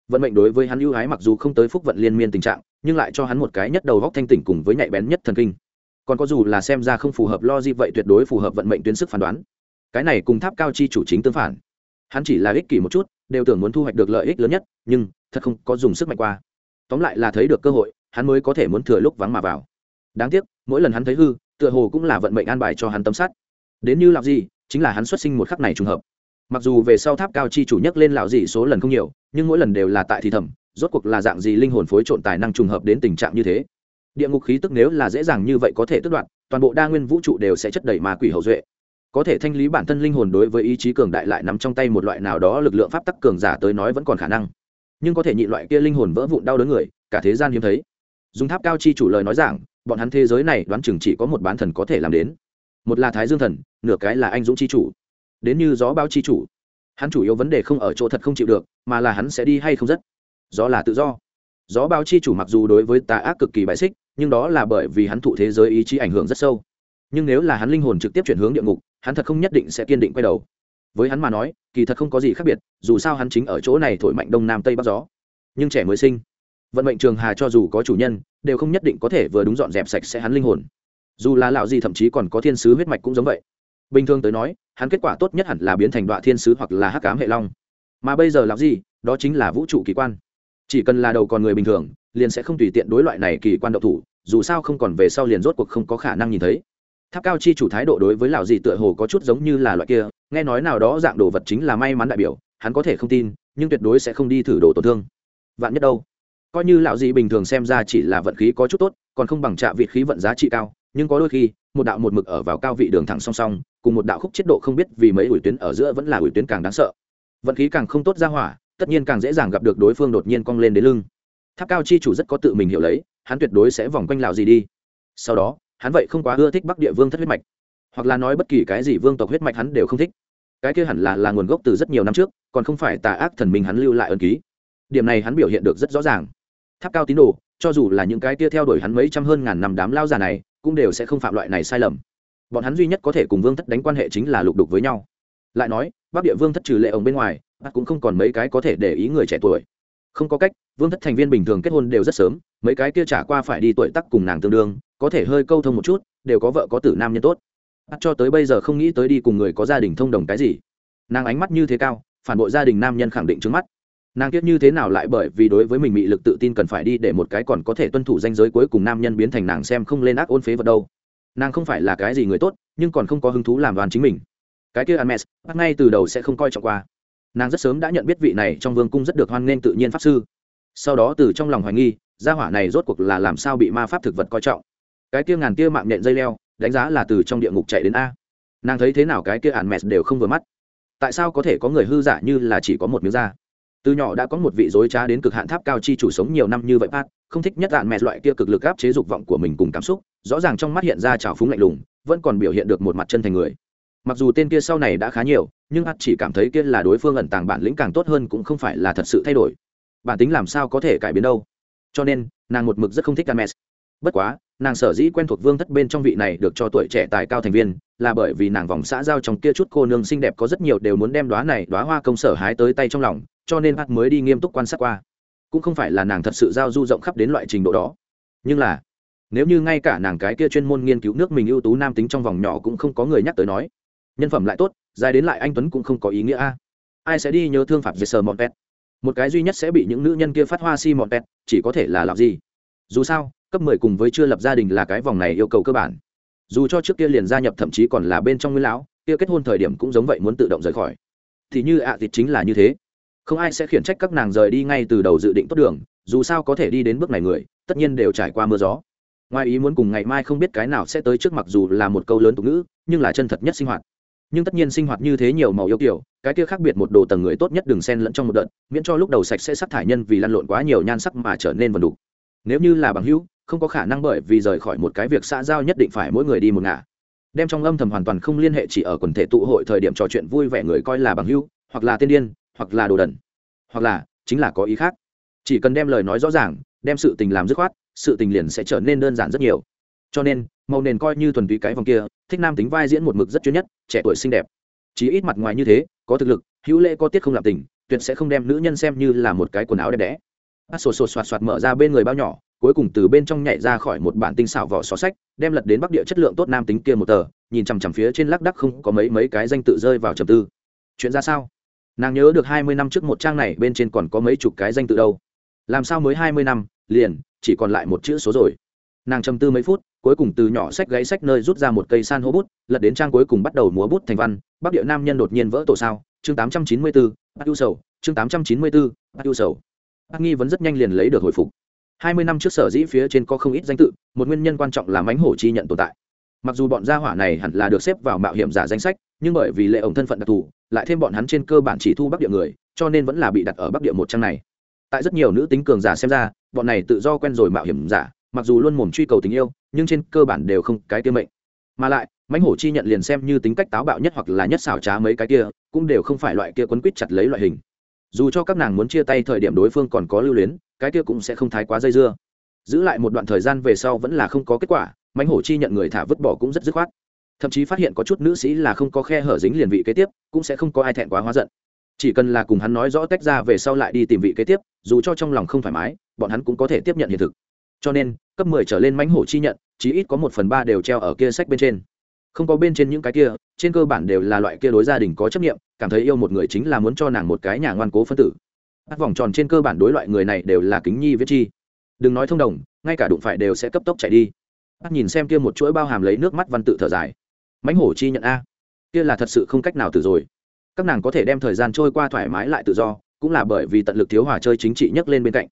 vận mệnh đối với hắn ưu ái mặc dù không tới phúc vận liên miên tình trạng, nhưng lại cho hắn một cái nhất đầu góc thanh tỉnh cùng với nhạy bén nhất thần kinh. Còn có dù là xem ra không phù hợp lo gì vậy tuyệt đối phù hợp vận mệnh tuyến sức phán đoán. Cái này cùng tháp cao chi chủ chính tương phản. Hắn chỉ là ích kỷ một chút, đều tưởng muốn thu hoạch được lợi ích lớn nhất, nhưng thật không có dùng sức mạnh qua. Tóm lại là thấy được cơ hội, hắn mới có thể muốn thừa lúc vắng mà vào. Đáng tiếc, mỗi lần hắn thấy hư, tựa hồ cũng là vận mệnh an bài cho hắn tấm sắt. Đến như lạo gì, chính là hắn xuất sinh một khắc này trùng hợp mặc dù về sau tháp cao chi chủ nhắc lên lão dị số lần không nhiều, nhưng mỗi lần đều là tại thì thầm, rốt cuộc là dạng gì linh hồn phối trộn tài năng trùng hợp đến tình trạng như thế? Địa ngục khí tức nếu là dễ dàng như vậy có thể tức đoạn toàn bộ đa nguyên vũ trụ đều sẽ chất đầy ma quỷ hậu duệ. Có thể thanh lý bản thân linh hồn đối với ý chí cường đại lại nắm trong tay một loại nào đó lực lượng pháp tắc cường giả tới nói vẫn còn khả năng. Nhưng có thể nhị loại kia linh hồn vỡ vụn đau đớn người, cả thế gian hiếm thấy. Dùng tháp cao chi chủ lời nói rằng bọn hắn thế giới này đoán chừng chỉ có một bán thần có thể làm đến. Một là thái dương thần, nửa cái là anh dũng chi chủ đến như gió bao chi chủ. Hắn chủ yếu vấn đề không ở chỗ thật không chịu được, mà là hắn sẽ đi hay không rất. Gió là tự do. Gió báo chi chủ mặc dù đối với tà ác cực kỳ bại xích, nhưng đó là bởi vì hắn thụ thế giới ý chí ảnh hưởng rất sâu. Nhưng nếu là hắn linh hồn trực tiếp chuyển hướng địa ngục, hắn thật không nhất định sẽ kiên định quay đầu. Với hắn mà nói, kỳ thật không có gì khác biệt, dù sao hắn chính ở chỗ này thổi mạnh đông nam tây bắc gió. Nhưng trẻ mới sinh, vận mệnh trường hà cho dù có chủ nhân, đều không nhất định có thể vừa đúng dọn dẹp sạch sẽ hắn linh hồn. Dù là lão gì thậm chí còn có thiên sứ huyết mạch cũng giống vậy bình thường tới nói, hắn kết quả tốt nhất hẳn là biến thành đoạn thiên sứ hoặc là hắc cám hệ long. Mà bây giờ lão gì? Đó chính là vũ trụ kỳ quan. Chỉ cần là đầu còn người bình thường, liền sẽ không tùy tiện đối loại này kỳ quan độc thủ, dù sao không còn về sau liền rốt cuộc không có khả năng nhìn thấy. Tháp cao chi chủ thái độ đối với lão gì tựa hồ có chút giống như là loại kia, nghe nói nào đó dạng đồ vật chính là may mắn đại biểu, hắn có thể không tin, nhưng tuyệt đối sẽ không đi thử đồ tổn thương. Vạn nhất đâu? Coi như lão gì bình thường xem ra chỉ là vận khí có chút tốt, còn không bằng trạ vị khí vận giá trị cao nhưng có đôi khi, một đạo một mực ở vào cao vị đường thẳng song song, cùng một đạo khúc chiết độ không biết vì mấy ủi tuyến ở giữa vẫn là ủi tuyến càng đáng sợ. Vận khí càng không tốt ra hỏa, tất nhiên càng dễ dàng gặp được đối phương đột nhiên cong lên đến lưng. Tháp cao chi chủ rất có tự mình hiểu lấy, hắn tuyệt đối sẽ vòng quanh lào gì đi. Sau đó, hắn vậy không quá ưa thích bắc địa vương thất huyết mạch. Hoặc là nói bất kỳ cái gì vương tộc huyết mạch hắn đều không thích. Cái kia hẳn là là nguồn gốc từ rất nhiều năm trước, còn không phải tà ác thần minh hắn lưu lại ân ký. Điểm này hắn biểu hiện được rất rõ ràng. Tháp cao tín đồ, cho dù là những cái kia theo đuổi hắn mấy trăm hơn ngàn năm đám lao già này cũng đều sẽ không phạm loại này sai lầm. Bọn hắn duy nhất có thể cùng vương thất đánh quan hệ chính là lục đục với nhau. Lại nói, bắc địa vương thất trừ lệ ổng bên ngoài bác cũng không còn mấy cái có thể để ý người trẻ tuổi. Không có cách, vương thất thành viên bình thường kết hôn đều rất sớm, mấy cái kia trả qua phải đi tuổi tắc cùng nàng tương đương, có thể hơi câu thông một chút, đều có vợ có tử nam nhân tốt. Bác cho tới bây giờ không nghĩ tới đi cùng người có gia đình thông đồng cái gì. Nàng ánh mắt như thế cao, phản bội gia đình nam nhân khẳng định trước mắt nàng tiếc như thế nào lại bởi vì đối với mình bị lực tự tin cần phải đi để một cái còn có thể tuân thủ danh giới cuối cùng nam nhân biến thành nàng xem không lên ác ôn phế vật đâu. Nàng không phải là cái gì người tốt, nhưng còn không có hứng thú làm đoàn chính mình. Cái kia Hermes bắt ngay từ đầu sẽ không coi trọng qua. Nàng rất sớm đã nhận biết vị này trong vương cung rất được hoan nghênh tự nhiên pháp sư. Sau đó từ trong lòng hoài nghi, gia hỏa này rốt cuộc là làm sao bị ma pháp thực vật coi trọng. Cái kia ngàn tia mạng nhện dây leo, đánh giá là từ trong địa ngục chạy đến a. Nàng thấy thế nào cái kia ạn đều không vừa mắt. Tại sao có thể có người hư giả như là chỉ có một miếng da? Từ nhỏ đã có một vị dối trá đến cực hạn tháp cao chi chủ sống nhiều năm như vậy, pat, không thích nhất ạn mẹ loại kia cực lực áp chế dục vọng của mình cùng cảm xúc, rõ ràng trong mắt hiện ra trào phúng lạnh lùng, vẫn còn biểu hiện được một mặt chân thành người. Mặc dù tên kia sau này đã khá nhiều, nhưng ắt chỉ cảm thấy kia là đối phương ẩn tàng bản lĩnh càng tốt hơn cũng không phải là thật sự thay đổi. Bản tính làm sao có thể cải biến đâu. Cho nên, nàng một mực rất không thích Hermes. bất quá, nàng sở dĩ quen thuộc vương thất bên trong vị này được cho tuổi trẻ tài cao thành viên là bởi vì nàng vòng xã giao trong kia chút cô nương xinh đẹp có rất nhiều đều muốn đem đoá này đoá hoa công sở hái tới tay trong lòng, cho nên hát mới đi nghiêm túc quan sát qua. Cũng không phải là nàng thật sự giao du rộng khắp đến loại trình độ đó. Nhưng là, nếu như ngay cả nàng cái kia chuyên môn nghiên cứu nước mình ưu tú nam tính trong vòng nhỏ cũng không có người nhắc tới nói, nhân phẩm lại tốt, dài đến lại anh tuấn cũng không có ý nghĩa a. Ai sẽ đi nhớ thương phạm về sờ mọn pet một cái duy nhất sẽ bị những nữ nhân kia phát hoa si mọn pet chỉ có thể là làm gì? Dù sao, cấp mười cùng với chưa lập gia đình là cái vòng này yêu cầu cơ bản dù cho trước kia liền gia nhập thậm chí còn là bên trong nguyên lão, kia kết hôn thời điểm cũng giống vậy muốn tự động rời khỏi. Thì như ạ à thì chính là như thế. Không ai sẽ khiển trách các nàng rời đi ngay từ đầu dự định tốt đường, dù sao có thể đi đến bước này người, tất nhiên đều trải qua mưa gió. Ngoài ý muốn cùng ngày mai không biết cái nào sẽ tới trước mặc dù là một câu lớn tục ngữ, nhưng là chân thật nhất sinh hoạt. Nhưng tất nhiên sinh hoạt như thế nhiều màu yêu kiểu, cái kia khác biệt một đồ tầng người tốt nhất đừng xen lẫn trong một đợt, miễn cho lúc đầu sạch sẽ sắc thải nhân vì lăn lộn quá nhiều nhan sắc mà trở nên vần đục. Nếu như là bằng hữu không có khả năng bởi vì rời khỏi một cái việc xã giao nhất định phải mỗi người đi một ngả. Đem trong âm thầm hoàn toàn không liên hệ chỉ ở quần thể tụ hội thời điểm trò chuyện vui vẻ người coi là bằng hữu, hoặc là tiên điên, hoặc là đồ đần. Hoặc là, chính là có ý khác. Chỉ cần đem lời nói rõ ràng, đem sự tình làm dứt khoát, sự tình liền sẽ trở nên đơn giản rất nhiều. Cho nên, màu nền coi như thuần túy cái vòng kia, thích nam tính vai diễn một mực rất chuyên nhất, trẻ tuổi xinh đẹp. Chỉ ít mặt ngoài như thế, có thực lực, hữu lễ có tiết không làm tình, tuyệt sẽ không đem nữ nhân xem như là một cái quần áo đẹp đẽ. Bát sột sột soạt soạt mở ra bên người bao nhỏ cuối cùng từ bên trong nhảy ra khỏi một bản tinh xảo vỏ xó sách, đem lật đến bắc địa chất lượng tốt nam tính kia một tờ, nhìn chằm chằm phía trên lắc đắc không có mấy mấy cái danh tự rơi vào trầm tư. Chuyện ra sao? Nàng nhớ được hai mươi năm trước một trang này bên trên còn có mấy chục cái danh tự đâu. Làm sao mới hai mươi năm, liền, chỉ còn lại một chữ số rồi. Nàng trầm tư mấy phút, cuối cùng từ nhỏ sách gáy sách nơi rút ra một cây san hô bút, lật đến trang cuối cùng bắt đầu múa bút thành văn, bắc địa nam nhân đột nhiên vỡ tổ sao, chương tám trăm chín mươi bốn bắt ưu sầu, chương tám trăm chín mươi bốn bắt ưu sầu. Bác nghi vẫn rất nhanh liền lấy được hồi phục hai mươi năm trước sở dĩ phía trên có không ít danh tự, một nguyên nhân quan trọng là mánh hổ chi nhận tồn tại. Mặc dù bọn gia hỏa này hẳn là được xếp vào mạo hiểm giả danh sách, nhưng bởi vì lệ ổng thân phận đặc thù, lại thêm bọn hắn trên cơ bản chỉ thu bắc địa người, cho nên vẫn là bị đặt ở bắc địa một trang này. Tại rất nhiều nữ tính cường giả xem ra, bọn này tự do quen rồi mạo hiểm giả, mặc dù luôn mồm truy cầu tình yêu, nhưng trên cơ bản đều không cái tiêu mệnh. Mà lại, mãnh hổ chi nhận liền xem như tính cách táo bạo nhất hoặc là nhất xảo trá mấy cái kia, cũng đều không phải loại kia quấn quýt chặt lấy loại hình. Dù cho các nàng muốn chia tay thời điểm đối phương còn có lưu luyến cái kia cũng sẽ không thái quá dây dưa. Giữ lại một đoạn thời gian về sau vẫn là không có kết quả mánh hổ chi nhận người thả vứt bỏ cũng rất dứt khoát. Thậm chí phát hiện có chút nữ sĩ là không có khe hở dính liền vị kế tiếp, cũng sẽ không có ai thẹn quá hóa giận. Chỉ cần là cùng hắn nói rõ tách ra về sau lại đi tìm vị kế tiếp, dù cho trong lòng không thoải mái, bọn hắn cũng có thể tiếp nhận hiện thực. Cho nên, cấp mười trở lên mánh hổ chi nhận, chí ít có một phần ba đều treo ở kia sách bên trên. Không có bên trên những cái kia, trên cơ bản đều là loại kia đối gia đình có chấp nghiệm cảm thấy yêu một người chính là muốn cho nàng một cái nhà ngoan cố phân tử các vòng tròn trên cơ bản đối loại người này đều là kính nhi viết chi. Đừng nói thông đồng, ngay cả đụng phải đều sẽ cấp tốc chạy đi. Bắt nhìn xem kia một chuỗi bao hàm lấy nước mắt văn tự thở dài. Mãnh hổ chi nhận a. Kia là thật sự không cách nào từ rồi. Các nàng có thể đem thời gian trôi qua thoải mái lại tự do, cũng là bởi vì tận lực thiếu hòa chơi chính trị nhấc lên bên cạnh.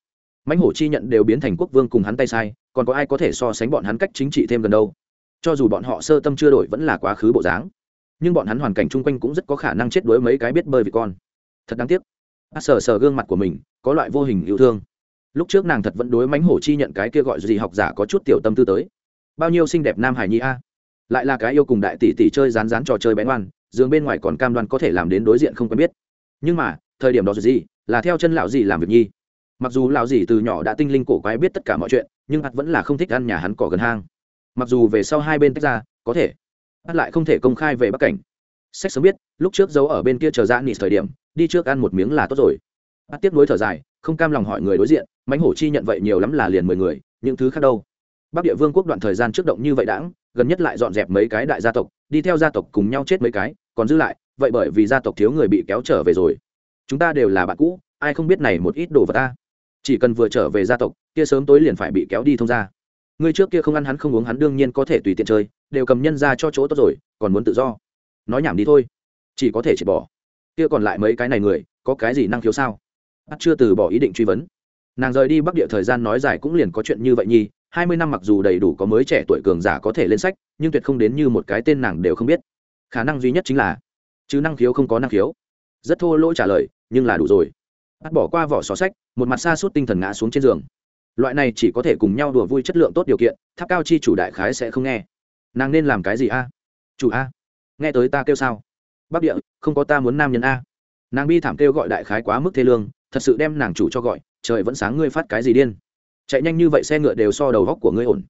Mãnh hổ chi nhận đều biến thành quốc vương cùng hắn tay sai, còn có ai có thể so sánh bọn hắn cách chính trị thêm gần đâu? Cho dù bọn họ sơ tâm chưa đổi vẫn là quá khứ bộ dáng. Nhưng bọn hắn hoàn cảnh chung quanh cũng rất có khả năng chết đuối mấy cái biết bơi vì con. Thật đáng tiếc a sờ sờ gương mặt của mình, có loại vô hình yêu thương. Lúc trước nàng thật vẫn đối mánh hổ chi nhận cái kia gọi gì học giả có chút tiểu tâm tư tới. Bao nhiêu xinh đẹp nam hải nhi a. Lại là cái yêu cùng đại tỷ tỷ chơi rán rán trò chơi bén oan giường bên ngoài còn cam đoan có thể làm đến đối diện không quen biết. Nhưng mà, thời điểm đó gì, là theo chân lão gì làm việc nhi. Mặc dù lão gì từ nhỏ đã tinh linh cổ quái biết tất cả mọi chuyện, nhưng hắn vẫn là không thích ăn nhà hắn cỏ gần hang. Mặc dù về sau hai bên tách ra, có thể, hắn lại không thể công khai về bắc cảnh sách sớm biết, lúc trước giấu ở bên kia chờ ra nghỉ thời điểm, đi trước ăn một miếng là tốt rồi. Bắt tiếp nối thở dài, không cam lòng hỏi người đối diện mánh hổ chi nhận vậy nhiều lắm là liền mười người, những thứ khác đâu? Bắc địa vương quốc đoạn thời gian trước động như vậy đãng, gần nhất lại dọn dẹp mấy cái đại gia tộc, đi theo gia tộc cùng nhau chết mấy cái, còn giữ lại, vậy bởi vì gia tộc thiếu người bị kéo trở về rồi. Chúng ta đều là bạn cũ, ai không biết này một ít đồ vật ta. Chỉ cần vừa trở về gia tộc, kia sớm tối liền phải bị kéo đi thông ra người trước kia không ăn hắn không uống hắn đương nhiên có thể tùy tiện chơi, đều cầm nhân ra cho chỗ tốt rồi, còn muốn tự do nói nhảm đi thôi. Chỉ có thể chỉ bỏ. Kia còn lại mấy cái này người, có cái gì năng khiếu sao? Bắt chưa từ bỏ ý định truy vấn. Nàng rời đi bắc địa thời gian nói dài cũng liền có chuyện như vậy nhi hai mươi năm mặc dù đầy đủ có mới trẻ tuổi cường giả có thể lên sách, nhưng tuyệt không đến như một cái tên nàng đều không biết. Khả năng duy nhất chính là, chứ năng khiếu không có năng khiếu. Rất thô lỗ trả lời, nhưng là đủ rồi. Bắt bỏ qua vỏ xó sách, một mặt xa suốt tinh thần ngã xuống trên giường. Loại này chỉ có thể cùng nhau đùa vui chất lượng tốt điều kiện, tháp cao chi chủ đại khái sẽ không nghe. Nàng nên làm cái gì a? Chủ a nghe tới ta kêu sao? Bắc địa, không có ta muốn nam nhân a. Nàng bi thảm kêu gọi đại khái quá mức thê lương, thật sự đem nàng chủ cho gọi, trời vẫn sáng ngươi phát cái gì điên. Chạy nhanh như vậy xe ngựa đều so đầu góc của ngươi ổn.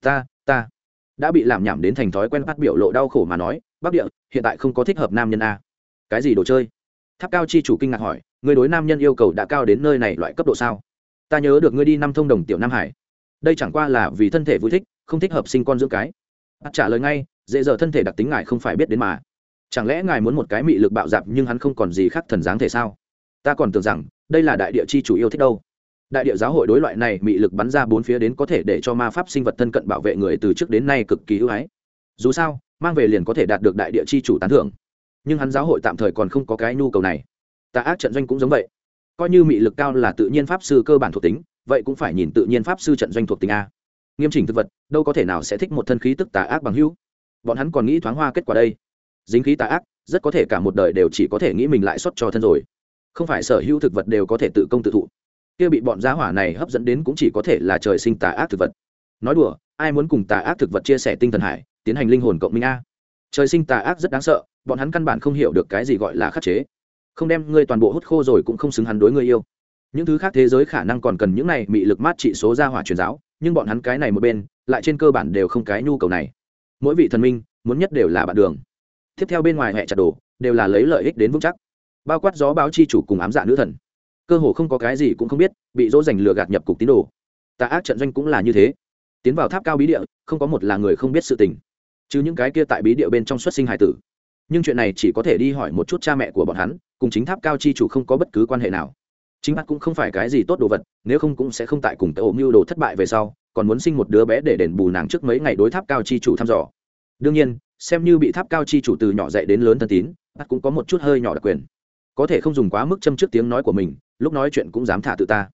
Ta ta đã bị làm nhảm đến thành thói quen phát biểu lộ đau khổ mà nói, bắc địa, hiện tại không có thích hợp nam nhân a. Cái gì đồ chơi? Tháp cao chi chủ kinh ngạc hỏi người đối nam nhân yêu cầu đã cao đến nơi này loại cấp độ sao? Ta nhớ được ngươi đi năm thông đồng tiểu nam hải. Đây chẳng qua là vì thân thể vui thích, không thích hợp sinh con dưỡng cái. Bắt trả lời ngay dễ dở thân thể đặc tính ngài không phải biết đến mà. Chẳng lẽ ngài muốn một cái mị lực bạo dạp nhưng hắn không còn gì khác thần dáng thể sao? Ta còn tưởng rằng, đây là đại địa chi chủ yêu thích đâu. Đại địa giáo hội đối loại này mị lực bắn ra bốn phía đến có thể để cho ma pháp sinh vật thân cận bảo vệ người từ trước đến nay cực kỳ ưu ái. Dù sao, mang về liền có thể đạt được đại địa chi chủ tán thưởng. Nhưng hắn giáo hội tạm thời còn không có cái nhu cầu này. Tà ác trận doanh cũng giống vậy. Coi như mị lực cao là tự nhiên pháp sư cơ bản thuộc tính, vậy cũng phải nhìn tự nhiên pháp sư trận doanh thuộc tính a. Nghiêm chỉnh thực vật, đâu có thể nào sẽ thích một thân khí tức tà ác bằng hữu bọn hắn còn nghĩ thoáng hoa kết quả đây. Dính khí tà ác, rất có thể cả một đời đều chỉ có thể nghĩ mình lại xuất cho thân rồi. Không phải sở hữu thực vật đều có thể tự công tự thụ. Kia bị bọn giá hỏa này hấp dẫn đến cũng chỉ có thể là trời sinh tà ác thực vật. Nói đùa, ai muốn cùng tà ác thực vật chia sẻ tinh thần hải, tiến hành linh hồn cộng minh a. Trời sinh tà ác rất đáng sợ, bọn hắn căn bản không hiểu được cái gì gọi là khắc chế. Không đem ngươi toàn bộ hút khô rồi cũng không xứng hắn đối ngươi yêu. Những thứ khác thế giới khả năng còn cần những này bị lực mát trị số ra hỏa truyền giáo, nhưng bọn hắn cái này một bên, lại trên cơ bản đều không cái nhu cầu này mỗi vị thần minh muốn nhất đều là bạn đường. Tiếp theo bên ngoài hẹ chặt đồ đều là lấy lợi ích đến vững chắc. Bao quát gió báo chi chủ cùng ám dạ nữ thần. Cơ hồ không có cái gì cũng không biết, bị dỗ dành lừa gạt nhập cục tín đồ. Tà ác trận doanh cũng là như thế. Tiến vào tháp cao bí địa, không có một là người không biết sự tình. Chứ những cái kia tại bí địa bên trong xuất sinh hải tử. Nhưng chuyện này chỉ có thể đi hỏi một chút cha mẹ của bọn hắn, cùng chính tháp cao chi chủ không có bất cứ quan hệ nào. Chính mắt cũng không phải cái gì tốt đồ vật, nếu không cũng sẽ không tại cùng tàu mưu đồ thất bại về sau còn muốn sinh một đứa bé để đền bù nàng trước mấy ngày đối tháp cao chi chủ thăm dò. Đương nhiên, xem như bị tháp cao chi chủ từ nhỏ dạy đến lớn thân tín bắt cũng có một chút hơi nhỏ đặc quyền. Có thể không dùng quá mức châm trước tiếng nói của mình, lúc nói chuyện cũng dám thả tự ta.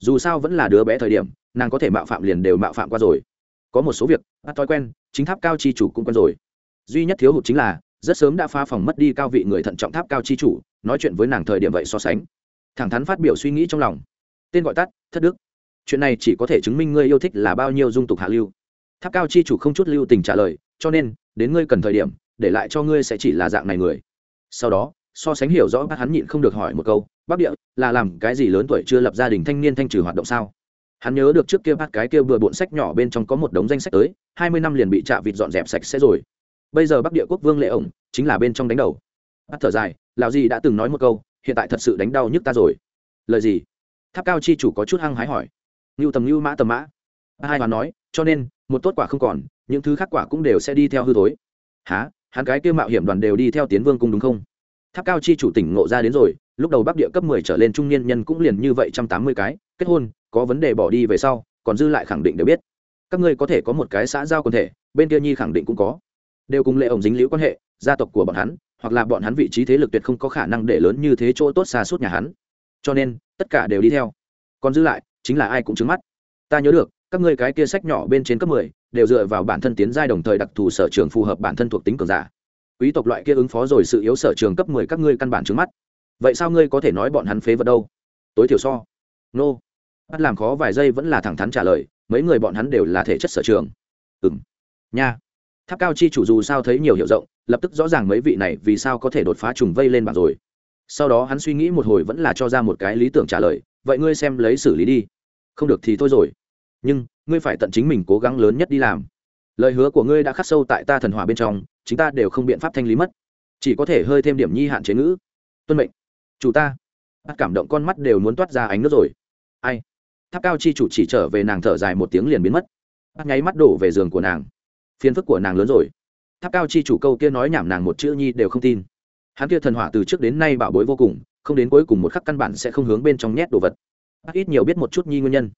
Dù sao vẫn là đứa bé thời điểm, nàng có thể mạo phạm liền đều mạo phạm qua rồi. Có một số việc bắt thói quen, chính tháp cao chi chủ cũng quen rồi. Duy nhất thiếu hụt chính là, rất sớm đã phá phòng mất đi cao vị người thận trọng tháp cao chi chủ, nói chuyện với nàng thời điểm vậy so sánh. Thẳng thắn phát biểu suy nghĩ trong lòng. Tên gọi tắt, thất đức chuyện này chỉ có thể chứng minh ngươi yêu thích là bao nhiêu dung tục hạ lưu. Tháp cao chi chủ không chút lưu tình trả lời, cho nên, đến ngươi cần thời điểm, để lại cho ngươi sẽ chỉ là dạng này người. Sau đó, so sánh hiểu rõ bác hắn nhịn không được hỏi một câu bắc địa, là làm cái gì lớn tuổi chưa lập gia đình thanh niên thanh trừ hoạt động sao? Hắn nhớ được trước kia bác cái kia vừa bộn sách nhỏ bên trong có một đống danh sách tới, hai mươi năm liền bị trạ vịt dọn dẹp sạch sẽ rồi. Bây giờ bắc địa quốc vương lệ ổng, chính là bên trong đánh đầu. Bác thở dài lào gì đã từng nói một câu, hiện tại thật sự đánh đau nhức ta rồi. Lời gì? Tháp cao chi chủ có chút hăng hái hỏi ngưu tầm ngưu mã tầm mã. Hai hoàn nói, cho nên, một tốt quả không còn, những thứ khác quả cũng đều sẽ đi theo hư thối. Há hắn cái kia mạo hiểm đoàn đều đi theo tiến vương cung đúng không? Tháp cao chi chủ tỉnh ngộ ra đến rồi, lúc đầu bắc địa cấp mười trở lên trung niên nhân cũng liền như vậy trăm tám mươi cái, kết hôn, có vấn đề bỏ đi về sau, còn dư lại khẳng định đều biết. Các ngươi có thể có một cái xã giao quần thể, bên kia nhi khẳng định cũng có. Đều cùng lệ ổng dính liễu quan hệ, gia tộc của bọn hắn, hoặc là bọn hắn vị trí thế lực tuyệt không có khả năng để lớn như thế chỗ tốt xa suốt nhà hắn. Cho nên, tất cả đều đi theo. Còn dư lại chính là ai cũng trứng mắt. Ta nhớ được, các ngươi cái kia sách nhỏ bên trên cấp mười đều dựa vào bản thân tiến giai đồng thời đặc thù sở trường phù hợp bản thân thuộc tính cường giả. Quý tộc loại kia ứng phó rồi sự yếu sở trường cấp mười các ngươi căn bản trứng mắt. Vậy sao ngươi có thể nói bọn hắn phế vật đâu? Tối thiểu so. Nô、no. bắt làm khó vài giây vẫn là thẳng thắn trả lời, mấy người bọn hắn đều là thể chất sở trường. Ừng nha. Tháp cao chi chủ dù sao thấy nhiều hiểu rộng, lập tức rõ ràng mấy vị này vì sao có thể đột phá trùng vây lên bảng rồi. Sau đó hắn suy nghĩ một hồi vẫn là cho ra một cái lý tưởng trả lời, vậy ngươi xem lấy xử lý đi không được thì thôi rồi. Nhưng, ngươi phải tận chính mình cố gắng lớn nhất đi làm. Lời hứa của ngươi đã khắc sâu tại ta thần hỏa bên trong chúng ta đều không biện pháp thanh lý mất. Chỉ có thể hơi thêm điểm nhi hạn chế ngữ. Tuân mệnh. Chủ ta. Bắt cảm động con mắt đều muốn toát ra ánh nước rồi. Ai? Tháp cao chi chủ chỉ trở về nàng thở dài một tiếng liền biến mất. Bắt nháy mắt đổ về giường của nàng. Phiền phức của nàng lớn rồi. Tháp cao chi chủ câu kia nói nhảm nàng một chữ nhi đều không tin. Hắn kia thần hỏa từ trước đến nay bảo bối vô cùng, không đến cuối cùng một khắc căn bản sẽ không hướng bên trong nhét đồ vật ít nhiều biết một chút nhi nguyên nhân.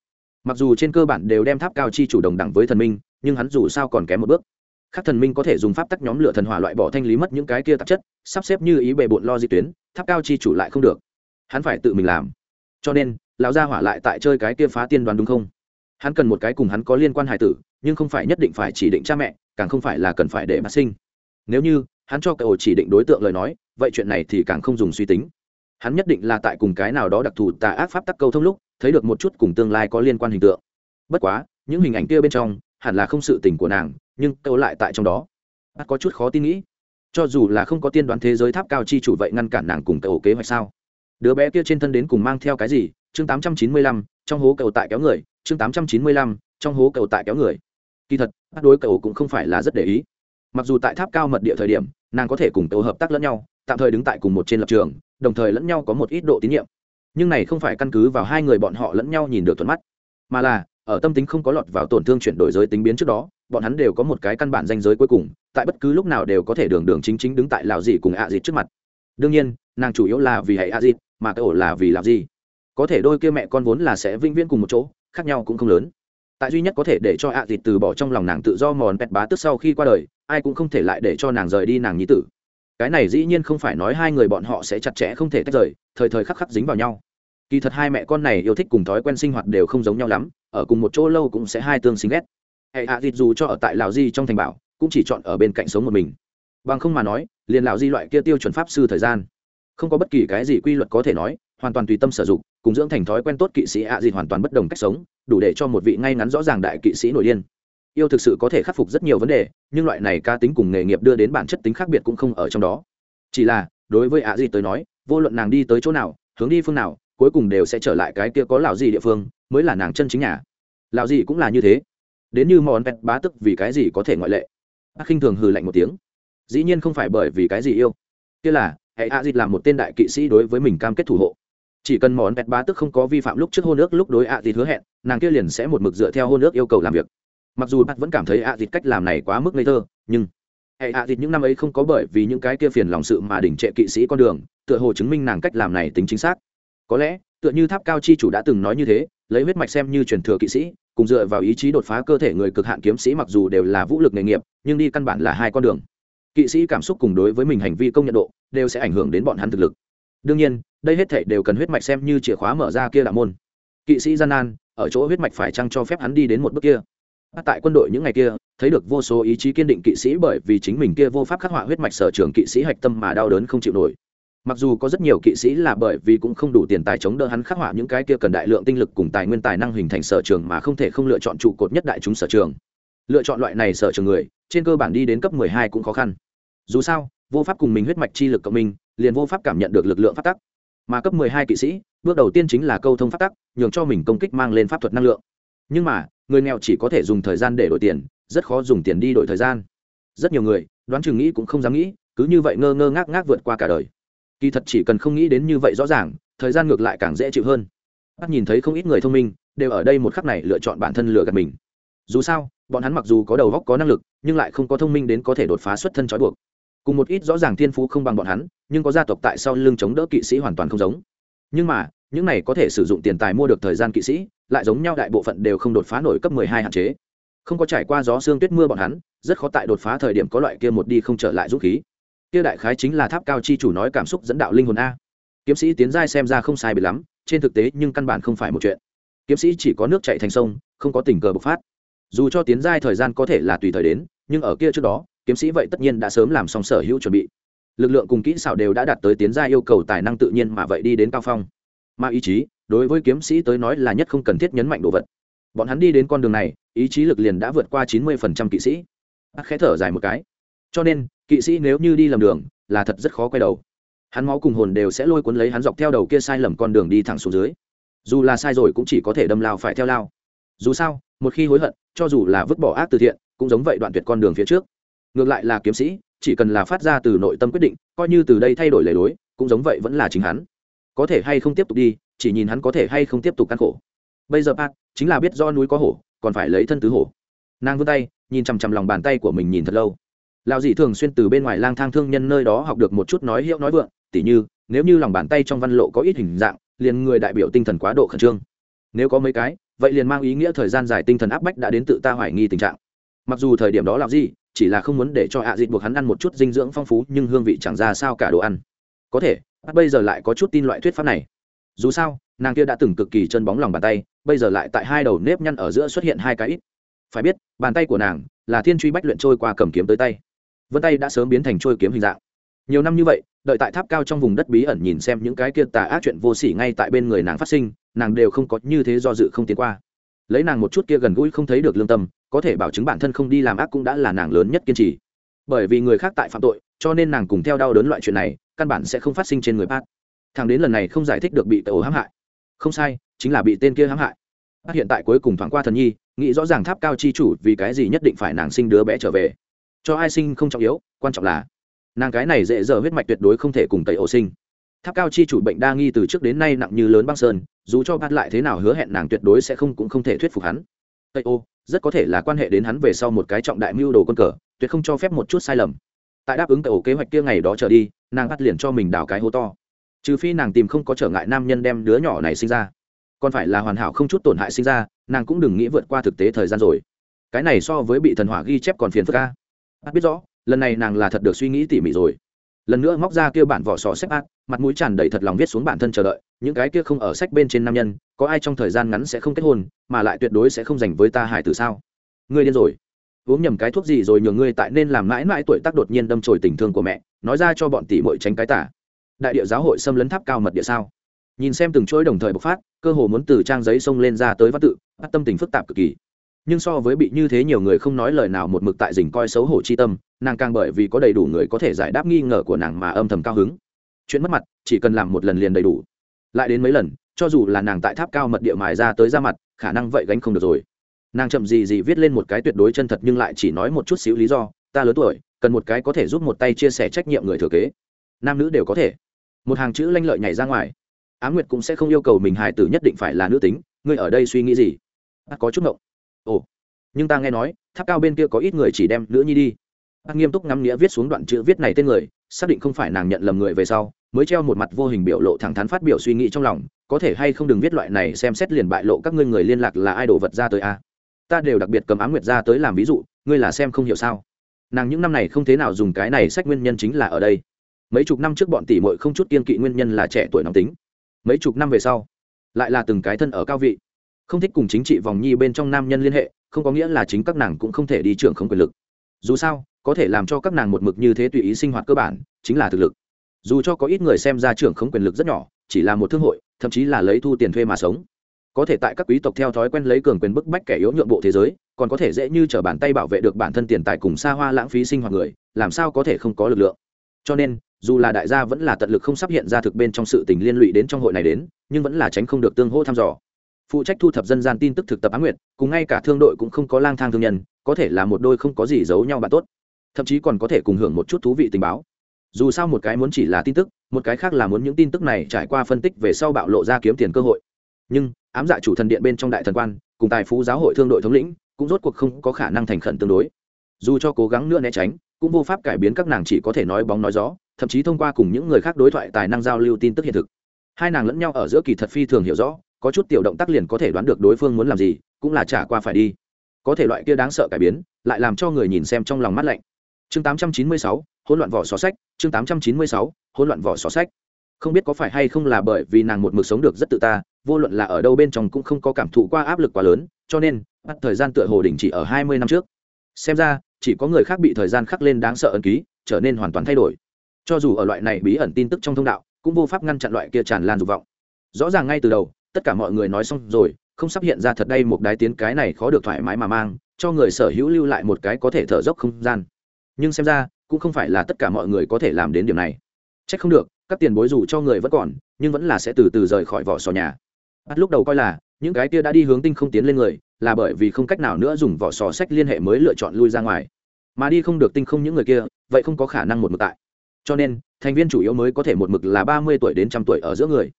Mặc dù trên cơ bản đều đem tháp cao chi chủ đồng đẳng với thần minh, nhưng hắn dù sao còn kém một bước. Các thần minh có thể dùng pháp tắc nhóm lửa thần hỏa loại bỏ thanh lý mất những cái kia tạp chất, sắp xếp như ý bề bộn lo di tuyến, tháp cao chi chủ lại không được. Hắn phải tự mình làm. Cho nên, lão gia hỏa lại tại chơi cái kia phá tiên đoán đúng không? Hắn cần một cái cùng hắn có liên quan hài tử, nhưng không phải nhất định phải chỉ định cha mẹ, càng không phải là cần phải để mà sinh. Nếu như, hắn cho cậu chỉ định đối tượng lời nói, vậy chuyện này thì càng không dùng suy tính hắn nhất định là tại cùng cái nào đó đặc thù tà ác pháp tắc câu thông lúc, thấy được một chút cùng tương lai có liên quan hình tượng. Bất quá, những hình ảnh kia bên trong, hẳn là không sự tình của nàng, nhưng câu lại tại trong đó. Bắt có chút khó tin nghĩ. Cho dù là không có tiên đoán thế giới tháp cao chi chủ vậy ngăn cản nàng cùng cậu kế hoạch sao? Đứa bé kia trên thân đến cùng mang theo cái gì? Chương tám trăm chín mươi lăm, trong hố cậu tại kéo người. Chương tám trăm chín mươi lăm, trong hố cậu tại kéo người. Kỳ thật bắt đối cậu cũng không phải là rất để ý. Mặc dù tại tháp cao mật địa thời điểm, nàng có thể cùng cậu hợp tác lẫn nhau, tạm thời đứng tại cùng một trên lập trường đồng thời lẫn nhau có một ít độ tín nhiệm. Nhưng này không phải căn cứ vào hai người bọn họ lẫn nhau nhìn được thuận mắt, mà là, ở tâm tính không có lọt vào tổn thương chuyển đổi giới tính biến trước đó, bọn hắn đều có một cái căn bản danh giới cuối cùng, tại bất cứ lúc nào đều có thể đường đường chính chính đứng tại lào dị cùng ạ à dịt trước mặt. Đương nhiên, nàng chủ yếu là vì hệ ạ dịt, mà cái ổ là vì làm dị có thể đôi kia mẹ con vốn là sẽ vĩnh viễn cùng một chỗ, khác nhau cũng không lớn. Tại duy nhất có thể để cho ạ dịt từ bỏ trong lòng nàng tự do mòn pẹt bá tức sau khi qua đời, ai cũng không thể lại để cho nàng rời đi nàng nhí tử cái này dĩ nhiên không phải nói hai người bọn họ sẽ chặt chẽ không thể tách rời, thời thời khắc khắc dính vào nhau. Kỳ thật hai mẹ con này yêu thích cùng thói quen sinh hoạt đều không giống nhau lắm, ở cùng một chỗ lâu cũng sẽ hai tương sinh ghét. Hệ hạ thịt dù cho ở tại lào di trong thành bảo, cũng chỉ chọn ở bên cạnh sống một mình. Bằng không mà nói, liền lào di loại kia tiêu chuẩn pháp sư thời gian, không có bất kỳ cái gì quy luật có thể nói, hoàn toàn tùy tâm sử dụng, cùng dưỡng thành thói quen tốt kỵ sĩ ạ à dịt hoàn toàn bất đồng cách sống, đủ để cho một vị ngay ngắn rõ ràng đại kỵ sĩ nội điên yêu thực sự có thể khắc phục rất nhiều vấn đề, nhưng loại này ca tính cùng nghề nghiệp đưa đến bản chất tính khác biệt cũng không ở trong đó. Chỉ là, đối với ạ gì tới nói, vô luận nàng đi tới chỗ nào, hướng đi phương nào, cuối cùng đều sẽ trở lại cái kia có lão gì địa phương, mới là nàng chân chính nhà. Lão gì cũng là như thế. Đến như món vẹt bá tức vì cái gì có thể ngoại lệ? Ác khinh thường hừ lạnh một tiếng. Dĩ nhiên không phải bởi vì cái gì yêu. Kia là hãy a dịt làm một tên đại kỵ sĩ đối với mình cam kết thủ hộ. Chỉ cần món vẹt bá tức không có vi phạm lúc trước hôn ước, lúc đối a dịt hứa hẹn, nàng kia liền sẽ một mực dựa theo hôn ước yêu cầu làm việc mặc dù bạn vẫn cảm thấy a dịt cách làm này quá mức ngây thơ, nhưng hệ ạ dịt những năm ấy không có bởi vì những cái kia phiền lòng sự mà đỉnh trệ kỵ sĩ con đường, tựa hồ chứng minh nàng cách làm này tính chính xác. Có lẽ, tựa như tháp cao chi chủ đã từng nói như thế, lấy huyết mạch xem như truyền thừa kỵ sĩ, cùng dựa vào ý chí đột phá cơ thể người cực hạn kiếm sĩ mặc dù đều là vũ lực nghề nghiệp, nhưng đi căn bản là hai con đường. Kỵ sĩ cảm xúc cùng đối với mình hành vi công nhận độ, đều sẽ ảnh hưởng đến bọn hắn thực lực. Đương nhiên, đây hết thể đều cần huyết mạch xem như chìa khóa mở ra kia đạo môn. Kỵ sĩ gian nan, ở chỗ huyết mạch phải chăng cho phép hắn đi đến một bước kia? Tại quân đội những ngày kia, thấy được vô số ý chí kiên định kỵ sĩ bởi vì chính mình kia vô pháp khắc họa huyết mạch sở trường kỵ sĩ hạch tâm mà đau đớn không chịu nổi. Mặc dù có rất nhiều kỵ sĩ là bởi vì cũng không đủ tiền tài chống đỡ hắn khắc họa những cái kia cần đại lượng tinh lực cùng tài nguyên tài năng hình thành sở trường mà không thể không lựa chọn trụ cột nhất đại chúng sở trường. Lựa chọn loại này sở trường người, trên cơ bản đi đến cấp mười hai cũng khó khăn. Dù sao, vô pháp cùng mình huyết mạch chi lực cộng minh, liền vô pháp cảm nhận được lực lượng phát tắc. Mà cấp mười hai kỵ sĩ, bước đầu tiên chính là câu thông phát tắc, nhường cho mình công kích mang lên pháp thuật năng lượng nhưng mà, người nghèo chỉ có thể dùng thời gian để đổi tiền, rất khó dùng tiền đi đổi thời gian. Rất nhiều người, đoán chừng nghĩ cũng không dám nghĩ, cứ như vậy ngơ ngơ ngác ngác vượt qua cả đời. Kỳ thật chỉ cần không nghĩ đến như vậy rõ ràng, thời gian ngược lại càng dễ chịu hơn. Bắt nhìn thấy không ít người thông minh, đều ở đây một khắc này lựa chọn bản thân lừa gạt mình. Dù sao, bọn hắn mặc dù có đầu góc có năng lực, nhưng lại không có thông minh đến có thể đột phá xuất thân trói buộc. Cùng một ít rõ ràng thiên phú không bằng bọn hắn, nhưng có gia tộc tại sau lưng chống đỡ kỵ sĩ hoàn toàn không giống. Nhưng mà những này có thể sử dụng tiền tài mua được thời gian kỵ sĩ, lại giống nhau đại bộ phận đều không đột phá nổi cấp mười hai hạn chế. Không có trải qua gió sương tuyết mưa bọn hắn, rất khó tại đột phá thời điểm có loại kia một đi không trở lại dũng khí. Kia đại khái chính là tháp cao chi chủ nói cảm xúc dẫn đạo linh hồn a. Kiếm sĩ tiến giai xem ra không sai bị lắm, trên thực tế nhưng căn bản không phải một chuyện. Kiếm sĩ chỉ có nước chạy thành sông, không có tình cờ bộc phát. Dù cho tiến giai thời gian có thể là tùy thời đến, nhưng ở kia trước đó, kiếm sĩ vậy tất nhiên đã sớm làm xong sở hữu chuẩn bị. Lực lượng cùng kỹ xảo đều đã đạt tới tiến giai yêu cầu tài năng tự nhiên mà vậy đi đến cao phong mà ý chí, đối với kiếm sĩ tới nói là nhất không cần thiết nhấn mạnh đồ vật. Bọn hắn đi đến con đường này, ý chí lực liền đã vượt qua chín mươi phần trăm kỵ sĩ. Bác khẽ thở dài một cái. Cho nên, kỵ sĩ nếu như đi lầm đường, là thật rất khó quay đầu. Hắn máu cùng hồn đều sẽ lôi cuốn lấy hắn dọc theo đầu kia sai lầm con đường đi thẳng xuống dưới. Dù là sai rồi cũng chỉ có thể đâm lao phải theo lao. Dù sao, một khi hối hận, cho dù là vứt bỏ ác từ thiện, cũng giống vậy đoạn tuyệt con đường phía trước. Ngược lại là kiếm sĩ, chỉ cần là phát ra từ nội tâm quyết định, coi như từ đây thay đổi lề lối cũng giống vậy vẫn là chính hắn có thể hay không tiếp tục đi, chỉ nhìn hắn có thể hay không tiếp tục căn khổ. Bây giờ pat chính là biết do núi có hổ, còn phải lấy thân tứ hổ. Nàng vươn tay, nhìn chằm chằm lòng bàn tay của mình nhìn thật lâu. Lão dì thường xuyên từ bên ngoài lang thang thương nhân nơi đó học được một chút nói hiệu nói vượng, tỉ như, nếu như lòng bàn tay trong văn lộ có ít hình dạng, liền người đại biểu tinh thần quá độ khẩn trương. Nếu có mấy cái, vậy liền mang ý nghĩa thời gian dài tinh thần áp bách đã đến tự ta hoài nghi tình trạng. Mặc dù thời điểm đó làm gì chỉ là không muốn để cho ạ à dịt buộc hắn ăn một chút dinh dưỡng phong phú, nhưng hương vị chẳng ra sao cả đồ ăn. Có thể bây giờ lại có chút tin loại thuyết pháp này. Dù sao, nàng kia đã từng cực kỳ chân bóng lòng bàn tay, bây giờ lại tại hai đầu nếp nhăn ở giữa xuất hiện hai cái ít. Phải biết, bàn tay của nàng là thiên truy bách luyện trôi qua cầm kiếm tới tay. Vân tay đã sớm biến thành trôi kiếm hình dạng. Nhiều năm như vậy, đợi tại tháp cao trong vùng đất bí ẩn nhìn xem những cái kia tà ác chuyện vô sỉ ngay tại bên người nàng phát sinh, nàng đều không có như thế do dự không tiến qua. Lấy nàng một chút kia gần gũi không thấy được lương tâm, có thể bảo chứng bản thân không đi làm ác cũng đã là nàng lớn nhất kiên trì. Bởi vì người khác tại phạm tội, cho nên nàng cùng theo đau đớn loại chuyện này căn bản sẽ không phát sinh trên người bác thằng đến lần này không giải thích được bị tàu hãm hại. Không sai, chính là bị tên kia hãm hại. Bác hiện tại cuối cùng thoảng qua thần nhi, nghĩ rõ ràng tháp cao chi chủ vì cái gì nhất định phải nàng sinh đứa bé trở về. Cho ai sinh không trọng yếu, quan trọng là nàng cái này dễ dở huyết mạch tuyệt đối không thể cùng tẩy ổ sinh. Tháp cao chi chủ bệnh đa nghi từ trước đến nay nặng như lớn băng sơn, dù cho bắt lại thế nào hứa hẹn nàng tuyệt đối sẽ không cũng không thể thuyết phục hắn. Tây ô, rất có thể là quan hệ đến hắn về sau một cái trọng đại mưu đồ quân cờ, tuyệt không cho phép một chút sai lầm tại đáp ứng tại ổ kế hoạch kia ngày đó trở đi, nàng bắt liền cho mình đào cái hố to. Trừ phi nàng tìm không có trở ngại nam nhân đem đứa nhỏ này sinh ra. Còn phải là hoàn hảo không chút tổn hại sinh ra, nàng cũng đừng nghĩ vượt qua thực tế thời gian rồi. Cái này so với bị thần hỏa ghi chép còn phiền phức ca bắt biết rõ, lần này nàng là thật được suy nghĩ tỉ mỉ rồi. Lần nữa móc ra kia bản vỏ sò sách át mặt mũi tràn đầy thật lòng viết xuống bản thân chờ đợi, những cái kia không ở sách bên trên nam nhân, có ai trong thời gian ngắn sẽ không kết hôn, mà lại tuyệt đối sẽ không dành với ta hải từ sao? Ngươi điên rồi uống nhầm cái thuốc gì rồi nhường ngươi tại nên làm mãi mãi tuổi tác đột nhiên đâm trồi tình thương của mẹ, nói ra cho bọn tỷ muội tránh cái tả. Đại địa giáo hội xâm lấn tháp cao mật địa sao? Nhìn xem từng chuỗi đồng thời bộc phát, cơ hồ muốn từ trang giấy xông lên ra tới văn tự, bắt tâm tình phức tạp cực kỳ. Nhưng so với bị như thế nhiều người không nói lời nào một mực tại dình coi xấu hổ chi tâm, nàng càng bởi vì có đầy đủ người có thể giải đáp nghi ngờ của nàng mà âm thầm cao hứng. Chuyện mất mặt, chỉ cần làm một lần liền đầy đủ. Lại đến mấy lần, cho dù là nàng tại tháp cao mật địa mài ra tới ra mặt, khả năng vậy gánh không được rồi nàng chậm gì gì viết lên một cái tuyệt đối chân thật nhưng lại chỉ nói một chút xíu lý do ta lớn tuổi cần một cái có thể giúp một tay chia sẻ trách nhiệm người thừa kế. Nam nữ đều có thể. Một hàng chữ lanh lợi nhảy ra ngoài. Á nguyệt cũng sẽ không yêu cầu mình hài tử nhất định phải là nữ tính. Ngươi ở đây suy nghĩ gì? À, có chút ngộng. Ồ nhưng ta nghe nói tháp cao bên kia có ít người chỉ đem nữ nhi đi. Bác nghiêm túc ngắm nghĩa viết xuống đoạn chữ viết này tên người xác định không phải nàng nhận lầm người về sau mới treo một mặt vô hình biểu lộ thẳng thắn phát biểu suy nghĩ trong lòng. Có thể hay không đừng viết loại này xem xét liền bại lộ các ngươi người liên lạc là ai đổ vật ra tới a? Ta đều đặc biệt cầm ám nguyệt ra tới làm ví dụ, ngươi là xem không hiểu sao? Nàng những năm này không thế nào dùng cái này sách nguyên nhân chính là ở đây. Mấy chục năm trước bọn tỷ muội không chút kiên kỵ nguyên nhân là trẻ tuổi nóng tính. Mấy chục năm về sau, lại là từng cái thân ở cao vị. Không thích cùng chính trị vòng nhi bên trong nam nhân liên hệ, không có nghĩa là chính các nàng cũng không thể đi trưởng không quyền lực. Dù sao, có thể làm cho các nàng một mực như thế tùy ý sinh hoạt cơ bản, chính là thực lực. Dù cho có ít người xem ra trưởng không quyền lực rất nhỏ, chỉ là một thương hội, thậm chí là lấy thu tiền thuê mà sống có thể tại các quý tộc theo thói quen lấy cường quyền bức bách kẻ yếu nhượng bộ thế giới, còn có thể dễ như t r ở bàn tay bảo vệ được bản thân tiền tài cùng xa hoa lãng phí sinh hoạt người, làm sao có thể không có lực lượng? Cho nên, dù là đại gia vẫn là tận lực không sắp hiện ra thực bên trong sự tình liên lụy đến trong hội này đến, nhưng vẫn là tránh không được tương hỗ thăm dò. Phụ trách thu thập dân gian tin tức thực tập á nguyệt, cùng ngay cả thương đội cũng không có lang thang thương nhân, có thể là một đôi không có gì giấu nhau bạn tốt. Thậm chí còn có thể cùng hưởng một chút thú vị tình báo. Dù sao một cái muốn chỉ là tin tức, một cái khác là muốn những tin tức này trải qua phân tích về sau bạo lộ ra kiếm tiền cơ hội nhưng ám dạ chủ thần điện bên trong đại thần quan cùng tài phú giáo hội thương đội thống lĩnh cũng rốt cuộc không có khả năng thành khẩn tương đối. Dù cho cố gắng nữa né tránh cũng vô pháp cải biến các nàng chỉ có thể nói bóng nói gió thậm chí thông qua cùng những người khác đối thoại tài năng giao lưu tin tức hiện thực. Hai nàng lẫn nhau ở giữa kỳ thật phi thường hiểu rõ có chút tiểu động tác liền có thể đoán được đối phương muốn làm gì cũng là trả qua phải đi. Có thể loại kia đáng sợ cải biến lại làm cho người nhìn xem trong lòng mắt lạnh. Chương 896, hỗn loạn vỏ xó sách chương 896, hỗn loạn vỏ xó sách. Không biết có phải hay không là bởi vì nàng một mực sống được rất tự ta vô luận là ở đâu bên trong cũng không có cảm thụ qua áp lực quá lớn, cho nên, bắt thời gian tựa hồ đình chỉ ở hai mươi năm trước. Xem ra, chỉ có người khác bị thời gian khắc lên đáng sợ ẩn ký, trở nên hoàn toàn thay đổi. Cho dù ở loại này bí ẩn tin tức trong thông đạo, cũng vô pháp ngăn chặn loại kia tràn lan dục vọng. Rõ ràng ngay từ đầu, tất cả mọi người nói xong rồi, không sắp hiện ra thật đây một đái tiến cái này khó được thoải mái mà mang, cho người sở hữu lưu lại một cái có thể thở dốc không gian. Nhưng xem ra, cũng không phải là tất cả mọi người có thể làm đến điểm này. C h ắ c không được, các tiền bối dù cho người vẫn còn, nhưng vẫn là sẽ từ từ rời khỏi vỏ sò nhà bắt lúc đầu coi là, những cái kia đã đi hướng tinh không tiến lên người, là bởi vì không cách nào nữa dùng vỏ sò sách liên hệ mới lựa chọn lui ra ngoài. Mà đi không được tinh không những người kia, vậy không có khả năng một mực tại. Cho nên, thành viên chủ yếu mới có thể một mực là ba mươi tuổi đến trăm tuổi ở giữa người.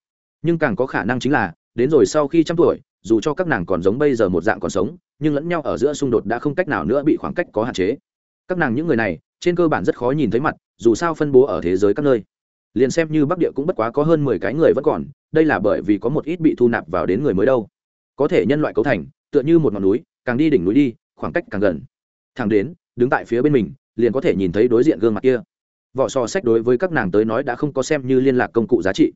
Nhưng càng có khả năng chính là, đến rồi sau khi trăm tuổi, dù cho các nàng còn giống bây giờ một dạng còn sống, nhưng lẫn nhau ở giữa xung đột đã không cách nào nữa bị khoảng cách có hạn chế. Các nàng những người này, trên cơ bản rất khó nhìn thấy mặt, dù sao phân bố ở thế giới các nơi liền xem như bắc địa cũng bất quá có hơn mười cái người vẫn còn, đây là bởi vì có một ít bị thu nạp vào đến người mới đâu. Có thể nhân loại cấu thành, tựa như một ngọn núi, càng đi đỉnh núi đi, khoảng cách càng gần. Thẳng đến, đứng tại phía bên mình, liền có thể nhìn thấy đối diện gương mặt kia. Vỏ sò sách đối với các nàng tới nói đã không có xem như liên lạc công cụ giá trị.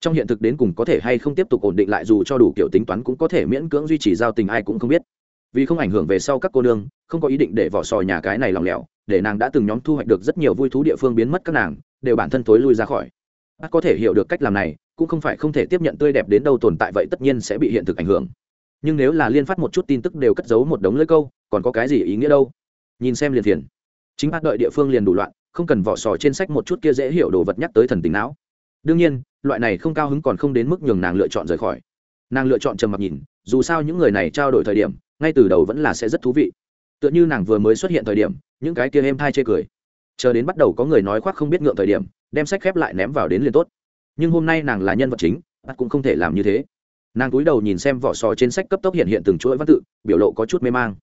Trong hiện thực đến cùng có thể hay không tiếp tục ổn định lại dù cho đủ kiểu tính toán cũng có thể miễn cưỡng duy trì giao tình ai cũng không biết. Vì không ảnh hưởng về sau các cô nương, không có ý định để vỏ sò nhà cái này lòng lẻo để nàng đã từng nhóm thu hoạch được rất nhiều vui thú địa phương biến mất các nàng, đều bản thân thối lui ra khỏi. Bác có thể hiểu được cách làm này, cũng không phải không thể tiếp nhận tươi đẹp đến đâu tồn tại vậy tất nhiên sẽ bị hiện thực ảnh hưởng. Nhưng nếu là liên phát một chút tin tức đều cất giấu một đống lưỡi câu, còn có cái gì ý nghĩa đâu? Nhìn xem liền thiền. Chính bác đợi địa phương liền đủ loạn, không cần vỏ sò trên sách một chút kia dễ hiểu đồ vật nhắc tới thần tính não. Đương nhiên, loại này không cao hứng còn không đến mức nhường nàng lựa chọn rời khỏi. Nàng lựa chọn trầm mặc nhìn, dù sao những người này trao đổi thời điểm, ngay từ đầu vẫn là sẽ rất thú vị tựa như nàng vừa mới xuất hiện thời điểm, những cái kia êm thai chê cười. Chờ đến bắt đầu có người nói khoác không biết ngượng thời điểm, đem sách khép lại ném vào đến liền tốt. Nhưng hôm nay nàng là nhân vật chính bắt cũng không thể làm như thế. Nàng cúi đầu nhìn xem vỏ sò trên sách cấp tốc hiện hiện từng chuỗi văn tự, biểu lộ có chút mê mang.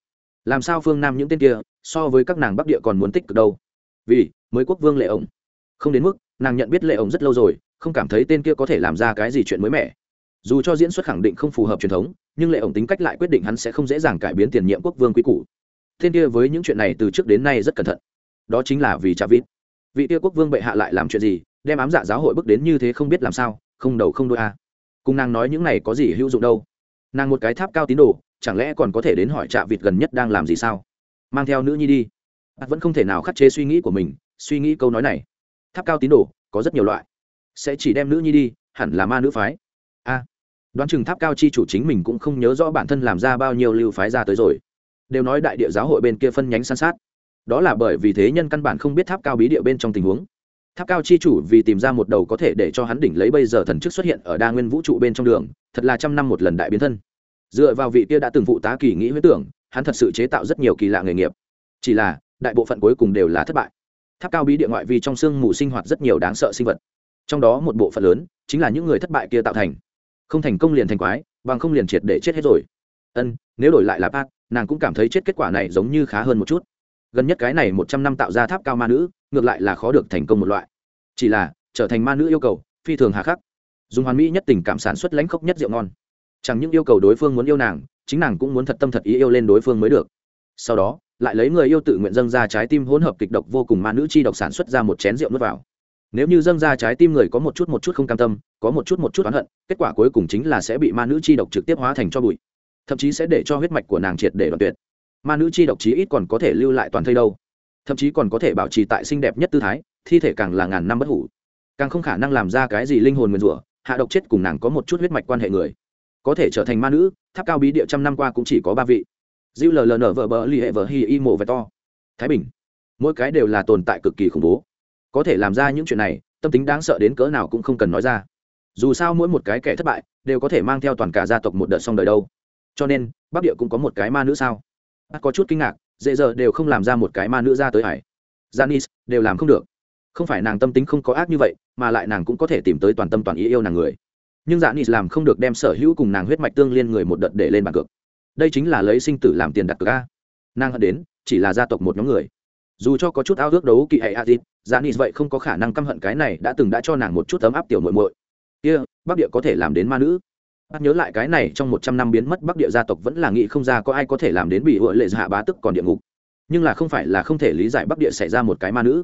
Làm sao phương nam những tên kia, so với các nàng bắc địa còn muốn tích cực đâu? Vì, mới quốc vương lệ ổng. Không đến mức, nàng nhận biết lệ ổng rất lâu rồi, không cảm thấy tên kia có thể làm ra cái gì chuyện mới mẻ. Dù cho diễn xuất khẳng định không phù hợp truyền thống, nhưng lệ ổng tính cách lại quyết định hắn sẽ không dễ dàng cải biến tiền nhiệm quốc vương quý cũ tên kia với những chuyện này từ trước đến nay rất cẩn thận. Đó chính là vì cha vít vị tia quốc vương bệ hạ lại làm chuyện gì, đem ám dạ giáo hội bước đến như thế không biết làm sao, không đầu không đôi a à. cùng nàng nói những này có gì hữu dụng đâu. Nàng một cái tháp cao tín đồ, chẳng lẽ còn có thể đến hỏi trạ vịt gần nhất đang làm gì sao? Mang theo nữ nhi đi. Bắt vẫn không thể nào khắt chế suy nghĩ của mình, suy nghĩ câu nói này. Tháp cao tín đồ, có rất nhiều loại. Sẽ chỉ đem nữ nhi đi, hẳn là ma nữ phái. A đoán chừng tháp cao chi chủ chính mình cũng không nhớ rõ bản thân làm ra bao nhiêu lưu phái ra tới rồi đều nói đại địa giáo hội bên kia phân nhánh san sát. Đó là bởi vì thế nhân căn bản không biết tháp cao bí địa bên trong tình huống. Tháp cao chi chủ vì tìm ra một đầu có thể để cho hắn đỉnh lấy bây giờ thần chức xuất hiện ở đa nguyên vũ trụ bên trong đường, thật là trăm năm một lần đại biến thân. Dựa vào vị kia đã từng phụ tá kỳ nghĩ huyết tưởng, hắn thật sự chế tạo rất nhiều kỳ lạ nghề nghiệp. Chỉ là, đại bộ phận cuối cùng đều là thất bại. Tháp cao bí địa ngoại vi trong sương mù sinh hoạt rất nhiều đáng sợ sinh vật. Trong đó một bộ phận lớn, chính là những người thất bại kia tạo thành. Không thành công liền thành quái, bằng không liền triệt để chết hết rồi ân, nếu đổi lại là bác nàng cũng cảm thấy chết kết quả này giống như khá hơn một chút. Gần nhất cái này một trăm năm tạo ra tháp cao ma nữ, ngược lại là khó được thành công một loại. Chỉ là, trở thành ma nữ yêu cầu, phi thường hà khắc. Dùng hoàn mỹ nhất tình cảm sản xuất lãnh khốc nhất rượu ngon. Chẳng những yêu cầu đối phương muốn yêu nàng, chính nàng cũng muốn thật tâm thật ý yêu lên đối phương mới được. Sau đó, lại lấy người yêu tự nguyện dâng ra trái tim hỗn hợp kịch độc vô cùng ma nữ chi độc sản xuất ra một chén rượu nuốt vào. Nếu như dâng ra trái tim người có một chút một chút không cam tâm, có một chút một chút oán hận, kết quả cuối cùng chính là sẽ bị ma nữ chi độc trực tiếp hóa thành cho bụi thậm chí sẽ để cho huyết mạch của nàng triệt để đoạn tuyệt. Ma nữ chi độc chí ít còn có thể lưu lại toàn thây đâu. Thậm chí còn có thể bảo trì tại xinh đẹp nhất tư thái, thi thể càng là ngàn năm bất hủ. Càng không khả năng làm ra cái gì linh hồn nguyên rủa, hạ độc chết cùng nàng có một chút huyết mạch quan hệ người. Có thể trở thành ma nữ, tháp cao bí địa trăm năm qua cũng chỉ có ba vị. Dữ ln vợ bờ li hệ vợ hi y mộ vẹt to. Thái bình. Mỗi cái đều là tồn tại cực kỳ khủng bố. Có thể làm ra những chuyện này, tâm tính đáng sợ đến cỡ nào cũng không cần nói ra. Dù sao mỗi một cái kẻ thất bại, đều có thể mang theo toàn cả gia tộc một đợt xong đời đâu cho nên bắc địa cũng có một cái ma nữ sao? Bác có chút kinh ngạc dễ giờ đều không làm ra một cái ma nữ ra tới hải. Janis đều làm không được. Không phải nàng tâm tính không có ác như vậy mà lại nàng cũng có thể tìm tới toàn tâm toàn ý yêu nàng người. Nhưng janis làm không được đem sở hữu cùng nàng huyết mạch tương liên người một đợt để lên bàn cược. Đây chính là lấy sinh tử làm tiền đặt cược a. Nàng hận đến chỉ là gia tộc một nhóm người. Dù cho có chút ao ước đấu kỵ hệ a dịp janis vậy không có khả năng căm hận cái này đã từng đã cho nàng một chút ấm áp tiểu muội muội. Kia、yeah, bắc địa có thể làm đến ma nữ? Bắt nhớ lại cái này trong một trăm năm biến mất bắc địa gia tộc vẫn là nghĩ không ra có ai có thể làm đến bị hội lệ hạ bá tức còn địa ngục. Nhưng là không phải là không thể lý giải bắc địa xảy ra một cái ma nữ.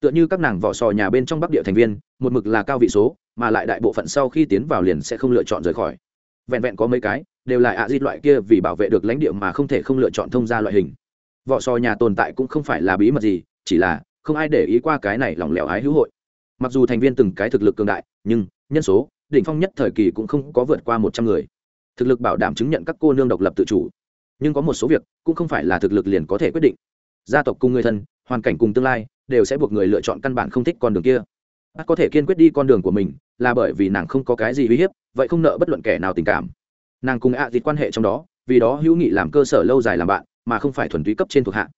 Tựa như các nàng vỏ sò nhà bên trong bắc địa thành viên, một mực là cao vị số, mà lại đại bộ phận sau khi tiến vào liền sẽ không lựa chọn rời khỏi. Vẹn vẹn có mấy cái, đều là ạ à loại kia vì bảo vệ được lãnh địa mà không thể không lựa chọn thông ra loại hình. Vỏ sò nhà tồn tại cũng không phải là bí mật gì, chỉ là không ai để ý qua cái này lỏng lẻo ái hữu hội. Mặc dù thành viên từng cái thực lực cường đại, nhưng nhân số đỉnh phong nhất thời kỳ cũng không có vượt qua một trăm người. Thực lực bảo đảm chứng nhận các cô nương độc lập tự chủ. Nhưng có một số việc cũng không phải là thực lực liền có thể quyết định. Gia tộc cùng người thân, hoàn cảnh cùng tương lai, đều sẽ buộc người lựa chọn căn bản không thích con đường kia. Bác có thể kiên quyết đi con đường của mình là bởi vì nàng không có cái gì uy hiếp, vậy không nợ bất luận kẻ nào tình cảm. Nàng cùng ạ à dịt quan hệ trong đó, vì đó hữu nghị làm cơ sở lâu dài làm bạn, mà không phải thuần túy cấp trên thuộc hạ.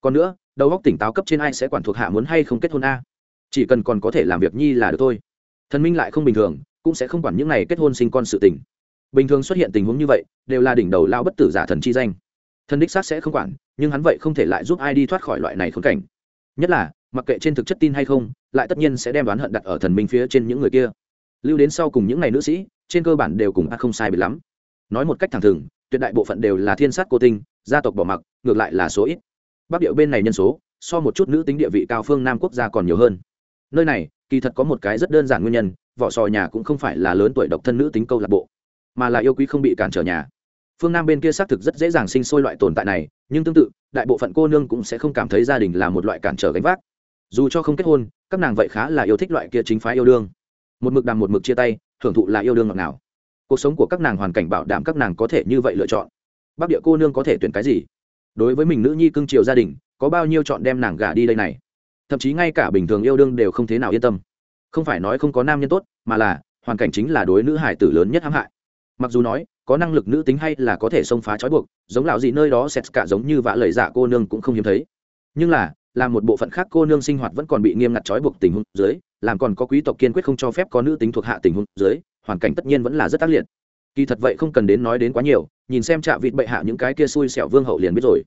Còn nữa, đầu óc tỉnh táo cấp trên ai sẽ quản thuộc hạ muốn hay không kết hôn a? Chỉ cần còn có thể làm việc nhi là được thôi. Thần minh lại không bình thường cũng sẽ không quản những này kết hôn sinh con sự tình. Bình thường xuất hiện tình huống như vậy, đều là đỉnh đầu lao bất tử giả thần chi danh. Thần đích xác sẽ không quản, nhưng hắn vậy không thể lại giúp ai đi thoát khỏi loại này khốn cảnh. Nhất là, mặc kệ trên thực chất tin hay không, lại tất nhiên sẽ đem đoán hận đặt ở thần minh phía trên những người kia. Lưu đến sau cùng những ngày nữ sĩ, trên cơ bản đều cùng a không sai biệt lắm. Nói một cách thẳng thừng, tuyệt đại bộ phận đều là thiên sát cô tinh, gia tộc bỏ mặc, ngược lại là số ít. Bắc điệu bên này nhân số, so một chút nữ tính địa vị cao phương nam quốc gia còn nhiều hơn. Nơi này, kỳ thật có một cái rất đơn giản nguyên nhân vỏ sò nhà cũng không phải là lớn tuổi độc thân nữ tính câu lạc bộ, mà là yêu quý không bị cản trở nhà. Phương nam bên kia xác thực rất dễ dàng sinh sôi loại tồn tại này, nhưng tương tự, đại bộ phận cô nương cũng sẽ không cảm thấy gia đình là một loại cản trở gánh vác. Dù cho không kết hôn, các nàng vậy khá là yêu thích loại kia chính phái yêu đương. Một mực đàm một mực chia tay, thưởng thụ là yêu đương ngọt nào cuộc sống của các nàng hoàn cảnh bảo đảm các nàng có thể như vậy lựa chọn. Bắc địa cô nương có thể tuyển cái gì? Đối với mình nữ nhi cưng chiều gia đình, có bao nhiêu chọn đem nàng gả đi đây này? Thậm chí ngay cả bình thường yêu đương đều không thế nào yên tâm không phải nói không có nam nhân tốt, mà là, hoàn cảnh chính là đối nữ hải tử lớn nhất hãm hại. Mặc dù nói, có năng lực nữ tính hay là có thể xông phá trói buộc, giống lão gì nơi đó xét cả giống như vạ lời giả cô nương cũng không hiếm thấy. Nhưng là, làm một bộ phận khác cô nương sinh hoạt vẫn còn bị nghiêm ngặt trói buộc tình huống dưới, làm còn có quý tộc kiên quyết không cho phép có nữ tính thuộc hạ tình huống dưới, hoàn cảnh tất nhiên vẫn là rất tác liệt. Kỳ thật vậy không cần đến nói đến quá nhiều, nhìn xem trạ vịt bệ hạ những cái kia xui xẻo vương hậu liền biết rồi.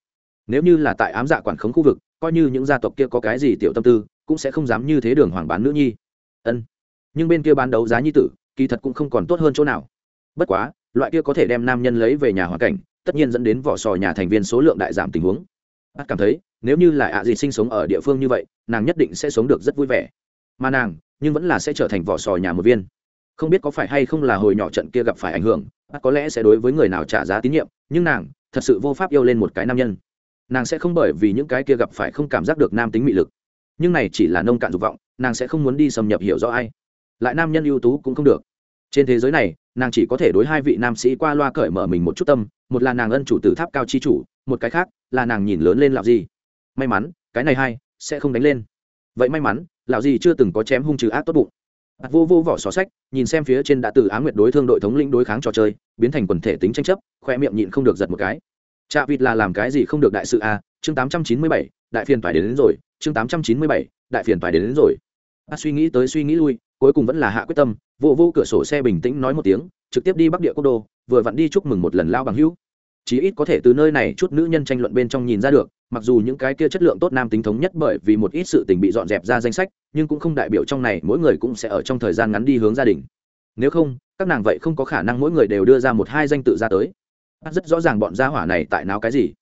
Nếu như là tại ám dạ quản khống khu vực, coi như những gia tộc kia có cái gì tiểu tâm tư, cũng sẽ không dám như thế đường hoàng bán nữ nhi ân. Nhưng bên kia bán đấu giá nhi tử, kỳ thật cũng không còn tốt hơn chỗ nào. Bất quá, loại kia có thể đem nam nhân lấy về nhà hoàn cảnh, tất nhiên dẫn đến vỏ sò nhà thành viên số lượng đại giảm tình huống. Bắt cảm thấy, nếu như là ạ gì sinh sống ở địa phương như vậy, nàng nhất định sẽ sống được rất vui vẻ. Mà nàng, nhưng vẫn là sẽ trở thành vỏ sò nhà một viên. Không biết có phải hay không là hồi nhỏ trận kia gặp phải ảnh hưởng bắt có lẽ sẽ đối với người nào trả giá tín nhiệm, nhưng nàng, thật sự vô pháp yêu lên một cái nam nhân. Nàng sẽ không bởi vì những cái kia gặp phải không cảm giác được nam tính mị lực nhưng này chỉ là nông cạn dục vọng nàng sẽ không muốn đi xâm nhập hiểu rõ ai. Lại nam nhân ưu tú cũng không được. Trên thế giới này nàng chỉ có thể đối hai vị nam sĩ qua loa cởi mở mình một chút tâm một là nàng ân chủ tử tháp cao chi chủ một cái khác là nàng nhìn lớn lên lạo gì may mắn cái này hay, sẽ không đánh lên. Vậy may mắn lạo gì chưa từng có chém hung trừ ác tốt bụng. Vô vô vỏ xó sách nhìn xem phía trên đã từ á nguyệt đối thương đội thống lĩnh đối kháng trò chơi biến thành quần thể tính tranh chấp khoe miệng nhịn không được giật một cái. Chạ vịt là làm cái gì không được đại sự a à? chương tám trăm chín mươi bảy đại phiền phải đến, đến rồi chương tám trăm chín mươi bảy đại phiền phải đến, đến rồi. A suy nghĩ tới suy nghĩ lui cuối cùng vẫn là hạ quyết tâm vô vô cửa sổ xe bình tĩnh nói một tiếng trực tiếp đi bắc địa quốc đô vừa vặn đi chúc mừng một lần lao bằng hữu. Chí ít có thể từ nơi này chút nữ nhân tranh luận bên trong nhìn ra được mặc dù những cái kia chất lượng tốt nam tính thống nhất bởi vì một ít sự tình bị dọn dẹp ra danh sách nhưng cũng không đại biểu trong này mỗi người cũng sẽ ở trong thời gian ngắn đi hướng gia đình. Nếu không các nàng vậy không có khả năng mỗi người đều đưa ra một hai danh tự ra tới. Rất rõ ràng bọn gia hỏa này tại nào cái gì.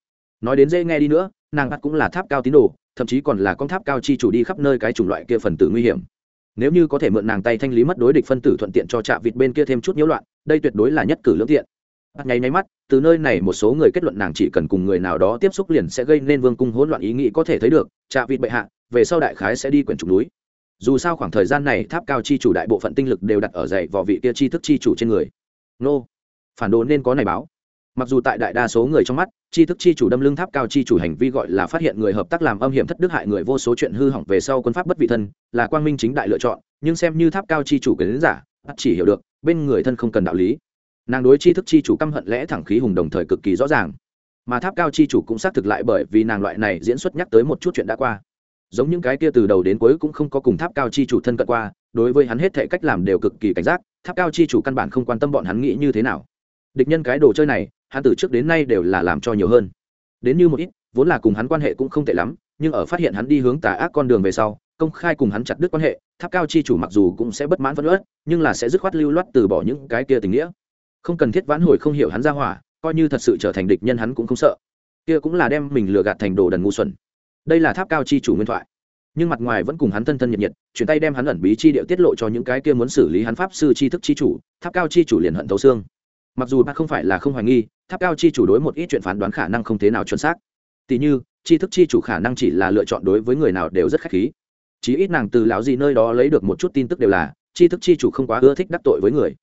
Nói đến dễ nghe đi nữa nàng bắt cũng là tháp cao tín đồ, thậm chí còn là con tháp cao chi chủ đi khắp nơi cái chủng loại kia phần tử nguy hiểm. Nếu như có thể mượn nàng tay thanh lý mất đối địch phân tử thuận tiện cho trạ vịt bên kia thêm chút nhiễu loạn, đây tuyệt đối là nhất cử lưỡng tiện. Bắt nháy nháy mắt, từ nơi này một số người kết luận nàng chỉ cần cùng người nào đó tiếp xúc liền sẽ gây nên vương cung hỗn loạn ý nghĩ có thể thấy được, trạ vịt bệ hạ, về sau đại khái sẽ đi quyển trục núi. Dù sao khoảng thời gian này tháp cao chi chủ đại bộ phận tinh lực đều đặt ở dạy vò vị kia chi thức chi chủ trên người. Nô, phản đồ nên có này báo mặc dù tại đại đa số người trong mắt, tri thức chi chủ đâm lưng tháp cao chi chủ hành vi gọi là phát hiện người hợp tác làm âm hiểm thất đức hại người vô số chuyện hư hỏng về sau quân pháp bất vị thân, là quang minh chính đại lựa chọn, nhưng xem như tháp cao chi chủ kiến giả chỉ hiểu được, bên người thân không cần đạo lý. Nàng đối tri thức chi chủ căm hận lẽ thẳng khí hùng đồng thời cực kỳ rõ ràng. Mà tháp cao chi chủ cũng xác thực lại bởi vì nàng loại này diễn xuất nhắc tới một chút chuyện đã qua. Giống những cái kia từ đầu đến cuối cũng không có cùng tháp cao chi chủ thân cận qua, đối với hắn hết thể cách làm đều cực kỳ cảnh giác, tháp cao chi chủ căn bản không quan tâm bọn hắn nghĩ như thế nào. Địch nhân cái đồ chơi này hắn từ trước đến nay đều là làm cho nhiều hơn. Đến như một ít, vốn là cùng hắn quan hệ cũng không tệ lắm, nhưng ở phát hiện hắn đi hướng tà ác con đường về sau, công khai cùng hắn chặt đứt quan hệ, tháp cao chi chủ mặc dù cũng sẽ bất mãn vẫn ớt nhưng là sẽ dứt khoát lưu loát từ bỏ những cái kia tình nghĩa. Không cần thiết vãn hồi không hiểu hắn ra hỏa, coi như thật sự trở thành địch nhân hắn cũng không sợ. Kia cũng là đem mình lừa gạt thành đồ đần ngu xuẩn. Đây là tháp cao chi chủ nguyên thoại. Nhưng mặt ngoài vẫn cùng hắn thân thân nhiệt nhiệt, chuyển tay đem hắn ẩn bí chi điệu tiết lộ cho những cái kia muốn xử lý hắn pháp sư chi thức chi chủ, tháp cao chi chủ liền hận thấu xương mặc dù bác không phải là không hoài nghi, tháp cao chi chủ đối một ít chuyện phán đoán khả năng không thế nào chuẩn xác. Tỉ như, chi thức chi chủ khả năng chỉ là lựa chọn đối với người nào đều rất khách khí. Chí ít nàng từ lão gì nơi đó lấy được một chút tin tức đều là, chi thức chi chủ không quá ưa thích đắc tội với người.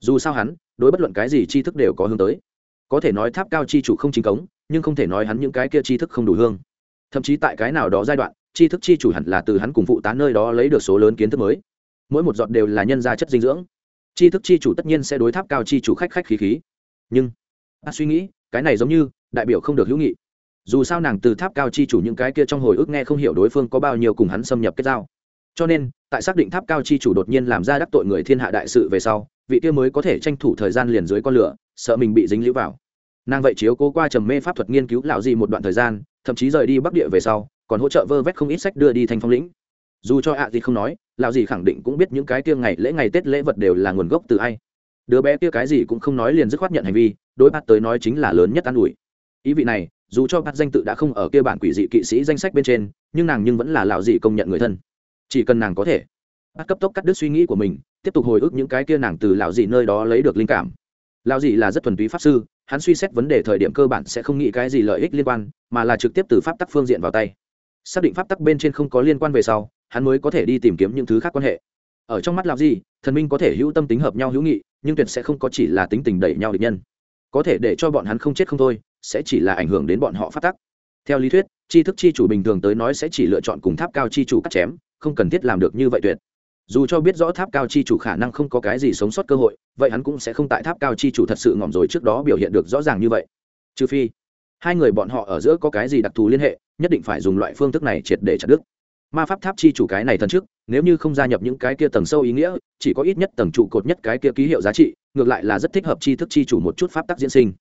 Dù sao hắn, đối bất luận cái gì chi thức đều có hướng tới. Có thể nói tháp cao chi chủ không chính cống, nhưng không thể nói hắn những cái kia chi thức không đủ hương. Thậm chí tại cái nào đó giai đoạn, chi thức chi chủ hẳn là từ hắn cùng phụ tá nơi đó lấy được số lớn kiến thức mới. Mỗi một giọt đều là nhân gia chất dinh dưỡng chi thức chi chủ tất nhiên sẽ đối tháp cao chi chủ khách khách khí khí. Nhưng a suy nghĩ, cái này giống như đại biểu không được hữu nghị. Dù sao nàng từ tháp cao chi chủ những cái kia trong hồi ức nghe không hiểu đối phương có bao nhiêu cùng hắn xâm nhập kết giao. Cho nên, tại xác định tháp cao chi chủ đột nhiên làm ra đắc tội người thiên hạ đại sự về sau, vị kia mới có thể tranh thủ thời gian liền dưới con lửa, sợ mình bị dính lũ vào. Nàng vậy chiếu cố qua trầm mê pháp thuật nghiên cứu lão gì một đoạn thời gian, thậm chí rời đi bắc địa về sau, còn hỗ trợ vơ vét không ít sách đưa đi thành phong lĩnh. Dù cho ạ gì không nói lão gì khẳng định cũng biết những cái kia ngày lễ ngày tết lễ vật đều là nguồn gốc từ ai. Đứa bé kia cái gì cũng không nói liền dứt khoát nhận hành vi, đối bắt tới nói chính là lớn nhất an ủi. Ý vị này, dù cho bắt danh tự đã không ở kia bản quỷ dị kỵ sĩ danh sách bên trên, nhưng nàng nhưng vẫn là lão gì công nhận người thân. Chỉ cần nàng có thể bắt cấp tốc cắt đứt suy nghĩ của mình, tiếp tục hồi ức những cái kia nàng từ lão gì nơi đó lấy được linh cảm. Lão gì là rất thuần túy pháp sư, hắn suy xét vấn đề thời điểm cơ bản sẽ không nghĩ cái gì lợi ích liên quan, mà là trực tiếp từ pháp tắc phương diện vào tay. Xác định pháp tắc bên trên không có liên quan về sau hắn mới có thể đi tìm kiếm những thứ khác quan hệ. Ở trong mắt làm gì thần minh có thể hữu tâm tính hợp nhau hữu nghị, nhưng tuyệt sẽ không có chỉ là tính tình đẩy nhau địch nhân. Có thể để cho bọn hắn không chết không thôi, sẽ chỉ là ảnh hưởng đến bọn họ phát tắc. Theo lý thuyết, tri thức chi chủ bình thường tới nói sẽ chỉ lựa chọn cùng tháp cao chi chủ cắt chém, không cần thiết làm được như vậy tuyệt. Dù cho biết rõ tháp cao chi chủ khả năng không có cái gì sống sót cơ hội, vậy hắn cũng sẽ không tại tháp cao chi chủ thật sự ngỏm rồi trước đó biểu hiện được rõ ràng như vậy. Trừ phi, hai người bọn họ ở giữa có cái gì đặc thù liên hệ, nhất định phải dùng loại phương thức này triệt để chặt đứt ma pháp tháp chi chủ cái này thần trước, nếu như không gia nhập những cái kia tầng sâu ý nghĩa, chỉ có ít nhất tầng trụ cột nhất cái kia ký hiệu giá trị, ngược lại là rất thích hợp chi thức chi chủ một chút pháp tắc diễn sinh.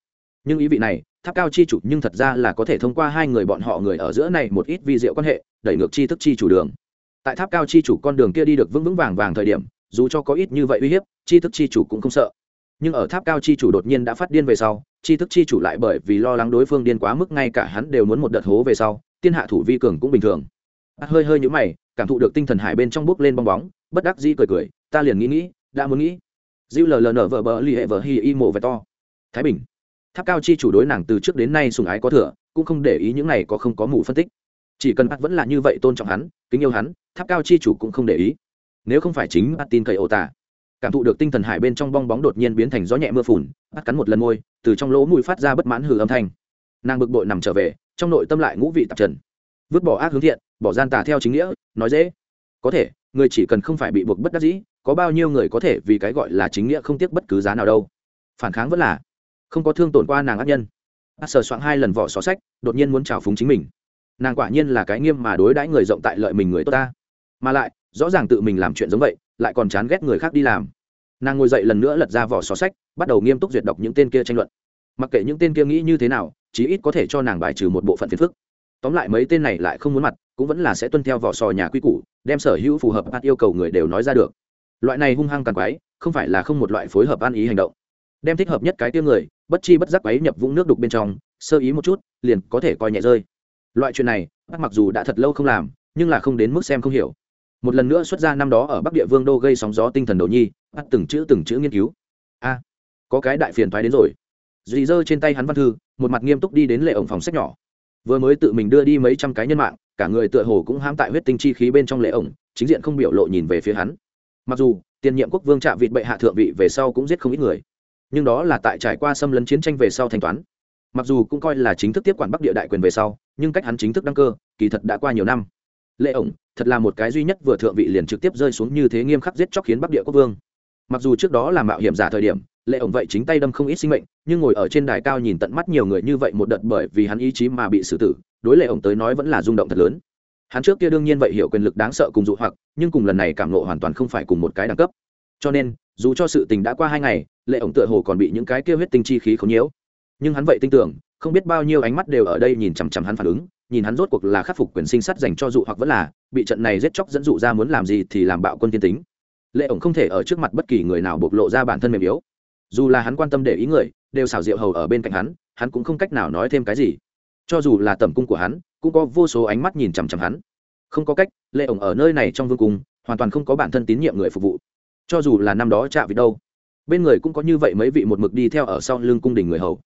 Nhưng ý vị này, tháp cao chi chủ nhưng thật ra là có thể thông qua hai người bọn họ người ở giữa này một ít vi diệu quan hệ, đẩy ngược chi thức chi chủ đường. Tại tháp cao chi chủ con đường kia đi được vững vững vàng vàng thời điểm, dù cho có ít như vậy uy hiếp, chi thức chi chủ cũng không sợ. Nhưng ở tháp cao chi chủ đột nhiên đã phát điên về sau, chi thức chi chủ lại bởi vì lo lắng đối phương điên quá mức, ngay cả hắn đều muốn một đợt hố về sau, tiên hạ thủ vi cường cũng bình thường bắt hơi hơi nhũ mày, cảm thụ được tinh thần hải bên trong bốc lên bong bóng, bất đắc dĩ cười cười, ta liền nghĩ nghĩ, đã muốn nghĩ. Dịu lờ lờ nở vợ bờ lì hệ vợ hi y mộ về to. Thái bình. Tháp cao chi chủ đối nàng từ trước đến nay sùng ái có thừa, cũng không để ý những này có không có mù phân tích. Chỉ cần bắt vẫn là như vậy tôn trọng hắn, kính yêu hắn, tháp cao chi chủ cũng không để ý. Nếu không phải chính bắt tin cậy ổ tả, cảm thụ được tinh thần hải bên trong bong bóng đột nhiên biến thành gió nhẹ mưa phùn bắt cắn một lần môi, từ trong lỗ mùi phát ra bất mãn hừ âm thanh. Nàng bực bội nằm trở về, trong nội tâm lại ngũ vị tạp trần vứt bỏ ác hướng thiện, bỏ gian tà theo chính nghĩa, nói dễ. Có thể, người chỉ cần không phải bị buộc bất đắc dĩ, có bao nhiêu người có thể vì cái gọi là chính nghĩa không tiếc bất cứ giá nào đâu. Phản kháng vẫn là không có thương tổn qua nàng ác nhân. Ác sờ soạn hai lần vỏ xó sách, đột nhiên muốn trào phúng chính mình. Nàng quả nhiên là cái nghiêm mà đối đãi người rộng tại lợi mình người tốt ta. Mà lại, rõ ràng tự mình làm chuyện giống vậy, lại còn chán ghét người khác đi làm. Nàng ngồi dậy lần nữa lật ra vỏ xó sách, bắt đầu nghiêm túc duyệt đọc những tên kia tranh luận. Mặc kệ những tên kia nghĩ như thế nào, chí ít có thể cho nàng bài trừ một bộ phận phiền phức tóm lại mấy tên này lại không muốn mặt, cũng vẫn là sẽ tuân theo vỏ sò nhà quy củ, đem sở hữu phù hợp bắt yêu cầu người đều nói ra được. Loại này hung hăng càng quái, không phải là không một loại phối hợp ăn ý hành động. Đem thích hợp nhất cái tiêu người, bất chi bất giác quấy nhập vũng nước đục bên trong, sơ ý một chút, liền có thể coi nhẹ rơi. Loại chuyện này, bắt mặc dù đã thật lâu không làm, nhưng là không đến mức xem không hiểu. Một lần nữa xuất ra năm đó ở bắc địa vương đô gây sóng gió tinh thần đầu nhi, bắt từng chữ từng chữ nghiên cứu. A, có cái đại phiền thoái đến rồi. Dì dơ trên tay hắn văn thư, một mặt nghiêm túc đi đến lệ ổng phòng sách nhỏ vừa mới tự mình đưa đi mấy trăm cái nhân mạng, cả người tựa hồ cũng hãm tại huyết tinh chi khí bên trong lệ ổng, chính diện không biểu lộ nhìn về phía hắn. Mặc dù, tiền nhiệm quốc vương trạ vịt bệ hạ thượng vị về sau cũng giết không ít người, nhưng đó là tại trải qua xâm lấn chiến tranh về sau thanh toán. Mặc dù cũng coi là chính thức tiếp quản bắc địa đại quyền về sau, nhưng cách hắn chính thức đăng cơ, kỳ thật đã qua nhiều năm. Lệ ổng, thật là một cái duy nhất vừa thượng vị liền trực tiếp rơi xuống như thế nghiêm khắc giết chóc khiến bắc địa quốc vương. Mặc dù trước đó là mạo hiểm giả thời điểm lệ ổng vậy chính tay đâm không ít sinh mệnh, nhưng ngồi ở trên đài cao nhìn tận mắt nhiều người như vậy một đợt bởi vì hắn ý chí mà bị xử tử, đối lệ ổng tới nói vẫn là rung động thật lớn. Hắn trước kia đương nhiên vậy hiểu quyền lực đáng sợ cùng dụ hoặc, nhưng cùng lần này cảm lộ hoàn toàn không phải cùng một cái đẳng cấp. Cho nên, dù cho sự tình đã qua hai ngày, lệ ổng tựa hồ còn bị những cái kia huyết tinh chi khí không nhiễu. Nhưng hắn vậy tin tưởng, không biết bao nhiêu ánh mắt đều ở đây nhìn chằm chằm hắn phản ứng, nhìn hắn rốt cuộc là khắc phục quyền sinh sát dành cho dụ hoặc vẫn là, bị trận này giết chóc dẫn dụ ra muốn làm gì thì làm bạo quân tiên tính. Lệ ổng không thể ở trước mặt bất kỳ người nào bộc lộ ra bản thân mềm yếu dù là hắn quan tâm để ý người, đều xảo diệu hầu ở bên cạnh hắn hắn cũng không cách nào nói thêm cái gì. Cho dù là tầm cung của hắn, cũng có vô số ánh mắt nhìn chằm chằm hắn. Không có cách, lệ ổng ở nơi này trong vương cung, hoàn toàn không có bản thân tín nhiệm người phục vụ. Cho dù là năm đó chạ vị đâu, bên người cũng có như vậy mấy vị một mực đi theo ở sau lưng cung đình người hầu.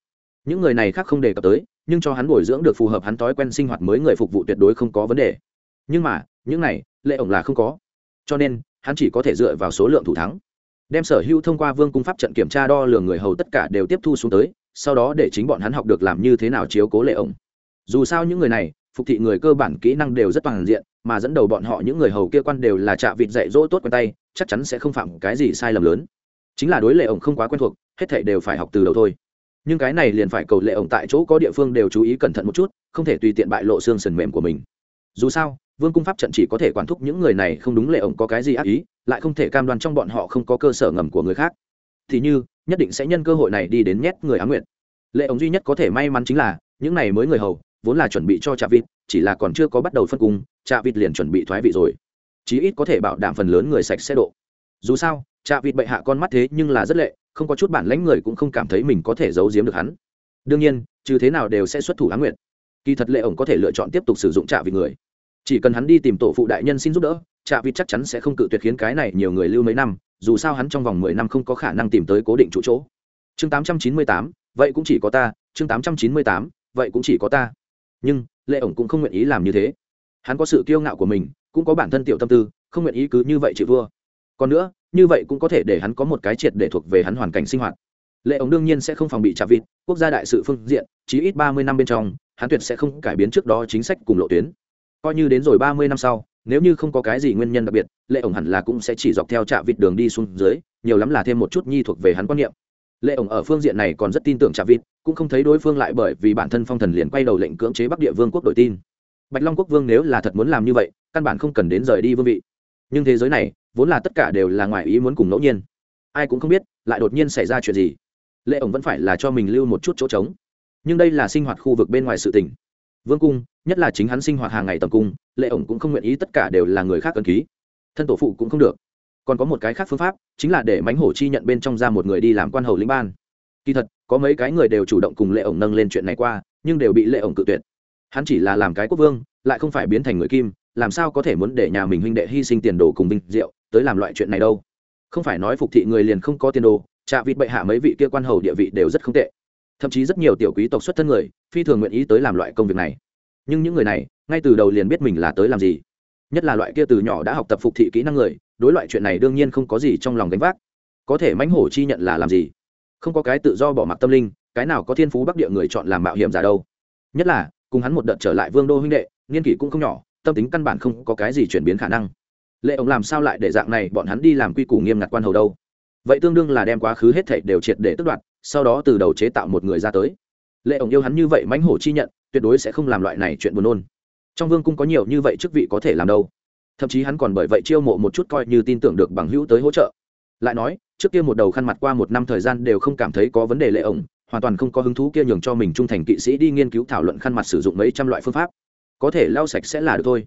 Những người này khác không đề cập tới, nhưng cho hắn bồi dưỡng được phù hợp hắn thói quen sinh hoạt mới người phục vụ tuyệt đối không có vấn đề. Nhưng mà, những này, lệ ổng là không có. Cho nên, hắn chỉ có thể dựa vào số lượng thủ thắng đem sở hữu thông qua vương cung pháp trận kiểm tra đo lường người hầu tất cả đều tiếp thu xuống tới, sau đó để chính bọn hắn học được làm như thế nào chiếu cố lệ ổng. Dù sao những người này, phục thị người cơ bản kỹ năng đều rất toàn diện, mà dẫn đầu bọn họ những người hầu kia quan đều là trạ vịt dạy dỗ tốt quen tay, chắc chắn sẽ không phạm cái gì sai lầm lớn. Chính là đối lệ ổng không quá quen thuộc, hết thảy đều phải học từ đầu thôi. Nhưng cái này liền phải cầu lệ ổng tại chỗ có địa phương đều chú ý cẩn thận một chút, không thể tùy tiện bại lộ xương sần mềm của mình. Dù sao vương cung pháp trận chỉ có thể quản thúc những người này, không đúng lệ ổng có cái gì ác ý, lại không thể cam đoan trong bọn họ không có cơ sở ngầm của người khác. Thì như, nhất định sẽ nhân cơ hội này đi đến nhét người á nguyện lệ ổng duy nhất có thể may mắn chính là, những này mới người hầu, vốn là chuẩn bị cho trạ vịt, chỉ là còn chưa có bắt đầu phân cung, trạ vịt liền chuẩn bị thoái vị rồi. Chí ít có thể bảo đảm phần lớn người sạch sẽ độ. Dù sao, trạ vịt bệ hạ con mắt thế nhưng là rất lệ, không có chút bản lãnh người cũng không cảm thấy mình có thể giấu giếm được hắn. Đương nhiên, trừ thế nào đều sẽ xuất thủ á nguyện kỳ thật lệ ổng có thể lựa chọn tiếp tục sử dụng trạ vịt người chỉ cần hắn đi tìm tổ phụ đại nhân xin giúp đỡ, trạ vịt chắc chắn sẽ không cự tuyệt khiến cái này nhiều người lưu mấy năm, dù sao hắn trong vòng mười năm không có khả năng tìm tới cố định trụ chỗ. Chương tám trăm chín mươi tám, vậy cũng chỉ có ta, chương tám trăm chín mươi tám, vậy cũng chỉ có ta. Nhưng, lệ ổng cũng không nguyện ý làm như thế. Hắn có sự kiêu ngạo của mình, cũng có bản thân tiểu tâm tư, không nguyện ý cứ như vậy chị vua. Còn nữa, như vậy cũng có thể để hắn có một cái triệt để thuộc về hắn hoàn cảnh sinh hoạt. Lệ ổng đương nhiên sẽ không phòng bị trà vịt, quốc gia đại sự phương diện, chí ít ba mươi năm bên trong, hắn tuyệt sẽ không cải biến trước đó chính sách cùng lộ tuyến coi như đến rồi ba mươi năm sau, nếu như không có cái gì nguyên nhân đặc biệt, lệ ổng hẳn là cũng sẽ chỉ dọc theo trạm vịt đường đi xuống dưới, nhiều lắm là thêm một chút nhi thuộc về hắn quan niệm. Lệ ổng ở phương diện này còn rất tin tưởng trạm vịt, cũng không thấy đối phương lại bởi vì bản thân phong thần liền quay đầu lệnh cưỡng chế bắc địa vương quốc đổi tin. Bạch long quốc vương nếu là thật muốn làm như vậy, căn bản không cần đến rời đi vương vị. Nhưng thế giới này, vốn là tất cả đều là ngoài ý muốn cùng ngẫu nhiên. Ai cũng không biết, lại đột nhiên xảy ra chuyện gì. Lệ ổng vẫn phải là cho mình lưu một chút chỗ trống. Nhưng đây là sinh hoạt khu vực bên ngoài sự tỉnh vương cung, nhất là chính hắn sinh hoạt hàng ngày tầm cung, lệ ổng cũng không nguyện ý tất cả đều là người khác cần ký. Thân tổ phụ cũng không được. Còn có một cái khác phương pháp, chính là để mánh hổ chi nhận bên trong ra một người đi làm quan hầu lĩnh ban. Kỳ thật, có mấy cái người đều chủ động cùng lệ ổng nâng lên chuyện này qua, nhưng đều bị lệ ổng cự tuyệt. Hắn chỉ là làm cái quốc vương, lại không phải biến thành người kim, làm sao có thể muốn để nhà mình huynh đệ hy sinh tiền đồ cùng vinh diệu, tới làm loại chuyện này đâu. Không phải nói phục thị người liền không có tiền đồ, trạ vịt bệ hạ mấy vị kia quan hầu địa vị đều rất không tệ thậm chí rất nhiều tiểu quý tộc xuất thân người, phi thường nguyện ý tới làm loại công việc này. Nhưng những người này, ngay từ đầu liền biết mình là tới làm gì. Nhất là loại kia từ nhỏ đã học tập phục thị kỹ năng người, đối loại chuyện này đương nhiên không có gì trong lòng gánh vác. Có thể mãnh hổ chi nhận là làm gì? Không có cái tự do bỏ mặc tâm linh, cái nào có thiên phú bắc địa người chọn làm mạo hiểm giả đâu. Nhất là, cùng hắn một đợt trở lại vương đô huynh đệ, niên kỷ cũng không nhỏ, tâm tính căn bản không có cái gì chuyển biến khả năng. Lệ ông làm sao lại để dạng này, bọn hắn đi làm quy củ nghiêm ngặt quan hầu đâu? Vậy tương đương là đem quá khứ hết thảy đều triệt để tức đoạt sau đó từ đầu chế tạo một người ra tới. Lệ ông yêu hắn như vậy mãnh hổ chi nhận, tuyệt đối sẽ không làm loại này chuyện buồn nôn. Trong vương cung có nhiều như vậy chức vị có thể làm đâu. Thậm chí hắn còn bởi vậy chiêu mộ một chút coi như tin tưởng được bằng hữu tới hỗ trợ. Lại nói, trước kia một đầu khăn mặt qua một năm thời gian đều không cảm thấy có vấn đề lệ ổng, hoàn toàn không có hứng thú kia nhường cho mình trung thành kỵ sĩ đi nghiên cứu thảo luận khăn mặt sử dụng mấy trăm loại phương pháp. Có thể lau sạch sẽ là được thôi.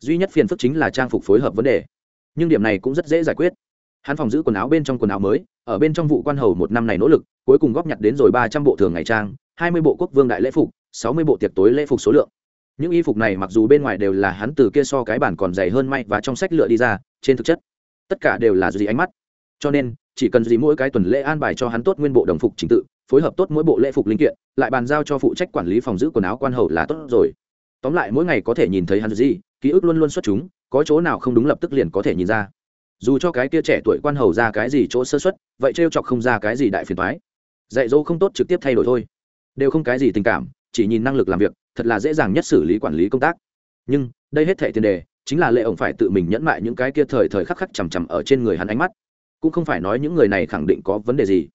Duy nhất phiền phức chính là trang phục phối hợp vấn đề. Nhưng điểm này cũng rất dễ giải quyết hắn phòng giữ quần áo bên trong quần áo mới, ở bên trong vụ quan hầu một năm này nỗ lực, cuối cùng góp nhặt đến rồi ba trăm bộ thường ngày trang, hai mươi bộ quốc vương đại lễ phục, sáu mươi bộ tiệc tối lễ phục số lượng. Những y phục này mặc dù bên ngoài đều là hắn từ kia so cái bản còn dày hơn may và trong sách lựa đi ra, trên thực chất, tất cả đều là gì ánh mắt. Cho nên, chỉ cần gì mỗi cái tuần lễ an bài cho hắn tốt nguyên bộ đồng phục trình tự, phối hợp tốt mỗi bộ lễ phục linh kiện, lại bàn giao cho phụ trách quản lý phòng giữ quần áo quan hầu là tốt rồi. Tóm lại mỗi ngày có thể nhìn thấy hắn gì, ký ức luôn luôn xuất chúng, có chỗ nào không đúng lập tức liền có thể nhìn ra dù cho cái kia trẻ tuổi quan hầu ra cái gì chỗ sơ xuất, vậy trêu chọc không ra cái gì đại phiền thoái dạy dỗ không tốt trực tiếp thay đổi thôi. Đều không cái gì tình cảm, chỉ nhìn năng lực làm việc, thật là dễ dàng nhất xử lý quản lý công tác. Nhưng, đây hết thệ tiền đề, chính là lệ ổng phải tự mình nhẫn mại những cái kia thời thời khắc khắc chằm chằm ở trên người hắn ánh mắt. Cũng không phải nói những người này khẳng định có vấn đề gì,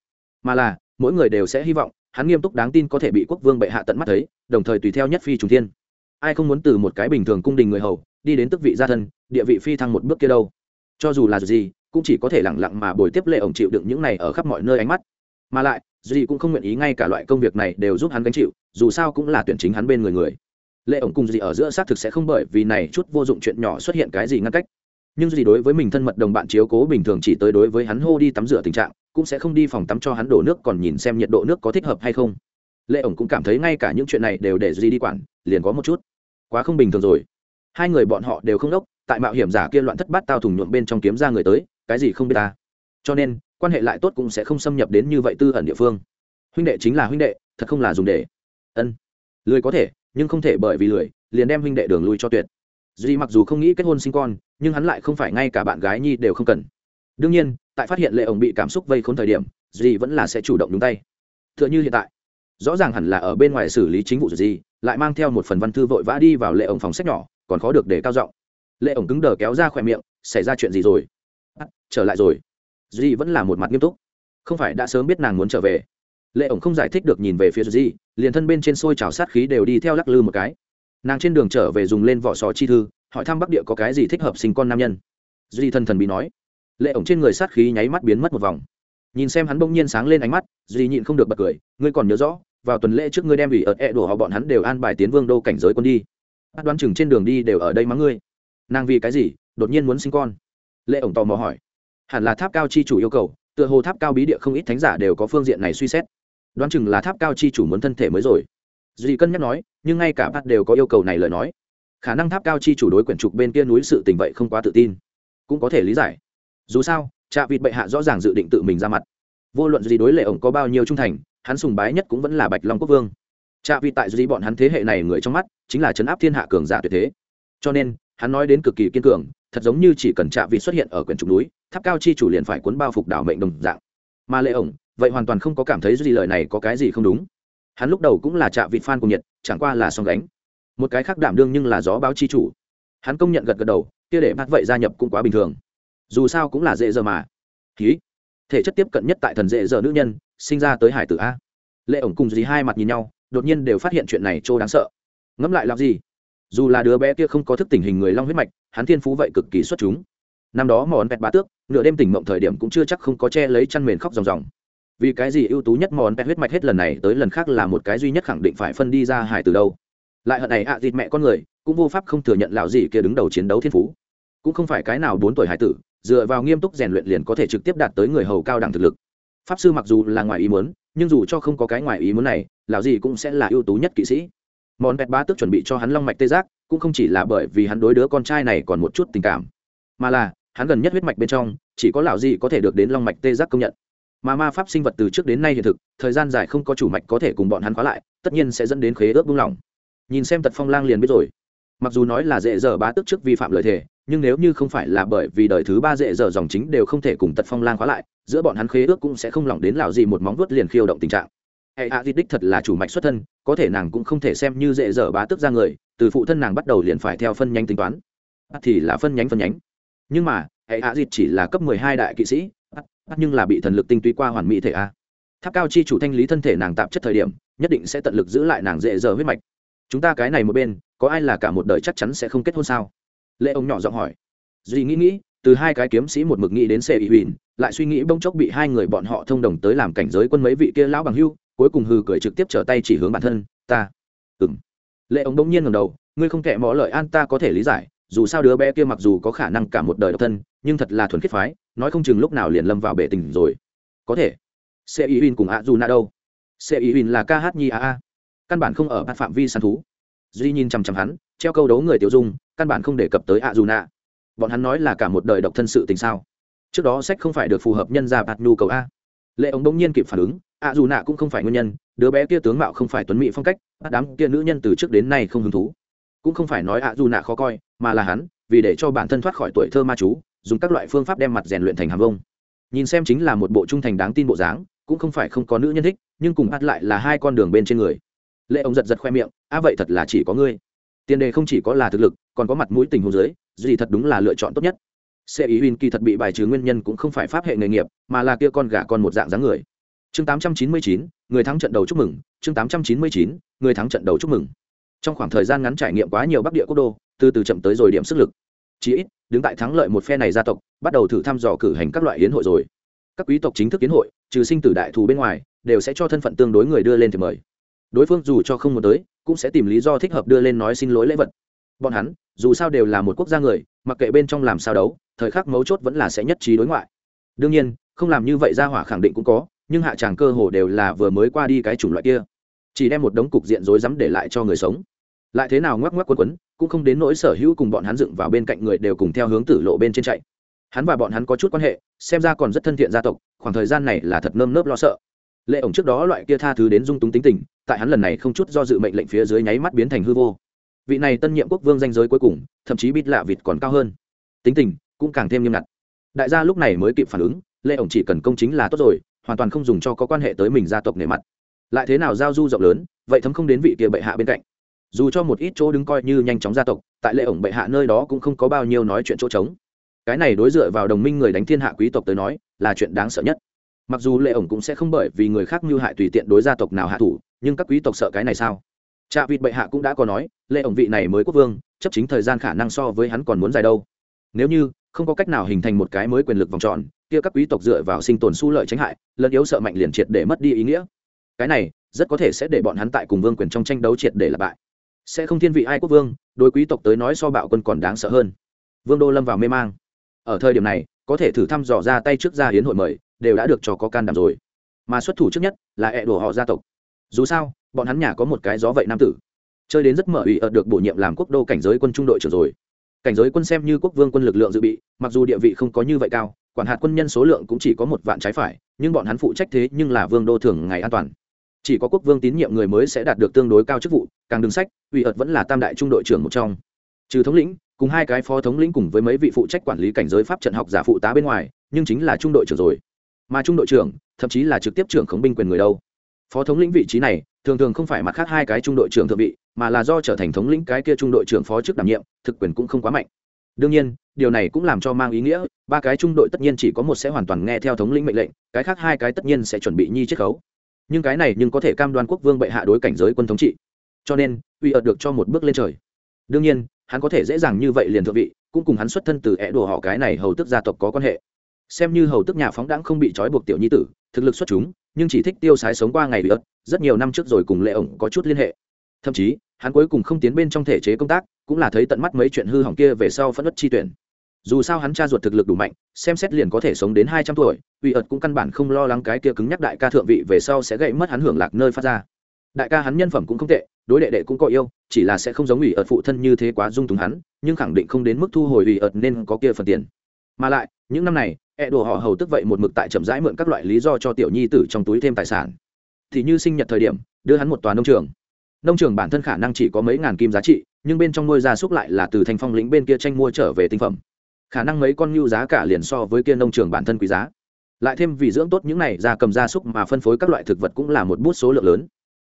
mà là, mỗi người đều sẽ hy vọng, hắn nghiêm túc đáng tin có thể bị quốc vương bệ hạ tận mắt thấy, đồng thời tùy theo nhất phi trùng thiên. Ai không muốn từ một cái bình thường cung đình người hầu, đi đến tức vị gia thân, địa vị phi thăng một bước kia đâu? Cho dù là gì, cũng chỉ có thể lẳng lặng mà bồi tiếp lệ ổng chịu đựng những này ở khắp mọi nơi ánh mắt. Mà lại, gì cũng không nguyện ý ngay cả loại công việc này đều giúp hắn gánh chịu, dù sao cũng là tuyển chính hắn bên người người. Lệ ổng cùng gì ở giữa xác thực sẽ không bởi vì này chút vô dụng chuyện nhỏ xuất hiện cái gì ngăn cách. Nhưng gì đối với mình thân mật đồng bạn chiếu cố bình thường chỉ tới đối với hắn hô đi tắm rửa tình trạng, cũng sẽ không đi phòng tắm cho hắn đổ nước còn nhìn xem nhiệt độ nước có thích hợp hay không. Lệ ổng cũng cảm thấy ngay cả những chuyện này đều để gì đi quản, liền có một chút. Quá không bình thường rồi. Hai người bọn họ đều không đốc tại mạo hiểm giả kia loạn thất bát tao thùng nhuộm bên trong kiếm ra người tới, cái gì không biết ta. Cho nên, quan hệ lại tốt cũng sẽ không xâm nhập đến như vậy tư ẩn địa phương. Huynh đệ chính là huynh đệ, thật không là dùng để. Ân. Lười có thể, nhưng không thể bởi vì lười, liền đem huynh đệ đường lui cho tuyệt. Duy mặc dù không nghĩ kết hôn sinh con, nhưng hắn lại không phải ngay cả bạn gái nhi đều không cần. Đương nhiên, tại phát hiện lệ ổng bị cảm xúc vây khốn thời điểm, duy vẫn là sẽ chủ động nhúng tay. T h ư ợ n h ư hiện tại, rõ ràng hẳn là ở bên ngoài xử lý chính vụ gì lại mang theo một phần văn thư vội vã đi vào lệ ổng phòng sách nhỏ, còn khó được để cao giọng lệ ổng cứng đờ kéo ra khỏe miệng xảy ra chuyện gì rồi? À, trở lại rồi. Duy vẫn là một mặt nghiêm túc. Không phải đã sớm biết nàng muốn trở về. Lệ ổng không giải thích được nhìn về phía duy liền thân bên trên xôi trào sát khí đều đi theo lắc lư một cái. Nàng trên đường trở về dùng lên vỏ sò chi thư hỏi thăm bắc địa có cái gì thích hợp sinh con nam nhân. Duy thân thần bị nói. Lệ ổng trên người sát khí nháy mắt biến mất một vòng. Nhìn xem hắn bỗng nhiên sáng lên ánh mắt duy nhịn không được bật cười ngươi còn nhớ rõ vào tuần lễ trước ngươi đem ủy ợt e đổ họ bọn hắn đều an bài tiến vương đô cảnh giới quân đi. Bắt đoán chừng trên đường đi đều ở đây mắng ngươi nàng vì cái gì đột nhiên muốn sinh con? Lệ ổng tò mò hỏi. Hẳn là tháp cao chi chủ yêu cầu, tựa hồ tháp cao bí địa không ít thánh giả đều có phương diện này suy xét. Đoán chừng là tháp cao chi chủ muốn thân thể mới rồi. Duy cân nhắc nói, nhưng ngay cả bắt đều có yêu cầu này lời nói. Khả năng tháp cao chi chủ đối quyển trục bên kia núi sự tình vậy không quá tự tin. Cũng có thể lý giải. Dù sao, trạ vịt bệ hạ rõ ràng dự định tự mình ra mặt. Vô luận gì đối lệ ổng có bao nhiêu trung thành, hắn sùng bái nhất cũng vẫn là bạch long quốc vương. Trạ vịt tại duy bọn hắn thế hệ này người trong mắt, chính là chấn áp thiên hạ cường giả tuyệt thế. Cho nên hắn nói đến cực kỳ kiên cường, thật giống như chỉ cần trạ vị xuất hiện ở quyển trục núi, tháp cao chi chủ liền phải cuốn bao phục đảo mệnh đồng dạng. Mà lệ ổng, vậy hoàn toàn không có cảm thấy gì lời này có cái gì không đúng. Hắn lúc đầu cũng là trạ vị fan cùng nhiệt chẳng qua là song gánh. Một cái khác đảm đương nhưng là gió báo chi chủ. Hắn công nhận gật gật đầu, kia để bắt vậy gia nhập cũng quá bình thường. Dù sao cũng là dễ giờ mà. Ký thể chất tiếp cận nhất tại thần dễ giờ nữ nhân, sinh ra tới hải tử a. Lệ ổng cùng dì hai mặt nhìn nhau, đột nhiên đều phát hiện chuyện này trô đáng sợ. Ngẫm lại làm gì? Dù là đứa bé kia không có thức tình hình người long huyết mạch, hắn thiên phú vậy cực kỳ xuất chúng. Năm đó mòn pet bá tước, nửa đêm tỉnh mộng thời điểm cũng chưa chắc không có che lấy chăn mền khóc ròng ròng. Vì cái gì ưu tú nhất mòn pet huyết mạch hết lần này tới lần khác là một cái duy nhất khẳng định phải phân đi ra hải từ đâu. Lại hận này ạ à dịt mẹ con người, cũng vô pháp không thừa nhận lão gì kia đứng đầu chiến đấu thiên phú. Cũng không phải cái nào bốn tuổi hải tử, dựa vào nghiêm túc rèn luyện liền có thể trực tiếp đạt tới người hầu cao đẳng thực lực. Pháp sư mặc dù là ngoài ý muốn, nhưng dù cho không có cái ngoài ý muốn này, lão gì cũng sẽ là ưu tú nhất kỵ sĩ món pẹt bá tức chuẩn bị cho hắn long mạch tê giác, cũng không chỉ là bởi vì hắn đối đứa con trai này còn một chút tình cảm, mà là, hắn gần nhất huyết mạch bên trong, chỉ có lão gì có thể được đến long mạch tê giác công nhận. Mà ma pháp sinh vật từ trước đến nay hiện thực, thời gian dài không có chủ mạch có thể cùng bọn hắn khóa lại, tất nhiên sẽ dẫn đến khế ước buông lỏng. Nhìn xem tật phong lang liền biết rồi. Mặc dù nói là dễ dở bá tức trước vi phạm lời thề, nhưng nếu như không phải là bởi vì đời thứ ba dễ dở dòng chính đều không thể cùng tật phong lang khóa lại, giữa bọn hắn khế ước cũng sẽ không lỏng đến lào gì một móng vuốt liền khiêu động tình trạng hệ hạ di đích thật là chủ mạch xuất thân, có thể nàng cũng không thể xem như dễ dở bá tức ra người, từ phụ thân nàng bắt đầu liền phải theo phân nhánh tính toán. Thì là phân nhánh phân nhánh. Nhưng mà, hệ hạ di chỉ là cấp mười hai đại kỵ sĩ nhưng là bị thần lực tinh túy qua hoàn mỹ thể a. Tháp cao chi chủ thanh lý thân thể nàng tạp chất thời điểm, nhất định sẽ tận lực giữ lại nàng dễ dở huyết mạch. Chúng ta cái này một bên, có ai là cả một đời chắc chắn sẽ không kết hôn sao? Lệ ông nhỏ giọng hỏi. Duy nghĩ nghĩ, từ hai cái kiếm sĩ một mực nghĩ đến xe ủy huỳnh lại suy nghĩ bông chốc bị hai người bọn họ thông đồng tới làm cảnh giới quân mấy vị kia lão bằng hưu cuối cùng hừ cười trực tiếp trở tay chỉ hướng bản thân, ta. Ừng lệ ống đông nhiên ngầm đầu, ngươi không kệ mỏ lợi an ta có thể lý giải, dù sao đứa bé kia mặc dù có khả năng cả một đời độc thân, nhưng thật là thuần khiết phái, nói không chừng lúc nào liền lâm vào bể tình rồi. Có thể. Xe ý huỳnh cùng a dù na đâu? Xe ý huỳnh là ca hát nhi a a. Căn bản không ở phạm vi săn thú. Duy nhìn chằm chằm hắn, treo câu đấu người tiêu dung, căn bản không đề cập tới ạ dù na. Bọn hắn nói là cả một đời độc thân sự tình sao? Trước đó sách không phải được phù hợp nhân ra bạt nhu cầu a. Lệ ống bỗng nhiên kịp phản ứng ạ dù nạ cũng không phải nguyên nhân, đứa bé kia tướng mạo không phải tuấn mỹ phong cách đám kia nữ nhân từ trước đến nay không hứng thú. Cũng không phải nói ạ dù nạ khó coi, mà là hắn, vì để cho bản thân thoát khỏi tuổi thơ ma chú, dùng các loại phương pháp đem mặt rèn luyện thành hàm vông. Nhìn xem chính là một bộ trung thành đáng tin bộ dáng, cũng không phải không có nữ nhân thích, nhưng cùng ắt lại là hai con đường bên trên người. Lệ ông giật giật khoe miệng à vậy thật là chỉ có ngươi. Tiền đề không chỉ có là thực lực, còn có mặt mũi tình huống dưới gì thật đúng là lựa chọn tốt nhất. Xe ý huyên kỳ thật bị bài trừ nguyên nhân cũng không phải pháp hệ nghề nghiệp, mà là kia con gà con một dạng dáng người chương 899, người thắng trận đầu chúc mừng chương 899, người thắng trận đầu chúc mừng. Trong khoảng thời gian ngắn trải nghiệm quá nhiều bắc địa quốc đô từ từ chậm tới rồi điểm sức lực. Chí ít đứng tại thắng lợi một phe này gia tộc bắt đầu thử thăm dò cử hành các loại yến hội rồi. Các quý tộc chính thức yến hội trừ sinh tử đại thù bên ngoài đều sẽ cho thân phận tương đối người đưa lên thì mời. Đối phương dù cho không muốn tới cũng sẽ tìm lý do thích hợp đưa lên nói xin lỗi lễ vật. Bọn hắn dù sao đều là một quốc gia người mặc kệ bên trong làm sao đấu thời khắc mấu chốt vẫn là sẽ nhất trí đối ngoại. Đương nhiên không làm như vậy ra hỏa khẳng định cũng có nhưng hạ tràng cơ hồ đều là vừa mới qua đi cái chủng loại kia. Chỉ đem một đống cục diện rối rắm để lại cho người sống. Lại thế nào ngoắc ngoắc quấn quấn, cũng không đến nỗi sở hữu cùng bọn hắn dựng vào bên cạnh người đều cùng theo hướng tử lộ bên trên chạy. Hắn và bọn hắn có chút quan hệ, xem ra còn rất thân thiện gia tộc, khoảng thời gian này là thật nơm nớp lo sợ. Lệ ổng trước đó loại kia tha thứ đến dung túng tính tình, tại hắn lần này không chút do dự mệnh lệnh phía dưới nháy mắt biến thành hư vô. Vị này tân nhiệm quốc vương danh giới cuối cùng, thậm chí bít lạ vịt còn cao hơn. Tính tình cũng càng thêm nghiêm ngặt. Đại gia lúc này mới kịp phản ứng, lệ ổng chỉ cần công chính là tốt rồi hoàn toàn không dùng cho có quan hệ tới mình gia tộc nề mặt. Lại thế nào giao du rộng lớn, vậy thấm không đến vị kia bệ hạ bên cạnh. Dù cho một ít chỗ đứng coi như nhanh chóng gia tộc, tại lệ ổng bệ hạ nơi đó cũng không có bao nhiêu nói chuyện chỗ trống. Cái này đối dựa vào đồng minh người đánh thiên hạ quý tộc tới nói, là chuyện đáng sợ nhất. Mặc dù lệ ổng cũng sẽ không bởi vì người khác mưu hại tùy tiện đối gia tộc nào hạ thủ, nhưng các quý tộc sợ cái này sao? Trạ vịt bệ hạ cũng đã có nói, lệ ổng vị này mới quốc vương, chấp chính thời gian khả năng so với hắn còn muốn dài đâu. Nếu như không có cách nào hình thành một cái mới quyền lực vòng tròn kia các quý tộc dựa vào sinh tồn su lợi tránh hại, lẫn yếu sợ mạnh liền triệt để mất đi ý nghĩa. Cái này, rất có thể sẽ để bọn hắn tại cùng vương quyền trong tranh đấu triệt để là bại. Sẽ không thiên vị ai quốc vương, đối quý tộc tới nói so bạo quân còn đáng sợ hơn. Vương đô lâm vào mê mang. Ở thời điểm này, có thể thử thăm dò ra tay trước ra hiến hội mời, đều đã được cho có can đảm rồi. Mà xuất thủ trước nhất là ẹ đổ họ gia tộc. Dù sao, bọn hắn nhà có một cái gió vậy nam tử. Chơi đến rất mở ủy ợt được bổ nhiệm làm quốc đô cảnh giới quân trung đội trưởng rồi cảnh giới quân xem như quốc vương quân lực lượng dự bị, mặc dù địa vị không có như vậy cao, quản hạt quân nhân số lượng cũng chỉ có một vạn trái phải, nhưng bọn hắn phụ trách thế nhưng là vương đô thường ngày an toàn. Chỉ có quốc vương tín nhiệm người mới sẽ đạt được tương đối cao chức vụ, càng đứng sách ủy ợt vẫn là tam đại trung đội trưởng một trong. Trừ thống lĩnh, cùng hai cái phó thống lĩnh cùng với mấy vị phụ trách quản lý cảnh giới pháp trận học giả phụ tá bên ngoài, nhưng chính là trung đội trưởng rồi. Mà trung đội trưởng, thậm chí là trực tiếp trưởng khống binh quyền người đâu phó thống lĩnh vị trí này, thường thường không phải mặt khác hai cái trung đội trưởng thượng vị, mà là do trở thành thống lĩnh cái kia trung đội trưởng phó chức đảm nhiệm, thực quyền cũng không quá mạnh. Đương nhiên, điều này cũng làm cho mang ý nghĩa, ba cái trung đội tất nhiên chỉ có một sẽ hoàn toàn nghe theo thống lĩnh mệnh lệnh, cái khác hai cái tất nhiên sẽ chuẩn bị nhi chiết khấu. Nhưng cái này nhưng có thể cam đoan quốc vương bệ hạ đối cảnh giới quân thống trị. Cho nên, uy ợt được cho một bước lên trời. Đương nhiên, hắn có thể dễ dàng như vậy liền thượng vị, cũng cùng hắn xuất thân từ é đùa họ cái này hầu tức gia tộc có quan hệ. Xem như hầu tức nhà phóng đãng không bị trói buộc tiểu nhi tử, thực lực xuất chúng nhưng chỉ thích tiêu sái sống qua ngày bị ớt rất nhiều năm trước rồi cùng lệ ổng có chút liên hệ. Thậm chí, hắn cuối cùng không tiến bên trong thể chế công tác, cũng là thấy tận mắt mấy chuyện hư hỏng kia về sau phân ất chi tuyển. Dù sao hắn cha ruột thực lực đủ mạnh, xem xét liền có thể sống đến hai trăm tuổi, uy ợt cũng căn bản không lo lắng cái kia cứng nhắc đại ca thượng vị về sau sẽ gây mất hắn hưởng lạc nơi phát ra. Đại ca hắn nhân phẩm cũng không tệ, đối đệ đệ cũng có yêu, chỉ là sẽ không giống ủy ợt phụ thân như thế quá dung túng hắn, nhưng khẳng định không đến mức thu hồi ủy ợt nên có kia phần tiền. Mà lại, những năm này e đồ họ hầu tức vậy một mực tại chậm rãi mượn các loại lý do cho tiểu nhi tử trong túi thêm tài sản. Thì như sinh nhật thời điểm, đưa hắn một tòa nông trường. Nông trường bản thân khả năng chỉ có mấy ngàn kim giá trị, nhưng bên trong nuôi gia súc lại là từ thành phong lĩnh bên kia tranh mua trở về tinh phẩm. Khả năng mấy con ngưu giá cả liền so với kia nông trường bản thân quý giá. Lại thêm vì dưỡng tốt những này ra cầm gia súc mà phân phối các loại thực vật cũng là một bút số lượng lớn.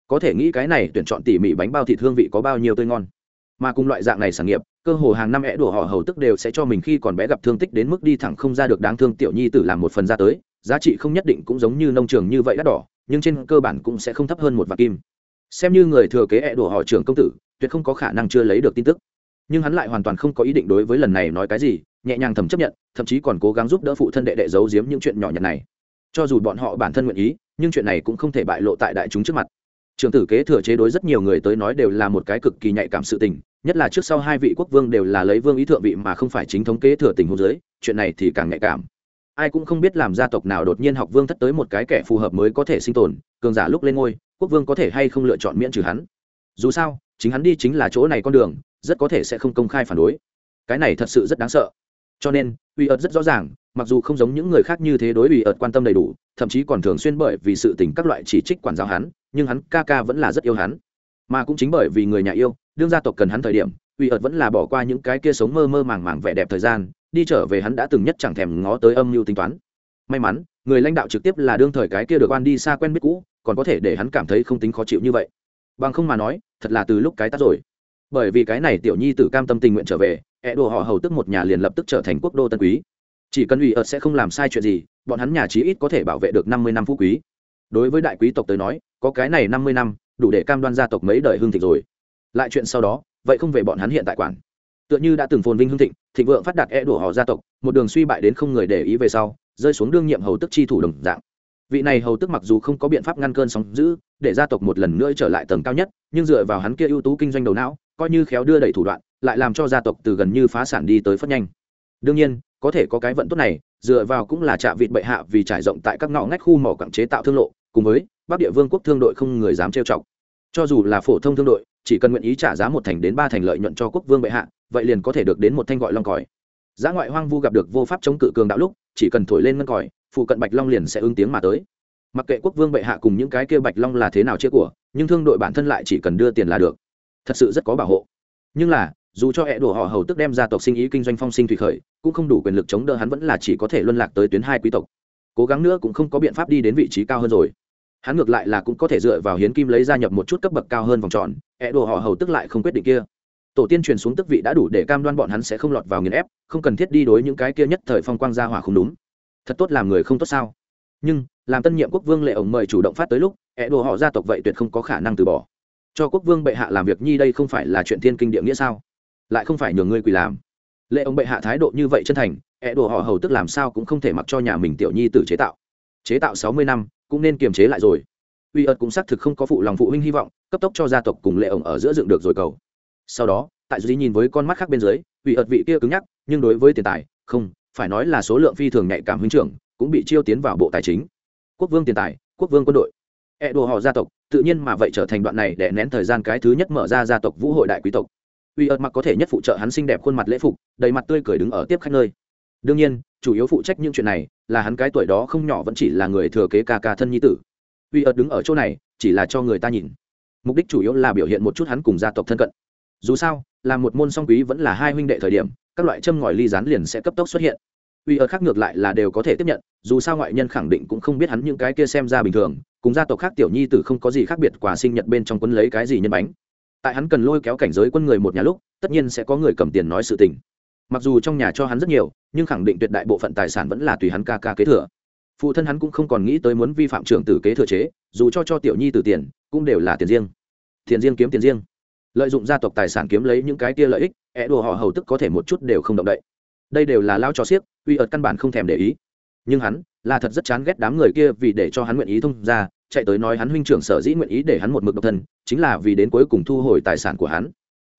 Có thể nghĩ cái này tuyển chọn tỉ mỉ bánh bao thịt hương vị có bao nhiêu tươi ngon. Mà cùng loại dạng này sản nghiệp cơ hồ hàng năm é đổ họ hầu tức đều sẽ cho mình khi còn bé gặp thương tích đến mức đi thẳng không ra được đáng thương tiểu nhi tử làm một phần ra tới, giá trị không nhất định cũng giống như nông trường như vậy đắt đỏ, nhưng trên cơ bản cũng sẽ không thấp hơn một vạn kim. Xem như người thừa kế é đổ họ trưởng công tử, tuyệt không có khả năng chưa lấy được tin tức. Nhưng hắn lại hoàn toàn không có ý định đối với lần này nói cái gì, nhẹ nhàng thầm chấp nhận, thậm chí còn cố gắng giúp đỡ phụ thân đệ đệ giấu giếm những chuyện nhỏ nhặt này. Cho dù bọn họ bản thân nguyện ý, nhưng chuyện này cũng không thể bại lộ tại đại chúng trước mặt. Trường tử kế thừa chế đối rất nhiều người tới nói đều là một cái cực kỳ nhạy cảm sự tình nhất là trước sau hai vị quốc vương đều là lấy vương ý thượng vị mà không phải chính thống kế thừa tình huống giới chuyện này thì càng nhạy cảm. Ai cũng không biết làm gia tộc nào đột nhiên học vương thất tới một cái kẻ phù hợp mới có thể sinh tồn, cường giả lúc lên ngôi, quốc vương có thể hay không lựa chọn miễn trừ hắn. Dù sao, chính hắn đi chính là chỗ này con đường, rất có thể sẽ không công khai phản đối. Cái này thật sự rất đáng sợ. Cho nên, uy ợt rất rõ ràng, mặc dù không giống những người khác như thế đối uy ợt quan tâm đầy đủ, thậm chí còn thường xuyên bởi vì sự tình các loại chỉ trích quản giáo hắn, nhưng hắn ca ca vẫn là rất yêu hắn. Mà cũng chính bởi vì người nhà yêu đương gia tộc cần hắn thời điểm, uy ợt vẫn là bỏ qua những cái kia sống mơ mơ màng màng vẻ đẹp thời gian, đi trở về hắn đã từng nhất chẳng thèm ngó tới âm mưu tính toán. May mắn, người lãnh đạo trực tiếp là đương thời cái kia được oan đi xa quen biết cũ, còn có thể để hắn cảm thấy không tính khó chịu như vậy. Bằng không mà nói, thật là từ lúc cái tắt rồi. Bởi vì cái này tiểu nhi tử cam tâm tình nguyện trở về ẹ đồ họ hầu tức một nhà liền lập tức trở thành quốc đô tân quý. Chỉ cần ủy ợt sẽ không làm sai chuyện gì, bọn hắn nhà chí ít có thể bảo vệ được năm mươi năm phú quý. Đối với đại quý tộc tới nói, có cái này năm mươi năm, đủ để cam đoan gia tộc mấy đời hương thịnh rồi lại chuyện sau đó, vậy không về bọn hắn hiện tại quản. Tựa như đã từng phồn vinh hưng thịnh thịnh vượng phát đạt e đổ họ gia tộc, một đường suy bại đến không người để ý về sau, rơi xuống đương nhiệm hầu tức chi thủ đồng dạng. Vị này hầu tức mặc dù không có biện pháp ngăn cơn sóng giữ để gia tộc một lần nữa trở lại tầng cao nhất, nhưng dựa vào hắn kia ưu tú kinh doanh đầu não, coi như khéo đưa đẩy thủ đoạn, lại làm cho gia tộc từ gần như phá sản đi tới phất nhanh. Đương nhiên, có thể có cái vận tốt này, dựa vào cũng là trạm vịt bệ hạ vì trải rộng tại các ngõ ngách khu mỏ quảng chế tạo thương lộ, cùng với bắc địa vương quốc thương đội không người dám trêu chọc. Cho dù là phổ thông thương đội chỉ cần nguyện ý trả giá một thành đến ba thành lợi nhuận cho quốc vương bệ hạ, vậy liền có thể được đến một thanh gọi long còi. Giá ngoại hoang vu gặp được vô pháp chống cự cường đạo lúc, chỉ cần thổi lên ngân còi, phụ cận bạch long liền sẽ ứng tiếng mà tới. Mặc kệ quốc vương bệ hạ cùng những cái kia bạch long là thế nào chia của, nhưng thương đội bản thân lại chỉ cần đưa tiền là được. Thật sự rất có bảo hộ. Nhưng là, dù cho hẹ đổ họ hầu tức đem ra tộc sinh ý kinh doanh phong sinh thủy khởi, cũng không đủ quyền lực chống đỡ hắn vẫn là chỉ có thể luân lạc tới tuyến hai quý tộc. Cố gắng nữa cũng không có biện pháp đi đến vị trí cao hơn rồi. Hắn ngược lại là cũng có thể dựa vào hiến kim lấy gia nhập một chút cấp bậc cao hơn vòng tròn E ẹ đồ họ hầu tức lại không quyết định kia. Tổ tiên truyền xuống tức vị đã đủ để cam đoan bọn hắn sẽ không lọt vào nghiền ép, không cần thiết đi đối những cái kia nhất thời phong quang gia hỏa không đúng. Thật tốt làm người không tốt sao? Nhưng, làm tân nhiệm quốc vương lệ ổng mời chủ động phát tới lúc e ẹ đồ họ gia tộc vậy tuyệt không có khả năng từ bỏ. Cho quốc vương bệ hạ làm việc nhi đây không phải là chuyện thiên kinh địa nghĩa sao? Lại không phải nhường ngươi quỳ làm. Lệ ông bệ hạ thái độ như vậy chân thành e ẹ đồ họ hầu tức làm sao cũng không thể mặc cho nhà mình tiểu nhi tử chế tạo. Chế tạo sáu mươi năm, cũng nên kiềm chế lại rồi uy ợt cũng xác thực không có phụ lòng phụ huynh hy vọng, cấp tốc cho gia tộc cùng lệ ổng ở giữa dựng được rồi cầu. Sau đó, tại duy nhìn với con mắt khác bên dưới, uy ợt vị kia cứng nhắc, nhưng đối với tiền tài, không, phải nói là số lượng phi thường nhạy cảm huynh trưởng, cũng bị chiêu tiến vào bộ tài chính. Quốc vương tiền tài, quốc vương quân đội. E đồ họ gia tộc, tự nhiên mà vậy trở thành đoạn này để nén thời gian cái thứ nhất mở ra gia tộc vũ hội đại quý tộc. Uy ợt mặc có thể nhất phụ trợ hắn xinh đẹp khuôn mặt lễ phục, đầy mặt tươi cười đứng ở tiếp khách nơi. Đương nhiên, chủ yếu phụ trách những chuyện này là hắn cái tuổi đó không nhỏ vẫn chỉ là người thừa kế ca ca thân nhi tử uy ớt đứng ở chỗ này, chỉ là cho người ta nhìn. Mục đích chủ yếu là biểu hiện một chút hắn cùng gia tộc thân cận. Dù sao, là một môn song quý vẫn là hai huynh đệ thời điểm, các loại châm ngòi ly rán liền sẽ cấp tốc xuất hiện. Uy ớt khác ngược lại là đều có thể tiếp nhận, dù sao ngoại nhân khẳng định cũng không biết hắn những cái kia xem ra bình thường, cùng gia tộc khác tiểu nhi tử không có gì khác biệt quà sinh nhật bên trong quân lấy cái gì nhân bánh. Tại hắn cần lôi kéo cảnh giới quân người một nhà lúc, tất nhiên sẽ có người cầm tiền nói sự tình. Mặc dù trong nhà cho hắn rất nhiều, nhưng khẳng định tuyệt đại bộ phận tài sản vẫn là tùy hắn ca ca kế thừa phụ thân hắn cũng không còn nghĩ tới muốn vi phạm trưởng tử kế thừa chế, dù cho cho tiểu nhi từ tiền, cũng đều là tiền riêng. Tiền riêng kiếm tiền riêng. Lợi dụng gia tộc tài sản kiếm lấy những cái kia lợi ích é đùa họ hầu tức có thể một chút đều không động đậy. Đây đều là lao cho xiếc uy ợt căn bản không thèm để ý. Nhưng hắn, là thật rất chán ghét đám người kia vì để cho hắn nguyện ý thông ra chạy tới nói hắn huynh trưởng sở dĩ nguyện ý để hắn một mực độc thân, chính là vì đến cuối cùng thu hồi tài sản của hắn.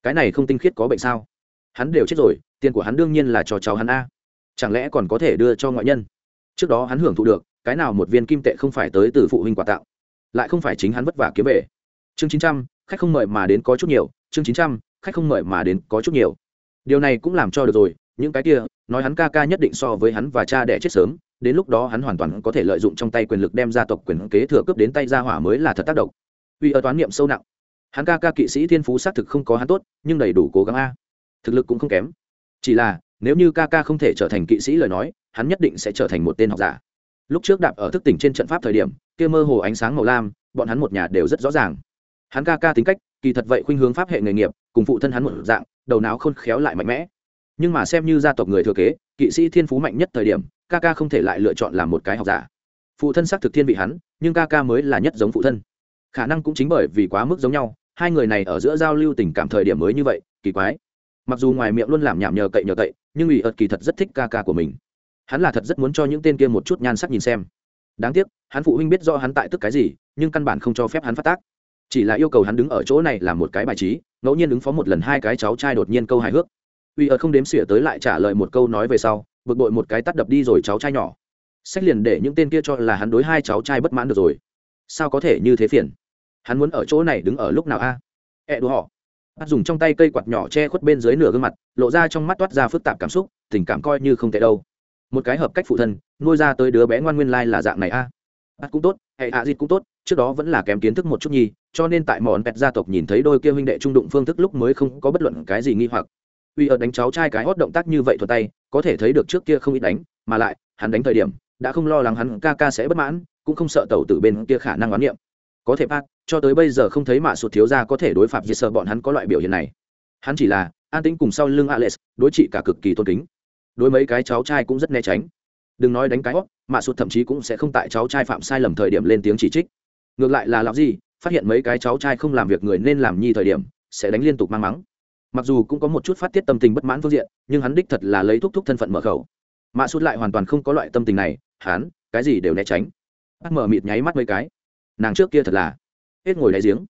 Cái này không tinh khiết có bệnh sao? Hắn đều chết rồi, tiền của hắn đương nhiên là cho cháu hắn a. Chẳng lẽ còn có thể đưa cho ngoại nhân? Trước đó hắn hưởng thụ được, cái nào một viên kim tệ không phải tới từ phụ huynh quà tặng, lại không phải chính hắn vất vả kiếm về. Chương chín trăm, khách không mời mà đến có chút nhiều, chương chín trăm, khách không mời mà đến có chút nhiều. Điều này cũng làm cho được rồi, những cái kia, nói hắn ca ca nhất định so với hắn và cha đẻ chết sớm, đến lúc đó hắn hoàn toàn có thể lợi dụng trong tay quyền lực đem gia tộc quyền kế thừa cướp đến tay gia hỏa mới là thật tác động. Vì ở toán niệm sâu nặng. Hắn ca ca kỵ sĩ thiên phú xác thực không có hắn tốt, nhưng đầy đủ cố gắng a. Thực lực cũng không kém. Chỉ là, nếu như ca ca không thể trở thành kỵ sĩ lời nói hắn nhất định sẽ trở thành một tên học giả. Lúc trước đạp ở thức tỉnh trên trận pháp thời điểm, kia mơ hồ ánh sáng màu lam, bọn hắn một nhà đều rất rõ ràng. Hắn ca ca tính cách, kỳ thật vậy khuynh hướng pháp hệ nghề nghiệp, cùng phụ thân hắn một dạng, đầu não khôn khéo lại mạnh mẽ. Nhưng mà xem như gia tộc người thừa kế, kỵ sĩ thiên phú mạnh nhất thời điểm, ca ca không thể lại lựa chọn làm một cái học giả. Phụ thân xác thực thiên vị hắn, nhưng ca ca mới là nhất giống phụ thân. Khả năng cũng chính bởi vì quá mức giống nhau, hai người này ở giữa giao lưu tình cảm thời điểm mới như vậy, kỳ quái. Mặc dù ngoài miệng luôn làm nhảm nhờ cậy nhờ cậy, nhưng ủy ợt kỳ thật rất thích ca ca của mình hắn là thật rất muốn cho những tên kia một chút nhan sắc nhìn xem. Đáng tiếc, hắn phụ huynh biết do hắn tại tức cái gì, nhưng căn bản không cho phép hắn phát tác. Chỉ là yêu cầu hắn đứng ở chỗ này làm một cái bài trí, ngẫu nhiên ứng phó một lần hai cái cháu trai đột nhiên câu hài hước. Uy ở không đếm xỉa tới lại trả lời một câu nói về sau, bực bội một cái tắt đập đi rồi cháu trai nhỏ. Sách liền để những tên kia cho là hắn đối hai cháu trai bất mãn được rồi. Sao có thể như thế phiền? Hắn muốn ở chỗ này đứng ở lúc nào a? À? ẹ họ. Bắt dùng trong tay cây quạt nhỏ che khuất bên dưới nửa gương mặt, lộ ra trong mắt toát ra phức tạp cảm xúc, tình cảm coi như không tệ đâu một cái hợp cách phụ thân, nuôi ra tới đứa bé ngoan nguyên lai là dạng này a. Bắt cũng tốt, hệ hạ dịt cũng tốt, trước đó vẫn là kém kiến thức một chút nhi cho nên tại mòn pẹt gia tộc nhìn thấy đôi kia huynh đệ trung đụng phương thức lúc mới không có bất luận cái gì nghi hoặc. Uy ở đánh cháu trai cái hót động tác như vậy thuật tay, có thể thấy được trước kia không ít đánh, mà lại, hắn đánh thời điểm, đã không lo lắng hắn ca ca sẽ bất mãn, cũng không sợ tàu tử bên kia khả năng đoán niệm. Có thể pat cho tới bây giờ không thấy mạ sụt thiếu ra có thể đối phạm diệt sợ bọn hắn có loại biểu hiện này. Hắn chỉ là an tĩnh cùng sau lưng alex, đối trị cả cực kỳ tôn kính đối mấy cái cháu trai cũng rất né tránh. Đừng nói đánh cái hót mạ sụt thậm chí cũng sẽ không tại cháu trai phạm sai lầm thời điểm lên tiếng chỉ trích. Ngược lại là lão gì, phát hiện mấy cái cháu trai không làm việc người nên làm nhi thời điểm, sẽ đánh liên tục mang mắng. Mặc dù cũng có một chút phát tiết tâm tình bất mãn phương diện, nhưng hắn đích thật là lấy thúc thúc thân phận mở khẩu. Mạ sút lại hoàn toàn không có loại tâm tình này, hắn, cái gì đều né tránh. Bác mở mịt nháy mắt mấy cái. Nàng trước kia thật là hết ngồi đáy giếng.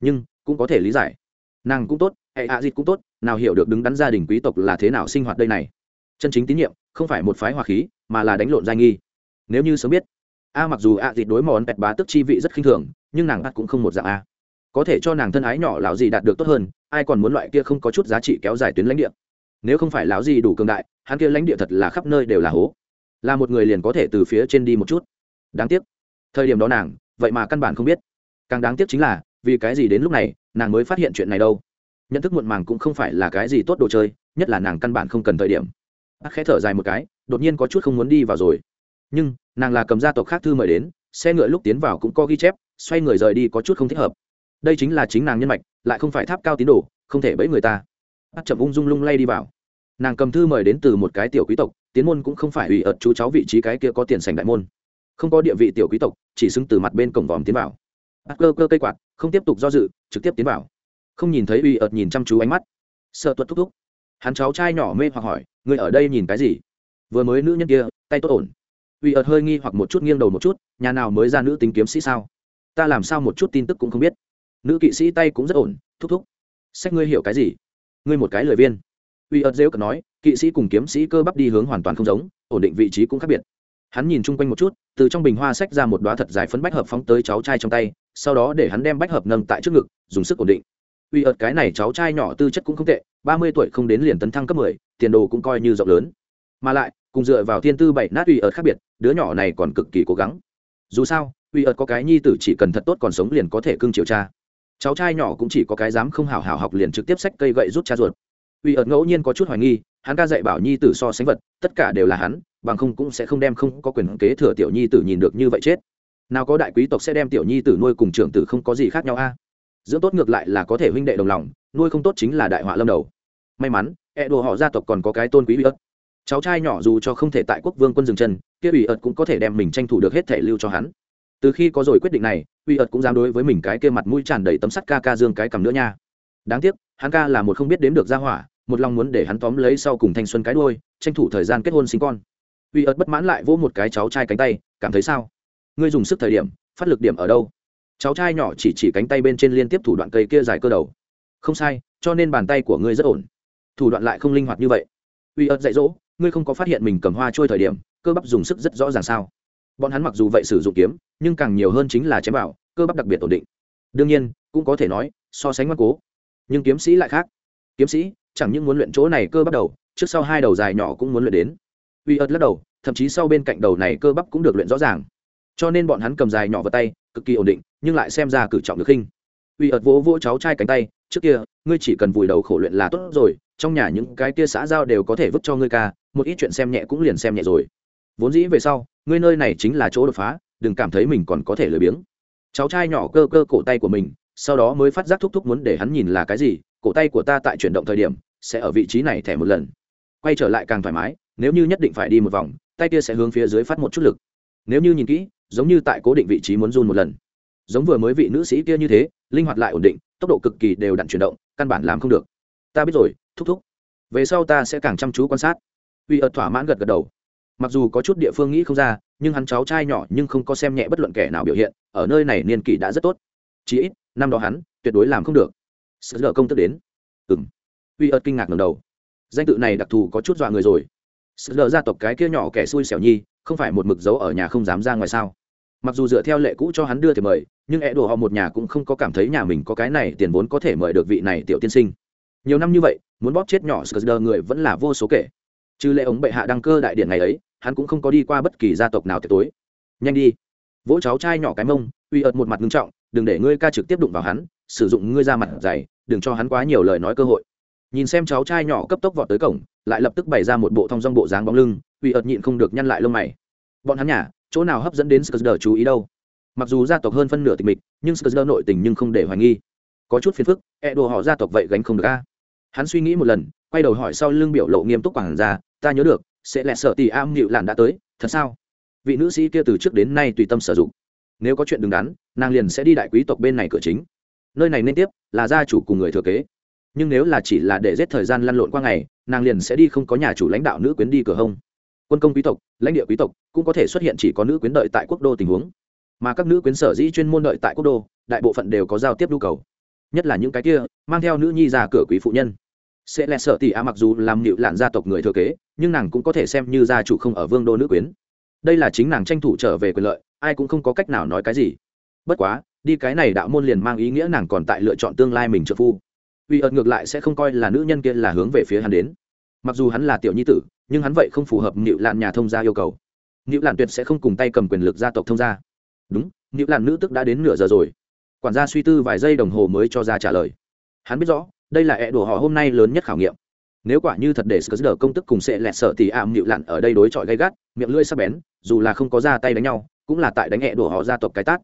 Nhưng, cũng có thể lý giải. Nàng cũng tốt, hệ hạ dịt cũng tốt, nào hiểu được đứng đắn gia đình quý tộc là thế nào sinh hoạt đây này chân chính tín nhiệm, không phải một phái hòa khí, mà là đánh lộn giai nghi. Nếu như sớm biết, a mặc dù a dịt đối món pẹt bá tức chi vị rất khinh thường, nhưng nàng bắt cũng không một dạng a. Có thể cho nàng thân ái nhỏ lão gì đạt được tốt hơn, ai còn muốn loại kia không có chút giá trị kéo dài tuyến lãnh địa? Nếu không phải lão gì đủ cường đại, hắn kia lãnh địa thật là khắp nơi đều là hố. Là một người liền có thể từ phía trên đi một chút. Đáng tiếc. Thời điểm đó nàng, vậy mà căn bản không biết. Càng đáng tiếc chính là, vì cái gì đến lúc này, nàng mới phát hiện chuyện này đâu? Nhận thức muộn màng cũng không phải là cái gì tốt đồ chơi, nhất là nàng căn bản không cần thời điểm. Ác khẽ thở dài một cái, đột nhiên có chút không muốn đi vào rồi. Nhưng, nàng là cầm gia tộc khác thư mời đến, xe ngựa lúc tiến vào cũng có ghi chép, xoay người rời đi có chút không thích hợp. Đây chính là chính nàng nhân mạch, lại không phải tháp cao tín đồ, không thể bẫy người ta. Ác chậm ung dung lung lay đi vào. Nàng cầm thư mời đến từ một cái tiểu quý tộc, tiến môn cũng không phải ủy ợt chú cháu vị trí cái kia có tiền sành đại môn. Không có địa vị tiểu quý tộc, chỉ xứng từ mặt bên cổng vòm tiến vào. Ác cơ cơ cây quạt, không tiếp tục do dự, trực tiếp tiến vào. Không nhìn thấy ủy ợt nhìn chăm chú ánh mắt. Sợ tuất thúc thúc. Hắn cháu trai nhỏ mê hoặc hỏi Ngươi ở đây nhìn cái gì? Vừa mới nữ nhân kia, tay tốt ổn. Uy ợt hơi nghi hoặc một chút nghiêng đầu một chút, nhà nào mới ra nữ tính kiếm sĩ sao? Ta làm sao một chút tin tức cũng không biết. Nữ kỵ sĩ tay cũng rất ổn, thúc thúc. Sách ngươi hiểu cái gì? Ngươi một cái lời viên. Uy ớt rêu cần nói, kỵ sĩ cùng kiếm sĩ cơ bắp đi hướng hoàn toàn không giống, ổn định vị trí cũng khác biệt. Hắn nhìn chung quanh một chút, từ trong bình hoa sách ra một đoá thật dài phấn bách hợp phóng tới cháu trai trong tay, sau đó để hắn đem bách hợp nâng tại trước ngực, dùng sức ổn định. Uy ớt cái này cháu trai nhỏ tư chất cũng không tệ ba mươi tuổi không đến liền tấn thăng cấp mười, tiền đồ cũng coi như rộng lớn. Mà lại, cùng dựa vào thiên tư bảy nát uy ở khác biệt, đứa nhỏ này còn cực kỳ cố gắng. Dù sao, uy ở có cái nhi tử chỉ cần thật tốt còn sống liền có thể cưng chiều cha. Cháu trai nhỏ cũng chỉ có cái dám không hào hào học liền trực tiếp sách cây gậy rút cha ruột. Uy ợt ngẫu nhiên có chút hoài nghi, hắn ca dạy bảo nhi tử so sánh vật, tất cả đều là hắn, bằng không cũng sẽ không đem không có quyền kế thừa tiểu nhi tử nhìn được như vậy chết. Nào có đại quý tộc sẽ đem tiểu nhi tử nuôi cùng trưởng tử không có gì khác nhau a? à? Dưỡng tốt ngược lại là có thể huynh đệ đồng lòng, nuôi không tốt chính là đại họa lâm đầu. May mắn e đồ họ gia tộc còn có cái tôn quý uy ớt. Cháu trai nhỏ dù cho không thể tại quốc vương quân dừng chân, kia uy ớt cũng có thể đem mình tranh thủ được hết thể lưu cho hắn. Từ khi có rồi quyết định này, uy ớt cũng dám đối với mình cái kia mặt mũi tràn đầy tấm sắt ca ca dương cái cầm nữa nha. Đáng tiếc, hắn ca là một không biết đếm được ra hỏa, một lòng muốn để hắn tóm lấy sau cùng thanh xuân cái đôi tranh thủ thời gian kết hôn sinh con. Uy ớt bất mãn lại vỗ một cái cháu trai cánh tay, cảm thấy sao? Ngươi dùng sức thời điểm, phát lực điểm ở đâu? Cháu trai nhỏ chỉ chỉ cánh tay bên trên liên tiếp thủ đoạn cây kia dài cơ đầu. Không sai, cho nên bàn tay của ngươi rất ổn. Thủ đoạn lại không linh hoạt như vậy. Uy ớt dạy dỗ, ngươi không có phát hiện mình cầm hoa trôi thời điểm, cơ bắp dùng sức rất rõ ràng sao? Bọn hắn mặc dù vậy sử dụng kiếm, nhưng càng nhiều hơn chính là chém vào, cơ bắp đặc biệt ổn định. Đương nhiên, cũng có thể nói, so sánh ngoan cố. Nhưng kiếm sĩ lại khác. Kiếm sĩ, chẳng những muốn luyện chỗ này cơ bắp đầu, trước sau hai đầu dài nhỏ cũng muốn luyện đến. Uy ớt lắc đầu, thậm chí sau bên cạnh đầu này cơ bắp cũng được luyện rõ ràng. Cho nên bọn hắn cầm dài nhỏ vào tay cực kỳ ổn định, nhưng lại xem ra cử trọng được khinh. Uy ớt vỗ vỗ cháu trai cánh tay, trước kia, ngươi chỉ cần vùi đầu khổ luyện là tốt rồi, trong nhà những cái kia xã giao đều có thể vứt cho ngươi ca, một ít chuyện xem nhẹ cũng liền xem nhẹ rồi. Vốn dĩ về sau, ngươi nơi này chính là chỗ đột phá, đừng cảm thấy mình còn có thể lười biếng. Cháu trai nhỏ cơ cơ cổ tay của mình, sau đó mới phát giác thúc thúc muốn để hắn nhìn là cái gì, cổ tay của ta tại chuyển động thời điểm, sẽ ở vị trí này thẻ một lần. Quay trở lại càng thoải mái, nếu như nhất định phải đi một vòng, tay kia sẽ hướng phía dưới phát một chút lực. Nếu như nhìn kỹ giống như tại cố định vị trí muốn run một lần. Giống vừa mới vị nữ sĩ kia như thế, linh hoạt lại ổn định, tốc độ cực kỳ đều đặn chuyển động, căn bản làm không được. Ta biết rồi, thúc thúc. Về sau ta sẽ càng chăm chú quan sát. Uy ợt thỏa mãn gật gật đầu. Mặc dù có chút địa phương nghĩ không ra, nhưng hắn cháu trai nhỏ nhưng không có xem nhẹ bất luận kẻ nào biểu hiện, ở nơi này niên kỷ đã rất tốt. Chí ít, năm đó hắn, tuyệt đối làm không được. Sự lờ công tức đến. Ừng uy ợt kinh ngạc ngầm đầu. Danh tự này đặc thù có chút dọa người rồi. Sự lờ gia tộc cái kia nhỏ kẻ xui xẻo nhi không phải một mực dấu ở nhà không dám ra ngoài sao? Mặc dù dựa theo lệ cũ cho hắn đưa thì mời, nhưng e đồ họ một nhà cũng không có cảm thấy nhà mình có cái này tiền vốn có thể mời được vị này tiểu tiên sinh. Nhiều năm như vậy, muốn bóp chết nhỏ sờ người vẫn là vô số kể. Trừ lệ ống bệ hạ đăng cơ đại điện ngày ấy, hắn cũng không có đi qua bất kỳ gia tộc nào tiệc tối. Nhanh đi. Vỗ cháu trai nhỏ cái mông, uy ợt một mặt ngưng trọng, đừng để ngươi ca trực tiếp đụng vào hắn, sử dụng ngươi ra mặt dày, đừng cho hắn quá nhiều lời nói cơ hội. Nhìn xem cháu trai nhỏ cấp tốc vọt tới cổng lại lập tức bày ra một bộ thong dong bộ dáng bóng lưng, uy ợt nhịn không được nhăn lại lông mày. Bọn hắn nhà, chỗ nào hấp dẫn đến skr chú ý đâu? Mặc dù gia tộc hơn phân nửa tịch mịch, nhưng skr nội tình nhưng không để hoài nghi. Có chút phiền phức e đồ họ gia tộc vậy gánh không được a. Hắn suy nghĩ một lần, quay đầu hỏi sau lưng biểu lộ nghiêm túc quản ra, ta nhớ được, sẽ lẹ sợ tì am nhịu làn đã tới, thật sao? Vị nữ sĩ kia từ trước đến nay tùy tâm sử dụng. Nếu có chuyện đứng đắn, nàng liền sẽ đi đại quý tộc bên này cửa chính. Nơi này nên tiếp là gia chủ cùng người thừa kế. Nhưng nếu là chỉ là để giết thời gian lăn lộn qua ngày nàng liền sẽ đi không có nhà chủ lãnh đạo nữ quyến đi cửa hông. Quân công quý tộc, lãnh địa quý tộc, cũng có thể xuất hiện chỉ có nữ quyến đợi tại quốc đô tình huống. Mà các nữ quyến sở dĩ chuyên môn đợi tại quốc đô, đại bộ phận đều có giao tiếp nhu cầu. Nhất là những cái kia, mang theo nữ nhi ra cửa quý phụ nhân. Sẽ lẹ sợ tỷ a, mặc dù làm nịu lạn gia tộc người thừa kế, nhưng nàng cũng có thể xem như gia chủ không ở vương đô nữ quyến. Đây là chính nàng tranh thủ trở về quyền lợi, ai cũng không có cách nào nói cái gì. Bất quá, đi cái này đạo môn liền mang ý nghĩa nàng còn tại lựa chọn tương lai mình trợ phu uy ợt ngược lại sẽ không coi là nữ nhân kia là hướng về phía hắn đến. Mặc dù hắn là tiểu nhi tử, nhưng hắn vậy không phù hợp nịu lạn nhà thông gia yêu cầu. Nịu lạn tuyệt sẽ không cùng tay cầm quyền lực gia tộc thông gia. Đúng nịu lạn nữ tức đã đến nửa giờ rồi. Quản gia suy tư vài giây đồng hồ mới cho ra trả lời. Hắn biết rõ, đây là ẹ đổ họ hôm nay lớn nhất khảo nghiệm. Nếu quả như thật để sờ công tức cùng sẽ lẹt sợ thì ảm nịu lặn ở đây đối chọi gay gắt, miệng lưỡi sắc bén, dù là không có ra tay đánh nhau, cũng là tại đánh ẹ đổ họ gia tộc cái tát.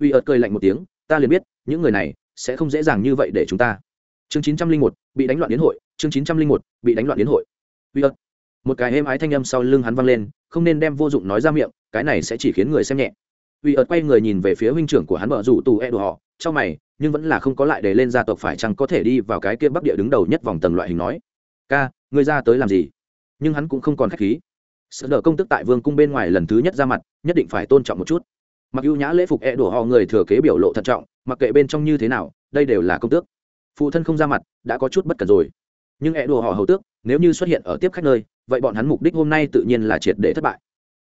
Uy ợt cười lạnh một tiếng, ta liền biết, những người này sẽ không dễ dàng như vậy để chúng ta chương chín trăm linh một, bị đánh loạn đến hội, chương chín trăm linh một, bị đánh loạn đến hội. Vì ợt một cái êm ái thanh âm sau lưng hắn vang lên, không nên đem vô dụng nói ra miệng, cái này sẽ chỉ khiến người xem nhẹ. Vì ợt quay người nhìn về phía huynh trưởng của hắn bờ rủ tù e đồ họ trong mày, nhưng vẫn là không có lại để lên gia tộc phải chăng có thể đi vào cái kia bắc địa đứng đầu nhất vòng tầng loại hình nói. Ca, ngươi ra tới làm gì? Nhưng hắn cũng không còn khách khí. Sợ đỡ công tức tại vương cung bên ngoài lần thứ nhất ra mặt, nhất định phải tôn trọng một chút. Mặc ưu nhã lễ phục e đổ họ người thừa kế biểu lộ thận trọng, mặc kệ bên trong như thế nào, đây đều là công tước phụ thân không ra mặt, đã có chút bất cần rồi. Nhưng e đùa họ hầu tước, nếu như xuất hiện ở tiếp khách nơi, vậy bọn hắn mục đích hôm nay tự nhiên là triệt để thất bại.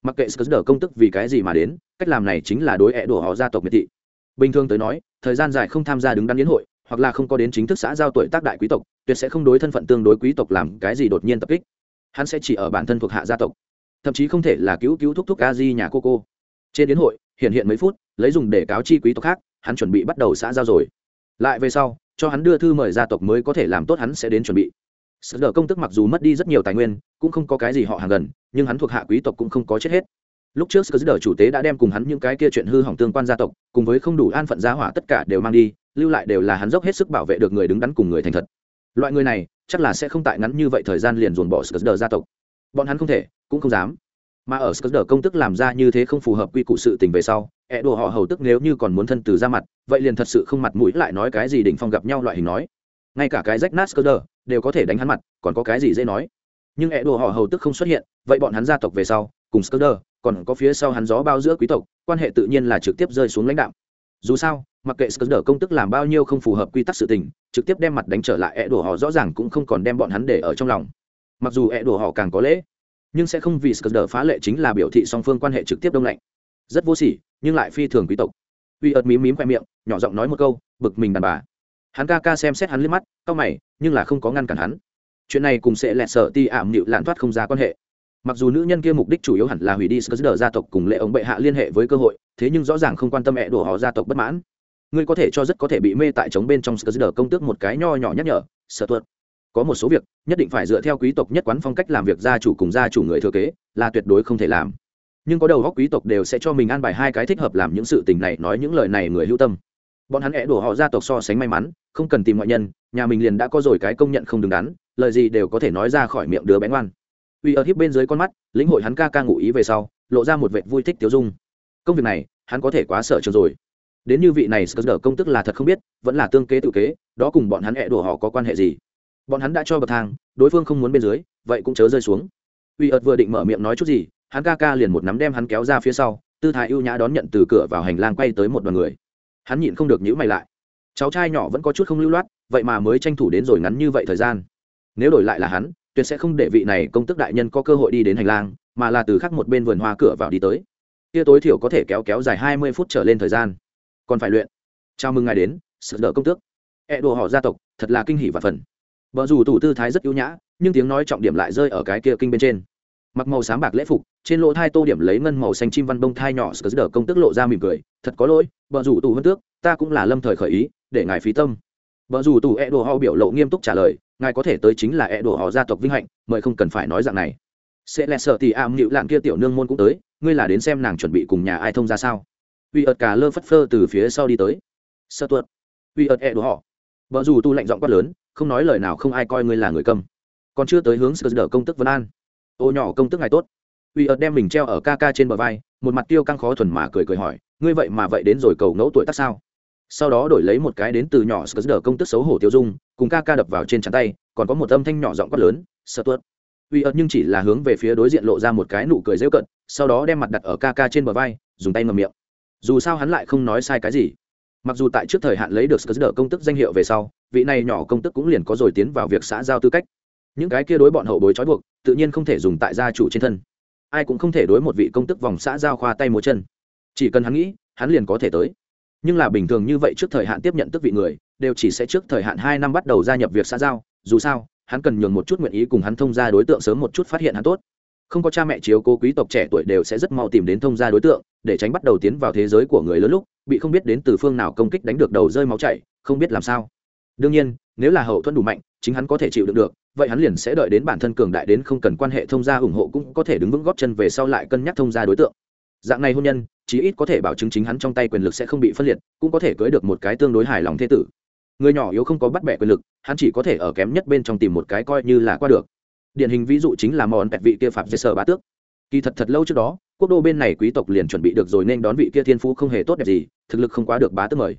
Mặc kệ sờ công tức vì cái gì mà đến, cách làm này chính là đối e đùa họ gia tộc miệt thị. Bình thường tới nói, thời gian dài không tham gia đứng đắn yến hội, hoặc là không có đến chính thức xã giao tuổi tác đại quý tộc, tuyệt sẽ không đối thân phận tương đối quý tộc làm cái gì đột nhiên tập kích. Hắn sẽ chỉ ở bản thân thuộc hạ gia tộc. Thậm chí không thể là cứu cứu thúc thúc a di nhà cô cô. Trên đến hội, hiện hiện mấy phút, lấy dùng để cáo chi quý tộc khác, hắn chuẩn bị bắt đầu xã giao rồi. Lại về sau cho hắn đưa thư mời gia tộc mới có thể làm tốt hắn sẽ đến chuẩn bị. Sở đờ công tức mặc dù mất đi rất nhiều tài nguyên, cũng không có cái gì họ hàng gần, nhưng hắn thuộc hạ quý tộc cũng không có chết hết. Lúc trước sờ đờ chủ tế đã đem cùng hắn những cái kia chuyện hư hỏng tương quan gia tộc, cùng với không đủ an phận gia hỏa tất cả đều mang đi, lưu lại đều là hắn dốc hết sức bảo vệ được người đứng đắn cùng người thành thật. Loại người này, chắc là sẽ không tại ngắn như vậy thời gian liền dồn bỏ sờ đờ gia tộc. Bọn hắn không thể, cũng không dám. Mà ở sờ đờ công tức làm ra như thế không phù hợp quy củ sự tình về sau ẹ đồ họ hầu tức nếu như còn muốn thân từ ra mặt, vậy liền thật sự không mặt mũi lại nói cái gì đỉnh phong gặp nhau loại hình nói. Ngay cả cái rách nát cơ đờ đều có thể đánh hắn mặt, còn có cái gì dễ nói. Nhưng ẹ đồ họ hầu tức không xuất hiện, vậy bọn hắn gia tộc về sau, cùng cơ đờ còn có phía sau hắn gió bao giữa quý tộc, quan hệ tự nhiên là trực tiếp rơi xuống lãnh đạo. Dù sao, mặc kệ sờ công tức làm bao nhiêu không phù hợp quy tắc sự tình, trực tiếp đem mặt đánh trở lại ẹ đổ họ rõ ràng cũng không còn đem bọn hắn để ở trong lòng. Mặc dù ẹ đổ họ càng có lễ, nhưng sẽ không vì sờ phá lệ chính là biểu thị song phương quan hệ trực tiếp đông lạnh rất vô sỉ, nhưng lại phi thường quý tộc. Uy ợt mím mím khoe miệng, nhỏ giọng nói một câu, bực mình đàn bà. Hắn ca ca xem xét hắn liếc mắt, cau mày, nhưng là không có ngăn cản hắn. Chuyện này cùng sẽ lẹt sợ ti ảm nịu lạn thoát không ra quan hệ. Mặc dù nữ nhân kia mục đích chủ yếu hẳn là hủy đi sờ gia tộc cùng lệ ống bệ hạ liên hệ với cơ hội, thế nhưng rõ ràng không quan tâm hẹ đổ họ gia tộc bất mãn. Ngươi có thể cho rất có thể bị mê tại chống bên trong sờ công tước một cái nho nhỏ nhắc nhở, sợ tuột. Có một số việc, nhất định phải dựa theo quý tộc nhất quán phong cách làm việc gia chủ cùng gia chủ người thừa kế, là tuyệt đối không thể làm nhưng có đầu góc quý tộc đều sẽ cho mình an bài hai cái thích hợp làm những sự tình này, nói những lời này người hữu tâm. Bọn hắn é đổ họ gia tộc so sánh may mắn, không cần tìm ngoại nhân, nhà mình liền đã có rồi cái công nhận không đứng đắn, lời gì đều có thể nói ra khỏi miệng đứa bé ngoan. Uy ở hiếp bên dưới con mắt, lĩnh hội hắn ca ca ngụ ý về sau, lộ ra một vẻ vui thích tiêu dung. Công việc này, hắn có thể quá sợ trường rồi. Đến như vị này sờ công tức là thật không biết, vẫn là tương kế tự kế, đó cùng bọn hắn é đổ họ có quan hệ gì? Bọn hắn đã cho bậc thang, đối phương không muốn bên dưới, vậy cũng chớ rơi xuống. Uy ợt vừa định mở miệng nói chút gì hắn ca ca liền một nắm đem hắn kéo ra phía sau, tư thái ưu nhã đón nhận từ cửa vào hành lang quay tới một đoàn người. Hắn nhịn không được nhữ mày lại. Cháu trai nhỏ vẫn có chút không lưu loát, vậy mà mới tranh thủ đến rồi ngắn như vậy thời gian. Nếu đổi lại là hắn, tuyệt sẽ không để vị này công tức đại nhân có cơ hội đi đến hành lang, mà là từ khắc một bên vườn hoa cửa vào đi tới. Kia tối thiểu có thể kéo kéo dài hai mươi phút trở lên thời gian. Còn phải luyện. Chào mừng ngài đến, sự đỡ công tước. E đồ họ gia tộc, thật là kinh hỷ và phần. Vợ dù tủ tư thái rất ưu nhã, nhưng tiếng nói trọng điểm lại rơi ở cái kia kinh bên trên mặc màu xám bạc lễ phục, trên lỗ thai tô điểm lấy ngân màu xanh chim văn bông thai nhỏ sờ đờ công tức lộ ra mỉm cười, thật có lỗi, vợ rủ tù hơn tước, ta cũng là lâm thời khởi ý, để ngài phí tâm. Vợ rủ tù e đồ họ biểu lộ nghiêm túc trả lời, ngài có thể tới chính là e đồ họ gia tộc vinh hạnh, mời không cần phải nói dạng này. Sẽ lẹ sợ thì am nịu lạng kia tiểu nương môn cũng tới, ngươi là đến xem nàng chuẩn bị cùng nhà ai thông ra sao? Uy ợt cả lơ phất phơ từ phía sau đi tới. Sơ tuột. Uy ợt e đồ họ vợ rủ tu lạnh giọng quát lớn, không nói lời nào không ai coi ngươi là người cầm. Còn chưa tới hướng sờ công tức vân an ô nhỏ công tức ngài tốt. Uy ợt đem mình treo ở ca ca trên bờ vai, một mặt tiêu căng khó thuần mà cười cười hỏi, ngươi vậy mà vậy đến rồi cầu ngẫu tuổi tác sao? Sau đó đổi lấy một cái đến từ nhỏ sờ đỡ công tức xấu hổ tiêu dung, cùng ca ca đập vào trên chắn tay, còn có một âm thanh nhỏ giọng quát lớn, sợ tuất uy ợt nhưng chỉ là hướng về phía đối diện lộ ra một cái nụ cười rêu cận, sau đó đem mặt đặt ở ca ca trên bờ vai, dùng tay ngầm miệng. Dù sao hắn lại không nói sai cái gì. Mặc dù tại trước thời hạn lấy được sờ đỡ công tức danh hiệu về sau, vị này nhỏ công tức cũng liền có rồi tiến vào việc xã giao tư cách. Những cái kia đối bọn hậu bối trói buộc tự nhiên không thể dùng tại gia chủ trên thân. Ai cũng không thể đối một vị công tức vòng xã giao khoa tay múa chân. Chỉ cần hắn nghĩ, hắn liền có thể tới. Nhưng là bình thường như vậy trước thời hạn tiếp nhận tức vị người, đều chỉ sẽ trước thời hạn hai năm bắt đầu gia nhập việc xã giao. Dù sao, hắn cần nhường một chút nguyện ý cùng hắn thông gia đối tượng sớm một chút phát hiện hắn tốt. Không có cha mẹ chiếu cố quý tộc trẻ tuổi đều sẽ rất mau tìm đến thông gia đối tượng, để tránh bắt đầu tiến vào thế giới của người lớn lúc, bị không biết đến từ phương nào công kích đánh được đầu rơi máu chảy, không biết làm sao. Đương nhiên, nếu là hậu thuẫn đủ mạnh, chính hắn có thể chịu đựng được vậy hắn liền sẽ đợi đến bản thân cường đại đến không cần quan hệ thông gia ủng hộ cũng có thể đứng vững góp chân về sau lại cân nhắc thông gia đối tượng. Dạng này hôn nhân, chí ít có thể bảo chứng chính hắn trong tay quyền lực sẽ không bị phân liệt, cũng có thể cưới được một cái tương đối hài lòng thế tử. Người nhỏ yếu không có bắt bẻ quyền lực, hắn chỉ có thể ở kém nhất bên trong tìm một cái coi như là qua được. Điển hình ví dụ chính là món bẹt vị kia phạm dây sở bá tước. Kỳ thật thật lâu trước đó, quốc đô bên này quý tộc liền chuẩn bị được rồi nên đón vị kia thiên phú không hề tốt đẹp gì, thực lực không quá được bá tước mời.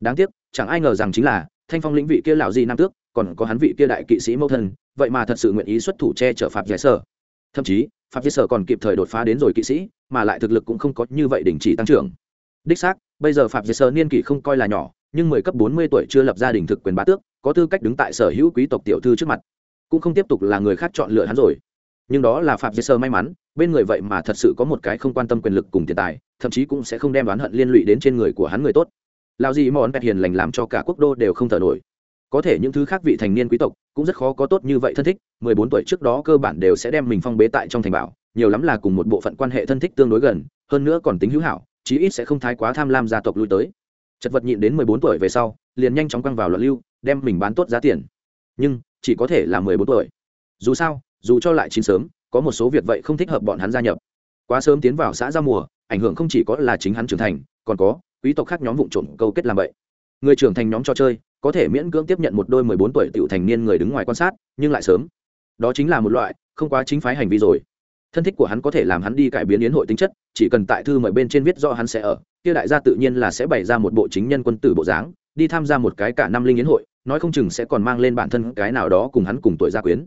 Đáng tiếc, chẳng ai ngờ rằng chính là, thanh phong lĩnh vị kia lão di nam tước còn có hắn vị kia đại kỵ sĩ mẫu thân, vậy mà thật sự nguyện ý xuất thủ che chở phạm giải sở. Thậm chí, phạm giải sở còn kịp thời đột phá đến rồi kỵ sĩ, mà lại thực lực cũng không có như vậy đình chỉ tăng trưởng. Đích xác, bây giờ phạm giải sở niên kỷ không coi là nhỏ, nhưng mười cấp bốn mươi tuổi chưa lập gia đình thực quyền bá tước, có tư cách đứng tại sở hữu quý tộc tiểu thư trước mặt, cũng không tiếp tục là người khác chọn lựa hắn rồi. Nhưng đó là phạm giải sở may mắn, bên người vậy mà thật sự có một cái không quan tâm quyền lực cùng tiền tài, thậm chí cũng sẽ không đem đoán hận liên lụy đến trên người của hắn người tốt. Lao gì món bẹt hiền lành làm cho cả quốc đô đều không thở nổi có thể những thứ khác vị thành niên quý tộc cũng rất khó có tốt như vậy thân thích, mười bốn tuổi trước đó cơ bản đều sẽ đem mình phong bế tại trong thành bảo, nhiều lắm là cùng một bộ phận quan hệ thân thích tương đối gần, hơn nữa còn tính hữu hảo, chí ít sẽ không thái quá tham lam gia tộc lui tới. Chật vật nhịn đến mười bốn tuổi về sau, liền nhanh chóng quăng vào luận lưu, đem mình bán tốt giá tiền. Nhưng, chỉ có thể là mười bốn tuổi. Dù sao, dù cho lại chín sớm, có một số việc vậy không thích hợp bọn hắn gia nhập. Quá sớm tiến vào xã giao mùa, ảnh hưởng không chỉ có là chính hắn trưởng thành, còn có, quý tộc khác nhóm vụ trộm câu kết làm vậy. Người trưởng thành nhóm cho chơi có thể miễn cưỡng tiếp nhận một đôi mười bốn tuổi tiểu thành niên người đứng ngoài quan sát, nhưng lại sớm. Đó chính là một loại, không quá chính phái hành vi rồi. Thân thích của hắn có thể làm hắn đi cải biến yến hội tính chất, chỉ cần tại thư mời bên trên viết rõ hắn sẽ ở, kia đại gia tự nhiên là sẽ bày ra một bộ chính nhân quân tử bộ dáng, đi tham gia một cái cả năm linh yến hội, nói không chừng sẽ còn mang lên bản thân cái nào đó cùng hắn cùng tuổi gia quyến.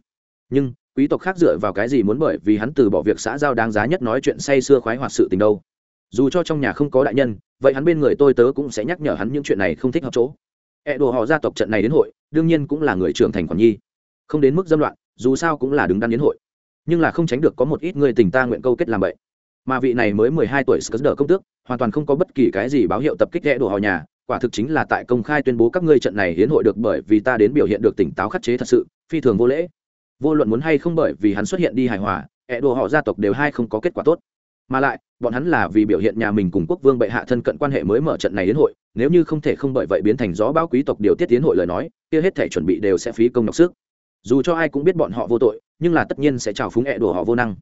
Nhưng, quý tộc khác dựa vào cái gì muốn bởi vì hắn từ bỏ việc xã giao đáng giá nhất nói chuyện say xưa khoái hoạt sự tình đâu? Dù cho trong nhà không có đại nhân, vậy hắn bên người tôi tớ cũng sẽ nhắc nhở hắn những chuyện này không thích hợp chỗ ẹ đồ họ gia tộc trận này đến hội, đương nhiên cũng là người trưởng thành quản nhi. Không đến mức dâm loạn, dù sao cũng là đứng đắn đến hội. Nhưng là không tránh được có một ít người tình ta nguyện câu kết làm vậy. Mà vị này mới mười hai tuổi sức đỡ công tước, hoàn toàn không có bất kỳ cái gì báo hiệu tập kích ẹ đồ họ nhà, quả thực chính là tại công khai tuyên bố các ngươi trận này hiến hội được bởi vì ta đến biểu hiện được tỉnh táo khắc chế thật sự, phi thường vô lễ. Vô luận muốn hay không bởi vì hắn xuất hiện đi hài hòa, ẹ đồ họ gia tộc đều hai không có kết quả tốt mà lại, bọn hắn là vì biểu hiện nhà mình cùng quốc vương bệ hạ thân cận quan hệ mới mở trận này đến hội, nếu như không thể không bởi vậy biến thành gió báo quý tộc điều tiết tiến hội lời nói, kia hết thể chuẩn bị đều sẽ phí công nhọc sức. Dù cho ai cũng biết bọn họ vô tội, nhưng là tất nhiên sẽ trào phúng hẹ đùa họ vô năng.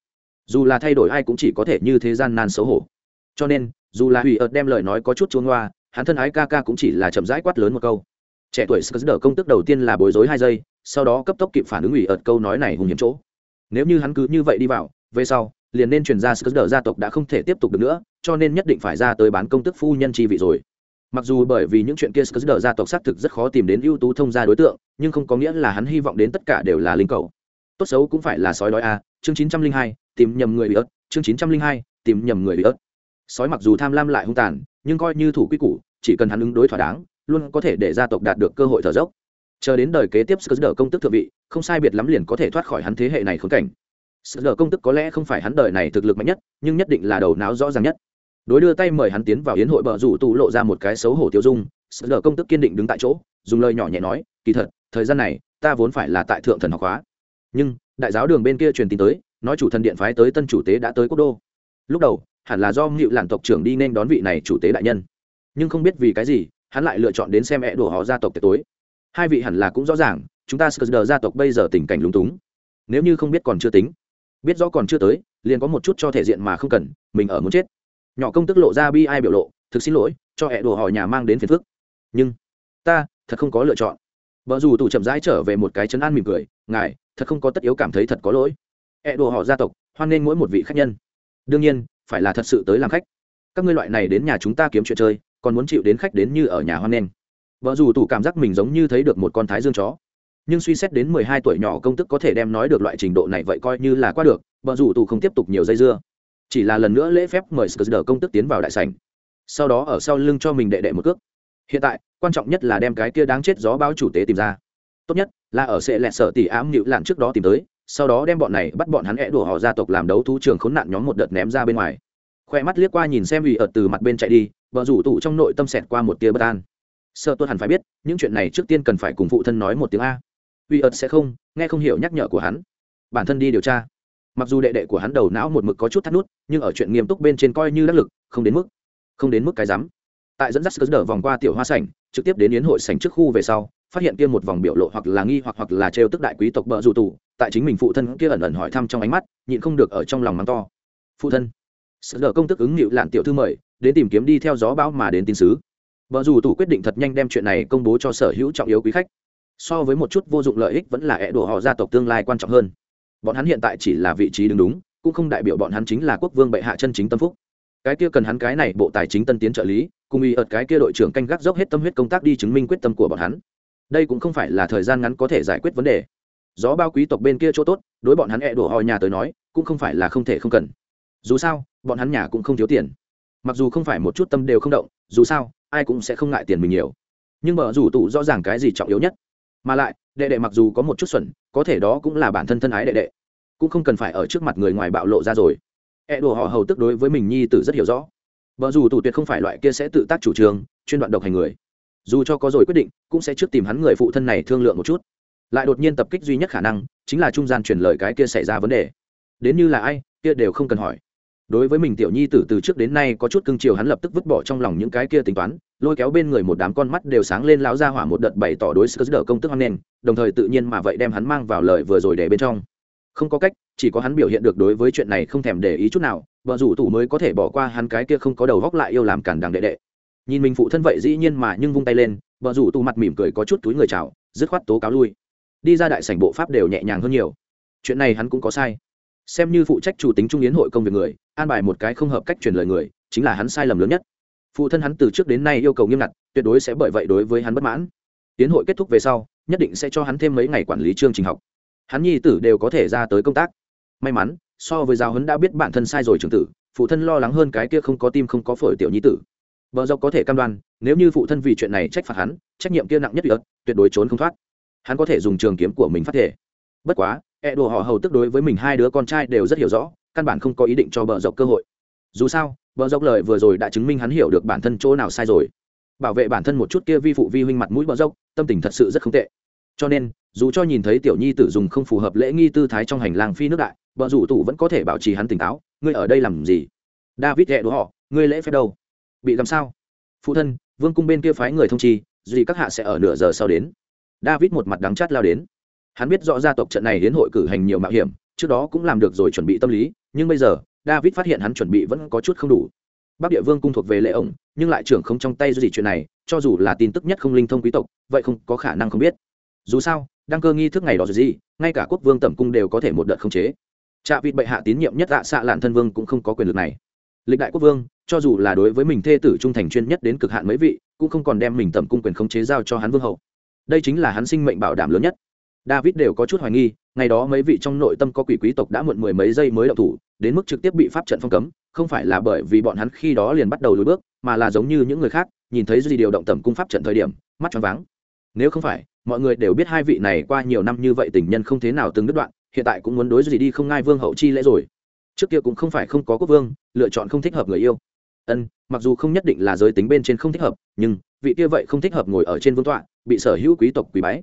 Dù là thay đổi ai cũng chỉ có thể như thế gian nan xấu hổ. Cho nên, dù là hủy ợt đem lời nói có chút chuông hoa, hắn thân ái ca ca cũng chỉ là chậm rãi quát lớn một câu. Trẻ tuổi sờ công tức đầu tiên là bối rối hai giây, sau đó cấp tốc kịp phản ứng ủy ợt câu nói này hùng hiểm chỗ. Nếu như hắn cứ như vậy đi vào, về sau liền nên chuyển ra sờ gia tộc đã không thể tiếp tục được nữa, cho nên nhất định phải ra tới bán công tức phu nhân chi vị rồi. Mặc dù bởi vì những chuyện kia sờ gia tộc xác thực rất khó tìm đến ưu tú thông gia đối tượng, nhưng không có nghĩa là hắn hy vọng đến tất cả đều là linh cầu. Tốt xấu cũng phải là sói đói a, chương chín trăm linh hai, tìm nhầm người bị ớt, chương chín trăm linh hai, tìm nhầm người bị ớt. Sói mặc dù tham lam lại hung tàn, nhưng coi như thủ quy củ, chỉ cần hắn ứng đối thỏa đáng, luôn có thể để gia tộc đạt được cơ hội thở dốc. Chờ đến đời kế tiếp sức đỡ công tức thượng vị, không sai biệt lắm liền có thể thoát khỏi hắn thế hệ này khốn cảnh sự lờ công tức có lẽ không phải hắn đời này thực lực mạnh nhất, nhưng nhất định là đầu não rõ ràng nhất. Đối đưa tay mời hắn tiến vào hiến hội bờ rủ tụ lộ ra một cái xấu hổ tiêu dung sự lờ công tức kiên định đứng tại chỗ, dùng lời nhỏ nhẹ nói, kỳ thật, thời gian này, ta vốn phải là tại thượng thần học hóa nhưng, đại giáo đường bên kia truyền tin tới, nói chủ thần điện phái tới tân chủ tế đã tới quốc đô. Lúc đầu, hẳn là do ngự làn tộc trưởng đi nên đón vị này chủ tế đại nhân. Nhưng không biết vì cái gì, hắn lại lựa chọn đến xem e đổ họ gia tộc tối. Hai vị hẳn là cũng rõ ràng, chúng ta sờ gia tộc bây giờ tình cảnh lúng túng. Nếu như không biết còn chưa tính biết rõ còn chưa tới, liền có một chút cho thể diện mà không cần, mình ở muốn chết. Nhỏ công tức lộ ra bi ai biểu lộ, thực xin lỗi, cho hẹ đồ hỏi nhà mang đến phiền phức. Nhưng, ta thật không có lựa chọn. Vợ dù tù chậm rãi trở về một cái chân an mỉm cười, ngài, thật không có tất yếu cảm thấy thật có lỗi. Hẹ đồ họ gia tộc, hoan nghênh mỗi một vị khách nhân. Đương nhiên, phải là thật sự tới làm khách. Các ngươi loại này đến nhà chúng ta kiếm chuyện chơi, còn muốn chịu đến khách đến như ở nhà hoan nghênh. Vợ dù tù cảm giác mình giống như thấy được một con thái dương chó nhưng suy xét đến mười hai tuổi nhỏ công tức có thể đem nói được loại trình độ này vậy coi như là qua được vợ rủ tù không tiếp tục nhiều dây dưa. Chỉ là lần nữa lễ phép mời sờ công tức tiến vào đại sảnh. Sau đó ở sau lưng cho mình đệ đệ một cước. Hiện tại, quan trọng nhất là đem cái kia đáng chết gió báo chủ tế tìm ra. Tốt nhất là ở sẽ lẹt sợ tỉ ám nhịu lạn trước đó tìm tới, sau đó đem bọn này bắt bọn hắn é đùa họ gia tộc làm đấu thú trường khốn nạn nhóm một đợt ném ra bên ngoài. Khoe mắt liếc qua nhìn xem ủy ợt từ mặt bên chạy đi vợ rủ tụ trong nội tâm xẹt qua một tia bất an. Sợ tuân hẳn phải biết, những chuyện này trước tiên cần phải cùng phụ thân nói một tiếng a uy ợt sẽ không, nghe không hiểu nhắc nhở của hắn. Bản thân đi điều tra. Mặc dù đệ đệ của hắn đầu não một mực có chút thắt nút, nhưng ở chuyện nghiêm túc bên trên coi như đắc lực, không đến mức, không đến mức cái rắm. Tại dẫn dắt cơ vòng qua tiểu hoa sảnh, trực tiếp đến yến hội sảnh trước khu về sau, phát hiện kia một vòng biểu lộ hoặc là nghi hoặc hoặc là trêu tức đại quý tộc bợ rủ tù, tại chính mình phụ thân kia ẩn ẩn hỏi thăm trong ánh mắt, nhịn không được ở trong lòng mắng to. Phụ thân sợ đờ công tức ứng nghịu lạn tiểu thư mời, đến tìm kiếm đi theo gió bão mà đến tin sứ. Vợ dù tủ quyết định thật nhanh đem chuyện này công bố cho sở hữu trọng yếu quý khách so với một chút vô dụng lợi ích vẫn là ẹ đổ họ gia tộc tương lai quan trọng hơn. Bọn hắn hiện tại chỉ là vị trí đứng đúng, cũng không đại biểu bọn hắn chính là quốc vương bệ hạ chân chính tâm phúc. Cái kia cần hắn cái này bộ tài chính tân tiến trợ lý, cùng y ợt cái kia đội trưởng canh gác dốc hết tâm huyết công tác đi chứng minh quyết tâm của bọn hắn. Đây cũng không phải là thời gian ngắn có thể giải quyết vấn đề. Gió bao quý tộc bên kia chỗ tốt, đối bọn hắn ẹ đổ họ nhà tới nói, cũng không phải là không thể không cần. Dù sao, bọn hắn nhà cũng không thiếu tiền. Mặc dù không phải một chút tâm đều không động, dù sao, ai cũng sẽ không ngại tiền mình nhiều. Nhưng mở rủ tụ rõ ràng cái gì trọng yếu nhất? Mà lại, đệ đệ mặc dù có một chút xuẩn, có thể đó cũng là bản thân thân ái đệ đệ. Cũng không cần phải ở trước mặt người ngoài bạo lộ ra rồi. E đồ họ hầu tức đối với mình nhi tử rất hiểu rõ. Vợ dù tù tuyệt không phải loại kia sẽ tự tác chủ trương, chuyên đoạn độc hành người. Dù cho có rồi quyết định, cũng sẽ trước tìm hắn người phụ thân này thương lượng một chút. Lại đột nhiên tập kích duy nhất khả năng, chính là trung gian truyền lời cái kia xảy ra vấn đề. Đến như là ai, kia đều không cần hỏi. Đối với mình tiểu nhi tử từ trước đến nay có chút cưng chiều hắn lập tức vứt bỏ trong lòng những cái kia tính toán lôi kéo bên người một đám con mắt đều sáng lên lão ra hỏa một đợt bày tỏ đối sức đỡ công tức hoang nền đồng thời tự nhiên mà vậy đem hắn mang vào lời vừa rồi để bên trong. Không có cách, chỉ có hắn biểu hiện được đối với chuyện này không thèm để ý chút nào, vợ rủ tủ mới có thể bỏ qua hắn cái kia không có đầu góc lại yêu làm cản đằng đệ đệ. Nhìn mình phụ thân vậy dĩ nhiên mà nhưng vung tay lên, vợ rủ tù mặt mỉm cười có chút túi người chào, dứt khoát tố cáo lui. Đi ra đại sảnh bộ pháp đều nhẹ nhàng hơn nhiều. Chuyện này hắn cũng có sai. Xem như phụ trách chủ tính trung yến hội công việc người, an bài một cái không hợp cách truyền lời người, chính là hắn sai lầm lớn nhất phụ thân hắn từ trước đến nay yêu cầu nghiêm ngặt, tuyệt đối sẽ bởi vậy đối với hắn bất mãn. Tiến hội kết thúc về sau, nhất định sẽ cho hắn thêm mấy ngày quản lý chương trình học. Hắn nhi tử đều có thể ra tới công tác. May mắn, so với giáo huấn đã biết bản thân sai rồi trường tử, phụ thân lo lắng hơn cái kia không có tim không có phổi tiểu nhi tử. Vợ dọc có thể cam đoan, nếu như phụ thân vì chuyện này trách phạt hắn, trách nhiệm kia nặng nhất ớt tuyệt đối trốn không thoát. Hắn có thể dùng trường kiếm của mình phát thể. Bất quá e đồ họ hầu tức đối với mình hai đứa con trai đều rất hiểu rõ, căn bản không có ý định cho vợ dọc cơ hội. Dù sao vợ dốc lời vừa rồi đã chứng minh hắn hiểu được bản thân chỗ nào sai rồi. Bảo vệ bản thân một chút kia vi phụ vi huynh mặt mũi bờ dốc, tâm tình thật sự rất không tệ. Cho nên, dù cho nhìn thấy tiểu nhi tử dùng không phù hợp lễ nghi tư thái trong hành lang phi nước đại vợ rủ tủ vẫn có thể bảo trì hắn tỉnh táo, ngươi ở đây làm gì? David ghẹ đũa họ, ngươi lễ phép đâu? Bị làm sao? Phụ thân, vương cung bên kia phái người thông chi gì các hạ sẽ ở nửa giờ sau đến. David một mặt đắng chát lao đến. Hắn biết rõ gia tộc trận này đến hội cử hành nhiều mạo hiểm, trước đó cũng làm được rồi chuẩn bị tâm lý, nhưng bây giờ david phát hiện hắn chuẩn bị vẫn có chút không đủ. Bắc địa vương cung thuộc về lệ ổng, nhưng lại trưởng không trong tay gì chuyện này, cho dù là tin tức nhất không linh thông quý tộc, vậy không có khả năng không biết. Dù sao, đăng cơ nghi thức ngày đó gì, ngay cả quốc vương tẩm cung đều có thể một đợt không chế. Trạ vịt bệ hạ tín nhiệm nhất dạ xạ lạn thân vương cũng không có quyền lực này. Lịch đại quốc vương, cho dù là đối với mình thê tử trung thành chuyên nhất đến cực hạn mấy vị, cũng không còn đem mình tẩm cung quyền khống chế giao cho hắn vương hậu. Đây chính là hắn sinh mệnh bảo đảm lớn nhất. David đều có chút hoài nghi, ngày đó mấy vị trong nội tâm có quỷ quý tộc đã muộn mười mấy giây mới đậu thủ đến mức trực tiếp bị pháp trận phong cấm, không phải là bởi vì bọn hắn khi đó liền bắt đầu lùi bước, mà là giống như những người khác, nhìn thấy gì điều động tầm cung pháp trận thời điểm, mắt choáng váng. Nếu không phải, mọi người đều biết hai vị này qua nhiều năm như vậy tình nhân không thế nào từng đứt đoạn, hiện tại cũng muốn đối gì đi không ngai vương hậu chi lễ rồi. Trước kia cũng không phải không có quốc vương, lựa chọn không thích hợp người yêu. Ân, mặc dù không nhất định là giới tính bên trên không thích hợp, nhưng, vị kia vậy không thích hợp ngồi ở trên vương tọa, bị sở hữu quý tộc quý bái.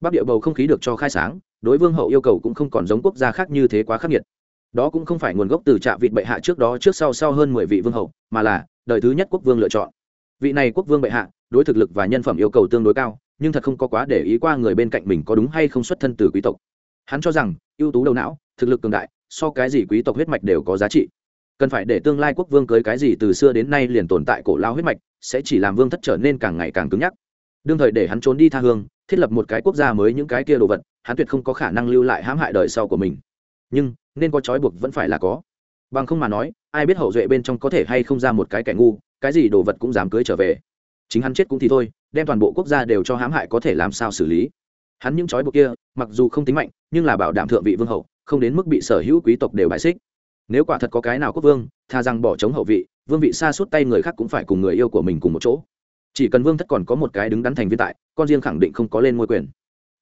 Bắc địa bầu không khí được cho khai sáng, đối vương hậu yêu cầu cũng không còn giống quốc gia khác như thế quá khắc nghiệt đó cũng không phải nguồn gốc từ trạm vịt bệ hạ trước đó trước sau sau hơn mười vị vương hậu mà là, đời thứ nhất quốc vương lựa chọn. Vị này quốc vương bệ hạ, đối thực lực và nhân phẩm yêu cầu tương đối cao, nhưng thật không có quá để ý qua người bên cạnh mình có đúng hay không xuất thân từ quý tộc. Hắn cho rằng, ưu tú đầu não, thực lực cường đại, so cái gì quý tộc huyết mạch đều có giá trị. Cần phải để tương lai quốc vương cưới cái gì từ xưa đến nay liền tồn tại cổ lao huyết mạch, sẽ chỉ làm vương thất trở nên càng ngày càng cứng nhắc. Đương thời để hắn trốn đi tha hương, thiết lập một cái quốc gia mới những cái kia đồ vật, hắn tuyệt không có khả năng lưu lại hãm hại đời sau của mình. Nhưng nên có trói buộc vẫn phải là có. Bằng không mà nói, ai biết hậu duệ bên trong có thể hay không ra một cái kẻ ngu, cái gì đồ vật cũng dám cưới trở về. Chính hắn chết cũng thì thôi, đem toàn bộ quốc gia đều cho hãm hại có thể làm sao xử lý. Hắn những trói buộc kia, mặc dù không tính mạnh, nhưng là bảo đảm thượng vị vương hậu, không đến mức bị sở hữu quý tộc đều bại xích. Nếu quả thật có cái nào quốc vương, tha rằng bỏ chống hậu vị, vương vị xa suốt tay người khác cũng phải cùng người yêu của mình cùng một chỗ. Chỉ cần vương thất còn có một cái đứng đắn thành viên tại, con riêng khẳng định không có lên ngôi quyền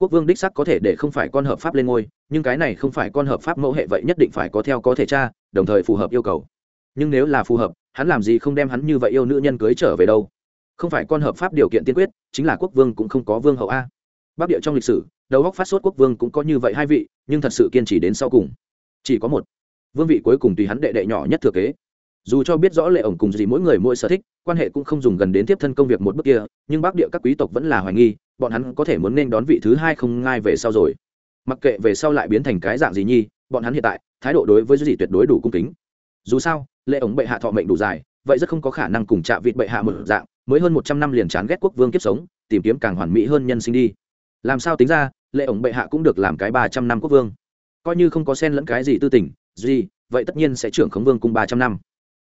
quốc vương đích sắc có thể để không phải con hợp pháp lên ngôi, nhưng cái này không phải con hợp pháp mẫu hệ vậy nhất định phải có theo có thể cha đồng thời phù hợp yêu cầu. Nhưng nếu là phù hợp, hắn làm gì không đem hắn như vậy yêu nữ nhân cưới trở về đâu? Không phải con hợp pháp điều kiện tiên quyết, chính là quốc vương cũng không có vương hậu a. Bắc địa trong lịch sử, đầu góc phát sốt quốc vương cũng có như vậy hai vị, nhưng thật sự kiên trì đến sau cùng. Chỉ có một. Vương vị cuối cùng tùy hắn đệ đệ nhỏ nhất thừa kế dù cho biết rõ lệ ổng cùng gì mỗi người mỗi sở thích, quan hệ cũng không dùng gần đến tiếp thân công việc một bước kia, nhưng bắc địa các quý tộc vẫn là hoài nghi, bọn hắn có thể muốn nên đón vị thứ hai không ngai về sau rồi. Mặc kệ về sau lại biến thành cái dạng gì nhi, bọn hắn hiện tại, thái độ đối với gì tuyệt đối đủ cung kính. Dù sao, lệ ổng bệ hạ thọ mệnh đủ dài, vậy rất không có khả năng cùng chạm vịt bệ hạ một dạng, mới hơn một trăm năm liền chán ghét quốc vương kiếp sống, tìm kiếm càng hoàn mỹ hơn nhân sinh đi. Làm sao tính ra, lệ ổng bệ hạ cũng được làm cái ba trăm năm quốc vương. Coi như không có sen lẫn cái gì tư tình gì vậy tất nhiên sẽ trưởng khống vương cung ba trăm năm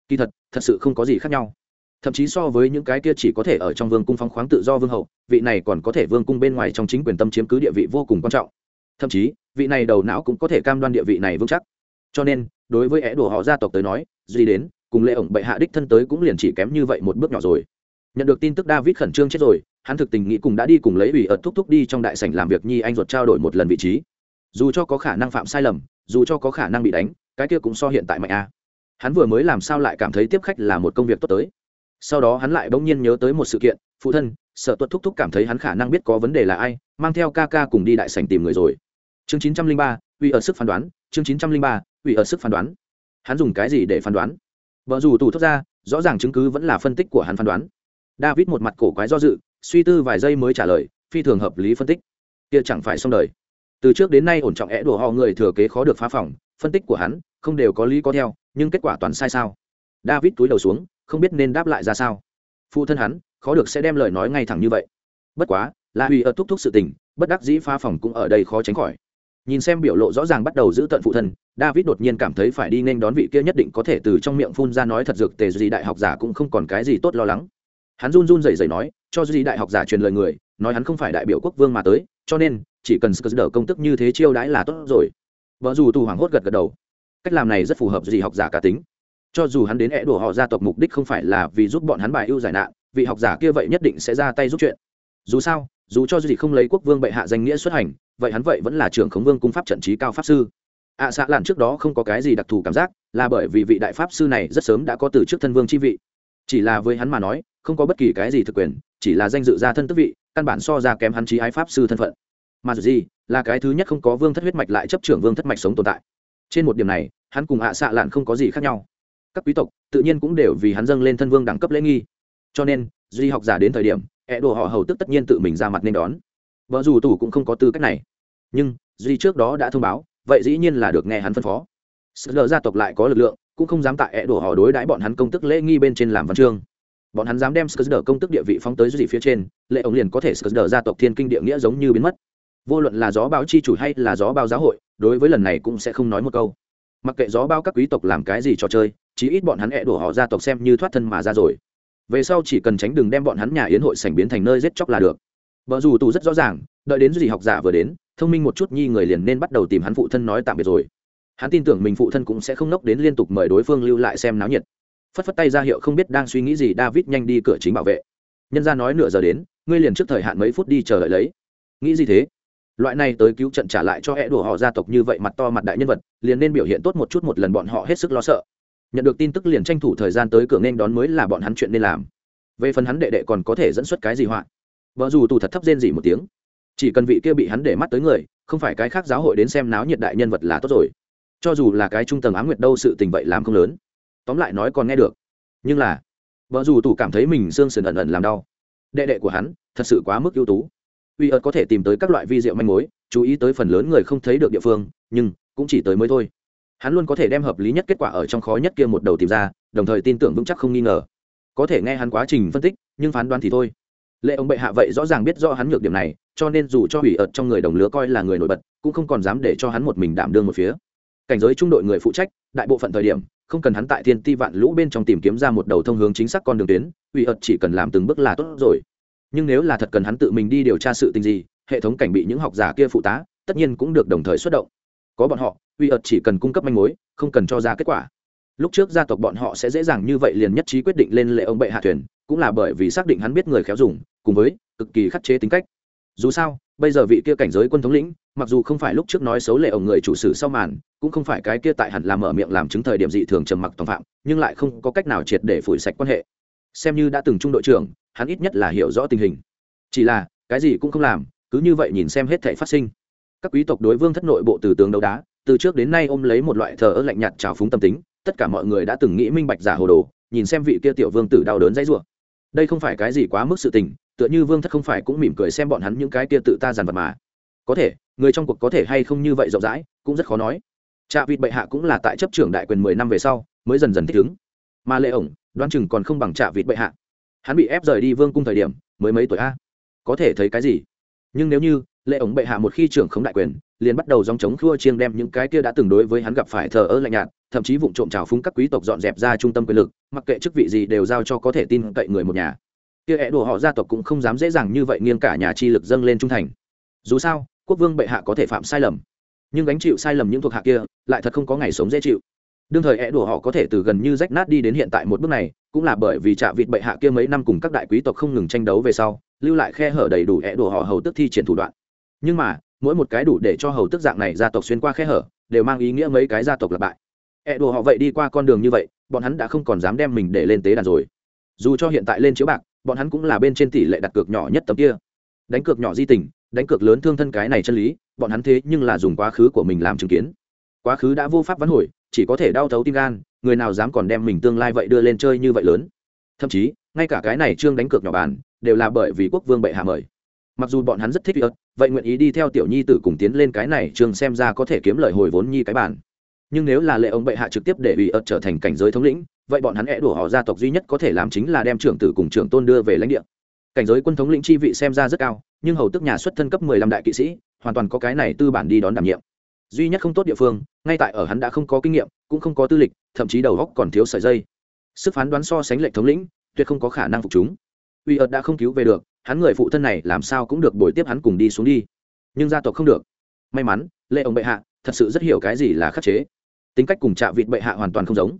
kỳ thật thật sự không có gì khác nhau. Thậm chí so với những cái kia chỉ có thể ở trong vương cung phóng khoáng tự do vương hậu, vị này còn có thể vương cung bên ngoài trong chính quyền tâm chiếm cứ địa vị vô cùng quan trọng. Thậm chí, vị này đầu não cũng có thể cam đoan địa vị này vững chắc. Cho nên, đối với é đùa họ gia tộc tới nói, duy đến, cùng lệ ổng bệ hạ đích thân tới cũng liền chỉ kém như vậy một bước nhỏ rồi. Nhận được tin tức david khẩn trương chết rồi, hắn thực tình nghĩ cùng đã đi cùng lấy ủy ợt thúc thúc đi trong đại sảnh làm việc nhi anh ruột trao đổi một lần vị trí. Dù cho có khả năng phạm sai lầm, dù cho có khả năng bị đánh, cái kia cũng so hiện tại mạnh a hắn vừa mới làm sao lại cảm thấy tiếp khách là một công việc tốt tới? Sau đó hắn lại bỗng nhiên nhớ tới một sự kiện, phụ thân sợ tuất thúc thúc cảm thấy hắn khả năng biết có vấn đề là ai, mang theo ca ca cùng đi đại sảnh tìm người rồi. Chương chín trăm linh ba, uy ở sức phán đoán, chương chín trăm linh ba, uy ở sức phán đoán. Hắn dùng cái gì để phán đoán? Vợ dù tủ thốt ra, rõ ràng chứng cứ vẫn là phân tích của hắn phán đoán. David một mặt cổ quái do dự, suy tư vài giây mới trả lời, phi thường hợp lý phân tích. Kia chẳng phải xong đời. Từ trước đến nay ổn trọng é đổ họ người thừa kế khó được phá phỏng phân tích của hắn không đều có lý có theo, nhưng kết quả toàn sai sao? David túi đầu xuống, không biết nên đáp lại ra sao. Phụ thân hắn, khó được sẽ đem lời nói ngay thẳng như vậy. Bất quá, là hủy ở thúc thúc sự tình, bất đắc dĩ pha phòng cũng ở đây khó tránh khỏi. Nhìn xem biểu lộ rõ ràng bắt đầu giữ tận phụ thân, david đột nhiên cảm thấy phải đi nên đón vị kia nhất định có thể từ trong miệng phun ra nói thật dược tề gì đại học giả cũng không còn cái gì tốt lo lắng. Hắn run run rẩy rẩy nói, cho gì đại học giả truyền lời người, nói hắn không phải đại biểu quốc vương mà tới, cho nên, chỉ cần sờ công tức như thế chiêu đãi là tốt rồi vợ dù tù hoảng hốt gật gật đầu. Cách làm này rất phù hợp gì học giả cả tính. Cho dù hắn đến é đổ họ gia tộc mục đích không phải là vì giúp bọn hắn bài ưu giải nạn vị học giả kia vậy nhất định sẽ ra tay giúp chuyện. Dù sao dù cho gì không lấy quốc vương bệ hạ danh nghĩa xuất hành vậy hắn vậy vẫn là trưởng khống vương cung pháp trận trí cao pháp sư. Ạ à, xạ lạn trước đó không có cái gì đặc thù cảm giác là bởi vì vị đại pháp sư này rất sớm đã có từ trước thân vương chi vị. Chỉ là với hắn mà nói không có bất kỳ cái gì thực quyền chỉ là danh dự gia thân tức vị căn bản so ra kém hắn trí ái pháp sư thân phận. Mà dù gì là cái thứ nhất không có vương thất huyết mạch lại chấp trưởng vương thất mạch sống tồn tại. Trên một điểm này, hắn cùng hạ à xạ lạn không có gì khác nhau. Các quý tộc tự nhiên cũng đều vì hắn dâng lên thân vương đẳng cấp lễ nghi. Cho nên, duy học giả đến thời điểm ẹ đồ họ hầu tức tất nhiên tự mình ra mặt nên đón. Vợ dù tù cũng không có tư cách này. Nhưng, duy trước đó đã thông báo, vậy dĩ nhiên là được nghe hắn phân phó. Sự lờ gia tộc lại có lực lượng, cũng không dám tại ẹ đồ họ đối đãi bọn hắn công tức lễ nghi bên trên làm văn chương. Bọn hắn dám đem sờ công tức địa vị phóng tới duy phía trên lệ ổng liền có thể sờ gia tộc thiên kinh địa nghĩa giống như biến mất vô luận là gió báo chi chủ hay là gió báo giáo hội, đối với lần này cũng sẽ không nói một câu. Mặc kệ gió báo các quý tộc làm cái gì trò chơi, chí ít bọn hắn hẹ đổ họ gia tộc xem như thoát thân mà ra rồi. Về sau chỉ cần tránh đừng đem bọn hắn nhà yến hội sảnh biến thành nơi giết chóc là được. Vợ dù tù rất rõ ràng, đợi đến gì học giả vừa đến, thông minh một chút nhi người liền nên bắt đầu tìm hắn phụ thân nói tạm biệt rồi. Hắn tin tưởng mình phụ thân cũng sẽ không nốc đến liên tục mời đối phương lưu lại xem náo nhiệt. Phất phất tay ra hiệu không biết đang suy nghĩ gì david nhanh đi cửa chính bảo vệ. Nhân ra nói nửa giờ đến, ngươi liền trước thời hạn mấy phút đi chờ đợi lấy. Nghĩ gì thế? Loại này tới cứu trận trả lại cho hẹ đổ họ gia tộc như vậy mặt to mặt đại nhân vật, liền nên biểu hiện tốt một chút một lần bọn họ hết sức lo sợ. Nhận được tin tức liền tranh thủ thời gian tới cửa nên đón mới là bọn hắn chuyện nên làm. Về phần hắn đệ đệ còn có thể dẫn xuất cái gì họa? Vợ dù tù thật thấp rên gì một tiếng. Chỉ cần vị kia bị hắn để mắt tới người, không phải cái khác giáo hội đến xem náo nhiệt đại nhân vật là tốt rồi. Cho dù là cái trung tầng á nguyệt đâu sự tình vậy làm không lớn. Tóm lại nói còn nghe được. Nhưng là, vợ dù tù cảm thấy mình xương sườn ẩn ẩn làm đau. Đệ đệ của hắn, thật sự quá mức ưu tú uy ớt có thể tìm tới các loại vi rượu manh mối, chú ý tới phần lớn người không thấy được địa phương, nhưng cũng chỉ tới mới thôi. Hắn luôn có thể đem hợp lý nhất kết quả ở trong khó nhất kia một đầu tìm ra, đồng thời tin tưởng vững chắc không nghi ngờ. Có thể nghe hắn quá trình phân tích, nhưng phán đoán thì thôi. Lệ ông bệ hạ vậy rõ ràng biết rõ hắn nhược điểm này, cho nên dù cho hủy ợt trong người đồng lứa coi là người nổi bật, cũng không còn dám để cho hắn một mình đảm đương một phía. Cảnh giới trung đội người phụ trách, đại bộ phận thời điểm, không cần hắn tại thiên ti vạn lũ bên trong tìm kiếm ra một đầu thông hướng chính xác con đường tuyến, hủy ợt chỉ cần làm từng bước là tốt rồi nhưng nếu là thật cần hắn tự mình đi điều tra sự tình gì, hệ thống cảnh bị những học giả kia phụ tá, tất nhiên cũng được đồng thời xuất động. Có bọn họ, uy ợt chỉ cần cung cấp manh mối, không cần cho ra kết quả. Lúc trước gia tộc bọn họ sẽ dễ dàng như vậy liền nhất trí quyết định lên lệ ông bệ hạ thuyền, cũng là bởi vì xác định hắn biết người khéo dùng, cùng với cực kỳ khắc chế tính cách. Dù sao, bây giờ vị kia cảnh giới quân thống lĩnh, mặc dù không phải lúc trước nói xấu lệ ông người chủ sử sau màn, cũng không phải cái kia tại hẳn làm mở miệng làm chứng thời điểm dị thường trầm mặc toàn phạm, nhưng lại không có cách nào triệt để phủi sạch quan hệ. Xem như đã từng trung đội trưởng hắn ít nhất là hiểu rõ tình hình. Chỉ là, cái gì cũng không làm, cứ như vậy nhìn xem hết thể phát sinh. Các quý tộc đối vương thất nội bộ từ tướng đấu đá, từ trước đến nay ôm lấy một loại thờ ơ lạnh nhạt trào phúng tâm tính, tất cả mọi người đã từng nghĩ minh bạch giả hồ đồ, nhìn xem vị kia tiểu vương tử đau đớn dãy rủa. Đây không phải cái gì quá mức sự tình, tựa như vương thất không phải cũng mỉm cười xem bọn hắn những cái kia tự ta dàn vật mà. Có thể, người trong cuộc có thể hay không như vậy rộng rãi, cũng rất khó nói. Trạ vịt bệ hạ cũng là tại chấp trưởng đại quyền mười năm về sau, mới dần dần thích ứng. Mà lệ ổng, đoán chừng còn không bằng trạ vịt bệ hạ hắn bị ép rời đi vương cung thời điểm, mới mấy tuổi a? Có thể thấy cái gì? Nhưng nếu như lệ ổng bệ hạ một khi trưởng không đại quyền, liền bắt đầu dòng chống khua chiêng đem những cái kia đã từng đối với hắn gặp phải thờ ơ lạnh nhạt, thậm chí vụ trộm trào phúng các quý tộc dọn dẹp ra trung tâm quyền lực, mặc kệ chức vị gì đều giao cho có thể tin cậy người một nhà. Kia é đùa họ gia tộc cũng không dám dễ dàng như vậy nghiêng cả nhà chi lực dâng lên trung thành. Dù sao, quốc vương bệ hạ có thể phạm sai lầm. Nhưng gánh chịu sai lầm những thuộc hạ kia, lại thật không có ngày sống dễ chịu đương thời é đùa họ có thể từ gần như rách nát đi đến hiện tại một bước này, cũng là bởi vì trạ vịt bệ hạ kia mấy năm cùng các đại quý tộc không ngừng tranh đấu về sau, lưu lại khe hở đầy đủ é đùa họ hầu tức thi triển thủ đoạn. Nhưng mà, mỗi một cái đủ để cho hầu tức dạng này gia tộc xuyên qua khe hở, đều mang ý nghĩa mấy cái gia tộc lặp bại. Ẹ đồ họ vậy đi qua con đường như vậy, bọn hắn đã không còn dám đem mình để lên tế đàn rồi. Dù cho hiện tại lên chiếu bạc, bọn hắn cũng là bên trên tỷ lệ đặt cược nhỏ nhất tấm kia. Đánh cược nhỏ di tình, đánh cược lớn thương thân cái này chân lý, bọn hắn thế nhưng là dùng quá khứ của mình làm chứng kiến. Quá khứ đã vô pháp vắn hồi chỉ có thể đau thấu tim gan, người nào dám còn đem mình tương lai vậy đưa lên chơi như vậy lớn. Thậm chí, ngay cả cái này trương đánh cược nhỏ bàn, đều là bởi vì quốc vương bệ hạ mời. Mặc dù bọn hắn rất thích ớt vậy nguyện ý đi theo tiểu nhi tử cùng tiến lên cái này trường xem ra có thể kiếm lời hồi vốn nhi cái bản nhưng nếu là lệ ông bệ hạ trực tiếp để ủy ớt trở thành cảnh giới thống lĩnh, vậy bọn hắn é đổ họ gia tộc duy nhất có thể làm chính là đem trưởng tử cùng trưởng tôn đưa về lãnh địa. Cảnh giới quân thống lĩnh chi vị xem ra rất cao, nhưng hầu tức nhà xuất thân cấp mười lăm đại kỵ sĩ, hoàn toàn có cái này tư bản đi đón đảm nhiệm duy nhất không tốt địa phương, ngay tại ở hắn đã không có kinh nghiệm, cũng không có tư lịch, thậm chí đầu góc còn thiếu sợi dây. Sức phán đoán so sánh lệnh thống lĩnh, tuyệt không có khả năng phục chúng. Uy ợt đã không cứu về được, hắn người phụ thân này làm sao cũng được bồi tiếp hắn cùng đi xuống đi. Nhưng gia tộc không được. May mắn, lệ ông bệ hạ, thật sự rất hiểu cái gì là khắc chế. Tính cách cùng trạ vịt bệ hạ hoàn toàn không giống.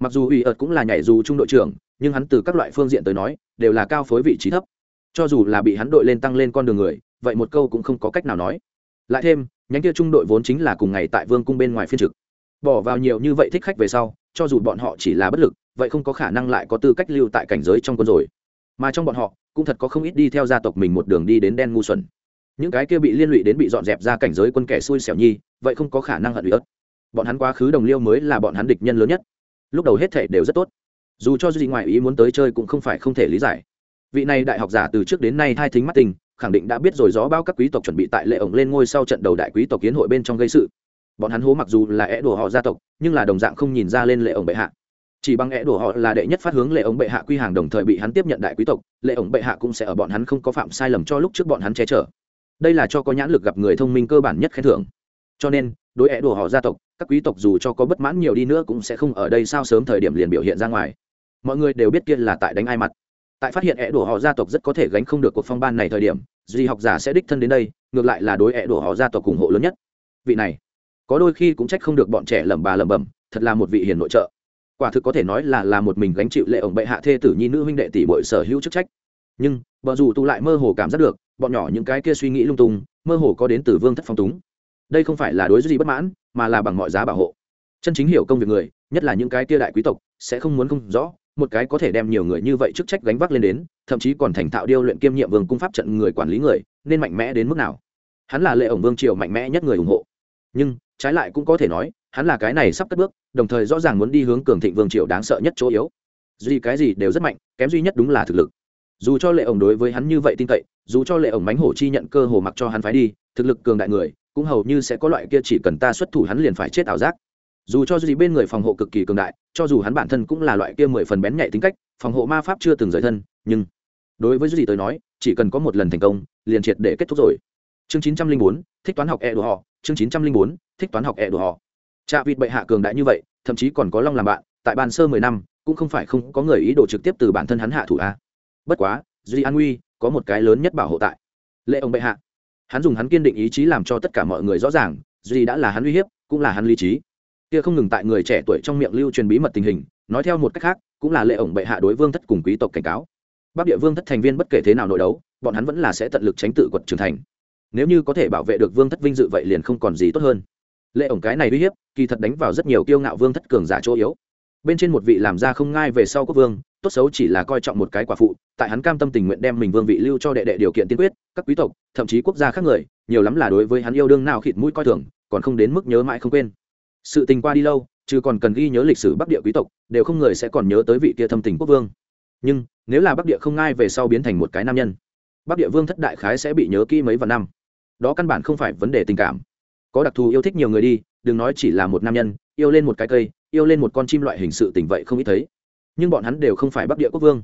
Mặc dù uy ợt cũng là nhảy dù trung đội trưởng, nhưng hắn từ các loại phương diện tới nói, đều là cao phối vị trí thấp. Cho dù là bị hắn đội lên tăng lên con đường người, vậy một câu cũng không có cách nào nói. Lại thêm nhánh kia trung đội vốn chính là cùng ngày tại vương cung bên ngoài phiên trực. Bỏ vào nhiều như vậy thích khách về sau, cho dù bọn họ chỉ là bất lực, vậy không có khả năng lại có tư cách lưu tại cảnh giới trong quân rồi. Mà trong bọn họ, cũng thật có không ít đi theo gia tộc mình một đường đi đến đen ngu xuẩn. Những cái kia bị liên lụy đến bị dọn dẹp ra cảnh giới quân kẻ xui xẻo nhi, vậy không có khả năng hận ủy ớt bọn hắn quá khứ đồng liêu mới là bọn hắn địch nhân lớn nhất. Lúc đầu hết thể đều rất tốt. Dù cho duy ngoại ý muốn tới chơi cũng không phải không thể lý giải. Vị này đại học giả từ trước đến nay thai thính mắt tình khẳng định đã biết rồi gió bao các quý tộc chuẩn bị tại lệ ổng lên ngôi sau trận đầu đại quý tộc kiến hội bên trong gây sự. Bọn hắn hố mặc dù là é đổ họ gia tộc, nhưng là đồng dạng không nhìn ra lên lệ ổng bệ hạ. Chỉ bằng é đổ họ là đệ nhất phát hướng lệ ổng bệ hạ quy hàng đồng thời bị hắn tiếp nhận đại quý tộc, lệ ổng bệ hạ cũng sẽ ở bọn hắn không có phạm sai lầm cho lúc trước bọn hắn che chở. Đây là cho có nhãn lực gặp người thông minh cơ bản nhất khen thưởng. Cho nên, đối é đổ họ gia tộc, các quý tộc dù cho có bất mãn nhiều đi nữa cũng sẽ không ở đây sao sớm thời điểm liền biểu hiện ra ngoài. Mọi người đều biết kia là tại đánh ai mặt tại phát hiện é đổ họ gia tộc rất có thể gánh không được cuộc phong ban này thời điểm, duy học giả sẽ đích thân đến đây, ngược lại là đối é đổ họ gia tộc ủng hộ lớn nhất. Vị này, có đôi khi cũng trách không được bọn trẻ lẩm bà lẩm bẩm, thật là một vị hiền nội trợ. Quả thực có thể nói là là một mình gánh chịu lệ ổng bệ hạ thê tử nhi nữ huynh đệ tỷ bội sở hữu chức trách. Nhưng vợ dù tu lại mơ hồ cảm giác được, bọn nhỏ những cái kia suy nghĩ lung tung, mơ hồ có đến từ vương thất phong túng. Đây không phải là đối gì bất mãn, mà là bằng mọi giá bảo hộ. Chân chính hiểu công việc người, nhất là những cái kia đại quý tộc, sẽ không muốn không rõ một cái có thể đem nhiều người như vậy chức trách gánh vác lên đến, thậm chí còn thành thạo điêu luyện kiêm nhiệm vương cung pháp trận người quản lý người, nên mạnh mẽ đến mức nào? Hắn là lệ ổng vương triều mạnh mẽ nhất người ủng hộ. Nhưng, trái lại cũng có thể nói, hắn là cái này sắp cất bước, đồng thời rõ ràng muốn đi hướng cường thịnh vương triều đáng sợ nhất chỗ yếu. Duy cái gì đều rất mạnh, kém duy nhất đúng là thực lực. Dù cho lệ ổng đối với hắn như vậy tin cậy, dù cho lệ ổng mánh hổ chi nhận cơ hồ mặc cho hắn phái đi, thực lực cường đại người, cũng hầu như sẽ có loại kia chỉ cần ta xuất thủ hắn liền phải chết ảo giác dù cho duy bên người phòng hộ cực kỳ cường đại, cho dù hắn bản thân cũng là loại kia mười phần bén nhạy tính cách, phòng hộ ma pháp chưa từng rời thân, nhưng đối với duy tới nói, chỉ cần có một lần thành công, liền triệt để kết thúc rồi. Chương chín trăm linh bốn, thích toán học e đồ họ. Chương chín trăm linh bốn, thích toán học e đồ họ. Trạ vịt bệ hạ cường đại như vậy, thậm chí còn có long làm bạn, tại bàn sơ mười năm, cũng không phải không có người ý đồ trực tiếp từ bản thân hắn hạ thủ a. Bất quá, duy an nguy có một cái lớn nhất bảo hộ tại. Lệ ông bệ hạ. Hắn dùng hắn kiên định ý chí làm cho tất cả mọi người rõ ràng, duy đã là hắn uy hiếp, cũng là hắn lý trí kia không ngừng tại người trẻ tuổi trong miệng lưu truyền bí mật tình hình, nói theo một cách khác, cũng là lệ ổng bệ hạ đối vương thất cùng quý tộc cảnh cáo. Bắc địa vương thất thành viên bất kể thế nào nội đấu, bọn hắn vẫn là sẽ tận lực tránh tự quật trưởng thành. Nếu như có thể bảo vệ được vương thất vinh dự vậy liền không còn gì tốt hơn. Lệ ổng cái này uy hiếp, kỳ thật đánh vào rất nhiều kiêu ngạo vương thất cường giả chỗ yếu. Bên trên một vị làm ra không ngai về sau quốc vương, tốt xấu chỉ là coi trọng một cái quả phụ, tại hắn cam tâm tình nguyện đem mình vương vị lưu cho đệ đệ điều kiện tiên quyết, các quý tộc, thậm chí quốc gia khác người, nhiều lắm là đối với hắn yêu đương nào khịt mũi coi thường, còn không đến mức nhớ mãi không quên sự tình qua đi lâu, chứ còn cần ghi nhớ lịch sử bắc địa quý tộc, đều không người sẽ còn nhớ tới vị kia thâm tình quốc vương. Nhưng, nếu là bắc địa không ngai về sau biến thành một cái nam nhân, bắc địa vương thất đại khái sẽ bị nhớ kỹ mấy vạn năm. Đó căn bản không phải vấn đề tình cảm. Có đặc thù yêu thích nhiều người đi, đừng nói chỉ là một nam nhân, yêu lên một cái cây, yêu lên một con chim loại hình sự tình vậy không ít thấy. Nhưng bọn hắn đều không phải bắc địa quốc vương.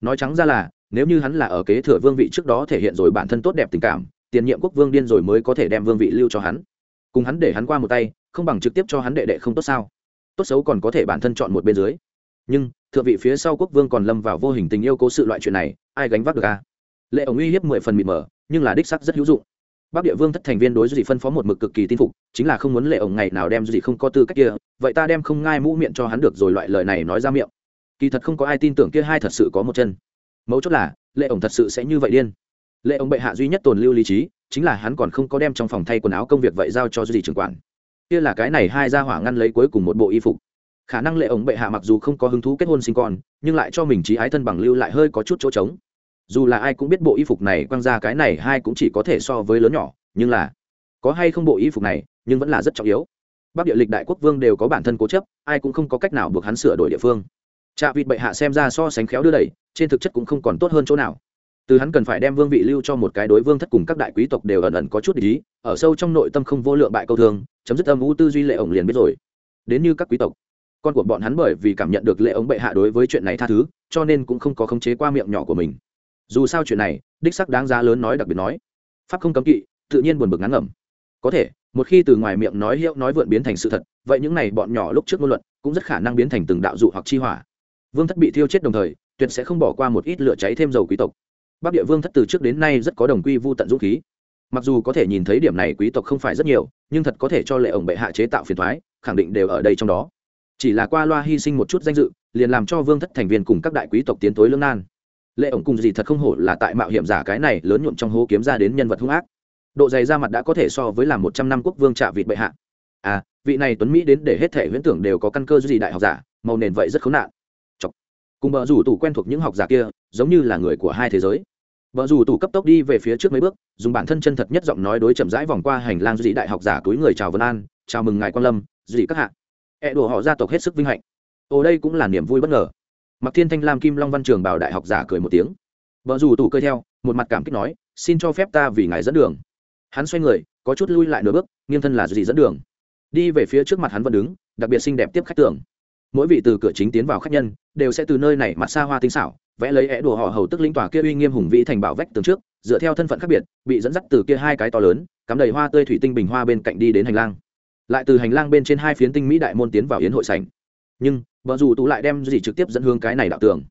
Nói trắng ra là, nếu như hắn là ở kế thừa vương vị trước đó thể hiện rồi bản thân tốt đẹp tình cảm, tiền nhiệm quốc vương điên rồi mới có thể đem vương vị lưu cho hắn. Cùng hắn để hắn qua một tay không bằng trực tiếp cho hắn đệ đệ không tốt sao? Tốt xấu còn có thể bản thân chọn một bên dưới. Nhưng, thượng vị phía sau quốc vương còn lâm vào vô hình tình yêu cố sự loại chuyện này, ai gánh vác được à? lệ ổng uy hiếp mười phần mịt mờ, nhưng là đích sắc rất hữu dụng. Bắc địa vương thất thành viên đối duy phân phó một mực cực kỳ tin phục, chính là không muốn lệ ổng ngày nào đem duy không có tư cách kia, vậy ta đem không ngai mũ miệng cho hắn được rồi loại lời này nói ra miệng. Kỳ thật không có ai tin tưởng kia hai thật sự có một chân. Mấu chốt là, lệ ổng thật sự sẽ như vậy điên. Lệ ổng bệ hạ duy nhất tồn lưu lý trí, chính là hắn còn không có đem trong phòng thay quần áo công việc vậy giao cho duy trưởng quản kia là cái này hai gia hỏa ngăn lấy cuối cùng một bộ y phục. Khả năng lệ ổng bệ hạ mặc dù không có hứng thú kết hôn sinh con, nhưng lại cho mình trí ái thân bằng lưu lại hơi có chút chỗ trống. Dù là ai cũng biết bộ y phục này quăng ra cái này hai cũng chỉ có thể so với lớn nhỏ, nhưng là có hay không bộ y phục này, nhưng vẫn là rất trọng yếu. Bắc địa lịch đại quốc vương đều có bản thân cố chấp, ai cũng không có cách nào buộc hắn sửa đổi địa phương. Trạ vịt bệ hạ xem ra so sánh khéo đưa đẩy, trên thực chất cũng không còn tốt hơn chỗ nào từ hắn cần phải đem vương vị lưu cho một cái đối vương thất cùng các đại quý tộc đều ẩn ẩn có chút ý, ở sâu trong nội tâm không vô lượng bại câu thương, chấm dứt âm u tư duy lệ ổng liền biết rồi. Đến như các quý tộc, con của bọn hắn bởi vì cảm nhận được lệ ống bệ hạ đối với chuyện này tha thứ, cho nên cũng không có khống chế qua miệng nhỏ của mình. Dù sao chuyện này, đích sắc đáng giá lớn nói đặc biệt nói. Pháp không cấm kỵ, tự nhiên buồn bực ngắn ngẩm. Có thể, một khi từ ngoài miệng nói hiệu nói vượn biến thành sự thật, vậy những này bọn nhỏ lúc trước ngôn luận, cũng rất khả năng biến thành từng đạo dụ hoặc chi hỏa. Vương thất bị thiêu chết đồng thời, tuyệt sẽ không bỏ qua một ít lửa cháy thêm dầu quý tộc bắc địa vương thất từ trước đến nay rất có đồng quy vô tận dũng khí. Mặc dù có thể nhìn thấy điểm này quý tộc không phải rất nhiều, nhưng thật có thể cho lệ ổng bệ hạ chế tạo phiền thoái, khẳng định đều ở đây trong đó. Chỉ là qua loa hy sinh một chút danh dự, liền làm cho vương thất thành viên cùng các đại quý tộc tiến tối lương nan. Lệ ổng cùng gì thật không hổ là tại mạo hiểm giả cái này lớn nhuộm trong hố kiếm ra đến nhân vật hung ác. Độ dày ra mặt đã có thể so với làm một trăm năm quốc vương trạ vịt bệ hạ. À vị này tuấn mỹ đến để hết thể huyễn tưởng đều có căn cơ gì đại học giả, màu nền vậy rất khốn nạn. Chọc. cùng bờ rủ tủ quen thuộc những học giả kia, giống như là người của hai thế giới vợ rủ tủ cấp tốc đi về phía trước mấy bước, dùng bản thân chân thật nhất giọng nói đối chậm rãi vòng qua hành lang dị đại học giả túi người chào Vân An, chào mừng ngài quan lâm, dị các hạ. E đùa họ gia tộc hết sức vinh hạnh. Ồ đây cũng là niềm vui bất ngờ. Mặc Thiên Thanh Lam Kim Long Văn Trường bảo đại học giả cười một tiếng. vợ rủ tủ cười theo, một mặt cảm kích nói, xin cho phép ta vì ngài dẫn đường. Hắn xoay người, có chút lui lại nửa bước, nghiêng thân là dị dẫn đường. Đi về phía trước mặt hắn vẫn đứng, đặc biệt xinh đẹp tiếp khách tưởng. Mỗi vị từ cửa chính tiến vào khách nhân, đều sẽ từ nơi này mặt xa hoa tinh xảo, vẽ lấy é đùa họ hầu tức lĩnh tòa kia uy nghiêm hùng vĩ thành bảo vách tường trước dựa theo thân phận khác biệt bị dẫn dắt từ kia hai cái to lớn cắm đầy hoa tươi thủy tinh bình hoa bên cạnh đi đến hành lang. Lại từ hành lang bên trên hai phiến tinh mỹ đại môn tiến vào yến hội sảnh. Nhưng vợ dù tú lại đem gì trực tiếp dẫn hướng cái này đạo tường.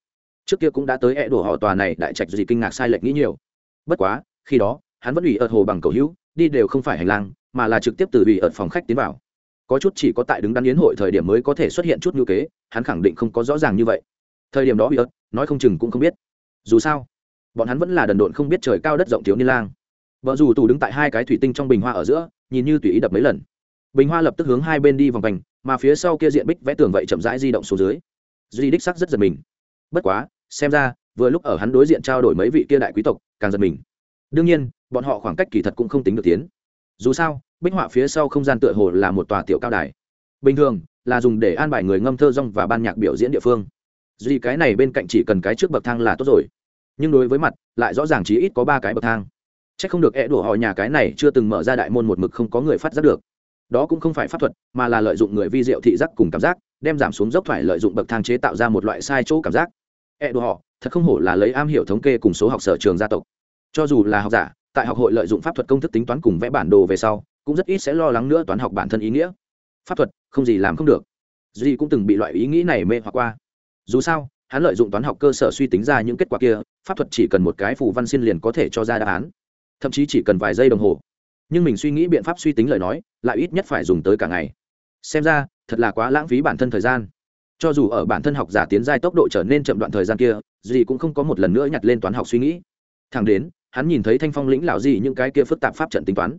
Trước kia cũng đã tới é đùa họ tòa này đại trạch gì kinh ngạc sai lệch nghĩ nhiều. Bất quá khi đó hắn vẫn ủy ợt hồ bằng cầu hữu đi đều không phải hành lang mà là trực tiếp từ ủy ợt phòng khách tiến vào có chút chỉ có tại đứng đắn yến hội thời điểm mới có thể xuất hiện chút ngữ kế, hắn khẳng định không có rõ ràng như vậy. Thời điểm đó bị ớt nói không chừng cũng không biết. Dù sao, bọn hắn vẫn là đần độn không biết trời cao đất rộng thiếu niên lang. Vợ dù tù đứng tại hai cái thủy tinh trong bình hoa ở giữa, nhìn như tùy ý đập mấy lần. Bình hoa lập tức hướng hai bên đi vòng vành mà phía sau kia diện bích vẽ tường vậy chậm rãi di động xuống dưới. Duy đích sắc rất giật mình. Bất quá, xem ra, vừa lúc ở hắn đối diện trao đổi mấy vị kia đại quý tộc, càng giật mình. Đương nhiên, bọn họ khoảng cách kỳ thật cũng không tính được tiến dù sao, bích họa phía sau không gian tựa hồ là một tòa tiểu cao đài. Bình thường, là dùng để an bài người ngâm thơ rong và ban nhạc biểu diễn địa phương. Duy cái này bên cạnh chỉ cần cái trước bậc thang là tốt rồi. Nhưng đối với mặt, lại rõ ràng chỉ ít có ba cái bậc thang. C h ắ c không được e đổ họ nhà cái này chưa từng mở ra đại môn một mực không có người phát giác được. Đó cũng không phải pháp thuật, mà là lợi dụng người vi diệu thị giác cùng cảm giác, đem giảm xuống dốc thoải lợi dụng bậc thang chế tạo ra một loại sai chỗ cảm giác. E đổ họ, thật không hổ là lấy am hiểu thống kê cùng số học sở trường gia tộc. Cho dù là học giả tại học hội lợi dụng pháp thuật công thức tính toán cùng vẽ bản đồ về sau, cũng rất ít sẽ lo lắng nữa toán học bản thân ý nghĩa. Pháp thuật, không gì làm không được. Duy cũng từng bị loại ý nghĩ này mê hoặc qua. Dù sao, hắn lợi dụng toán học cơ sở suy tính ra những kết quả kia, pháp thuật chỉ cần một cái phù văn xin liền có thể cho ra đáp án. Thậm chí chỉ cần vài giây đồng hồ. Nhưng mình suy nghĩ biện pháp suy tính lời nói, lại ít nhất phải dùng tới cả ngày. Xem ra, thật là quá lãng phí bản thân thời gian. Cho dù ở bản thân học giả tiến giai tốc độ trở nên chậm đoạn thời gian kia dì cũng không có một lần nữa nhặt lên toán học suy nghĩ. Thẳng đến hắn nhìn thấy thanh phong lĩnh lão gì những cái kia phức tạp pháp trận tính toán.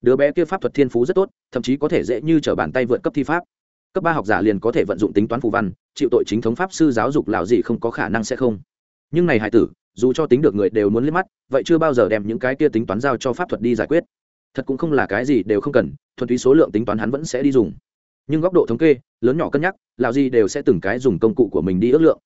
Đứa bé kia pháp thuật thiên phú rất tốt, thậm chí có thể dễ như t bàn tay vượt cấp thi pháp. Cấp ba học giả liền có thể vận dụng tính toán phù văn, chịu tội chính thống pháp sư giáo dục lão gì không có khả năng sẽ không. Nhưng này hải tử, dù cho tính được người đều muốn liếc mắt, vậy chưa bao giờ đem những cái kia tính toán giao cho pháp thuật đi giải quyết. Thật cũng không là cái gì đều không cần, thuần túy số lượng tính toán hắn vẫn sẽ đi dùng. Nhưng góc độ thống kê, lớn nhỏ cân nhắc, lão gì đều sẽ từng cái dùng công cụ của mình đi ước lượng.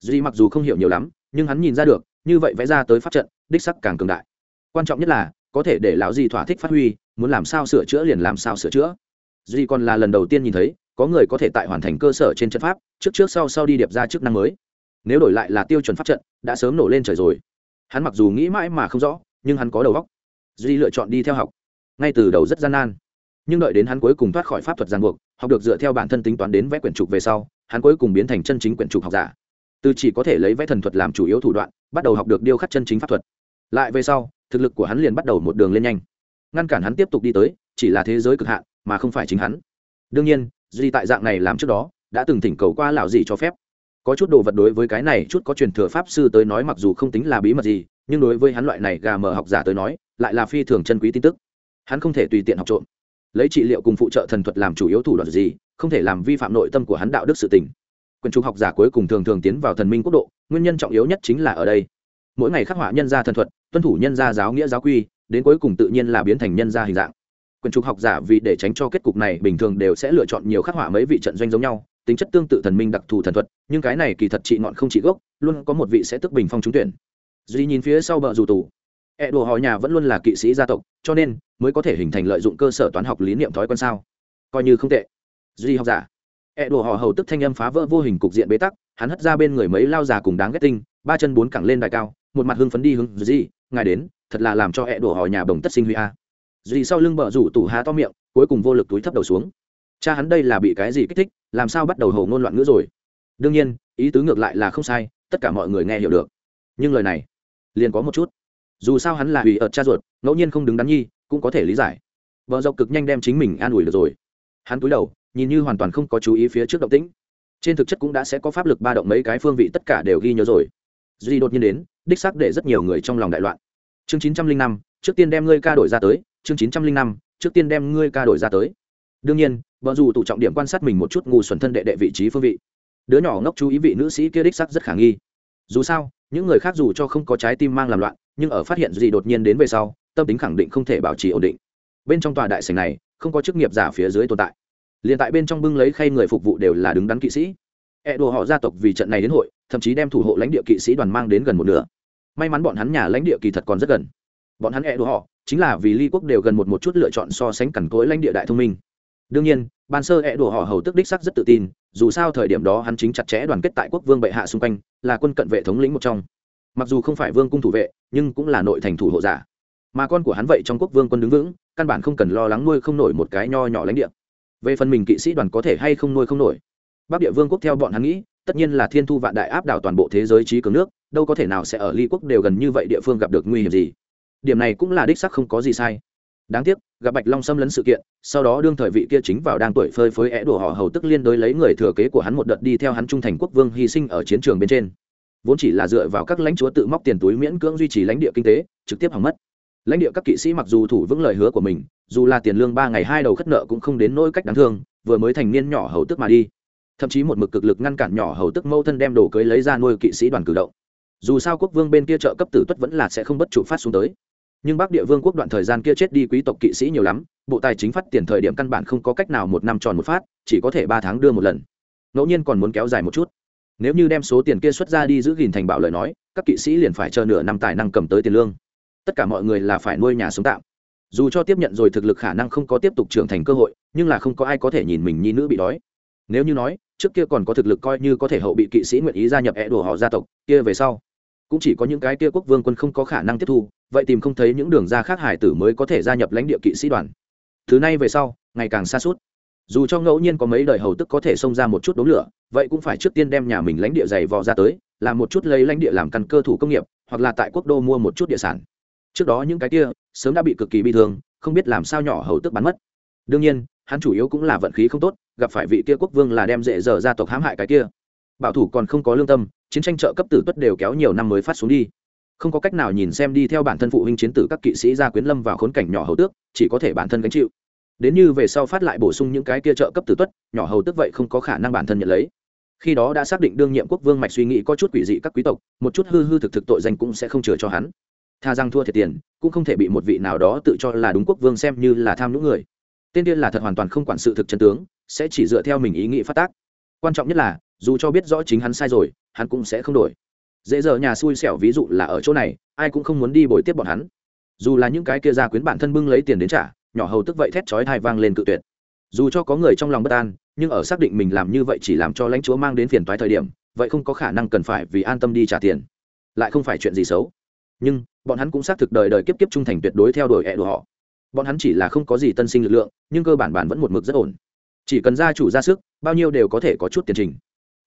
Duy mặc dù không hiểu nhiều lắm, nhưng hắn nhìn ra được, như vậy vẽ ra tới pháp trận đích sắc càng cường đại. Quan trọng nhất là, có thể để lão Di thỏa thích phát huy, muốn làm sao sửa chữa liền làm sao sửa chữa. Duy còn là lần đầu tiên nhìn thấy, có người có thể tại hoàn thành cơ sở trên trận pháp, trước trước sau sau đi điệp ra chức năng mới. Nếu đổi lại là tiêu chuẩn pháp trận, đã sớm nổ lên trời rồi. Hắn mặc dù nghĩ mãi mà không rõ, nhưng hắn có đầu óc. Duy lựa chọn đi theo học. Ngay từ đầu rất gian nan. Nhưng đợi đến hắn cuối cùng thoát khỏi pháp thuật giang buộc, học được dựa theo bản thân tính toán đến vẽ quyển trục về sau, hắn cuối cùng biến thành chân chính quyển trục học giả. Từ chỉ có thể lấy vẽ thần thuật làm chủ yếu thủ đoạn, bắt đầu học được điêu khắc chân chính pháp thuật lại về sau, thực lực của hắn liền bắt đầu một đường lên nhanh. Ngăn cản hắn tiếp tục đi tới, chỉ là thế giới cực hạn, mà không phải chính hắn. Đương nhiên, duy tại dạng này làm trước đó, đã từng thỉnh cầu qua lão gì cho phép. Có chút đồ vật đối với cái này chút có truyền thừa pháp sư tới nói mặc dù không tính là bí mật gì, nhưng đối với hắn loại này gà mờ học giả tới nói, lại là phi thường chân quý tin tức. Hắn không thể tùy tiện học trộm. Lấy trị liệu cùng phụ trợ thần thuật làm chủ yếu thủ đoạn gì, không thể làm vi phạm nội tâm của hắn đạo đức sự tình. Quyền trục học giả cuối cùng thường thường tiến vào thần minh quốc độ, nguyên nhân trọng yếu nhất chính là ở đây. Mỗi ngày khắc họa nhân gia thần thuật tuân thủ nhân gia giáo nghĩa giáo quy, đến cuối cùng tự nhiên là biến thành nhân gia hình dạng. Quyền trục học giả vì để tránh cho kết cục này, bình thường đều sẽ lựa chọn nhiều khắc họa mấy vị trận doanh giống nhau, tính chất tương tự thần minh đặc thù thần thuật, nhưng cái này kỳ thật trị ngọn không trị gốc, luôn có một vị sẽ tức bình phong trúng tuyển. Duy nhìn phía sau bờ dù tù. E đồ họ nhà vẫn luôn là kỵ sĩ gia tộc, cho nên mới có thể hình thành lợi dụng cơ sở toán học lý niệm thói quen sao? Coi như không tệ. Duy học giả. E đồ họ hầu tức thanh âm phá vỡ vô hình cục diện bế tắc, hắn hất ra bên người mấy lao già cùng đáng ghét tinh, ba chân bốn cẳng lên đài cao một mặt hưng phấn đi hướng gì ngài đến, thật là làm cho E đổ hỏi nhà bồng tất sinh huy a. Dì sau lưng bờ rủ tủ há to miệng, cuối cùng vô lực túi thấp đầu xuống. Cha hắn đây là bị cái gì kích thích, làm sao bắt đầu hầu ngôn loạn ngữ rồi? Đương nhiên, ý tứ ngược lại là không sai, tất cả mọi người nghe hiểu được. Nhưng lời này, liền có một chút. Dù sao hắn là hủy ợt cha ruột, ngẫu nhiên không đứng đắn nhi, cũng có thể lý giải. Vợ dọc cực nhanh đem chính mình an ủi được rồi. Hắn cúi đầu, nhìn như hoàn toàn không có chú ý phía trước động tĩnh. Trên thực chất cũng đã sẽ có pháp lực ba động mấy cái phương vị tất cả đều ghi nhớ rồi duy đột nhiên đến, đích xác để rất nhiều người trong lòng đại loạn. Chương chín trăm linh năm, trước tiên đem ngươi ca đổi ra tới, chương chín trăm linh năm, trước tiên đem ngươi ca đổi ra tới. Đương nhiên vợ dù tụ trọng điểm quan sát mình một chút ngu xuẩn thân đệ đệ vị trí phương vị. Đứa nhỏ ngốc chú ý vị nữ sĩ kia đích sắc rất khả nghi. Dù sao, những người khác dù cho không có trái tim mang làm loạn, nhưng ở phát hiện gì đột nhiên đến về sau, tâm tính khẳng định không thể bảo trì ổn định. Bên trong tòa đại sảnh này, không có chức nghiệp giả phía dưới tồn tại. Liền tại bên trong bưng lấy khay người phục vụ đều là đứng đắn kỵ sĩ. E đồ họ gia tộc vì trận này đến hội thậm chí đem thủ hộ lãnh địa kỵ sĩ đoàn mang đến gần một nửa. May mắn bọn hắn nhà lãnh địa kỳ thật còn rất gần. Bọn hắn e đùa họ, chính là vì ly quốc đều gần một một chút lựa chọn so sánh cằn cỗi lãnh địa đại thông minh. Đương nhiên, ban sơ e đùa họ hầu tức đích sắc rất tự tin, dù sao thời điểm đó hắn chính chặt chẽ đoàn kết tại quốc vương bệ hạ xung quanh, là quân cận vệ thống lĩnh một trong. Mặc dù không phải vương cung thủ vệ, nhưng cũng là nội thành thủ hộ giả. Mà con của hắn vậy trong quốc vương quân đứng vững, căn bản không cần lo lắng nuôi không nổi một cái nho nhỏ lãnh địa. Về phần mình kỵ sĩ đoàn có thể hay không nuôi không nổi, bắc địa vương quốc theo bọn hắn nghĩ tất nhiên là thiên thu vạn đại áp đảo toàn bộ thế giới trí cường nước, đâu có thể nào sẽ ở ly quốc đều gần như vậy địa phương gặp được nguy hiểm gì. Điểm này cũng là đích sắc không có gì sai. Đáng tiếc, gặp bạch long xâm lấn sự kiện, sau đó đương thời vị kia chính vào đang tuổi phơi phới é đùa họ hầu tức liên đối lấy người thừa kế của hắn một đợt đi theo hắn trung thành quốc vương hy sinh ở chiến trường bên trên. Vốn chỉ là dựa vào các lãnh chúa tự móc tiền túi miễn cưỡng duy trì lãnh địa kinh tế, trực tiếp hỏng mất. Lãnh địa các kỵ sĩ mặc dù thủ vững lời hứa của mình, dù là tiền lương ba ngày hai đầu khất nợ cũng không đến nỗi cách đáng thương, vừa mới thành niên nhỏ hầu tức mà đi thậm chí một mực cực lực ngăn cản nhỏ hầu tức mâu thân đem đồ cưới lấy ra nuôi kỵ sĩ đoàn cử động. Dù sao quốc vương bên kia trợ cấp tử tuất vẫn là sẽ không bất chủ phát xuống tới. Nhưng bắc địa vương quốc đoạn thời gian kia chết đi quý tộc kỵ sĩ nhiều lắm, bộ tài chính phát tiền thời điểm căn bản không có cách nào một năm tròn một phát, chỉ có thể ba tháng đưa một lần. Ngẫu nhiên còn muốn kéo dài một chút. Nếu như đem số tiền kia xuất ra đi giữ gìn thành bảo lời nói, các kỵ sĩ liền phải chờ nửa năm tài năng cầm tới tiền lương. Tất cả mọi người là phải nuôi nhà sống tạm. Dù cho tiếp nhận rồi thực lực khả năng không có tiếp tục trưởng thành cơ hội, nhưng là không có ai có thể nhìn mình nhi nữ bị đói. Nếu như nói trước kia còn có thực lực coi như có thể hậu bị kỵ sĩ nguyện ý gia nhập é đùa họ gia tộc, kia về sau, cũng chỉ có những cái kia quốc vương quân không có khả năng tiếp thu, vậy tìm không thấy những đường ra khác hải tử mới có thể gia nhập lãnh địa kỵ sĩ đoàn. Thứ này về sau, ngày càng xa suốt. Dù cho ngẫu nhiên có mấy đời hầu tức có thể xông ra một chút đốm lửa, vậy cũng phải trước tiên đem nhà mình lãnh địa dày vò ra tới, làm một chút lấy lãnh địa làm căn cơ thủ công nghiệp, hoặc là tại quốc đô mua một chút địa sản. Trước đó những cái kia, sớm đã bị cực kỳ bi thương, không biết làm sao nhỏ hầu tức bắn mất. Đương nhiên, hắn chủ yếu cũng là vận khí không tốt gặp phải vị kia quốc vương là đem dễ dở gia tộc hãm hại cái kia. Bảo thủ còn không có lương tâm, chiến tranh trợ cấp tử tuất đều kéo nhiều năm mới phát xuống đi. Không có cách nào nhìn xem đi theo bản thân phụ huynh chiến tử các kỵ sĩ gia quyến lâm vào khốn cảnh nhỏ hầu tước, chỉ có thể bản thân gánh chịu. Đến như về sau phát lại bổ sung những cái kia trợ cấp tử tuất, nhỏ hầu tước vậy không có khả năng bản thân nhận lấy. Khi đó đã xác định đương nhiệm quốc vương mạch suy nghĩ có chút quỷ dị các quý tộc, một chút hư hư thực thực tội danh cũng sẽ không chừa cho hắn. Tha rằng thua thiệt tiền, cũng không thể bị một vị nào đó tự cho là đúng quốc vương xem như là tham nhũng người tên tiên là thật hoàn toàn không quản sự thực chân tướng, sẽ chỉ dựa theo mình ý nghĩ phát tác. Quan trọng nhất là, dù cho biết rõ chính hắn sai rồi, hắn cũng sẽ không đổi. Dễ dở nhà xui xẻo ví dụ là ở chỗ này, ai cũng không muốn đi bồi tiếp bọn hắn. Dù là những cái kia ra quyến bản thân bưng lấy tiền đến trả, nhỏ hầu tức vậy thét chói thai vang lên cự tuyệt. Dù cho có người trong lòng bất an, nhưng ở xác định mình làm như vậy chỉ làm cho lãnh chúa mang đến phiền toái thời điểm, vậy không có khả năng cần phải vì an tâm đi trả tiền. Lại không phải chuyện gì xấu. Nhưng, bọn hắn cũng xác thực đời đời kiếp kiếp trung thành tuyệt đối theo đuổi hẹ đùa họ bọn hắn chỉ là không có gì tân sinh lực lượng, nhưng cơ bản bản vẫn một mực rất ổn. Chỉ cần gia chủ ra sức, bao nhiêu đều có thể có chút tiền trình.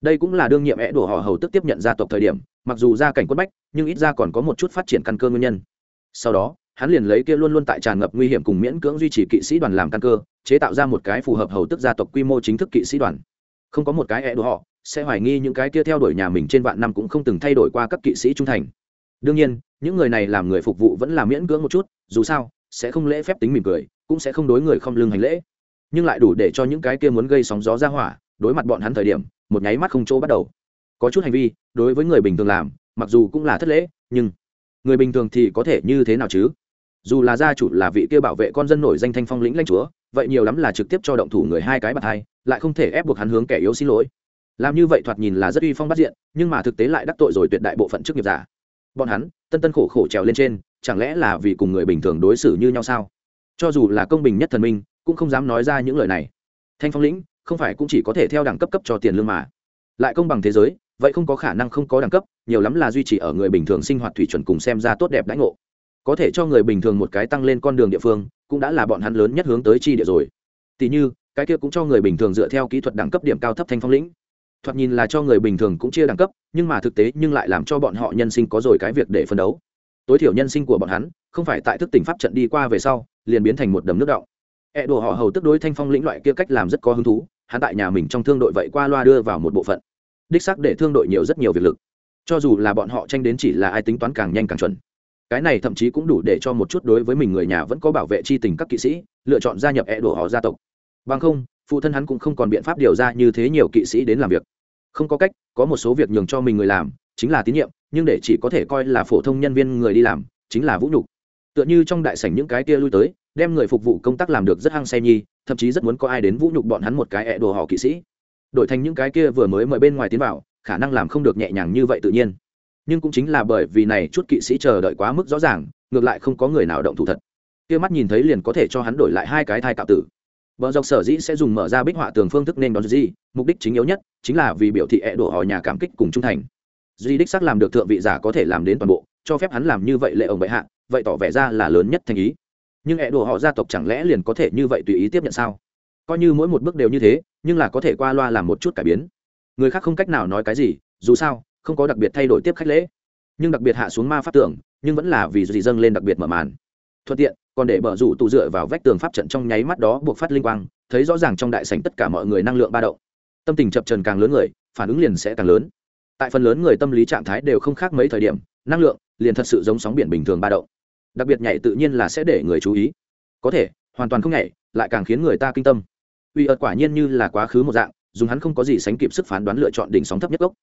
Đây cũng là đương nhiệm é đổ họ hầu tức tiếp nhận gia tộc thời điểm, mặc dù gia cảnh quất bách, nhưng ít ra còn có một chút phát triển căn cơ nguyên nhân. Sau đó, hắn liền lấy kia luôn luôn tại tràn ngập nguy hiểm cùng miễn cưỡng duy trì kỵ sĩ đoàn làm căn cơ, chế tạo ra một cái phù hợp hầu tức gia tộc quy mô chính thức kỵ sĩ đoàn. Không có một cái é đổ họ, sẽ hoài nghi những cái kia theo đuổi nhà mình trên vạn năm cũng không từng thay đổi qua các kỵ sĩ trung thành. Đương nhiên, những người này làm người phục vụ vẫn là miễn cưỡng một chút, dù sao sẽ không lễ phép tính mỉm cười, cũng sẽ không đối người không lưng hành lễ. Nhưng lại đủ để cho những cái kia muốn gây sóng gió ra hỏa, đối mặt bọn hắn thời điểm, một nháy mắt không chỗ bắt đầu. Có chút hành vi, đối với người bình thường làm, mặc dù cũng là thất lễ, nhưng người bình thường thì có thể như thế nào chứ? Dù là gia chủ là vị kia bảo vệ con dân nổi danh thanh phong lĩnh lãnh chúa, vậy nhiều lắm là trực tiếp cho động thủ người hai cái bạc hai, lại không thể ép buộc hắn hướng kẻ yếu xin lỗi. Làm như vậy thoạt nhìn là rất uy phong bắt diện, nhưng mà thực tế lại đắc tội rồi tuyệt đại bộ phận chức nghiệp giả. Bọn hắn, tân tân khổ khổ trèo lên trên chẳng lẽ là vì cùng người bình thường đối xử như nhau sao? Cho dù là công bình nhất thần minh, cũng không dám nói ra những lời này. Thanh phong lĩnh, không phải cũng chỉ có thể theo đẳng cấp cấp cho tiền lương mà. Lại công bằng thế giới, vậy không có khả năng không có đẳng cấp, nhiều lắm là duy trì ở người bình thường sinh hoạt thủy chuẩn cùng xem ra tốt đẹp đãi ngộ. Có thể cho người bình thường một cái tăng lên con đường địa phương, cũng đã là bọn hắn lớn nhất hướng tới chi địa rồi. Tỉ như, cái kia cũng cho người bình thường dựa theo kỹ thuật đẳng cấp điểm cao thấp thanh phong lĩnh. Thoạt nhìn là cho người bình thường cũng chia đẳng cấp, nhưng mà thực tế nhưng lại làm cho bọn họ nhân sinh có rồi cái việc để phân đấu tối thiểu nhân sinh của bọn hắn, không phải tại thức tỉnh pháp trận đi qua về sau, liền biến thành một đầm nước động. E đồ họ hầu tức đối thanh phong lĩnh loại kia cách làm rất có hứng thú, hắn tại nhà mình trong thương đội vậy qua loa đưa vào một bộ phận. Đích sắc để thương đội nhiều rất nhiều việc lực. Cho dù là bọn họ tranh đến chỉ là ai tính toán càng nhanh càng chuẩn. Cái này thậm chí cũng đủ để cho một chút đối với mình người nhà vẫn có bảo vệ chi tình các kỵ sĩ, lựa chọn gia nhập E đồ họ gia tộc. Bằng không, phụ thân hắn cũng không còn biện pháp điều ra như thế nhiều kỵ sĩ đến làm việc. Không có cách, có một số việc nhường cho mình người làm chính là tín nhiệm nhưng để chỉ có thể coi là phổ thông nhân viên người đi làm chính là vũ nhục. Tựa như trong đại sảnh những cái kia lui tới đem người phục vụ công tác làm được rất hăng say nhi thậm chí rất muốn có ai đến vũ nhục bọn hắn một cái ẹ đồ họ kỵ sĩ. Đổi thành những cái kia vừa mới mời bên ngoài tiến vào khả năng làm không được nhẹ nhàng như vậy tự nhiên. Nhưng cũng chính là bởi vì này chút kỵ sĩ chờ đợi quá mức rõ ràng ngược lại không có người nào động thủ thật. Kia mắt nhìn thấy liền có thể cho hắn đổi lại hai cái thai cạo tử. Bờ dọc sở dĩ sẽ dùng mở ra bích họa tường phương thức nên đón gì, mục đích chính yếu nhất chính là vì biểu thị ẹ đổ họ nhà cảm kích cùng trung thành. Duy đích xác làm được thượng vị giả có thể làm đến toàn bộ, cho phép hắn làm như vậy lệ ông bệ hạ, vậy tỏ vẻ ra là lớn nhất thành ý. Nhưng ẹ đồ họ gia tộc chẳng lẽ liền có thể như vậy tùy ý tiếp nhận sao? Coi như mỗi một bước đều như thế, nhưng là có thể qua loa làm một chút cải biến. Người khác không cách nào nói cái gì, dù sao, không có đặc biệt thay đổi tiếp khách lễ. Nhưng đặc biệt hạ xuống ma pháp tưởng, nhưng vẫn là vì gì dâng lên đặc biệt mở màn. Thuận tiện, còn để bờ rủ tụ dựa vào vách tường pháp trận trong nháy mắt đó buộc phát linh quang thấy rõ ràng trong đại sảnh tất cả mọi người năng lượng ba động tâm tình chập trần càng lớn người phản ứng liền sẽ càng lớn tại phần lớn người tâm lý trạng thái đều không khác mấy thời điểm, năng lượng liền thật sự giống sóng biển bình thường ba động. Đặc biệt nhảy tự nhiên là sẽ để người chú ý. Có thể, hoàn toàn không nhảy, lại càng khiến người ta kinh tâm. Uy ợt quả nhiên như là quá khứ một dạng, dùng hắn không có gì sánh kịp sức phán đoán lựa chọn đỉnh sóng thấp nhất gốc.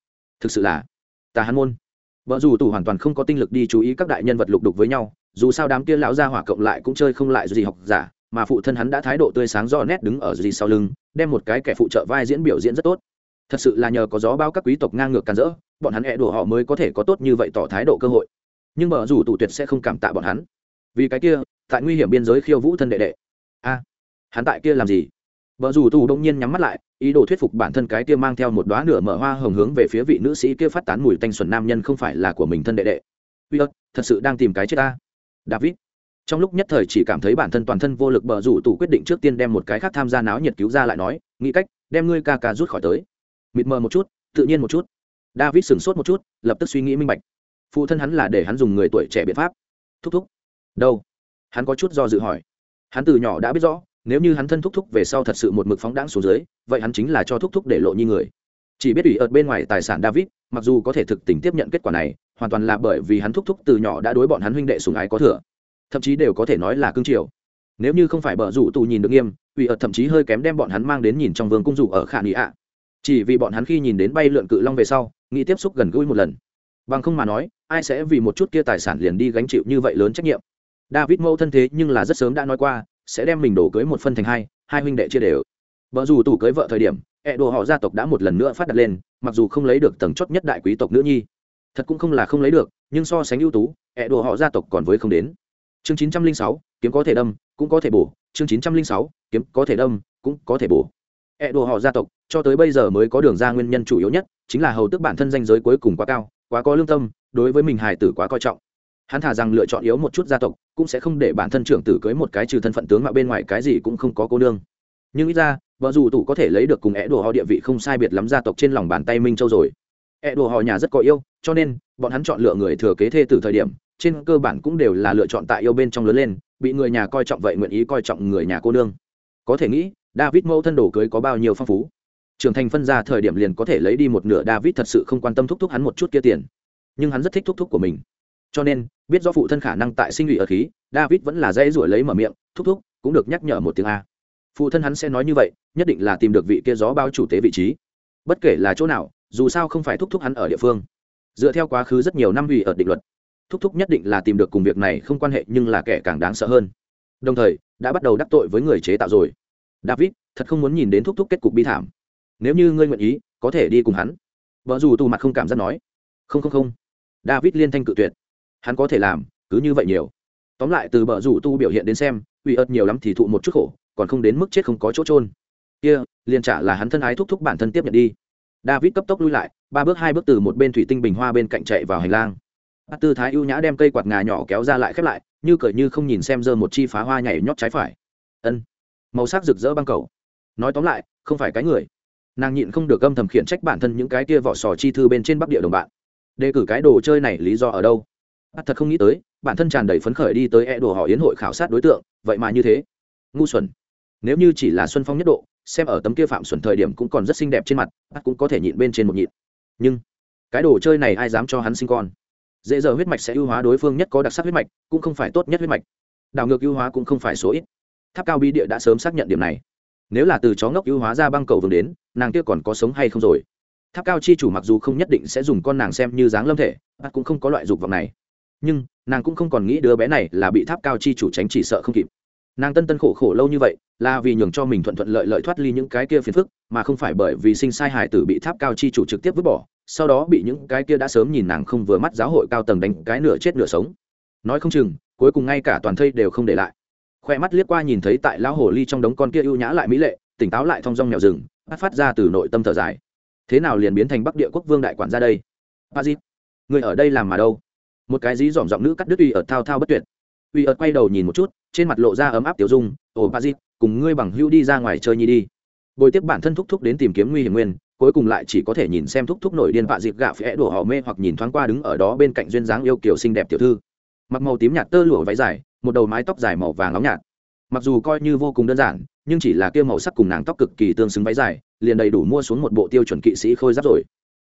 Thực sự là tà hắn môn. Vợ dù tù hoàn toàn không có tinh lực đi chú ý các đại nhân vật lục đục với nhau, dù sao đám kia lão gia hỏa cộng lại cũng chơi không lại gì học giả, mà phụ thân hắn đã thái độ tươi sáng do nét đứng ở gì sau lưng, đem một cái kẻ phụ trợ vai diễn biểu diễn rất tốt thật sự là nhờ có gió bao các quý tộc ngang ngược càn rỡ, bọn hắn hẹ đùa họ mới có thể có tốt như vậy tỏ thái độ cơ hội. Nhưng mở dù tụ tuyệt sẽ không cảm tạ bọn hắn. Vì cái kia, tại nguy hiểm biên giới khiêu vũ thân đệ đệ. A, hắn tại kia làm gì? Vợ dù tù đông nhiên nhắm mắt lại, ý đồ thuyết phục bản thân cái kia mang theo một đoá nửa mở hoa hồng hướng về phía vị nữ sĩ kia phát tán mùi tanh xuẩn nam nhân không phải là của mình thân đệ đệ. Uy ớt, thật sự đang tìm cái chết ta. David, trong lúc nhất thời chỉ cảm thấy bản thân toàn thân vô lực bờ rủ tù quyết định trước tiên đem một cái khác tham gia náo nhiệt cứu ra lại nói, nghĩ cách, đem ngươi ca ca rút khỏi tới mịt mờ một chút, tự nhiên một chút. David sửng sốt một chút, lập tức suy nghĩ minh bạch. Phụ thân hắn là để hắn dùng người tuổi trẻ biện pháp. Thúc thúc. Đâu? Hắn có chút do dự hỏi. Hắn từ nhỏ đã biết rõ, nếu như hắn thân thúc thúc về sau thật sự một mực phóng đáng xuống dưới, vậy hắn chính là cho thúc thúc để lộ như người. Chỉ biết ủy ợt bên ngoài tài sản david, mặc dù có thể thực tình tiếp nhận kết quả này, hoàn toàn là bởi vì hắn thúc thúc từ nhỏ đã đối bọn hắn huynh đệ sùng ái có thừa. Thậm chí đều có thể nói là cương triều nếu như không phải bờ rủ tù nhìn được nghiêm, ủy ợt thậm chí hơi kém đem bọn hắn mang đến nhìn trong vương cung rủ ở khả nghị ạ chỉ vì bọn hắn khi nhìn đến bay lượn cự long về sau, nghĩ tiếp xúc gần gũi một lần. Bằng không mà nói, ai sẽ vì một chút kia tài sản liền đi gánh chịu như vậy lớn trách nhiệm? David mẫu thân thế nhưng là rất sớm đã nói qua, sẽ đem mình đổ cưới một phân thành hai hai huynh đệ chia đều. Vợ dù tủ cưới vợ thời điểm, ẹ đồ họ gia tộc đã một lần nữa phát đặt lên, mặc dù không lấy được tầng chót nhất đại quý tộc nữ nhi. Thật cũng không là không lấy được, nhưng so sánh ưu tú, ẹ đồ họ gia tộc còn với không đến. Chương chín trăm linh sáu, kiếm có thể đâm, cũng có thể bổ. Chương chín trăm linh sáu, kiếm có thể đâm, cũng có thể bổ ẹ đồ họ gia tộc, cho tới bây giờ mới có đường ra nguyên nhân chủ yếu nhất, chính là hầu tức bản thân danh giới cuối cùng quá cao, quá có lương tâm, đối với mình hài tử quá coi trọng. Hắn thả rằng lựa chọn yếu một chút gia tộc, cũng sẽ không để bản thân trưởng tử cưới một cái trừ thân phận tướng mà bên ngoài cái gì cũng không có cô nương. Nhưng ít ra, vợ dù tủ có thể lấy được cùng é đồ họ địa vị không sai biệt lắm gia tộc trên lòng bàn tay minh châu rồi. É đồ họ nhà rất có yêu, cho nên, bọn hắn chọn lựa người thừa kế thê từ thời điểm, trên cơ bản cũng đều là lựa chọn tại yêu bên trong lớn lên, bị người nhà coi trọng vậy nguyện ý coi trọng người nhà cô nương. Có thể nghĩ david mẫu thân đồ cưới có bao nhiêu phong phú. Trưởng thành phân ra thời điểm liền có thể lấy đi một nửa david thật sự không quan tâm thúc thúc hắn một chút kia tiền. Nhưng hắn rất thích thúc thúc của mình. Cho nên, biết do phụ thân khả năng tại sinh ủy ở khí, david vẫn là dễ ruổi lấy mở miệng, thúc thúc, cũng được nhắc nhở một tiếng a. Phụ thân hắn sẽ nói như vậy, nhất định là tìm được vị kia gió bao chủ tế vị trí. Bất kể là chỗ nào, dù sao không phải thúc thúc hắn ở địa phương. Dựa theo quá khứ rất nhiều năm ủy ở định luật, thúc thúc nhất định là tìm được cùng việc này không quan hệ nhưng là kẻ càng đáng sợ hơn. Đồng thời, đã bắt đầu đắc tội với người chế tạo rồi david, thật không muốn nhìn đến thúc thúc kết cục bi thảm. Nếu như ngươi nguyện ý, có thể đi cùng hắn. Vợ dù tù mặt không cảm giác nói. Không không không. David liên thanh cự tuyệt. Hắn có thể làm, cứ như vậy nhiều. Tóm lại từ bờ rủ tu biểu hiện đến xem, uy ớt nhiều lắm thì thụ một chút khổ, còn không đến mức chết không có chỗ trôn kia, liền trả là hắn thân ái thúc thúc bản thân tiếp nhận đi. David cấp tốc lui lại, ba bước hai bước từ một bên thủy tinh bình hoa bên cạnh chạy vào hành lang. Bắt tư thái ưu nhã đem cây quạt ngà nhỏ kéo ra lại khép lại, như cởi như không nhìn xem dơ một chi phá hoa nhảy nhót trái phải. Ân màu sắc rực rỡ băng cầu. Nói tóm lại, không phải cái người. Nàng nhịn không được âm thầm khiển trách bản thân những cái kia vỏ sò chi thư bên trên bắc địa đồng bạn. Đề cử cái đồ chơi này lý do ở đâu? Bắt thật không nghĩ tới, bản thân tràn đầy phấn khởi đi tới e đồ họ yến hội khảo sát đối tượng, vậy mà như thế. Ngu xuẩn. Nếu như chỉ là xuân phong nhất độ, xem ở tấm kia phạm xuẩn thời điểm cũng còn rất xinh đẹp trên mặt bắt cũng có thể nhịn bên trên một nhịn nhưng, cái đồ chơi này ai dám cho hắn sinh con? Dễ dở huyết mạch sẽ ưu hóa đối phương nhất có đặc sắc huyết mạch, cũng không phải tốt nhất huyết mạch. Đảo ngược ưu hóa cũng không phải số ít tháp cao bí địa đã sớm xác nhận điểm này. Nếu là từ chó ngốc ưu hóa ra băng cầu vương đến, nàng kia còn có sống hay không rồi? Tháp cao chi chủ mặc dù không nhất định sẽ dùng con nàng xem như dáng lâm thể bắt cũng không có loại dục vọng này. Nhưng, nàng cũng không còn nghĩ đứa bé này là bị tháp cao chi chủ tránh chỉ sợ không kịp. Nàng tân tân khổ khổ lâu như vậy, là vì nhường cho mình thuận thuận lợi lợi thoát ly những cái kia phiền phức, mà không phải bởi vì sinh sai hài tử bị tháp cao chi chủ trực tiếp vứt bỏ, sau đó bị những cái kia đã sớm nhìn nàng không vừa mắt giáo hội cao tầng đánh cái nửa chết nửa sống. Nói không chừng, cuối cùng ngay cả toàn thây đều không để lại khoe mắt liếc qua nhìn thấy tại lão hồ ly trong đống con kia ưu nhã lại mỹ lệ, tỉnh táo lại thong dong mèo rừng bắt phát ra từ nội tâm thở dài. Thế nào liền biến thành bắc địa quốc vương đại quản ra đây? A di người ở đây làm mà đâu? Một cái dí dỏm giọng nữ cắt đứt uy ở thao thao bất tuyệt. Uy ở quay đầu nhìn một chút, trên mặt lộ ra ấm áp tiểu dung, ồ ba di cùng ngươi bằng hữu đi ra ngoài chơi nhi đi. Bồi tiếp bản thân thúc thúc đến tìm kiếm nguy hiểm nguyên, cuối cùng lại chỉ có thể nhìn xem thúc thúc nổi điên vạ dịp gạo phẽ đổ họ mê hoặc nhìn thoáng qua đứng ở đó bên cạnh duyên dáng yêu kiểu xinh đẹp tiểu thư. Mặc màu tím nhạt tơ lụa váy dài một đầu mái tóc dài màu vàng óng nhạt. Mặc dù coi như vô cùng đơn giản, nhưng chỉ là kia màu sắc cùng nàng tóc cực kỳ tương xứng váy dài, liền đầy đủ mua xuống một bộ tiêu chuẩn kỵ sĩ khôi giáp rồi.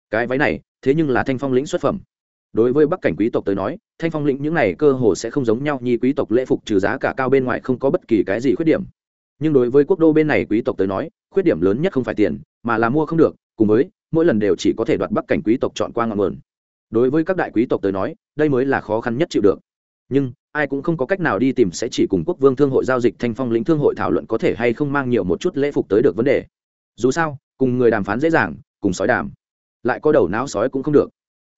Cái váy này, thế nhưng là thanh phong lĩnh xuất phẩm. Đối với bắc cảnh quý tộc tới nói, thanh phong lĩnh những này cơ hồ sẽ không giống nhau như quý tộc lễ phục trừ giá cả cao bên ngoài không có bất kỳ cái gì khuyết điểm. Nhưng đối với quốc đô bên này quý tộc tới nói, khuyết điểm lớn nhất không phải tiền, mà là mua không được, cùng với, mỗi lần đều chỉ có thể đoạt bắc cảnh quý tộc chọn qua ngọn nguồn. Đối với các đại quý tộc tới nói, đây mới là khó khăn nhất chịu được. Nhưng ai cũng không có cách nào đi tìm, sẽ chỉ cùng quốc vương thương hội giao dịch, thanh phong lĩnh thương hội thảo luận có thể hay không mang nhiều một chút lễ phục tới được vấn đề. Dù sao, cùng người đàm phán dễ dàng, cùng sói đàm, lại có đầu não sói cũng không được.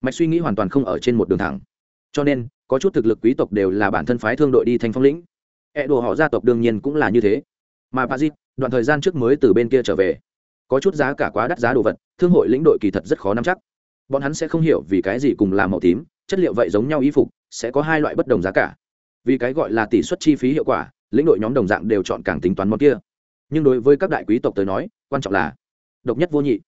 Mạch suy nghĩ hoàn toàn không ở trên một đường thẳng. Cho nên, có chút thực lực quý tộc đều là bản thân phái thương đội đi thanh phong lĩnh. E đồ họ gia tộc đương nhiên cũng là như thế. Mà bà dịp đoạn thời gian trước mới từ bên kia trở về. Có chút giá cả quá đắt giá đồ vật, thương hội lĩnh đội kỳ thật rất khó nắm chắc. Bọn hắn sẽ không hiểu vì cái gì cùng làm màu tím, chất liệu vậy giống nhau y phục, sẽ có hai loại bất đồng giá cả vì cái gọi là tỷ suất chi phí hiệu quả, lĩnh đội nhóm đồng dạng đều chọn càng tính toán món kia. Nhưng đối với các đại quý tộc tới nói, quan trọng là độc nhất vô nhị.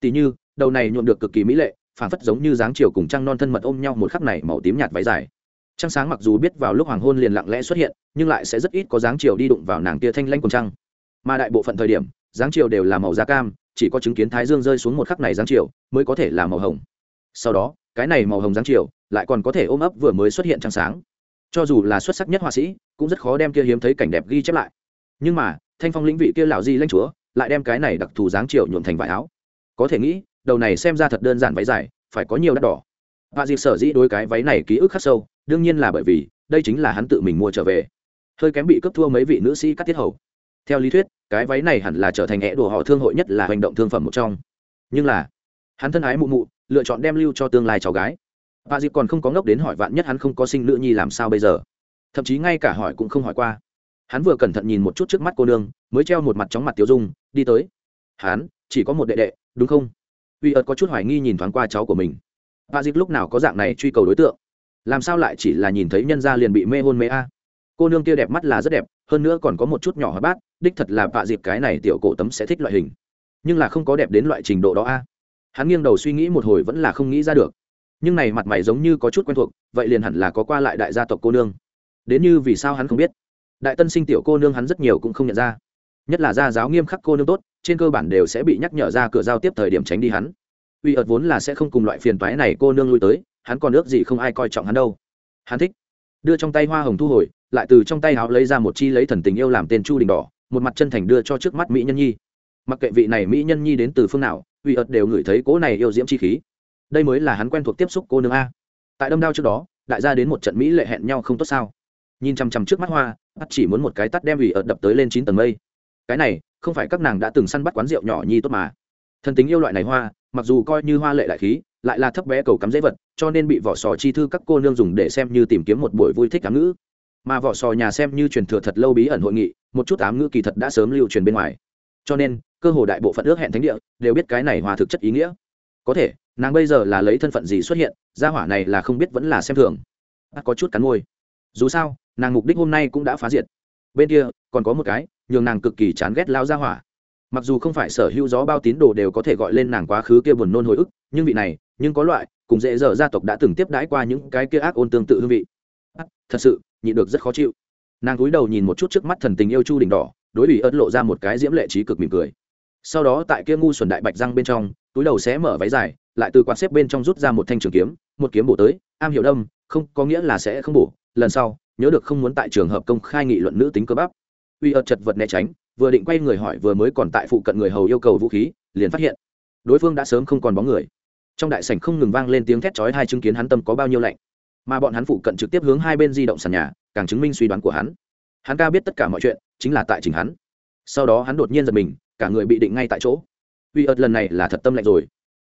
Tỷ như, đầu này nhuộm được cực kỳ mỹ lệ phản phất giống như dáng chiều cùng trăng non thân mật ôm nhau một khắc này màu tím nhạt váy dài. Trăng sáng mặc dù biết vào lúc hoàng hôn liền lặng lẽ xuất hiện, nhưng lại sẽ rất ít có dáng chiều đi đụng vào nàng kia thanh lanh cùng trăng. Mà đại bộ phận thời điểm, dáng chiều đều là màu da cam, chỉ có chứng kiến thái dương rơi xuống một khắc này dáng chiều mới có thể là màu hồng. Sau đó, cái này màu hồng dáng chiều lại còn có thể ôm ấp vừa mới xuất hiện trăng sáng cho dù là xuất sắc nhất họa sĩ, cũng rất khó đem kia hiếm thấy cảnh đẹp ghi chép lại. Nhưng mà, thanh phong lĩnh vị kia lạo di lãnh chúa, lại đem cái này đặc thù dáng chiều nhuộm thành vải áo. Có thể nghĩ, đầu này xem ra thật đơn giản váy dài, phải có nhiều đắt đỏ. Và dịp sở dĩ đối cái váy này ký ức khắc sâu, đương nhiên là bởi vì, đây chính là hắn tự mình mua trở về. Hơi kém bị cấp thua mấy vị nữ sĩ cắt tiết hầu. Theo lý thuyết, cái váy này hẳn là trở thành hẹ đồ họ thương hội nhất là hành động thương phẩm một trong. Nhưng là, hắn thân ái mụ mụ, lựa chọn đem lưu cho tương lai cháu gái và dịp còn không có ngốc đến hỏi vạn nhất hắn không có sinh nữ nhi làm sao bây giờ? Thậm chí ngay cả hỏi cũng không hỏi qua. Hắn vừa cẩn thận nhìn một chút trước mắt cô nương, mới treo một mặt chóng mặt tiêu dung, đi tới. Hắn, chỉ có một đệ đệ, đúng không? Uy ớt có chút hoài nghi nhìn thoáng qua cháu của mình. Và dịp lúc nào có dạng này truy cầu đối tượng? Làm sao lại chỉ là nhìn thấy nhân gia liền bị mê hôn mê a? Cô nương kia đẹp mắt là rất đẹp, hơn nữa còn có một chút nhỏ hóa bát, đích thật là vạ dịp cái này tiểu cổ tấm sẽ thích loại hình. Nhưng là không có đẹp đến loại trình độ đó a. Hắn nghiêng đầu suy nghĩ một hồi vẫn là không nghĩ ra được nhưng này mặt mày giống như có chút quen thuộc, vậy liền hẳn là có qua lại đại gia tộc cô nương. Đến như vì sao hắn không biết? Đại tân sinh tiểu cô nương hắn rất nhiều cũng không nhận ra. Nhất là gia giáo nghiêm khắc cô nương tốt, trên cơ bản đều sẽ bị nhắc nhở ra cửa giao tiếp thời điểm tránh đi hắn. Uy ợt vốn là sẽ không cùng loại phiền toái này cô nương lui tới, hắn còn ước gì không ai coi trọng hắn đâu. Hắn thích. Đưa trong tay hoa hồng thu hồi, lại từ trong tay áo lấy ra một chi lấy thần tình yêu làm tên chu đình đỏ, một mặt chân thành đưa cho trước mắt mỹ nhân nhi. Mặc kệ vị này mỹ nhân nhi đến từ phương nào, uy ợt đều ngửi thấy cỗ này yêu diễm chi khí đây mới là hắn quen thuộc tiếp xúc cô nương a. Tại đâm đao trước đó, đại gia đến một trận mỹ lệ hẹn nhau không tốt sao? Nhìn chằm chằm trước mắt hoa, bắt chỉ muốn một cái tắt đem ủy ợt đập tới lên chín tầng mây. Cái này, không phải các nàng đã từng săn bắt quán rượu nhỏ nhi tốt mà. Thần tính yêu loại này hoa, mặc dù coi như hoa lệ đại khí, lại là thấp bé cầu cắm dễ vật, cho nên bị vỏ sò chi thư các cô nương dùng để xem như tìm kiếm một buổi vui thích ám ngữ. Mà vỏ sò nhà xem như truyền thừa thật lâu bí ẩn hội nghị, một chút ám ngữ kỳ thật đã sớm lưu truyền bên ngoài. Cho nên, cơ hồ đại bộ phận ước hẹn thánh địa đều biết cái này hòa thực chất ý nghĩa có thể nàng bây giờ là lấy thân phận gì xuất hiện gia hỏa này là không biết vẫn là xem thường. À, có chút cắn môi. Dù sao nàng mục đích hôm nay cũng đã phá diệt. Bên kia còn có một cái nhường nàng cực kỳ chán ghét lao gia hỏa. Mặc dù không phải sở hữu gió bao tín đồ đều có thể gọi lên nàng quá khứ kia buồn nôn hồi ức nhưng vị này nhưng có loại cùng dễ dở gia tộc đã từng tiếp đãi qua những cái kia ác ôn tương tự hương vị. À, thật sự nhị được rất khó chịu. Nàng cúi đầu nhìn một chút trước mắt thần tình yêu chu đỉnh đỏ đối ủy ớt lộ ra một cái diễm lệ trí cực mỉm cười. Sau đó tại kia ngu xuẩn đại bạch răng bên trong túi đầu xé mở váy dài, lại từ quạt xếp bên trong rút ra một thanh trường kiếm, một kiếm bổ tới, am hiểu đâm, không có nghĩa là sẽ không bổ. Lần sau, nhớ được không muốn tại trường hợp công khai nghị luận nữ tính cơ bắp. Uy ợt chật vật né tránh, vừa định quay người hỏi vừa mới còn tại phụ cận người hầu yêu cầu vũ khí, liền phát hiện, đối phương đã sớm không còn bóng người. Trong đại sảnh không ngừng vang lên tiếng thét chói hai chứng kiến hắn tâm có bao nhiêu lạnh. Mà bọn hắn phụ cận trực tiếp hướng hai bên di động sàn nhà, càng chứng minh suy đoán của hắn. Hắn ca biết tất cả mọi chuyện, chính là tại trình hắn. Sau đó hắn đột nhiên giật mình, cả người bị định ngay tại chỗ uy ợt lần này là thật tâm lạnh rồi.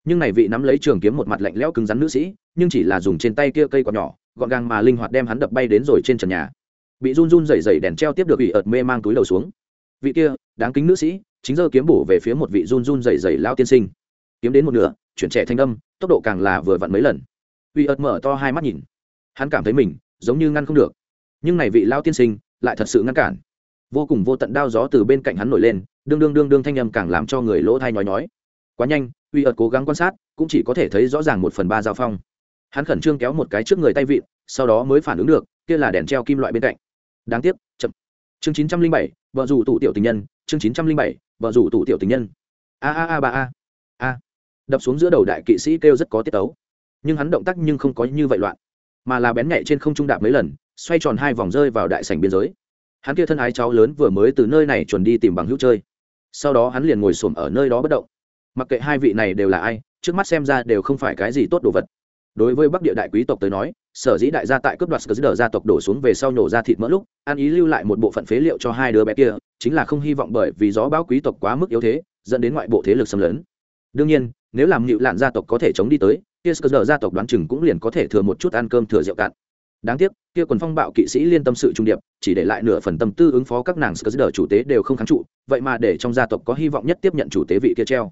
Nhưng này vị nắm lấy trường kiếm một mặt lạnh lẽo cứng rắn nữ sĩ, nhưng chỉ là dùng trên tay kia cây quạt nhỏ, gọn gàng mà linh hoạt đem hắn đập bay đến rồi trên trần nhà. Bị run run rẩy rẩy đèn treo tiếp được ủy ợt mê mang túi đầu xuống. Vị kia, đáng kính nữ sĩ, chính giờ kiếm bổ về phía một vị run run rẩy rẩy lao tiên sinh. Kiếm đến một nửa, chuyển trẻ thanh âm, tốc độ càng là vừa vặn mấy lần. Ủy ợt mở to hai mắt nhìn. Hắn cảm thấy mình, giống như ngăn không được. Nhưng này vị lao tiên sinh, lại thật sự ngăn cản vô cùng vô tận đao gió từ bên cạnh hắn nổi lên, đương đương đương đương thanh âm càng làm cho người lỗ thai nhói nhói. Quá nhanh, uy ợt cố gắng quan sát, cũng chỉ có thể thấy rõ ràng một phần ba giao phong. Hắn khẩn trương kéo một cái trước người tay vịn, sau đó mới phản ứng được, kia là đèn treo kim loại bên cạnh. Đáng tiếc, chậm. Chương chín trăm linh bảy, vợ rủ tủ tiểu tình nhân, chương chín trăm linh bảy, vợ rủ tủ tiểu tình nhân. A a a ba a. A. Đập xuống giữa đầu đại kỵ sĩ kêu rất có tiết tấu. Nhưng hắn động tác nhưng không có như vậy loạn, mà là bén nhạy trên không trung đạp mấy lần, xoay tròn hai vòng rơi vào đại sảnh biên giới hắn kia thân ái cháu lớn vừa mới từ nơi này chuẩn đi tìm bằng hữu chơi. Sau đó hắn liền ngồi xổm ở nơi đó bất động. Mặc kệ hai vị này đều là ai, trước mắt xem ra đều không phải cái gì tốt đồ vật. Đối với bắc địa đại quý tộc tới nói, sở dĩ đại gia tại cướp đoạt sờ đờ gia tộc đổ xuống về sau nhổ ra thịt mỡ lúc an ý lưu lại một bộ phận phế liệu cho hai đứa bé kia, chính là không hy vọng bởi vì gió bão quý tộc quá mức yếu thế, dẫn đến ngoại bộ thế lực xâm lấn. Đương nhiên, nếu làm nhịu lạn gia tộc có thể chống đi tới, kia sờ đờ gia tộc đoán chừng cũng liền có thể thừa một chút ăn cơm thừa rượu cạn. Đáng tiếc kia quần phong bạo kỵ sĩ liên tâm sự trung điệp, chỉ để lại nửa phần tâm tư ứng phó các nàng sờ chủ tế đều không kháng trụ, vậy mà để trong gia tộc có hy vọng nhất tiếp nhận chủ tế vị kia treo.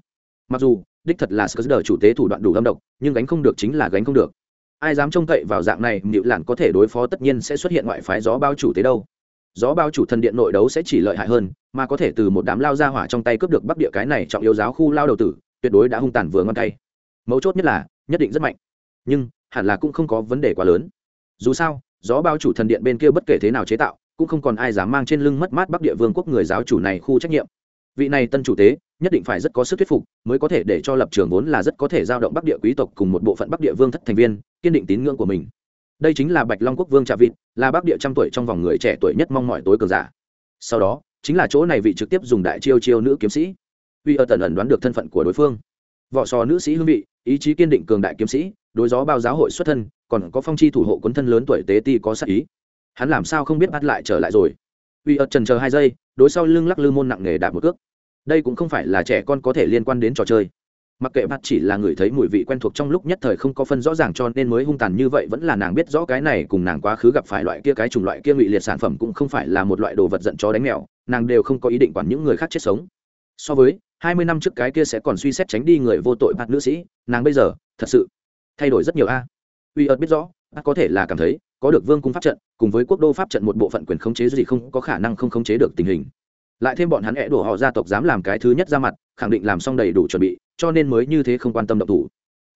Mặc dù, đích thật là sờ chủ tế thủ đoạn đủ âm độc, nhưng gánh không được chính là gánh không được. Ai dám trông cậy vào dạng này nịu lạn có thể đối phó tất nhiên sẽ xuất hiện ngoại phái gió bao chủ tế đâu. Gió bao chủ thần điện nội đấu sẽ chỉ lợi hại hơn, mà có thể từ một đám lao ra hỏa trong tay cướp được bắc địa cái này trọng yếu giáo khu lao đầu tử, tuyệt đối đã hung tàn vừa ngon tay mấu chốt nhất là, nhất định rất mạnh. Nhưng, hẳn là cũng không có vấn đề quá lớn. Dù sao gió bao chủ thần điện bên kia bất kể thế nào chế tạo, cũng không còn ai dám mang trên lưng mất mát bắc địa vương quốc người giáo chủ này khu trách nhiệm. Vị này tân chủ tế, nhất định phải rất có sức thuyết phục, mới có thể để cho lập trường vốn là rất có thể giao động bắc địa quý tộc cùng một bộ phận bắc địa vương thất thành viên, kiên định tín ngưỡng của mình. Đây chính là bạch long quốc vương trà vịt, là bắc địa trăm tuổi trong vòng người trẻ tuổi nhất mong mọi tối cường giả. Sau đó, chính là chỗ này vị trực tiếp dùng đại chiêu chiêu nữ kiếm sĩ. Uy ở tần ẩn đoán được thân phận của đối phương. Võ sò nữ sĩ hương vị, ý chí kiên định cường đại kiếm sĩ đối gió bao giáo hội xuất thân, còn có phong chi thủ hộ quấn thân lớn tuổi tế ti có sắc ý. Hắn làm sao không biết bắt lại trở lại rồi? Uy ở trần chờ hai giây, đối sau lưng lắc lư môn nặng nề đạp một cước. Đây cũng không phải là trẻ con có thể liên quan đến trò chơi. Mặc kệ bắt chỉ là người thấy mùi vị quen thuộc trong lúc nhất thời không có phân rõ ràng cho nên mới hung tàn như vậy, vẫn là nàng biết rõ cái này cùng nàng quá khứ gặp phải loại kia cái chủng loại kia ngụy liệt sản phẩm cũng không phải là một loại đồ vật giận chó đánh mèo, nàng đều không có ý định quản những người khác chết sống. So với, hai mươi năm trước cái kia sẽ còn suy xét tránh đi người vô tội bắt nữ sĩ, nàng bây giờ, thật sự thay đổi rất nhiều a. Uy ớt biết rõ có thể là cảm thấy, có được vương cung pháp trận, cùng với quốc đô pháp trận một bộ phận quyền khống chế gì không có khả năng không khống chế được tình hình. Lại thêm bọn hắn é đổ họ gia tộc dám làm cái thứ nhất ra mặt, khẳng định làm xong đầy đủ chuẩn bị, cho nên mới như thế không quan tâm động thủ.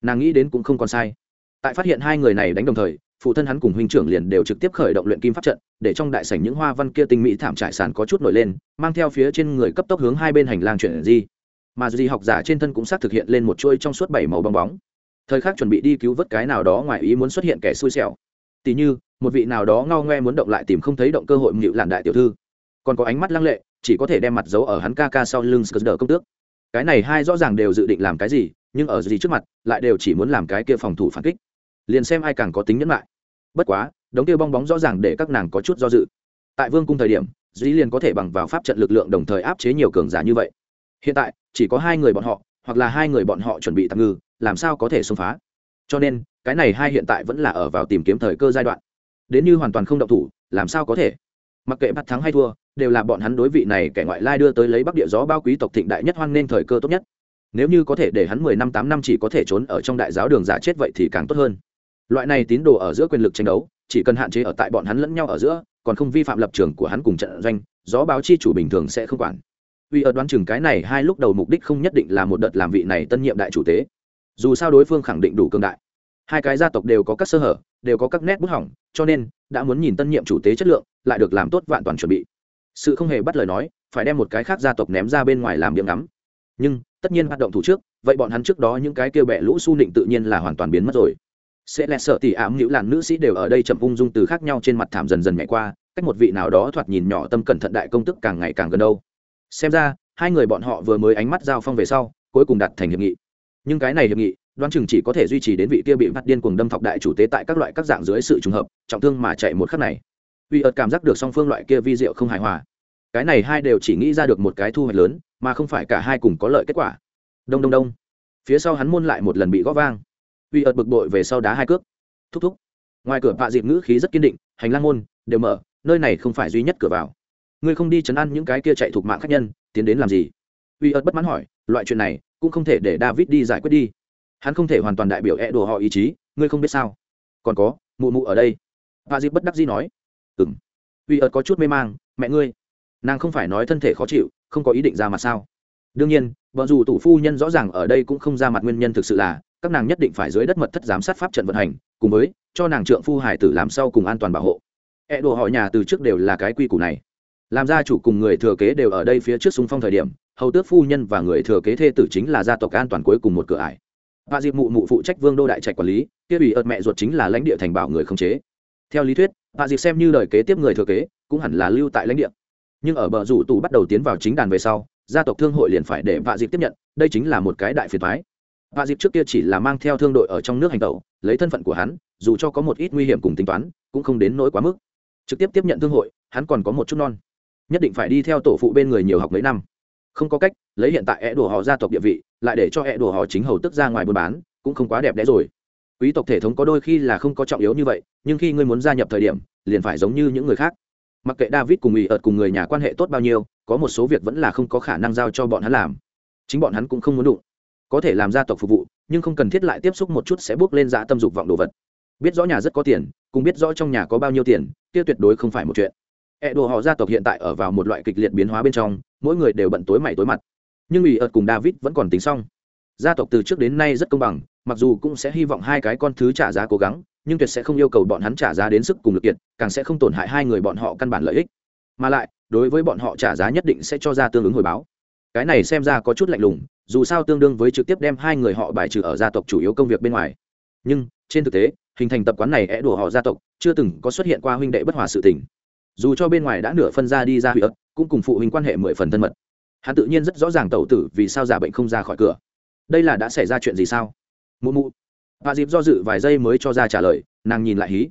Nàng nghĩ đến cũng không còn sai. Tại phát hiện hai người này đánh đồng thời, phụ thân hắn cùng huynh trưởng liền đều trực tiếp khởi động luyện kim pháp trận, để trong đại sảnh những hoa văn kia tinh mỹ thảm trải sàn có chút nổi lên, mang theo phía trên người cấp tốc hướng hai bên hành lang chuyển di. Mà di học giả trên thân cũng xác thực hiện lên một chuôi trong suốt bảy màu bong bóng thời khắc chuẩn bị đi cứu vớt cái nào đó ngoài ý muốn xuất hiện kẻ xui xẻo. Tỉ như, một vị nào đó ngao ngoe muốn động lại tìm không thấy động cơ hội mịu làn đại tiểu thư. Còn có ánh mắt lăng lệ, chỉ có thể đem mặt giấu ở hắn ca ca sau lưng sờ đờ công tước. Cái này hai rõ ràng đều dự định làm cái gì, nhưng ở gì trước mặt, lại đều chỉ muốn làm cái kia phòng thủ phản kích. Liền xem ai càng có tính nhẫn lại. Bất quá, đống kia bong bóng rõ ràng để các nàng có chút do dự. Tại vương cung thời điểm, dĩ liền có thể bằng vào pháp trận lực lượng đồng thời áp chế nhiều cường giả như vậy. Hiện tại, chỉ có hai người bọn họ hoặc là hai người bọn họ chuẩn bị tạm ngư, làm sao có thể xông phá? Cho nên, cái này hai hiện tại vẫn là ở vào tìm kiếm thời cơ giai đoạn. Đến như hoàn toàn không động thủ, làm sao có thể? Mặc kệ bắt thắng hay thua, đều là bọn hắn đối vị này kẻ ngoại lai đưa tới lấy bắc địa gió bao quý tộc thịnh đại nhất hoan nên thời cơ tốt nhất. Nếu như có thể để hắn mười năm, tám năm chỉ có thể trốn ở trong đại giáo đường giả chết vậy thì càng tốt hơn. Loại này tín đồ ở giữa quyền lực tranh đấu, chỉ cần hạn chế ở tại bọn hắn lẫn nhau ở giữa, còn không vi phạm lập trường của hắn cùng trận doanh, gió báo chi chủ bình thường sẽ không quản uy ở đoán chừng cái này hai lúc đầu mục đích không nhất định là một đợt làm vị này tân nhiệm đại chủ tế. Dù sao đối phương khẳng định đủ cương đại. Hai cái gia tộc đều có các sơ hở, đều có các nét bút hỏng, cho nên, đã muốn nhìn tân nhiệm chủ tế chất lượng, lại được làm tốt vạn toàn chuẩn bị. Sự không hề bắt lời nói, phải đem một cái khác gia tộc ném ra bên ngoài làm điểm ngắm. Nhưng, tất nhiên hoạt động thủ trước, vậy bọn hắn trước đó những cái kêu bẹ lũ su nịnh tự nhiên là hoàn toàn biến mất rồi. Sẽ lẹ sợ tỉ ám nhữ làn nữ sĩ đều ở đây chậm ung dung từ khác nhau trên mặt thảm dần dần nhảy qua, cách một vị nào đó thoạt nhìn nhỏ tâm cẩn thận đại công tức càng ngày càng gần đâu xem ra, hai người bọn họ vừa mới ánh mắt giao phong về sau, cuối cùng đặt thành hiệp nghị. Nhưng cái này hiệp nghị, đoán chừng chỉ có thể duy trì đến vị kia bị bắt điên cuồng đâm thọc đại chủ tế tại các loại các dạng dưới sự trùng hợp, trọng thương mà chạy một khắc này. Uy ợt cảm giác được song phương loại kia vi diệu không hài hòa. Cái này hai đều chỉ nghĩ ra được một cái thu hoạch lớn, mà không phải cả hai cùng có lợi kết quả. Đông đông đông. Phía sau hắn môn lại một lần bị gõ vang. Uy ợt bực bội về sau đá hai cước. Thúc thúc. Ngoài cửa vạ dịp ngữ khí rất kiên định, hành lang môn, đều mở, nơi này không phải duy nhất cửa vào ngươi không đi chấn an những cái kia chạy thuộc mạng khách nhân, tiến đến làm gì? Uy ớt bất mãn hỏi, loại chuyện này cũng không thể để david đi giải quyết đi. Hắn không thể hoàn toàn đại biểu e đồ họ ý chí, ngươi không biết sao? Còn có, mụ mụ ở đây. Và dịp bất đắc dĩ nói. Ừng uy ớt có chút mê mang, mẹ ngươi. Nàng không phải nói thân thể khó chịu, không có ý định ra mặt sao? Đương nhiên, vợ dù tủ phu nhân rõ ràng ở đây cũng không ra mặt nguyên nhân thực sự là, các nàng nhất định phải dưới đất mật thất giám sát pháp trận vận hành, cùng với cho nàng trượng phu hải tử làm sau cùng an toàn bảo hộ. E đồ họ nhà từ trước đều là cái quy củ này làm gia chủ cùng người thừa kế đều ở đây phía trước xung phong thời điểm, hầu tước phu nhân và người thừa kế thê tử chính là gia tộc an toàn cuối cùng một cửa ải. Và dịp mụ mụ phụ trách vương đô đại trạch quản lý, kia ủy ợt mẹ ruột chính là lãnh địa thành bảo người không chế. Theo lý thuyết và dịp xem như đời kế tiếp người thừa kế, cũng hẳn là lưu tại lãnh địa. Nhưng ở bờ rủ tù bắt đầu tiến vào chính đàn về sau, gia tộc thương hội liền phải để vạ dịp tiếp nhận, đây chính là một cái đại phiền thoái vạ dịp trước kia chỉ là mang theo thương đội ở trong nước hành tẩu, lấy thân phận của hắn, dù cho có một ít nguy hiểm cùng tính toán, cũng không đến nỗi quá mức. Trực tiếp tiếp nhận thương hội, hắn còn có một chút non nhất định phải đi theo tổ phụ bên người nhiều học mấy năm. Không có cách, lấy hiện tại é đùa họ gia tộc địa vị, lại để cho é đùa họ chính hầu tức ra ngoài buôn bán, cũng không quá đẹp đẽ rồi. Quý tộc thể thống có đôi khi là không có trọng yếu như vậy, nhưng khi ngươi muốn gia nhập thời điểm, liền phải giống như những người khác. Mặc kệ david cùng ủy ợt cùng người nhà quan hệ tốt bao nhiêu, có một số việc vẫn là không có khả năng giao cho bọn hắn làm. Chính bọn hắn cũng không muốn đụng. Có thể làm gia tộc phục vụ, nhưng không cần thiết lại tiếp xúc một chút sẽ bước lên dã tâm dục vọng đồ vật. Biết rõ nhà rất có tiền, cùng biết rõ trong nhà có bao nhiêu tiền, kia tuyệt đối không phải một chuyện. E đồ họ gia tộc hiện tại ở vào một loại kịch liệt biến hóa bên trong, mỗi người đều bận tối mày tối mặt. Nhưng ủy ợt cùng david vẫn còn tính xong. Gia tộc từ trước đến nay rất công bằng, mặc dù cũng sẽ hy vọng hai cái con thứ trả giá cố gắng, nhưng tuyệt sẽ không yêu cầu bọn hắn trả giá đến sức cùng lực kiệt, càng sẽ không tổn hại hai người bọn họ căn bản lợi ích. Mà lại, đối với bọn họ trả giá nhất định sẽ cho ra tương ứng hồi báo. Cái này xem ra có chút lạnh lùng, dù sao tương đương với trực tiếp đem hai người họ bài trừ ở gia tộc chủ yếu công việc bên ngoài. Nhưng, trên thực tế, hình thành tập quán này é đùa họ gia tộc, chưa từng có xuất hiện qua huynh đệ bất hòa sự tình dù cho bên ngoài đã nửa phân ra đi ra huy ấp cũng cùng phụ huynh quan hệ mười phần thân mật. Hắn tự nhiên rất rõ ràng tẩu tử vì sao giả bệnh không ra khỏi cửa. Đây là đã xảy ra chuyện gì sao? Mụ mụ. Bà dịp do dự vài giây mới cho ra trả lời, nàng nhìn lại hí.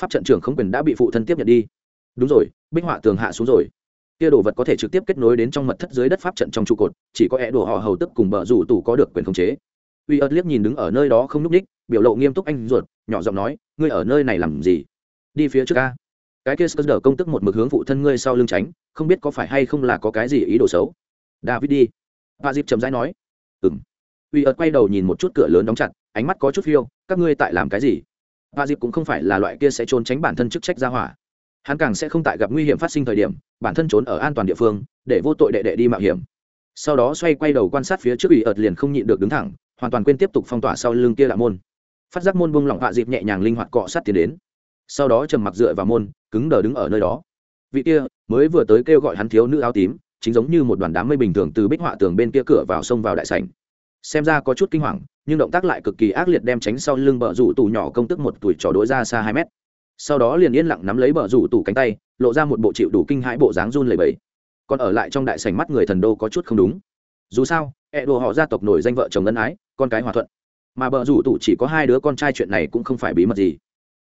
Pháp trận trưởng không quyền đã bị phụ thân tiếp nhận đi. Đúng rồi, bích họa tường hạ xuống rồi. Kia đồ vật có thể trực tiếp kết nối đến trong mật thất dưới đất pháp trận trong trụ cột, chỉ có é đồ họ hầu tức cùng bờ rủ tủ có được quyền khống chế. Uy ớt liếc nhìn đứng ở nơi đó không n ú c ních biểu lộ nghiêm túc anh ruột, nhỏ giọng nói, ngươi ở nơi này làm gì? Đi phía trước ca cái kia sơ công tức một mực hướng phụ thân ngươi sau lưng tránh, không biết có phải hay không là có cái gì ý đồ xấu. David đi. Bà dịp chậm rãi nói. Ừng uy ợt quay đầu nhìn một chút cửa lớn đóng chặt, ánh mắt có chút phiêu, các ngươi tại làm cái gì? Bà dịp cũng không phải là loại kia sẽ trốn tránh bản thân chức trách ra hỏa. Hắn càng sẽ không tại gặp nguy hiểm phát sinh thời điểm, bản thân trốn ở an toàn địa phương, để vô tội đệ đệ đi mạo hiểm. Sau đó xoay quay đầu quan sát phía trước ủy ợt liền không nhịn được đứng thẳng, hoàn toàn quên tiếp tục phong tỏa sau lưng kia là môn. Phát giác môn bung lỏng hạ dịp nhẹ nhàng linh hoạt cọ sát tiến đến. Sau đó trầm mặc dựa vào môn cứng đờ đứng ở nơi đó. Vị kia, mới vừa tới kêu gọi hắn thiếu nữ áo tím, chính giống như một đoàn đám mây bình thường từ bích họa tường bên kia cửa vào sông vào đại sảnh. Xem ra có chút kinh hoàng, nhưng động tác lại cực kỳ ác liệt đem tránh sau lưng bờ rủ tù nhỏ công tức một tuổi trò đối ra xa hai mét. Sau đó liền yên lặng nắm lấy bờ rủ tủ cánh tay, lộ ra một bộ chịu đủ kinh hãi bộ dáng run lầy bẫy còn ở lại trong đại sảnh mắt người thần đô có chút không đúng. Dù sao e đồ họ gia tộc nổi danh vợ chồng ân ái, con cái hòa thuận. Mà bờ rủ tủ chỉ có hai đứa con trai chuyện này cũng không phải bí mật gì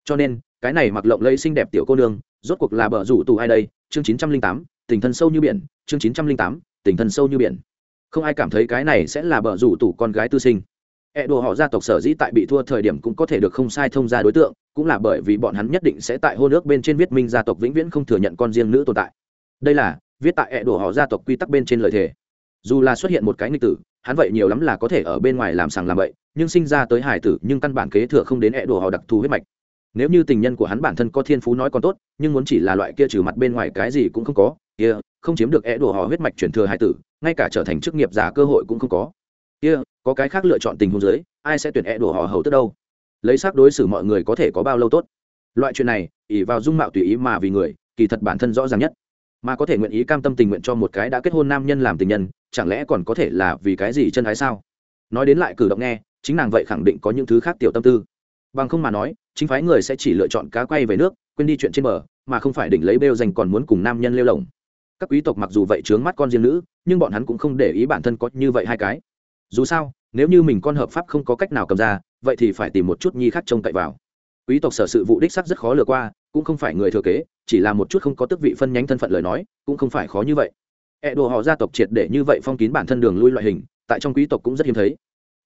cho nên cái này mặc lộng lẫy xinh đẹp tiểu cô nương rốt cuộc là bờ rủ tủ ai đây chương chín trăm linh tám tình thân sâu như biển chương chín trăm linh tám tình thân sâu như biển không ai cảm thấy cái này sẽ là bờ rủ tủ con gái tư sinh E đồ họ gia tộc sở dĩ tại bị thua thời điểm cũng có thể được không sai thông ra đối tượng, cũng là bởi vì bọn hắn nhất định sẽ tại hôn ước bên trên viết minh gia tộc vĩnh viễn không thừa nhận con riêng nữ tồn tại. Đây là viết tại E đồ họ gia tộc quy tắc bên trên lời thề. Dù là xuất hiện một cái nghịch tử, hắn vậy nhiều lắm là có thể ở bên ngoài làm sàng làm bậy, nhưng sinh ra tới hải tử nhưng căn bản kế thừa không đến E đồ họ đặc thù huyết mạch. Nếu như tình nhân của hắn bản thân có thiên phú nói còn tốt, nhưng muốn chỉ là loại kia trừ mặt bên ngoài cái gì cũng không có, kia không chiếm được é đùa họ huyết mạch truyền thừa hải tử, ngay cả trở thành chức nghiệp giả cơ hội cũng không có. Kia、yeah, có cái khác lựa chọn tình huống dưới ai sẽ tuyển é đùa họ hầu tức đâu? Lấy xác đối xử mọi người có thể có bao lâu tốt? Loại chuyện này ỉ vào dung mạo tùy ý mà vì người kỳ thật bản thân rõ ràng nhất. Mà có thể nguyện ý cam tâm tình nguyện cho một cái đã kết hôn nam nhân làm tình nhân chẳng lẽ còn có thể là vì cái gì chân ái sao? Nói đến lại cử động nghe chính nàng vậy khẳng định có những thứ khác tiểu tâm tư bằng không mà nói, chính phái người sẽ chỉ lựa chọn cá quay về nước, quên đi chuyện trên bờ, mà không phải đỉnh lấy bêu dành còn muốn cùng nam nhân lêu lồng. Các quý tộc mặc dù vậy trướng mắt con riêng nữ, nhưng bọn hắn cũng không để ý bản thân có như vậy hai cái. Dù sao, nếu như mình con hợp pháp không có cách nào cầm ra, vậy thì phải tìm một chút nhi khác trông cậy vào. Quý tộc sở sự vụ đích sắc rất khó lừa qua, cũng không phải người thừa kế, chỉ là một chút không có tước vị phân nhánh thân phận lời nói, cũng không phải khó như vậy. E đồ họ gia tộc triệt để như vậy phong kín bản thân đường lui loại hình, tại trong quý tộc cũng rất hiếm thấy.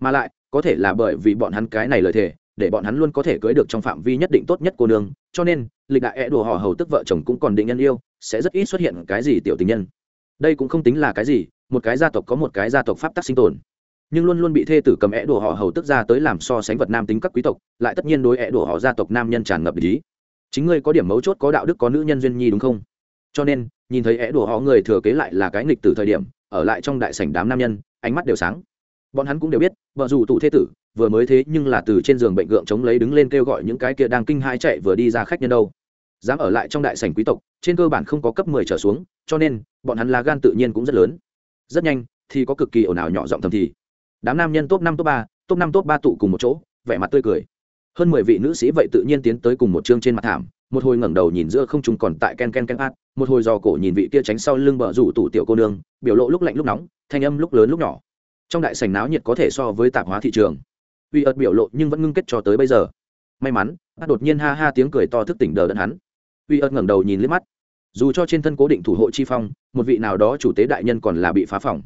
Mà lại, có thể là bởi vì bọn hắn cái này lời thề để bọn hắn luôn có thể cưới được trong phạm vi nhất định tốt nhất cô nương, cho nên, lịch đại E đùa họ hầu tức vợ chồng cũng còn định nhân yêu, sẽ rất ít xuất hiện cái gì tiểu tình nhân. Đây cũng không tính là cái gì, một cái gia tộc có một cái gia tộc pháp tắc sinh tồn. Nhưng luôn luôn bị thê tử cầm é đùa họ hầu tức ra tới làm so sánh vật nam tính các quý tộc, lại tất nhiên đối é đùa họ gia tộc nam nhân tràn ngập lý chính ngươi có điểm mấu chốt có đạo đức có nữ nhân duyên nhi đúng không? Cho nên, nhìn thấy é đùa họ người thừa kế lại là cái nghịch từ thời điểm, ở lại trong đại sảnh đám nam nhân, ánh mắt đều sáng bọn hắn cũng đều biết, vợ dù tụ thế tử, vừa mới thế nhưng là từ trên giường bệnh gượng chống lấy đứng lên kêu gọi những cái kia đang kinh hai chạy vừa đi ra khách nhân đâu. Dám ở lại trong đại sảnh quý tộc, trên cơ bản không có cấp mười trở xuống, cho nên, bọn hắn là gan tự nhiên cũng rất lớn. Rất nhanh, thì có cực kỳ ồn ào nhỏ giọng thầm thì. Đám nam nhân top năm, top ba, top năm, top ba tụ cùng một chỗ, vẻ mặt tươi cười. Hơn mười vị nữ sĩ vậy tự nhiên tiến tới cùng một chương trên mặt thảm, một hồi ngẩng đầu nhìn giữa không trung còn tại ken ken ken át, một hồi dò cổ nhìn vị kia tránh sau lưng bờ rủ tủ tiểu cô nương, biểu lộ lúc lạnh lúc nóng, thanh âm lúc lớn lúc nhỏ trong đại sảnh náo nhiệt có thể so với tạp hóa thị trường. Uy ợt biểu lộ nhưng vẫn ngưng kết cho tới bây giờ. May mắn bắt đột nhiên ha ha tiếng cười to thức tỉnh đờ đẫn hắn. Uy ợt ngẩng đầu nhìn liếc mắt. Dù cho trên thân cố định thủ hộ chi phong, một vị nào đó chủ tế đại nhân còn là bị phá phỏng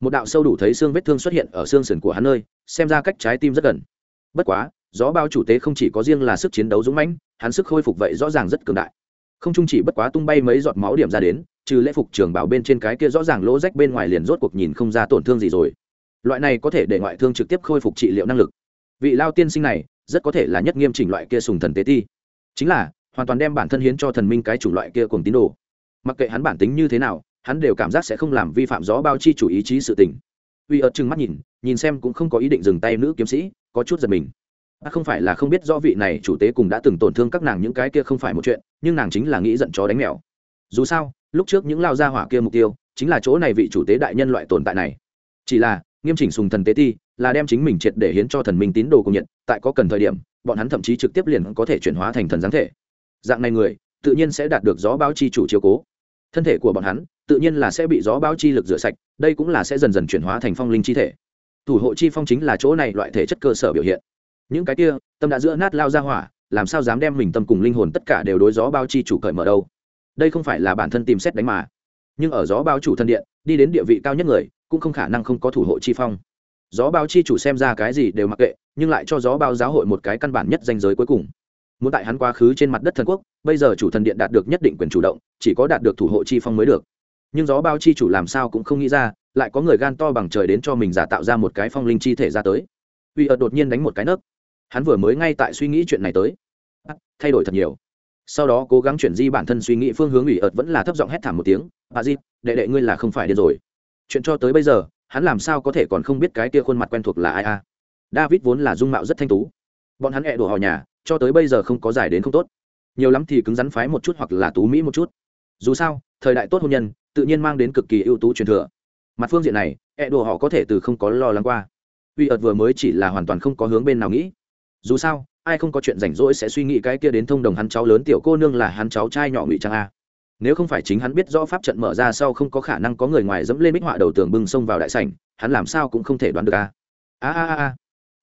một đạo sâu đủ thấy xương vết thương xuất hiện ở xương sườn của hắn nơi, xem ra cách trái tim rất gần. Bất quá, gió bao chủ tế không chỉ có riêng là sức chiến đấu dũng mãnh, hắn sức khôi phục vậy rõ ràng rất cường đại. Không chung chỉ bất quá tung bay mấy giọt máu điểm ra đến, trừ lễ phục trường bảo bên trên cái kia rõ ràng lỗ rách bên ngoài liền rốt cuộc nhìn không ra tổn thương gì rồi loại này có thể để ngoại thương trực tiếp khôi phục trị liệu năng lực. Vị lao tiên sinh này rất có thể là nhất nghiêm chỉnh loại kia sùng thần tế ti. Chính là hoàn toàn đem bản thân hiến cho thần minh cái chủng loại kia cùng tín đồ. Mặc kệ hắn bản tính như thế nào hắn đều cảm giác sẽ không làm vi phạm gió bao chi chủ ý chí sự tình. Uy ợt chừng mắt nhìn nhìn xem cũng không có ý định dừng tay nữ kiếm sĩ có chút giật mình. À, không phải là không biết rõ vị này chủ tế cùng đã từng tổn thương các nàng những cái kia không phải một chuyện nhưng nàng chính là nghĩ giận chó đánh mèo. Dù sao lúc trước những lao gia hỏa kia mục tiêu chính là chỗ này vị chủ tế đại nhân loại tồn tại này. Chỉ là nghiêm chỉnh sùng thần tế ti, là đem chính mình triệt để hiến cho thần minh tín đồ công nhận tại có cần thời điểm, bọn hắn thậm chí trực tiếp liền có thể chuyển hóa thành thần giáng thể. Dạng này người, tự nhiên sẽ đạt được gió báo chi chủ chiếu cố. Thân thể của bọn hắn, tự nhiên là sẽ bị gió báo chi lực rửa sạch, đây cũng là sẽ dần dần chuyển hóa thành phong linh chi thể. Thủ hộ chi phong chính là chỗ này loại thể chất cơ sở biểu hiện. Những cái kia, tâm đã giữa nát lao ra hỏa, làm sao dám đem mình tâm cùng linh hồn tất cả đều đối gió bao chi chủ cởi mở đâu? Đây không phải là bản thân tìm xét đánh mà, nhưng ở gió bao chủ thân điện, đi đến địa vị cao nhất người cũng không khả năng không có thủ hộ chi phong. Gió báo chi chủ xem ra cái gì đều mặc kệ nhưng lại cho gió báo giáo hội một cái căn bản nhất danh giới cuối cùng. Muốn tại hắn quá khứ trên mặt đất thần quốc bây giờ chủ thần điện đạt được nhất định quyền chủ động chỉ có đạt được thủ hộ chi phong mới được. Nhưng gió báo chi chủ làm sao cũng không nghĩ ra lại có người gan to bằng trời đến cho mình giả tạo ra một cái phong linh chi thể ra tới. Uy ợt đột nhiên đánh một cái nấc. Hắn vừa mới ngay tại suy nghĩ chuyện này tới. À, thay đổi thật nhiều. Sau đó cố gắng chuyển di bản thân suy nghĩ phương hướng ủy ợt vẫn là thấp giọng hét thảm một tiếng. Bà di đệ đệ ngươi là không phải điên rồi chuyện cho tới bây giờ, hắn làm sao có thể còn không biết cái kia khuôn mặt quen thuộc là ai a? David vốn là dung mạo rất thanh tú. Bọn hắn hẹ đổ họ nhà, cho tới bây giờ không có giải đến không tốt. Nhiều lắm thì cứng rắn phái một chút hoặc là tú mỹ một chút. Dù sao, thời đại tốt hôn nhân, tự nhiên mang đến cực kỳ ưu tú truyền thừa. Mặt phương diện này hẹ đổ họ có thể từ không có lo lắng qua. Uy ợt vừa mới chỉ là hoàn toàn không có hướng bên nào nghĩ. Dù sao, ai không có chuyện rảnh rỗi sẽ suy nghĩ cái kia đến thông đồng hắn cháu lớn tiểu cô nương là hắn cháu trai nhỏ ngụy trang a nếu không phải chính hắn biết rõ pháp trận mở ra sau không có khả năng có người ngoài dẫm lên bích họa đầu tường bưng xông vào đại sảnh, hắn làm sao cũng không thể đoán được a. A a a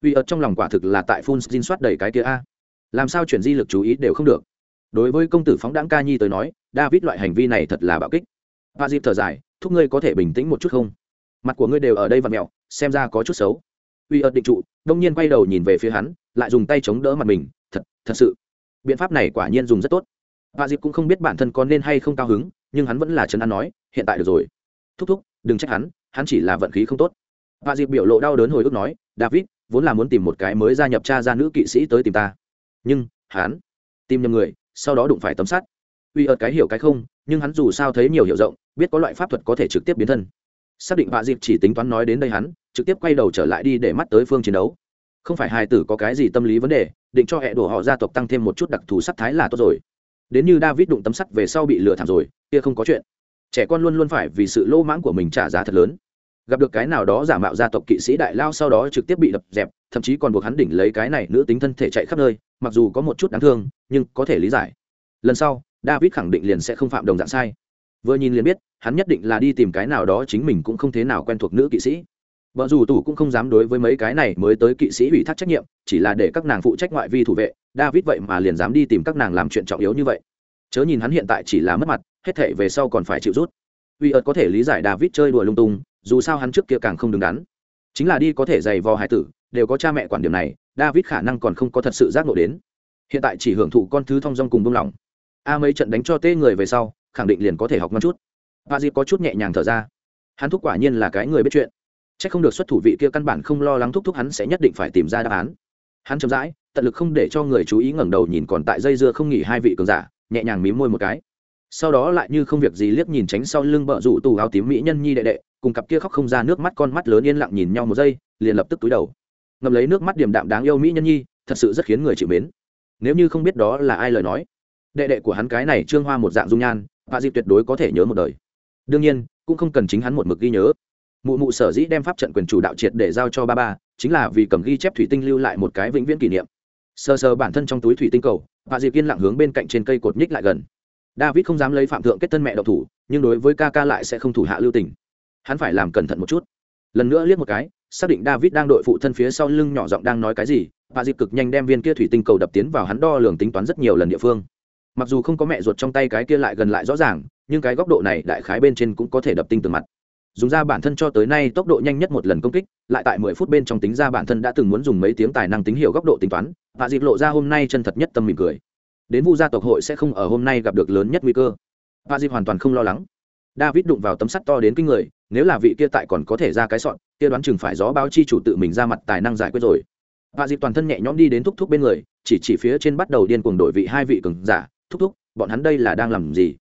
uy ợt trong lòng quả thực là tại phun xin soát đầy cái kia a. Làm sao chuyển di lực chú ý đều không được. Đối với công tử phóng đãng ca nhi tới nói, david loại hành vi này thật là bạo kích. Và dịp thở dài, thúc ngươi có thể bình tĩnh một chút không? Mặt của ngươi đều ở đây và mẹo, xem ra có chút xấu. Uy ợt định trụ, đông nhiên quay đầu nhìn về phía hắn, lại dùng tay chống đỡ mặt mình, thật thật sự. Biện pháp này quả nhiên dùng rất tốt và dịp cũng không biết bản thân có nên hay không cao hứng, nhưng hắn vẫn là trấn an nói, hiện tại được rồi. Thúc thúc, đừng trách hắn hắn chỉ là vận khí không tốt. Và dịp biểu lộ đau đớn hồi ức nói, david, vốn là muốn tìm một cái mới gia nhập cha gia nữ kỵ sĩ tới tìm ta. Nhưng, hắn, tìm nhầm người, sau đó đụng phải tấm sắt. Uy ợt cái hiểu cái không, nhưng hắn dù sao thấy nhiều hiểu rộng, biết có loại pháp thuật có thể trực tiếp biến thân. Xác định vạ dịp chỉ tính toán nói đến đây hắn, trực tiếp quay đầu trở lại đi để mắt tới phương chiến đấu. Không phải hai tử có cái gì tâm lý vấn đề, định cho hệ đổ họ gia tộc tăng thêm một chút đặc thù sắc thái là tốt rồi đến như david đụng tấm sắt về sau bị lừa thảm rồi, kia không có chuyện. Trẻ con luôn luôn phải vì sự lô mãng của mình trả giá thật lớn. Gặp được cái nào đó giả mạo gia tộc kỵ sĩ đại lao sau đó trực tiếp bị đập dẹp, thậm chí còn buộc hắn đỉnh lấy cái này nữ tính thân thể chạy khắp nơi, mặc dù có một chút đáng thương, nhưng có thể lý giải. Lần sau, david khẳng định liền sẽ không phạm đồng dạng sai. Vừa nhìn liền biết, hắn nhất định là đi tìm cái nào đó chính mình cũng không thế nào quen thuộc nữ kỵ sĩ vợ dù tủ cũng không dám đối với mấy cái này mới tới kỵ sĩ ủy thác trách nhiệm, chỉ là để các nàng phụ trách ngoại vi thủ vệ, david vậy mà liền dám đi tìm các nàng làm chuyện trọng yếu như vậy. Chớ nhìn hắn hiện tại chỉ là mất mặt, hết thể về sau còn phải chịu rút. Uy ợt có thể lý giải david chơi đùa lung tung, dù sao hắn trước kia càng không đứng đắn. Chính là đi có thể giày vò hải tử, đều có cha mẹ quản điểm này, david khả năng còn không có thật sự giác ngộ đến. Hiện tại chỉ hưởng thụ con thứ thong dong cùng buông lỏng. A mấy trận đánh cho tê người về sau, khẳng định liền có thể học ngon chút. Và dịp có chút nhẹ nhàng thở ra. Hắn thúc quả nhiên là cái người biết chuyện chắc không được xuất thủ vị kia căn bản không lo lắng thúc thúc hắn sẽ nhất định phải tìm ra đáp án. Hắn chậm rãi, tận lực không để cho người chú ý ngẩng đầu nhìn còn tại dây dưa không nghỉ hai vị cường giả, nhẹ nhàng mím môi một cái. Sau đó lại như không việc gì liếc nhìn tránh sau lưng bợ rủ tù áo tím mỹ nhân nhi đệ đệ, cùng cặp kia khóc không ra nước mắt con mắt lớn yên lặng nhìn nhau một giây, liền lập tức túi đầu. Ngậm lấy nước mắt điểm đạm đáng yêu mỹ nhân nhi, thật sự rất khiến người chịu mến. Nếu như không biết đó là ai lời nói, đệ đệ của hắn cái này trương hoa một dạng dung nhan và dịp tuyệt đối có thể nhớ một đời. Đương nhiên, cũng không cần chính hắn một mực ghi nhớ mụ mụ sở dĩ đem pháp trận quyền chủ đạo triệt để giao cho ba ba, chính là vì cầm ghi chép thủy tinh lưu lại một cái vĩnh viễn kỷ niệm. Sơ sơ bản thân trong túi thủy tinh cầu và dịp yên lặng hướng bên cạnh trên cây cột nhích lại gần. David không dám lấy phạm thượng kết thân mẹ đậu thủ, nhưng đối với ca ca lại sẽ không thủ hạ lưu tình. Hắn phải làm cẩn thận một chút. Lần nữa liếc một cái, xác định david đang đội phụ thân phía sau lưng nhỏ giọng đang nói cái gì và dịp cực nhanh đem viên kia thủy tinh cầu đập tiến vào hắn đo lường tính toán rất nhiều lần địa phương. Mặc dù không có mẹ ruột trong tay cái kia lại gần lại rõ ràng, nhưng cái góc độ này đại khái bên trên cũng có thể đập tinh từ mặt dùng ra bản thân cho tới nay tốc độ nhanh nhất một lần công kích, lại tại mười phút bên trong tính ra bản thân đã từng muốn dùng mấy tiếng tài năng tính hiệu góc độ tính toán, và dịp lộ ra hôm nay chân thật nhất tâm mỉm cười. Đến vu gia tộc hội sẽ không ở hôm nay gặp được lớn nhất nguy cơ. Và dịp hoàn toàn không lo lắng. David đụng vào tấm sắt to đến kinh người, nếu là vị kia tại còn có thể ra cái sọn kia đoán chừng phải gió báo chi chủ tự mình ra mặt tài năng giải quyết rồi. Và dịp toàn thân nhẹ nhõm đi đến thúc thúc bên người, chỉ chỉ phía trên bắt đầu điên cuồng đổi vị hai vị cường giả. Thúc thúc, bọn hắn đây là đang làm gì?